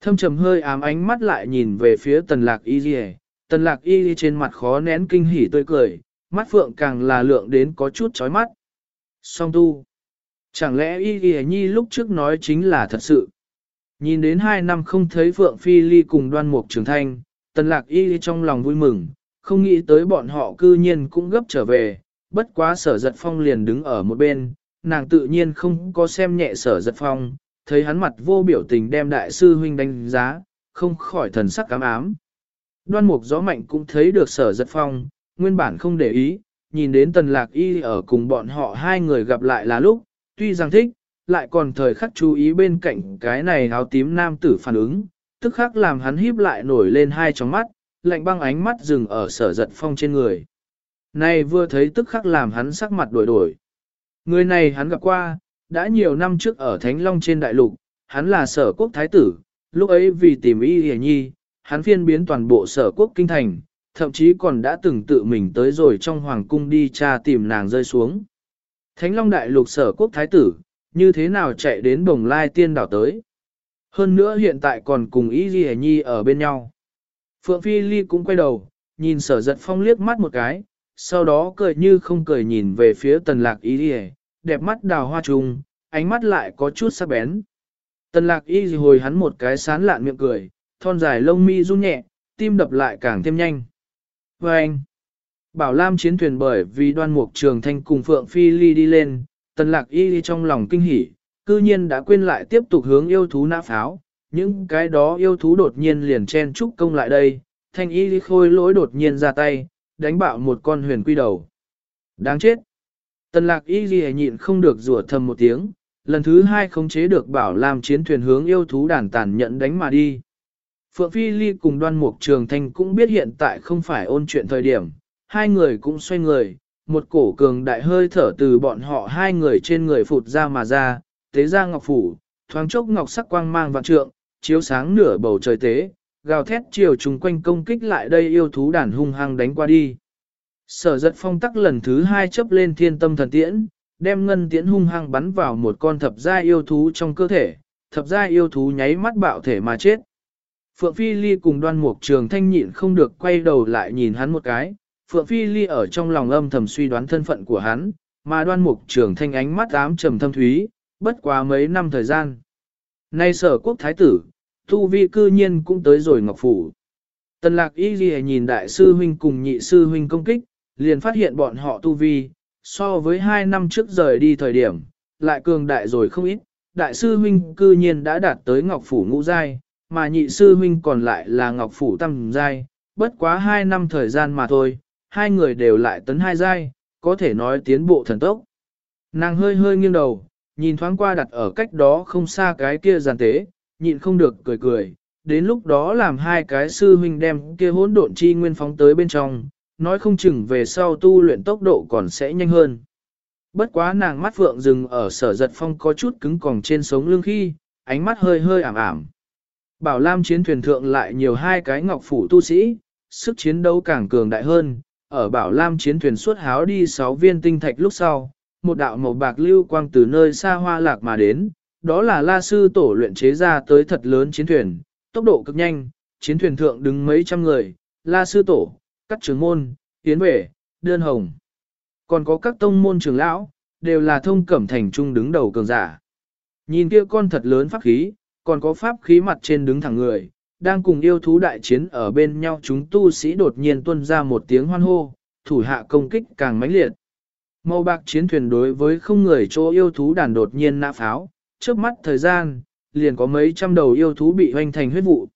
Thâm trầm hơi ám ánh mắt lại nhìn về phía tần lạc y gì tần lạc y trên mặt khó nén kinh hỉ tươi cười, mắt phượng càng là lượng đến có chút chói mắt. Song tu. Chẳng lẽ y dì nhi lúc trước nói chính là thật sự. Nhìn đến hai năm không thấy Phượng Phi Ly cùng đoan mục trường thanh, tần lạc y trong lòng vui mừng, không nghĩ tới bọn họ cư nhiên cũng gấp trở về, bất quá sở giật phong liền đứng ở một bên, nàng tự nhiên không có xem nhẹ sở giật phong, thấy hắn mặt vô biểu tình đem đại sư huynh đánh giá, không khỏi thần sắc cám ám. Đoan mục gió mạnh cũng thấy được sở giật phong, nguyên bản không để ý, nhìn đến tần lạc y ở cùng bọn họ hai người gặp lại là lúc, tuy rằng thích, lại còn thời khắc chú ý bên cạnh cái này áo tím nam tử phản ứng, tức khắc làm hắn híp lại nổi lên hai tròng mắt, lạnh băng ánh mắt dừng ở sở giật phong trên người. Này vừa thấy tức khắc làm hắn sắc mặt đổi đổi. Người này hắn gặp qua, đã nhiều năm trước ở Thánh Long trên đại lục, hắn là sở quốc thái tử, lúc ấy vì tìm y hề nhi, hắn phiên biến toàn bộ sở quốc kinh thành, thậm chí còn đã từng tự mình tới rồi trong hoàng cung đi tra tìm nàng rơi xuống. Thánh Long đại lục sở quốc thái tử, như thế nào chạy đến bồng lai tiên đảo tới. Hơn nữa hiện tại còn cùng y hề nhi ở bên nhau. Phượng Phi Ly cũng quay đầu, nhìn sở giật phong liếc mắt một cái, sau đó cười như không cười nhìn về phía tần lạc y hề, đẹp mắt đào hoa trùng, ánh mắt lại có chút sắc bén. Tần lạc y hồi hắn một cái sán lạn miệng cười, thon dài lông mi run nhẹ, tim đập lại càng thêm nhanh. Và anh, Bảo Lam chiến thuyền bởi vì đoan mục trường thanh cùng Phượng Phi Ly đi lên, tần lạc y trong lòng kinh hỉ, cư nhiên đã quên lại tiếp tục hướng yêu thú nã pháo, những cái đó yêu thú đột nhiên liền chen trúc công lại đây, thanh y khôi lỗi đột nhiên ra tay, đánh bạo một con huyền quy đầu. Đáng chết! Tần lạc y ghi nhịn không được rủa thầm một tiếng, lần thứ hai không chế được bảo làm chiến thuyền hướng yêu thú đàn tàn nhận đánh mà đi. Phượng Phi Ly cùng đoan mục trường thanh cũng biết hiện tại không phải ôn chuyện thời điểm, hai người cũng xoay người, một cổ cường đại hơi thở từ bọn họ hai người trên người phụt ra mà ra, tế ra ngọc phủ, thoáng chốc ngọc sắc quang mang vạn trượng, chiếu sáng nửa bầu trời tế, gào thét chiều chung quanh công kích lại đây yêu thú đàn hung hăng đánh qua đi. Sở giật phong tắc lần thứ hai chấp lên thiên tâm thần tiễn, đem ngân tiễn hung hăng bắn vào một con thập gia yêu thú trong cơ thể, thập gia yêu thú nháy mắt bạo thể mà chết. Phượng Phi Ly cùng đoan mục trường thanh nhịn không được quay đầu lại nhìn hắn một cái, Phượng Phi Ly ở trong lòng âm thầm suy đoán thân phận của hắn, mà đoan mục trường thanh ánh mắt ám trầm thâm thúy, bất quá mấy năm thời gian. Nay sở quốc thái tử, Thu vi cư nhiên cũng tới rồi ngọc phủ. Tần lạc y ghi nhìn đại sư huynh cùng nhị sư huynh công kích, liền phát hiện bọn họ tu vi, so với hai năm trước rời đi thời điểm, lại cường đại rồi không ít, đại sư huynh cư nhiên đã đạt tới ngọc phủ ngũ giai, mà nhị sư huynh còn lại là ngọc phủ tam giai, bất quá hai năm thời gian mà thôi, hai người đều lại tấn hai giai, có thể nói tiến bộ thần tốc. Nàng hơi hơi nghiêng đầu, nhìn thoáng qua đặt ở cách đó không xa cái kia giàn tế, nhịn không được cười cười, đến lúc đó làm hai cái sư huynh đem kia hỗn độn chi nguyên phóng tới bên trong, nói không chừng về sau tu luyện tốc độ còn sẽ nhanh hơn. Bất quá nàng mắt phượng dừng ở sở giật phong có chút cứng còng trên sống lưng khi, ánh mắt hơi hơi ảm ảm. Bảo Lam chiến thuyền thượng lại nhiều hai cái ngọc phủ tu sĩ, sức chiến đấu càng cường đại hơn, ở Bảo Lam chiến thuyền suốt háo đi 6 viên tinh thạch lúc sau, một đạo màu bạc lưu quang từ nơi xa hoa lạc mà đến, đó là la sư tổ luyện chế ra tới thật lớn chiến thuyền, tốc độ cực nhanh, chiến thuyền thượng đứng mấy trăm người, la sư tổ, các trưởng môn, tiến vệ, đơn hồng. Còn có các tông môn trưởng lão, đều là thông cẩm thành trung đứng đầu cường giả. Nhìn kia con thật lớn pháp khí, còn có pháp khí mặt trên đứng thẳng người, đang cùng yêu thú đại chiến ở bên nhau chúng tu sĩ đột nhiên tuân ra một tiếng hoan hô, thủ hạ công kích càng mãnh liệt. Màu bạc chiến thuyền đối với không người chỗ yêu thú đàn đột nhiên nã pháo, trước mắt thời gian, liền có mấy trăm đầu yêu thú bị hoành thành huyết vụ.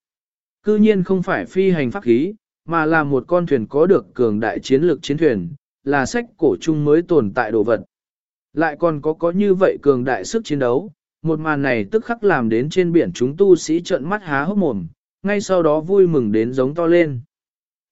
Cư nhiên không phải phi hành pháp khí, mà là một con thuyền có được cường đại chiến lược chiến thuyền, là sách cổ chung mới tồn tại đồ vật. Lại còn có có như vậy cường đại sức chiến đấu, một màn này tức khắc làm đến trên biển chúng tu sĩ trợn mắt há hốc mồm, ngay sau đó vui mừng đến giống to lên.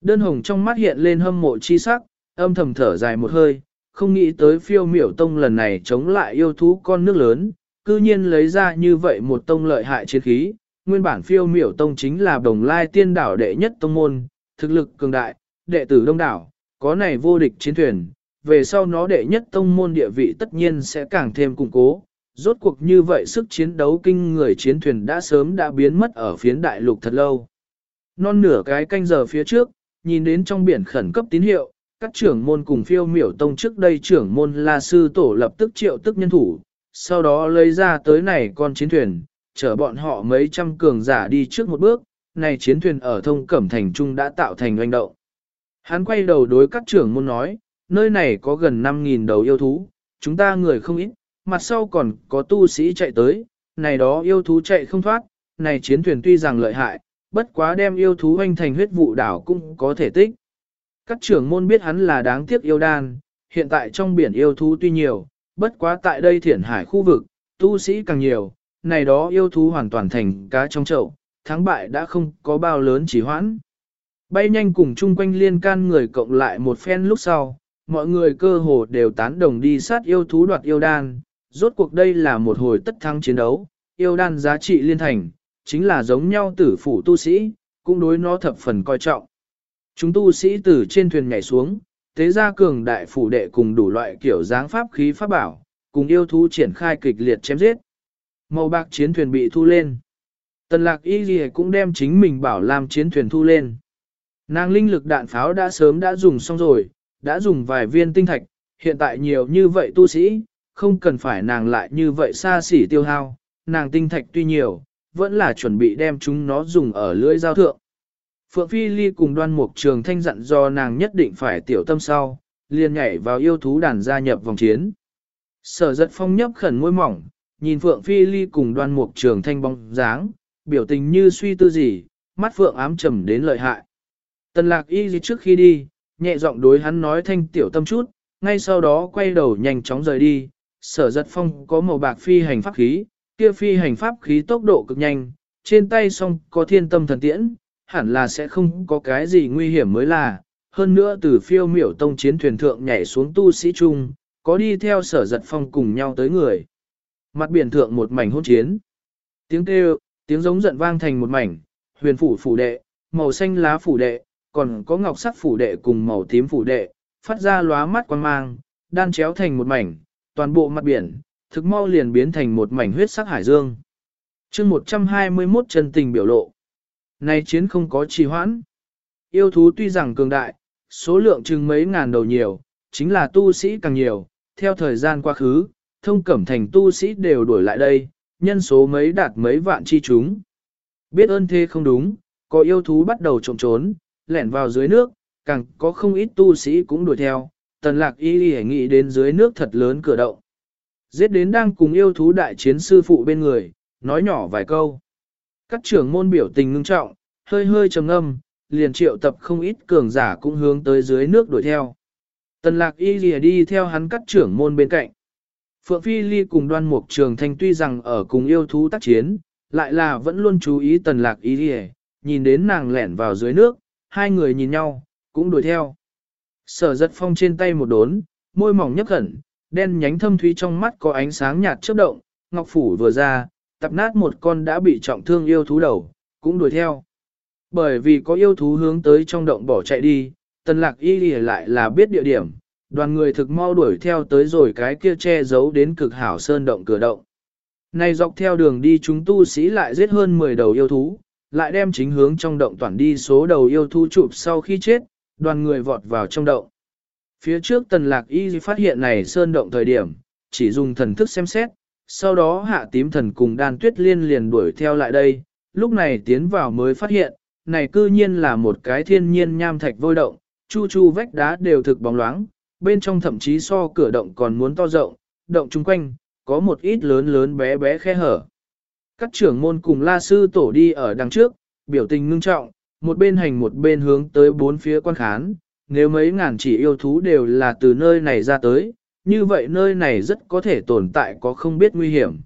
Đơn hồng trong mắt hiện lên hâm mộ chi sắc, âm thầm thở dài một hơi, không nghĩ tới phiêu miểu tông lần này chống lại yêu thú con nước lớn, cư nhiên lấy ra như vậy một tông lợi hại chiến khí. Nguyên bản phiêu miểu tông chính là đồng lai tiên đảo đệ nhất tông môn, thực lực cường đại, đệ tử đông đảo, có này vô địch chiến thuyền, về sau nó đệ nhất tông môn địa vị tất nhiên sẽ càng thêm củng cố. Rốt cuộc như vậy sức chiến đấu kinh người chiến thuyền đã sớm đã biến mất ở phiến đại lục thật lâu. Non nửa cái canh giờ phía trước, nhìn đến trong biển khẩn cấp tín hiệu, các trưởng môn cùng phiêu miểu tông trước đây trưởng môn la sư tổ lập tức triệu tức nhân thủ, sau đó lấy ra tới này con chiến thuyền, chở bọn họ mấy trăm cường giả đi trước một bước, này chiến thuyền ở thông cẩm thành trung đã tạo thành doanh động. Hắn quay đầu đối các trưởng môn nói, nơi này có gần 5.000 đầu yêu thú, chúng ta người không ít, mặt sau còn có tu sĩ chạy tới, này đó yêu thú chạy không thoát, này chiến thuyền tuy rằng lợi hại, bất quá đem yêu thú hoanh thành huyết vụ đảo cũng có thể tích. Các trưởng môn biết hắn là đáng tiếc yêu đan, hiện tại trong biển yêu thú tuy nhiều, bất quá tại đây thiển hải khu vực, tu sĩ càng nhiều, này đó yêu thú hoàn toàn thành cá trong chậu, thắng bại đã không có bao lớn chỉ hoãn. Bay nhanh cùng chung quanh liên can người cộng lại một phen lúc sau, mọi người cơ hồ đều tán đồng đi sát yêu thú đoạt yêu đan, rốt cuộc đây là một hồi tất thắng chiến đấu, yêu đan giá trị liên thành, chính là giống nhau tử phủ tu sĩ, cũng đối nó thập phần coi trọng. Chúng tu sĩ từ trên thuyền nhảy xuống, tế gia cường đại phủ đệ cùng đủ loại kiểu dáng pháp khí pháp bảo, cùng yêu thú triển khai kịch liệt chém giết. Màu bạc chiến thuyền bị thu lên. Tần lạc y gì cũng đem chính mình bảo làm chiến thuyền thu lên. Nàng linh lực đạn pháo đã sớm đã dùng xong rồi, đã dùng vài viên tinh thạch, hiện tại nhiều như vậy tu sĩ, không cần phải nàng lại như vậy xa xỉ tiêu hao, nàng tinh thạch tuy nhiều, vẫn là chuẩn bị đem chúng nó dùng ở lưỡi giao thượng. Phượng Phi Ly cùng đoan mục trường thanh dặn do nàng nhất định phải tiểu tâm sau, liền nhảy vào yêu thú đàn gia nhập vòng chiến. Sở giật phong nhấp khẩn môi mỏng, nhìn Phượng Phi Ly cùng đoan mục trường thanh bóng dáng, biểu tình như suy tư gì, mắt Phượng ám trầm đến lợi hại. Tần lạc y gì trước khi đi, nhẹ giọng đối hắn nói thanh tiểu tâm chút, ngay sau đó quay đầu nhanh chóng rời đi. Sở giật phong có màu bạc phi hành pháp khí, kia phi hành pháp khí tốc độ cực nhanh, trên tay song có thiên tâm thần tiễn, hẳn là sẽ không có cái gì nguy hiểm mới là. Hơn nữa từ phiêu miểu tông chiến thuyền thượng nhảy xuống tu sĩ trung, có đi theo sở giật phong cùng nhau tới người. Mặt biển thượng một mảnh hôn chiến. Tiếng kêu, tiếng giống giận vang thành một mảnh, huyền phủ phủ đệ, màu xanh lá phủ đệ, còn có ngọc sắc phủ đệ cùng màu tím phủ đệ, phát ra lóa mắt quan mang, đan chéo thành một mảnh, toàn bộ mặt biển, thực mau liền biến thành một mảnh huyết sắc hải dương. chương 121 chân tình biểu lộ nay chiến không có trì hoãn. Yêu thú tuy rằng cường đại, số lượng chừng mấy ngàn đầu nhiều, chính là tu sĩ càng nhiều, theo thời gian quá khứ, thông cẩm thành tu sĩ đều đuổi lại đây, nhân số mấy đạt mấy vạn chi chúng. Biết ơn thế không đúng, có yêu thú bắt đầu trộm trốn, lẻn vào dưới nước, càng có không ít tu sĩ cũng đuổi theo, tần lạc y y nghĩ đến dưới nước thật lớn cửa động. Giết đến đang cùng yêu thú đại chiến sư phụ bên người, nói nhỏ vài câu. Các trưởng môn biểu tình ngưng trọng, hơi hơi trầm ngâm, liền triệu tập không ít cường giả cũng hướng tới dưới nước đuổi theo. Tần lạc y lìa đi theo hắn các trưởng môn bên cạnh. Phượng Phi Ly cùng đoan mục trường thanh tuy rằng ở cùng yêu thú tác chiến, lại là vẫn luôn chú ý tần lạc y lìa, nhìn đến nàng lẻn vào dưới nước, hai người nhìn nhau, cũng đuổi theo. Sở giật phong trên tay một đốn, môi mỏng nhấp khẩn, đen nhánh thâm thúy trong mắt có ánh sáng nhạt chớp động, ngọc phủ vừa ra, tập nát một con đã bị trọng thương yêu thú đầu, cũng đuổi theo. Bởi vì có yêu thú hướng tới trong động bỏ chạy đi, tần lạc y lì lại là biết địa điểm, đoàn người thực mau đuổi theo tới rồi cái kia che giấu đến cực hảo sơn động cửa động. Này dọc theo đường đi chúng tu sĩ lại giết hơn 10 đầu yêu thú, lại đem chính hướng trong động toàn đi số đầu yêu thú chụp sau khi chết, đoàn người vọt vào trong động. Phía trước tần lạc y phát hiện này sơn động thời điểm, chỉ dùng thần thức xem xét, sau đó hạ tím thần cùng đan tuyết liên liền đuổi theo lại đây, lúc này tiến vào mới phát hiện, này cư nhiên là một cái thiên nhiên nham thạch vôi động, chu chu vách đá đều thực bóng loáng, bên trong thậm chí so cửa động còn muốn to rộng, động chung quanh, có một ít lớn lớn bé bé khe hở. Các trưởng môn cùng la sư tổ đi ở đằng trước, biểu tình ngưng trọng, một bên hành một bên hướng tới bốn phía quan khán, nếu mấy ngàn chỉ yêu thú đều là từ nơi này ra tới, như vậy nơi này rất có thể tồn tại có không biết nguy hiểm.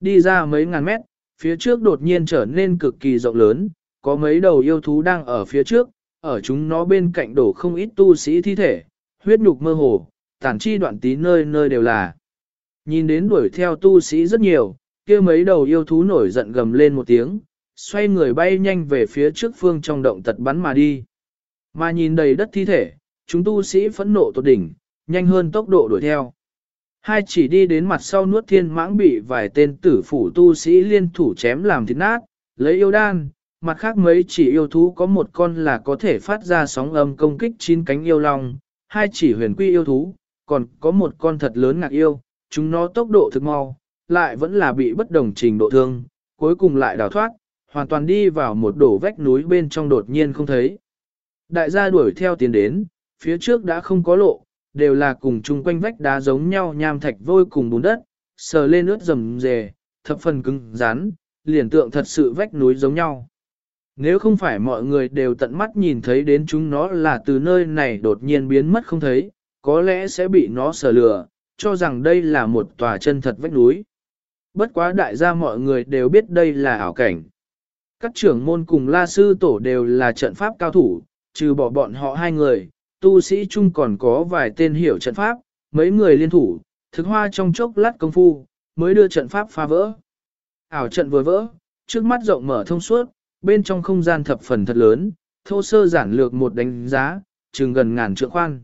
Đi ra mấy ngàn mét, phía trước đột nhiên trở nên cực kỳ rộng lớn, có mấy đầu yêu thú đang ở phía trước, ở chúng nó bên cạnh đổ không ít tu sĩ thi thể, huyết nhục mơ hồ, tản chi đoạn tí nơi nơi đều là. Nhìn đến đuổi theo tu sĩ rất nhiều, kia mấy đầu yêu thú nổi giận gầm lên một tiếng, xoay người bay nhanh về phía trước phương trong động tật bắn mà đi. Mà nhìn đầy đất thi thể, chúng tu sĩ phẫn nộ tột đỉnh, nhanh hơn tốc độ đuổi theo. Hai chỉ đi đến mặt sau nuốt thiên mãng bị vài tên tử phủ tu sĩ liên thủ chém làm thịt nát, lấy yêu đan, mặt khác mấy chỉ yêu thú có một con là có thể phát ra sóng âm công kích chín cánh yêu long, hai chỉ huyền quy yêu thú, còn có một con thật lớn ngạc yêu, chúng nó tốc độ thực mau, lại vẫn là bị bất đồng trình độ thương, cuối cùng lại đào thoát, hoàn toàn đi vào một đổ vách núi bên trong đột nhiên không thấy. Đại gia đuổi theo tiến đến, phía trước đã không có lộ, đều là cùng chung quanh vách đá giống nhau nham thạch vôi cùng bùn đất, sờ lên ướt rầm rề, thập phần cứng rắn, liền tượng thật sự vách núi giống nhau. Nếu không phải mọi người đều tận mắt nhìn thấy đến chúng nó là từ nơi này đột nhiên biến mất không thấy, có lẽ sẽ bị nó sờ lừa, cho rằng đây là một tòa chân thật vách núi. Bất quá đại gia mọi người đều biết đây là ảo cảnh. Các trưởng môn cùng la sư tổ đều là trận pháp cao thủ, trừ bỏ bọn họ hai người, tu sĩ chung còn có vài tên hiểu trận pháp, mấy người liên thủ, thực hoa trong chốc lát công phu, mới đưa trận pháp phá vỡ. Ảo trận vừa vỡ, trước mắt rộng mở thông suốt, bên trong không gian thập phần thật lớn, thô sơ giản lược một đánh giá, chừng gần ngàn trượng khoan.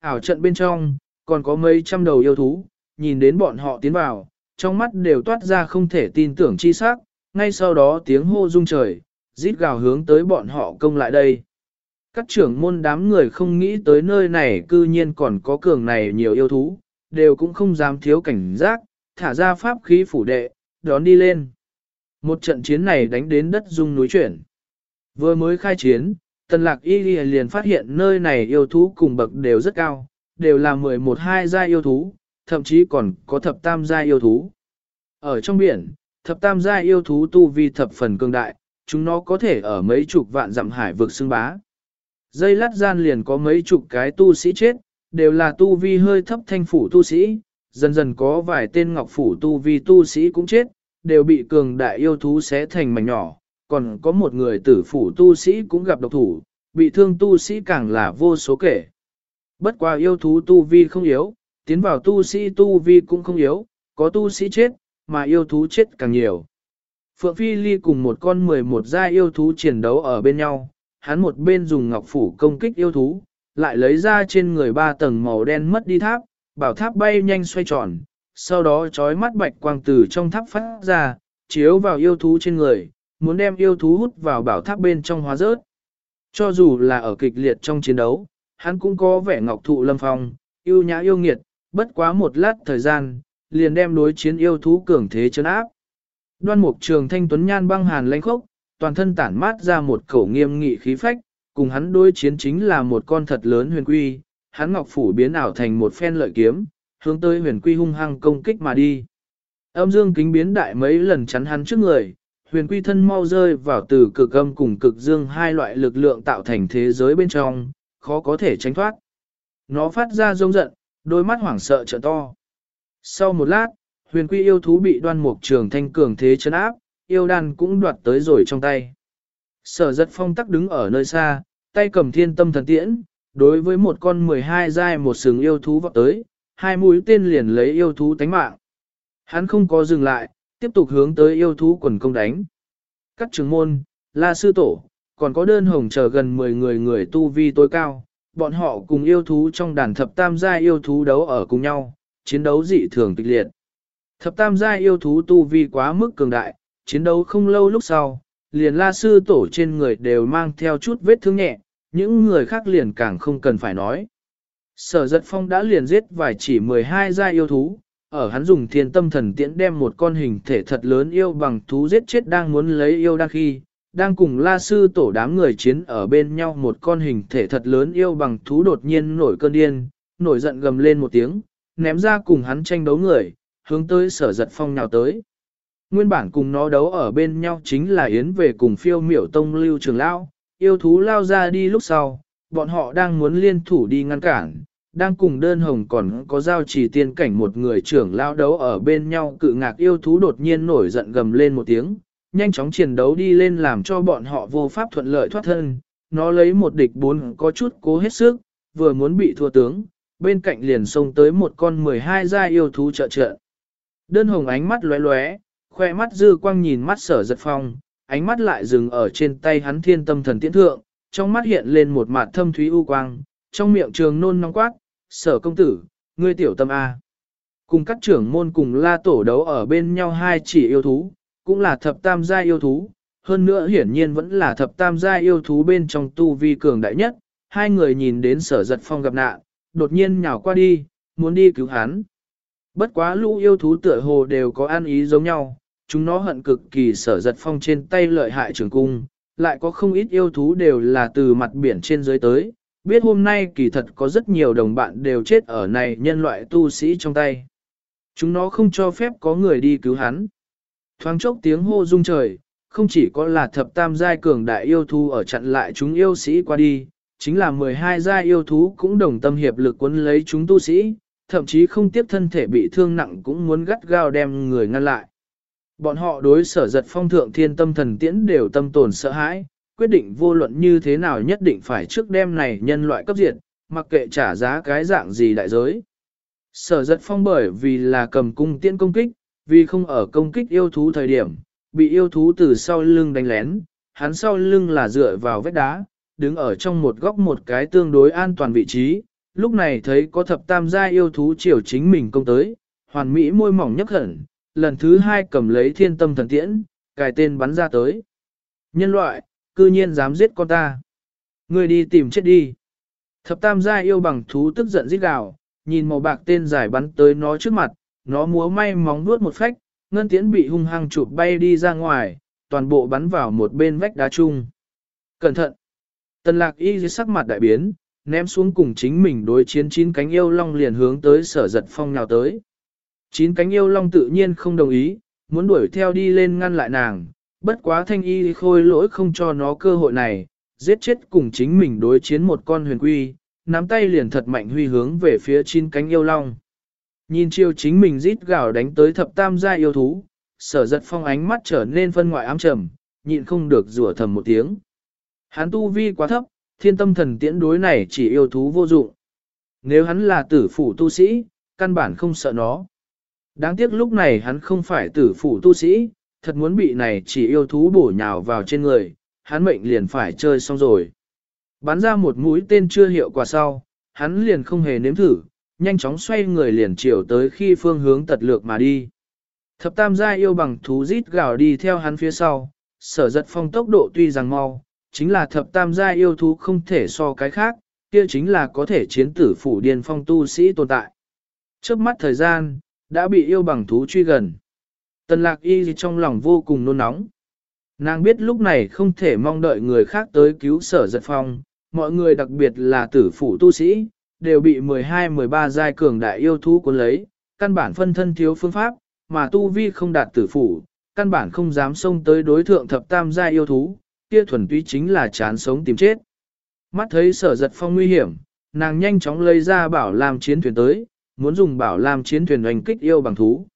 Ảo trận bên trong, còn có mấy trăm đầu yêu thú, nhìn đến bọn họ tiến vào, trong mắt đều toát ra không thể tin tưởng chi sắc, ngay sau đó tiếng hô rung trời, rít gào hướng tới bọn họ công lại đây. Các trưởng môn đám người không nghĩ tới nơi này cư nhiên còn có cường này nhiều yêu thú, đều cũng không dám thiếu cảnh giác, thả ra pháp khí phủ đệ, đón đi lên. Một trận chiến này đánh đến đất rung núi chuyển. Vừa mới khai chiến, tần lạc y liền phát hiện nơi này yêu thú cùng bậc đều rất cao, đều là 11-2 gia yêu thú, thậm chí còn có thập tam gia yêu thú. Ở trong biển, thập tam gia yêu thú tu vi thập phần cường đại, chúng nó có thể ở mấy chục vạn dặm hải vực xưng bá. Dây lát gian liền có mấy chục cái tu sĩ chết, đều là tu vi hơi thấp thanh phủ tu sĩ, dần dần có vài tên ngọc phủ tu vi tu sĩ cũng chết, đều bị cường đại yêu thú xé thành mảnh nhỏ, còn có một người tử phủ tu sĩ cũng gặp độc thủ, bị thương tu sĩ càng là vô số kể. Bất qua yêu thú tu vi không yếu, tiến vào tu sĩ tu vi cũng không yếu, có tu sĩ chết, mà yêu thú chết càng nhiều. Phượng Phi Ly cùng một con 11 gia yêu thú chiến đấu ở bên nhau, hắn một bên dùng ngọc phủ công kích yêu thú, lại lấy ra trên người ba tầng màu đen mất đi tháp, bảo tháp bay nhanh xoay tròn, sau đó trói mắt bạch quang từ trong tháp phát ra, chiếu vào yêu thú trên người, muốn đem yêu thú hút vào bảo tháp bên trong hóa rớt. Cho dù là ở kịch liệt trong chiến đấu, hắn cũng có vẻ ngọc thụ lâm phong, yêu nhã yêu nghiệt, bất quá một lát thời gian, liền đem đối chiến yêu thú cường thế chấn áp. Đoan mục trường thanh tuấn nhan băng hàn lãnh khốc, toàn thân tản mát ra một khẩu nghiêm nghị khí phách, cùng hắn đối chiến chính là một con thật lớn huyền quy, hắn ngọc phủ biến ảo thành một phen lợi kiếm, hướng tới huyền quy hung hăng công kích mà đi. Âm dương kính biến đại mấy lần chắn hắn trước người, huyền quy thân mau rơi vào từ cực âm cùng cực dương hai loại lực lượng tạo thành thế giới bên trong, khó có thể tránh thoát. Nó phát ra rông giận, đôi mắt hoảng sợ trợ to. Sau một lát, huyền quy yêu thú bị đoan mục trường thanh cường thế chấn áp, yêu đan cũng đoạt tới rồi trong tay. Sở giật phong tắc đứng ở nơi xa, tay cầm thiên tâm thần tiễn, đối với một con 12 giai một sừng yêu thú vọt tới, hai mũi tên liền lấy yêu thú tánh mạng. Hắn không có dừng lại, tiếp tục hướng tới yêu thú quần công đánh. Các Trưởng môn, la sư tổ, còn có đơn hồng chờ gần 10 người người tu vi tối cao, bọn họ cùng yêu thú trong đàn thập tam gia yêu thú đấu ở cùng nhau, chiến đấu dị thường kịch liệt. Thập tam gia yêu thú tu vi quá mức cường đại, chiến đấu không lâu lúc sau, liền la sư tổ trên người đều mang theo chút vết thương nhẹ, những người khác liền càng không cần phải nói. Sở giật phong đã liền giết vài chỉ 12 gia yêu thú, ở hắn dùng thiên tâm thần tiễn đem một con hình thể thật lớn yêu bằng thú giết chết đang muốn lấy yêu đang khi, đang cùng la sư tổ đám người chiến ở bên nhau một con hình thể thật lớn yêu bằng thú đột nhiên nổi cơn điên, nổi giận gầm lên một tiếng, ném ra cùng hắn tranh đấu người, hướng tới sở giật phong nhào tới. Nguyên bản cùng nó đấu ở bên nhau chính là Yến về cùng phiêu miểu tông lưu trường lao, yêu thú lao ra đi lúc sau, bọn họ đang muốn liên thủ đi ngăn cản, đang cùng đơn hồng còn có giao chỉ tiên cảnh một người trưởng lao đấu ở bên nhau cự ngạc yêu thú đột nhiên nổi giận gầm lên một tiếng, nhanh chóng chiến đấu đi lên làm cho bọn họ vô pháp thuận lợi thoát thân, nó lấy một địch bốn có chút cố hết sức, vừa muốn bị thua tướng, bên cạnh liền xông tới một con 12 gia yêu thú trợ trợ. Đơn hồng ánh mắt lóe lóe, khoe mắt dư quang nhìn mắt sở giật phong, ánh mắt lại dừng ở trên tay hắn thiên tâm thần tiễn thượng, trong mắt hiện lên một mặt thâm thúy u quang, trong miệng trường nôn nóng quát, sở công tử, ngươi tiểu tâm A. Cùng các trưởng môn cùng la tổ đấu ở bên nhau hai chỉ yêu thú, cũng là thập tam gia yêu thú, hơn nữa hiển nhiên vẫn là thập tam gia yêu thú bên trong tu vi cường đại nhất, hai người nhìn đến sở giật phong gặp nạn, đột nhiên nhào qua đi, muốn đi cứu hắn. Bất quá lũ yêu thú tựa hồ đều có an ý giống nhau, chúng nó hận cực kỳ sở giật phong trên tay lợi hại trường cung, lại có không ít yêu thú đều là từ mặt biển trên dưới tới, biết hôm nay kỳ thật có rất nhiều đồng bạn đều chết ở này nhân loại tu sĩ trong tay. Chúng nó không cho phép có người đi cứu hắn. Thoáng chốc tiếng hô rung trời, không chỉ có là thập tam giai cường đại yêu thú ở chặn lại chúng yêu sĩ qua đi, chính là 12 giai yêu thú cũng đồng tâm hiệp lực quấn lấy chúng tu sĩ, thậm chí không tiếp thân thể bị thương nặng cũng muốn gắt gao đem người ngăn lại. Bọn họ đối sở giật phong thượng thiên tâm thần tiễn đều tâm tồn sợ hãi, quyết định vô luận như thế nào nhất định phải trước đêm này nhân loại cấp diệt, mặc kệ trả giá cái dạng gì đại giới. Sở giật phong bởi vì là cầm cung tiễn công kích, vì không ở công kích yêu thú thời điểm, bị yêu thú từ sau lưng đánh lén, hắn sau lưng là dựa vào vết đá, đứng ở trong một góc một cái tương đối an toàn vị trí, lúc này thấy có thập tam gia yêu thú chiều chính mình công tới, hoàn mỹ môi mỏng nhấp hẳn, lần thứ hai cầm lấy thiên tâm thần tiễn, cài tên bắn ra tới. Nhân loại, cư nhiên dám giết con ta. Người đi tìm chết đi. Thập tam gia yêu bằng thú tức giận giết gào, nhìn màu bạc tên giải bắn tới nó trước mặt, nó múa may móng nuốt một phách, ngân tiễn bị hung hăng chụp bay đi ra ngoài, toàn bộ bắn vào một bên vách đá chung. Cẩn thận! Tần lạc y dưới sắc mặt đại biến, ném xuống cùng chính mình đối chiến chín cánh yêu long liền hướng tới sở giật phong nào tới. Chín cánh yêu long tự nhiên không đồng ý, muốn đuổi theo đi lên ngăn lại nàng, bất quá thanh y khôi lỗi không cho nó cơ hội này, giết chết cùng chính mình đối chiến một con huyền quy, nắm tay liền thật mạnh huy hướng về phía chín cánh yêu long. Nhìn chiêu chính mình rít gào đánh tới thập tam gia yêu thú, sở giật phong ánh mắt trở nên phân ngoại ám trầm, nhịn không được rủa thầm một tiếng. Hắn tu vi quá thấp, thiên tâm thần tiễn đối này chỉ yêu thú vô dụng. Nếu hắn là tử phủ tu sĩ, căn bản không sợ nó. Đáng tiếc lúc này hắn không phải tử phủ tu sĩ, thật muốn bị này chỉ yêu thú bổ nhào vào trên người, hắn mệnh liền phải chơi xong rồi. Bắn ra một mũi tên chưa hiệu quả sau, hắn liền không hề nếm thử, nhanh chóng xoay người liền chiều tới khi phương hướng tật lược mà đi. Thập tam gia yêu bằng thú rít gào đi theo hắn phía sau, sở giật phong tốc độ tuy rằng mau, chính là thập tam gia yêu thú không thể so cái khác, kia chính là có thể chiến tử phủ điên phong tu sĩ tồn tại. Trước mắt thời gian, đã bị yêu bằng thú truy gần. Tần lạc y trong lòng vô cùng nôn nóng. Nàng biết lúc này không thể mong đợi người khác tới cứu sở giật phong, mọi người đặc biệt là tử phủ tu sĩ, đều bị 12-13 giai cường đại yêu thú cuốn lấy, căn bản phân thân thiếu phương pháp, mà tu vi không đạt tử phủ, căn bản không dám xông tới đối thượng thập tam giai yêu thú, kia thuần túy chính là chán sống tìm chết. Mắt thấy sở giật phong nguy hiểm, nàng nhanh chóng lấy ra bảo làm chiến thuyền tới, muốn dùng bảo làm chiến thuyền oanh kích yêu bằng thú.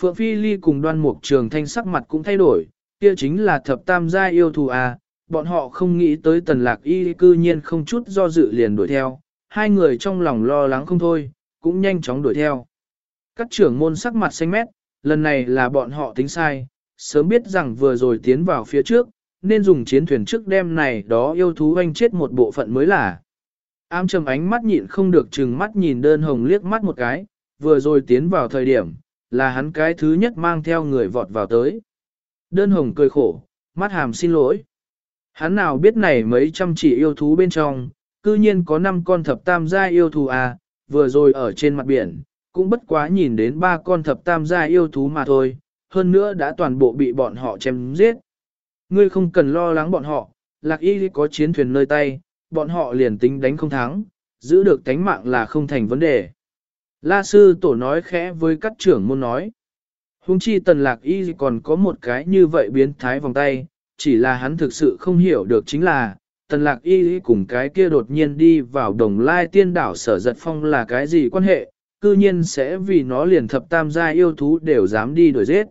Phượng Phi Ly cùng đoan mục trường thanh sắc mặt cũng thay đổi, kia chính là thập tam gia yêu thù à, bọn họ không nghĩ tới tần lạc y cư nhiên không chút do dự liền đuổi theo, hai người trong lòng lo lắng không thôi, cũng nhanh chóng đuổi theo. Các trưởng môn sắc mặt xanh mét, lần này là bọn họ tính sai, sớm biết rằng vừa rồi tiến vào phía trước, nên dùng chiến thuyền trước đêm này đó yêu thú anh chết một bộ phận mới là. Am trầm ánh mắt nhịn không được chừng mắt nhìn đơn hồng liếc mắt một cái, vừa rồi tiến vào thời điểm, là hắn cái thứ nhất mang theo người vọt vào tới. Đơn hồng cười khổ, mắt hàm xin lỗi. Hắn nào biết này mấy trăm chỉ yêu thú bên trong, cư nhiên có năm con thập tam gia yêu thú à, vừa rồi ở trên mặt biển, cũng bất quá nhìn đến ba con thập tam gia yêu thú mà thôi, hơn nữa đã toàn bộ bị bọn họ chém giết. Ngươi không cần lo lắng bọn họ, lạc y có chiến thuyền nơi tay, bọn họ liền tính đánh không thắng, giữ được tánh mạng là không thành vấn đề. La sư tổ nói khẽ với các trưởng môn nói. Hùng chi tần lạc y còn có một cái như vậy biến thái vòng tay, chỉ là hắn thực sự không hiểu được chính là, tần lạc y cùng cái kia đột nhiên đi vào đồng lai tiên đảo sở giật phong là cái gì quan hệ, cư nhiên sẽ vì nó liền thập tam gia yêu thú đều dám đi đuổi giết.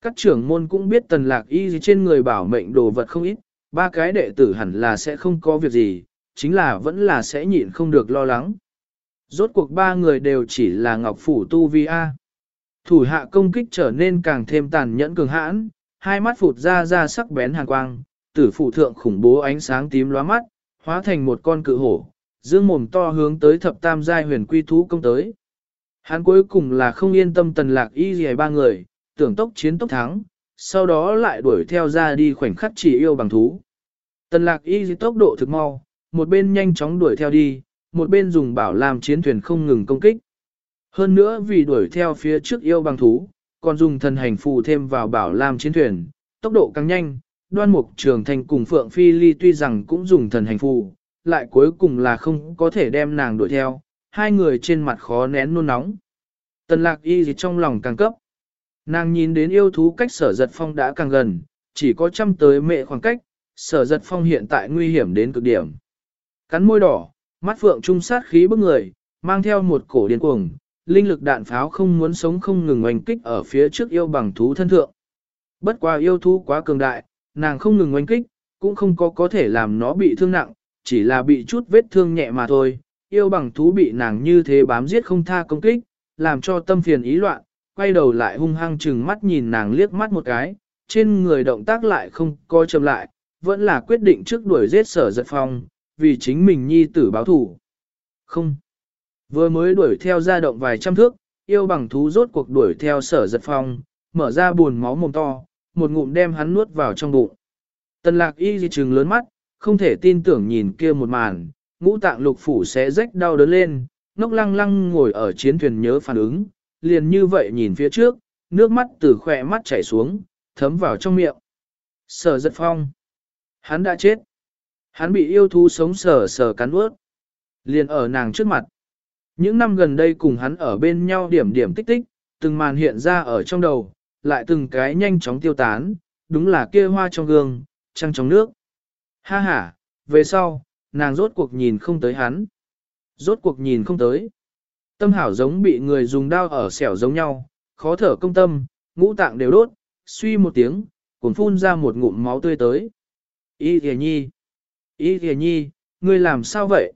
Các trưởng môn cũng biết tần lạc y trên người bảo mệnh đồ vật không ít, ba cái đệ tử hẳn là sẽ không có việc gì, chính là vẫn là sẽ nhịn không được lo lắng. Rốt cuộc ba người đều chỉ là ngọc phủ tu vi A. Thủ hạ công kích trở nên càng thêm tàn nhẫn cường hãn, hai mắt phụt ra ra sắc bén hàn quang, tử phụ thượng khủng bố ánh sáng tím lóa mắt, hóa thành một con cự hổ, dương mồm to hướng tới thập tam giai huyền quy thú công tới. Hắn cuối cùng là không yên tâm tần lạc y gì ba người, tưởng tốc chiến tốc thắng, sau đó lại đuổi theo ra đi khoảnh khắc chỉ yêu bằng thú. Tần lạc y gì tốc độ thực mau, một bên nhanh chóng đuổi theo đi, một bên dùng bảo làm chiến thuyền không ngừng công kích. Hơn nữa vì đuổi theo phía trước yêu bằng thú, còn dùng thần hành phù thêm vào bảo làm chiến thuyền, tốc độ càng nhanh, đoan mục trường thành cùng Phượng Phi Ly tuy rằng cũng dùng thần hành phù, lại cuối cùng là không có thể đem nàng đuổi theo, hai người trên mặt khó nén nôn nóng. Tần lạc y gì trong lòng càng cấp. Nàng nhìn đến yêu thú cách sở giật phong đã càng gần, chỉ có trăm tới mệ khoảng cách, sở giật phong hiện tại nguy hiểm đến cực điểm. Cắn môi đỏ, mắt phượng trung sát khí bức người, mang theo một cổ điên cuồng, linh lực đạn pháo không muốn sống không ngừng oanh kích ở phía trước yêu bằng thú thân thượng. Bất qua yêu thú quá cường đại, nàng không ngừng oanh kích, cũng không có có thể làm nó bị thương nặng, chỉ là bị chút vết thương nhẹ mà thôi. Yêu bằng thú bị nàng như thế bám giết không tha công kích, làm cho tâm phiền ý loạn, quay đầu lại hung hăng chừng mắt nhìn nàng liếc mắt một cái, trên người động tác lại không coi chậm lại, vẫn là quyết định trước đuổi giết sở giật phong, vì chính mình nhi tử báo thủ. Không. Vừa mới đuổi theo ra động vài trăm thước, yêu bằng thú rốt cuộc đuổi theo sở giật phong, mở ra buồn máu mồm to, một ngụm đem hắn nuốt vào trong bụng. Tần lạc y di trừng lớn mắt, không thể tin tưởng nhìn kia một màn, ngũ tạng lục phủ sẽ rách đau đớn lên, ngốc lăng lăng ngồi ở chiến thuyền nhớ phản ứng, liền như vậy nhìn phía trước, nước mắt từ khỏe mắt chảy xuống, thấm vào trong miệng. Sở giật phong. Hắn đã chết. Hắn bị yêu thú sống sờ sờ cắn ướt. Liền ở nàng trước mặt. Những năm gần đây cùng hắn ở bên nhau điểm điểm tích tích, từng màn hiện ra ở trong đầu, lại từng cái nhanh chóng tiêu tán, đúng là kia hoa trong gương, trăng trong nước. Ha ha, về sau, nàng rốt cuộc nhìn không tới hắn. Rốt cuộc nhìn không tới. Tâm hảo giống bị người dùng đao ở xẻo giống nhau, khó thở công tâm, ngũ tạng đều đốt, suy một tiếng, cuốn phun ra một ngụm máu tươi tới. Y thìa nhi, Y thìa nhi, ngươi làm sao vậy?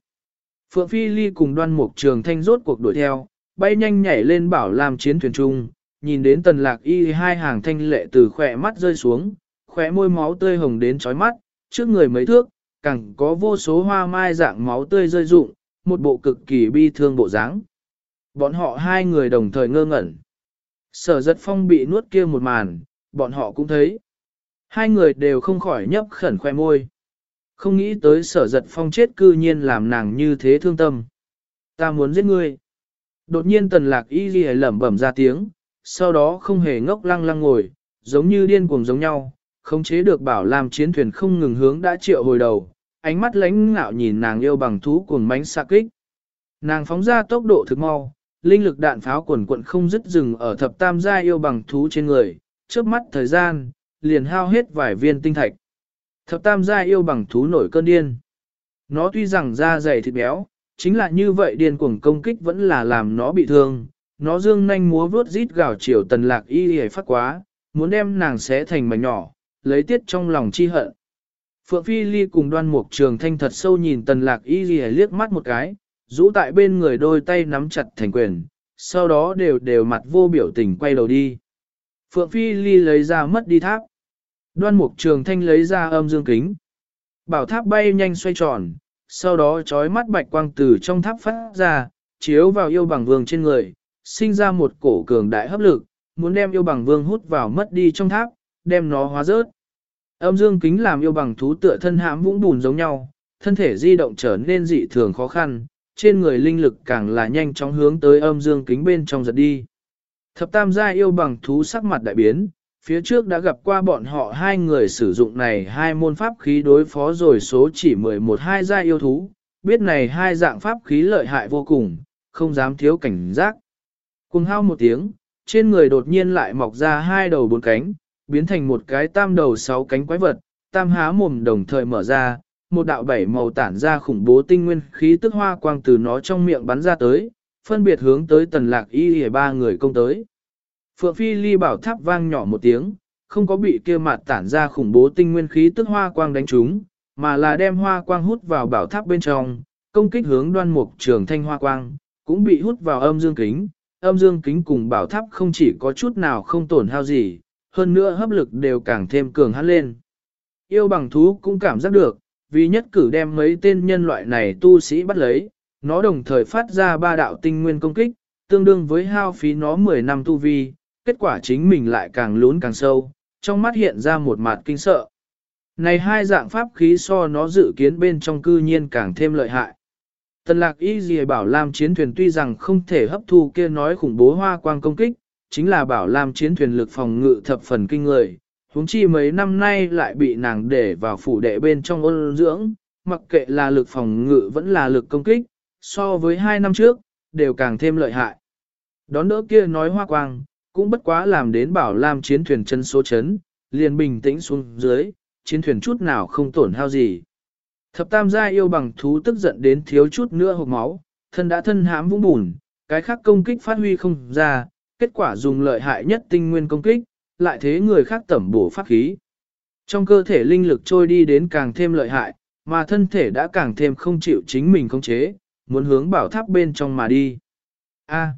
Phượng Phi Ly cùng đoan mục trường thanh rốt cuộc đuổi theo, bay nhanh nhảy lên bảo làm chiến thuyền trung, nhìn đến tần lạc y hai hàng thanh lệ từ khỏe mắt rơi xuống, khỏe môi máu tươi hồng đến chói mắt, trước người mấy thước, càng có vô số hoa mai dạng máu tươi rơi rụng, một bộ cực kỳ bi thương bộ dáng. Bọn họ hai người đồng thời ngơ ngẩn. Sở giật phong bị nuốt kia một màn, bọn họ cũng thấy. Hai người đều không khỏi nhấp khẩn khoe môi. Không nghĩ tới sở giật phong chết cư nhiên làm nàng như thế thương tâm. Ta muốn giết ngươi. Đột nhiên tần lạc y ghi lẩm bẩm ra tiếng, sau đó không hề ngốc lăng lăng ngồi, giống như điên cuồng giống nhau, không chế được bảo làm chiến thuyền không ngừng hướng đã triệu hồi đầu, ánh mắt lánh ngạo nhìn nàng yêu bằng thú cuồng mánh xa kích. Nàng phóng ra tốc độ thực mau, linh lực đạn pháo quần quận không dứt dừng ở thập tam gia yêu bằng thú trên người, trước mắt thời gian, liền hao hết vài viên tinh thạch. Thập tam gia yêu bằng thú nổi cơn điên. Nó tuy rằng da dày thịt béo, chính là như vậy điên cuồng công kích vẫn là làm nó bị thương. Nó dương nhanh múa vuốt rít gào chiều tần lạc y hề phát quá, muốn đem nàng xé thành mảnh nhỏ, lấy tiết trong lòng chi hận. Phượng Phi Ly cùng đoan mục trường thanh thật sâu nhìn tần lạc y hề liếc mắt một cái, rũ tại bên người đôi tay nắm chặt thành quyền, sau đó đều đều mặt vô biểu tình quay đầu đi. Phượng Phi Ly lấy ra mất đi tháp. Đoan mục trường thanh lấy ra âm dương kính. Bảo tháp bay nhanh xoay tròn, sau đó chói mắt bạch quang từ trong tháp phát ra, chiếu vào yêu bằng vương trên người, sinh ra một cổ cường đại hấp lực, muốn đem yêu bằng vương hút vào mất đi trong tháp, đem nó hóa rớt. Âm dương kính làm yêu bằng thú tựa thân hãm vũng bùn giống nhau, thân thể di động trở nên dị thường khó khăn, trên người linh lực càng là nhanh chóng hướng tới âm dương kính bên trong giật đi. Thập tam gia yêu bằng thú sắc mặt đại biến, phía trước đã gặp qua bọn họ hai người sử dụng này hai môn pháp khí đối phó rồi số chỉ 11 hai gia yêu thú, biết này hai dạng pháp khí lợi hại vô cùng, không dám thiếu cảnh giác. Cùng hao một tiếng, trên người đột nhiên lại mọc ra hai đầu bốn cánh, biến thành một cái tam đầu sáu cánh quái vật, tam há mồm đồng thời mở ra, một đạo bảy màu tản ra khủng bố tinh nguyên khí tức hoa quang từ nó trong miệng bắn ra tới, phân biệt hướng tới tần lạc y hề ba người công tới. Phượng Phi ly bảo tháp vang nhỏ một tiếng, không có bị kia mặt tản ra khủng bố tinh nguyên khí tức hoa quang đánh trúng, mà là đem hoa quang hút vào bảo tháp bên trong, công kích hướng đoan mục trường thanh hoa quang, cũng bị hút vào âm dương kính. Âm dương kính cùng bảo tháp không chỉ có chút nào không tổn hao gì, hơn nữa hấp lực đều càng thêm cường hắn lên. Yêu bằng thú cũng cảm giác được, vì nhất cử đem mấy tên nhân loại này tu sĩ bắt lấy, nó đồng thời phát ra ba đạo tinh nguyên công kích, tương đương với hao phí nó 10 năm tu vi, kết quả chính mình lại càng lún càng sâu, trong mắt hiện ra một mặt kinh sợ. Này hai dạng pháp khí so nó dự kiến bên trong cư nhiên càng thêm lợi hại. Tần lạc y dì bảo làm chiến thuyền tuy rằng không thể hấp thu kia nói khủng bố hoa quang công kích, chính là bảo làm chiến thuyền lực phòng ngự thập phần kinh người, huống chi mấy năm nay lại bị nàng để vào phủ đệ bên trong ôn dưỡng, mặc kệ là lực phòng ngự vẫn là lực công kích, so với hai năm trước, đều càng thêm lợi hại. Đón đỡ kia nói hoa quang, cũng bất quá làm đến bảo lam chiến thuyền chân số chấn, liền bình tĩnh xuống dưới, chiến thuyền chút nào không tổn hao gì. Thập tam gia yêu bằng thú tức giận đến thiếu chút nữa hộp máu, thân đã thân hãm vũng bùn, cái khác công kích phát huy không ra, kết quả dùng lợi hại nhất tinh nguyên công kích, lại thế người khác tẩm bổ pháp khí. Trong cơ thể linh lực trôi đi đến càng thêm lợi hại, mà thân thể đã càng thêm không chịu chính mình khống chế, muốn hướng bảo tháp bên trong mà đi. A.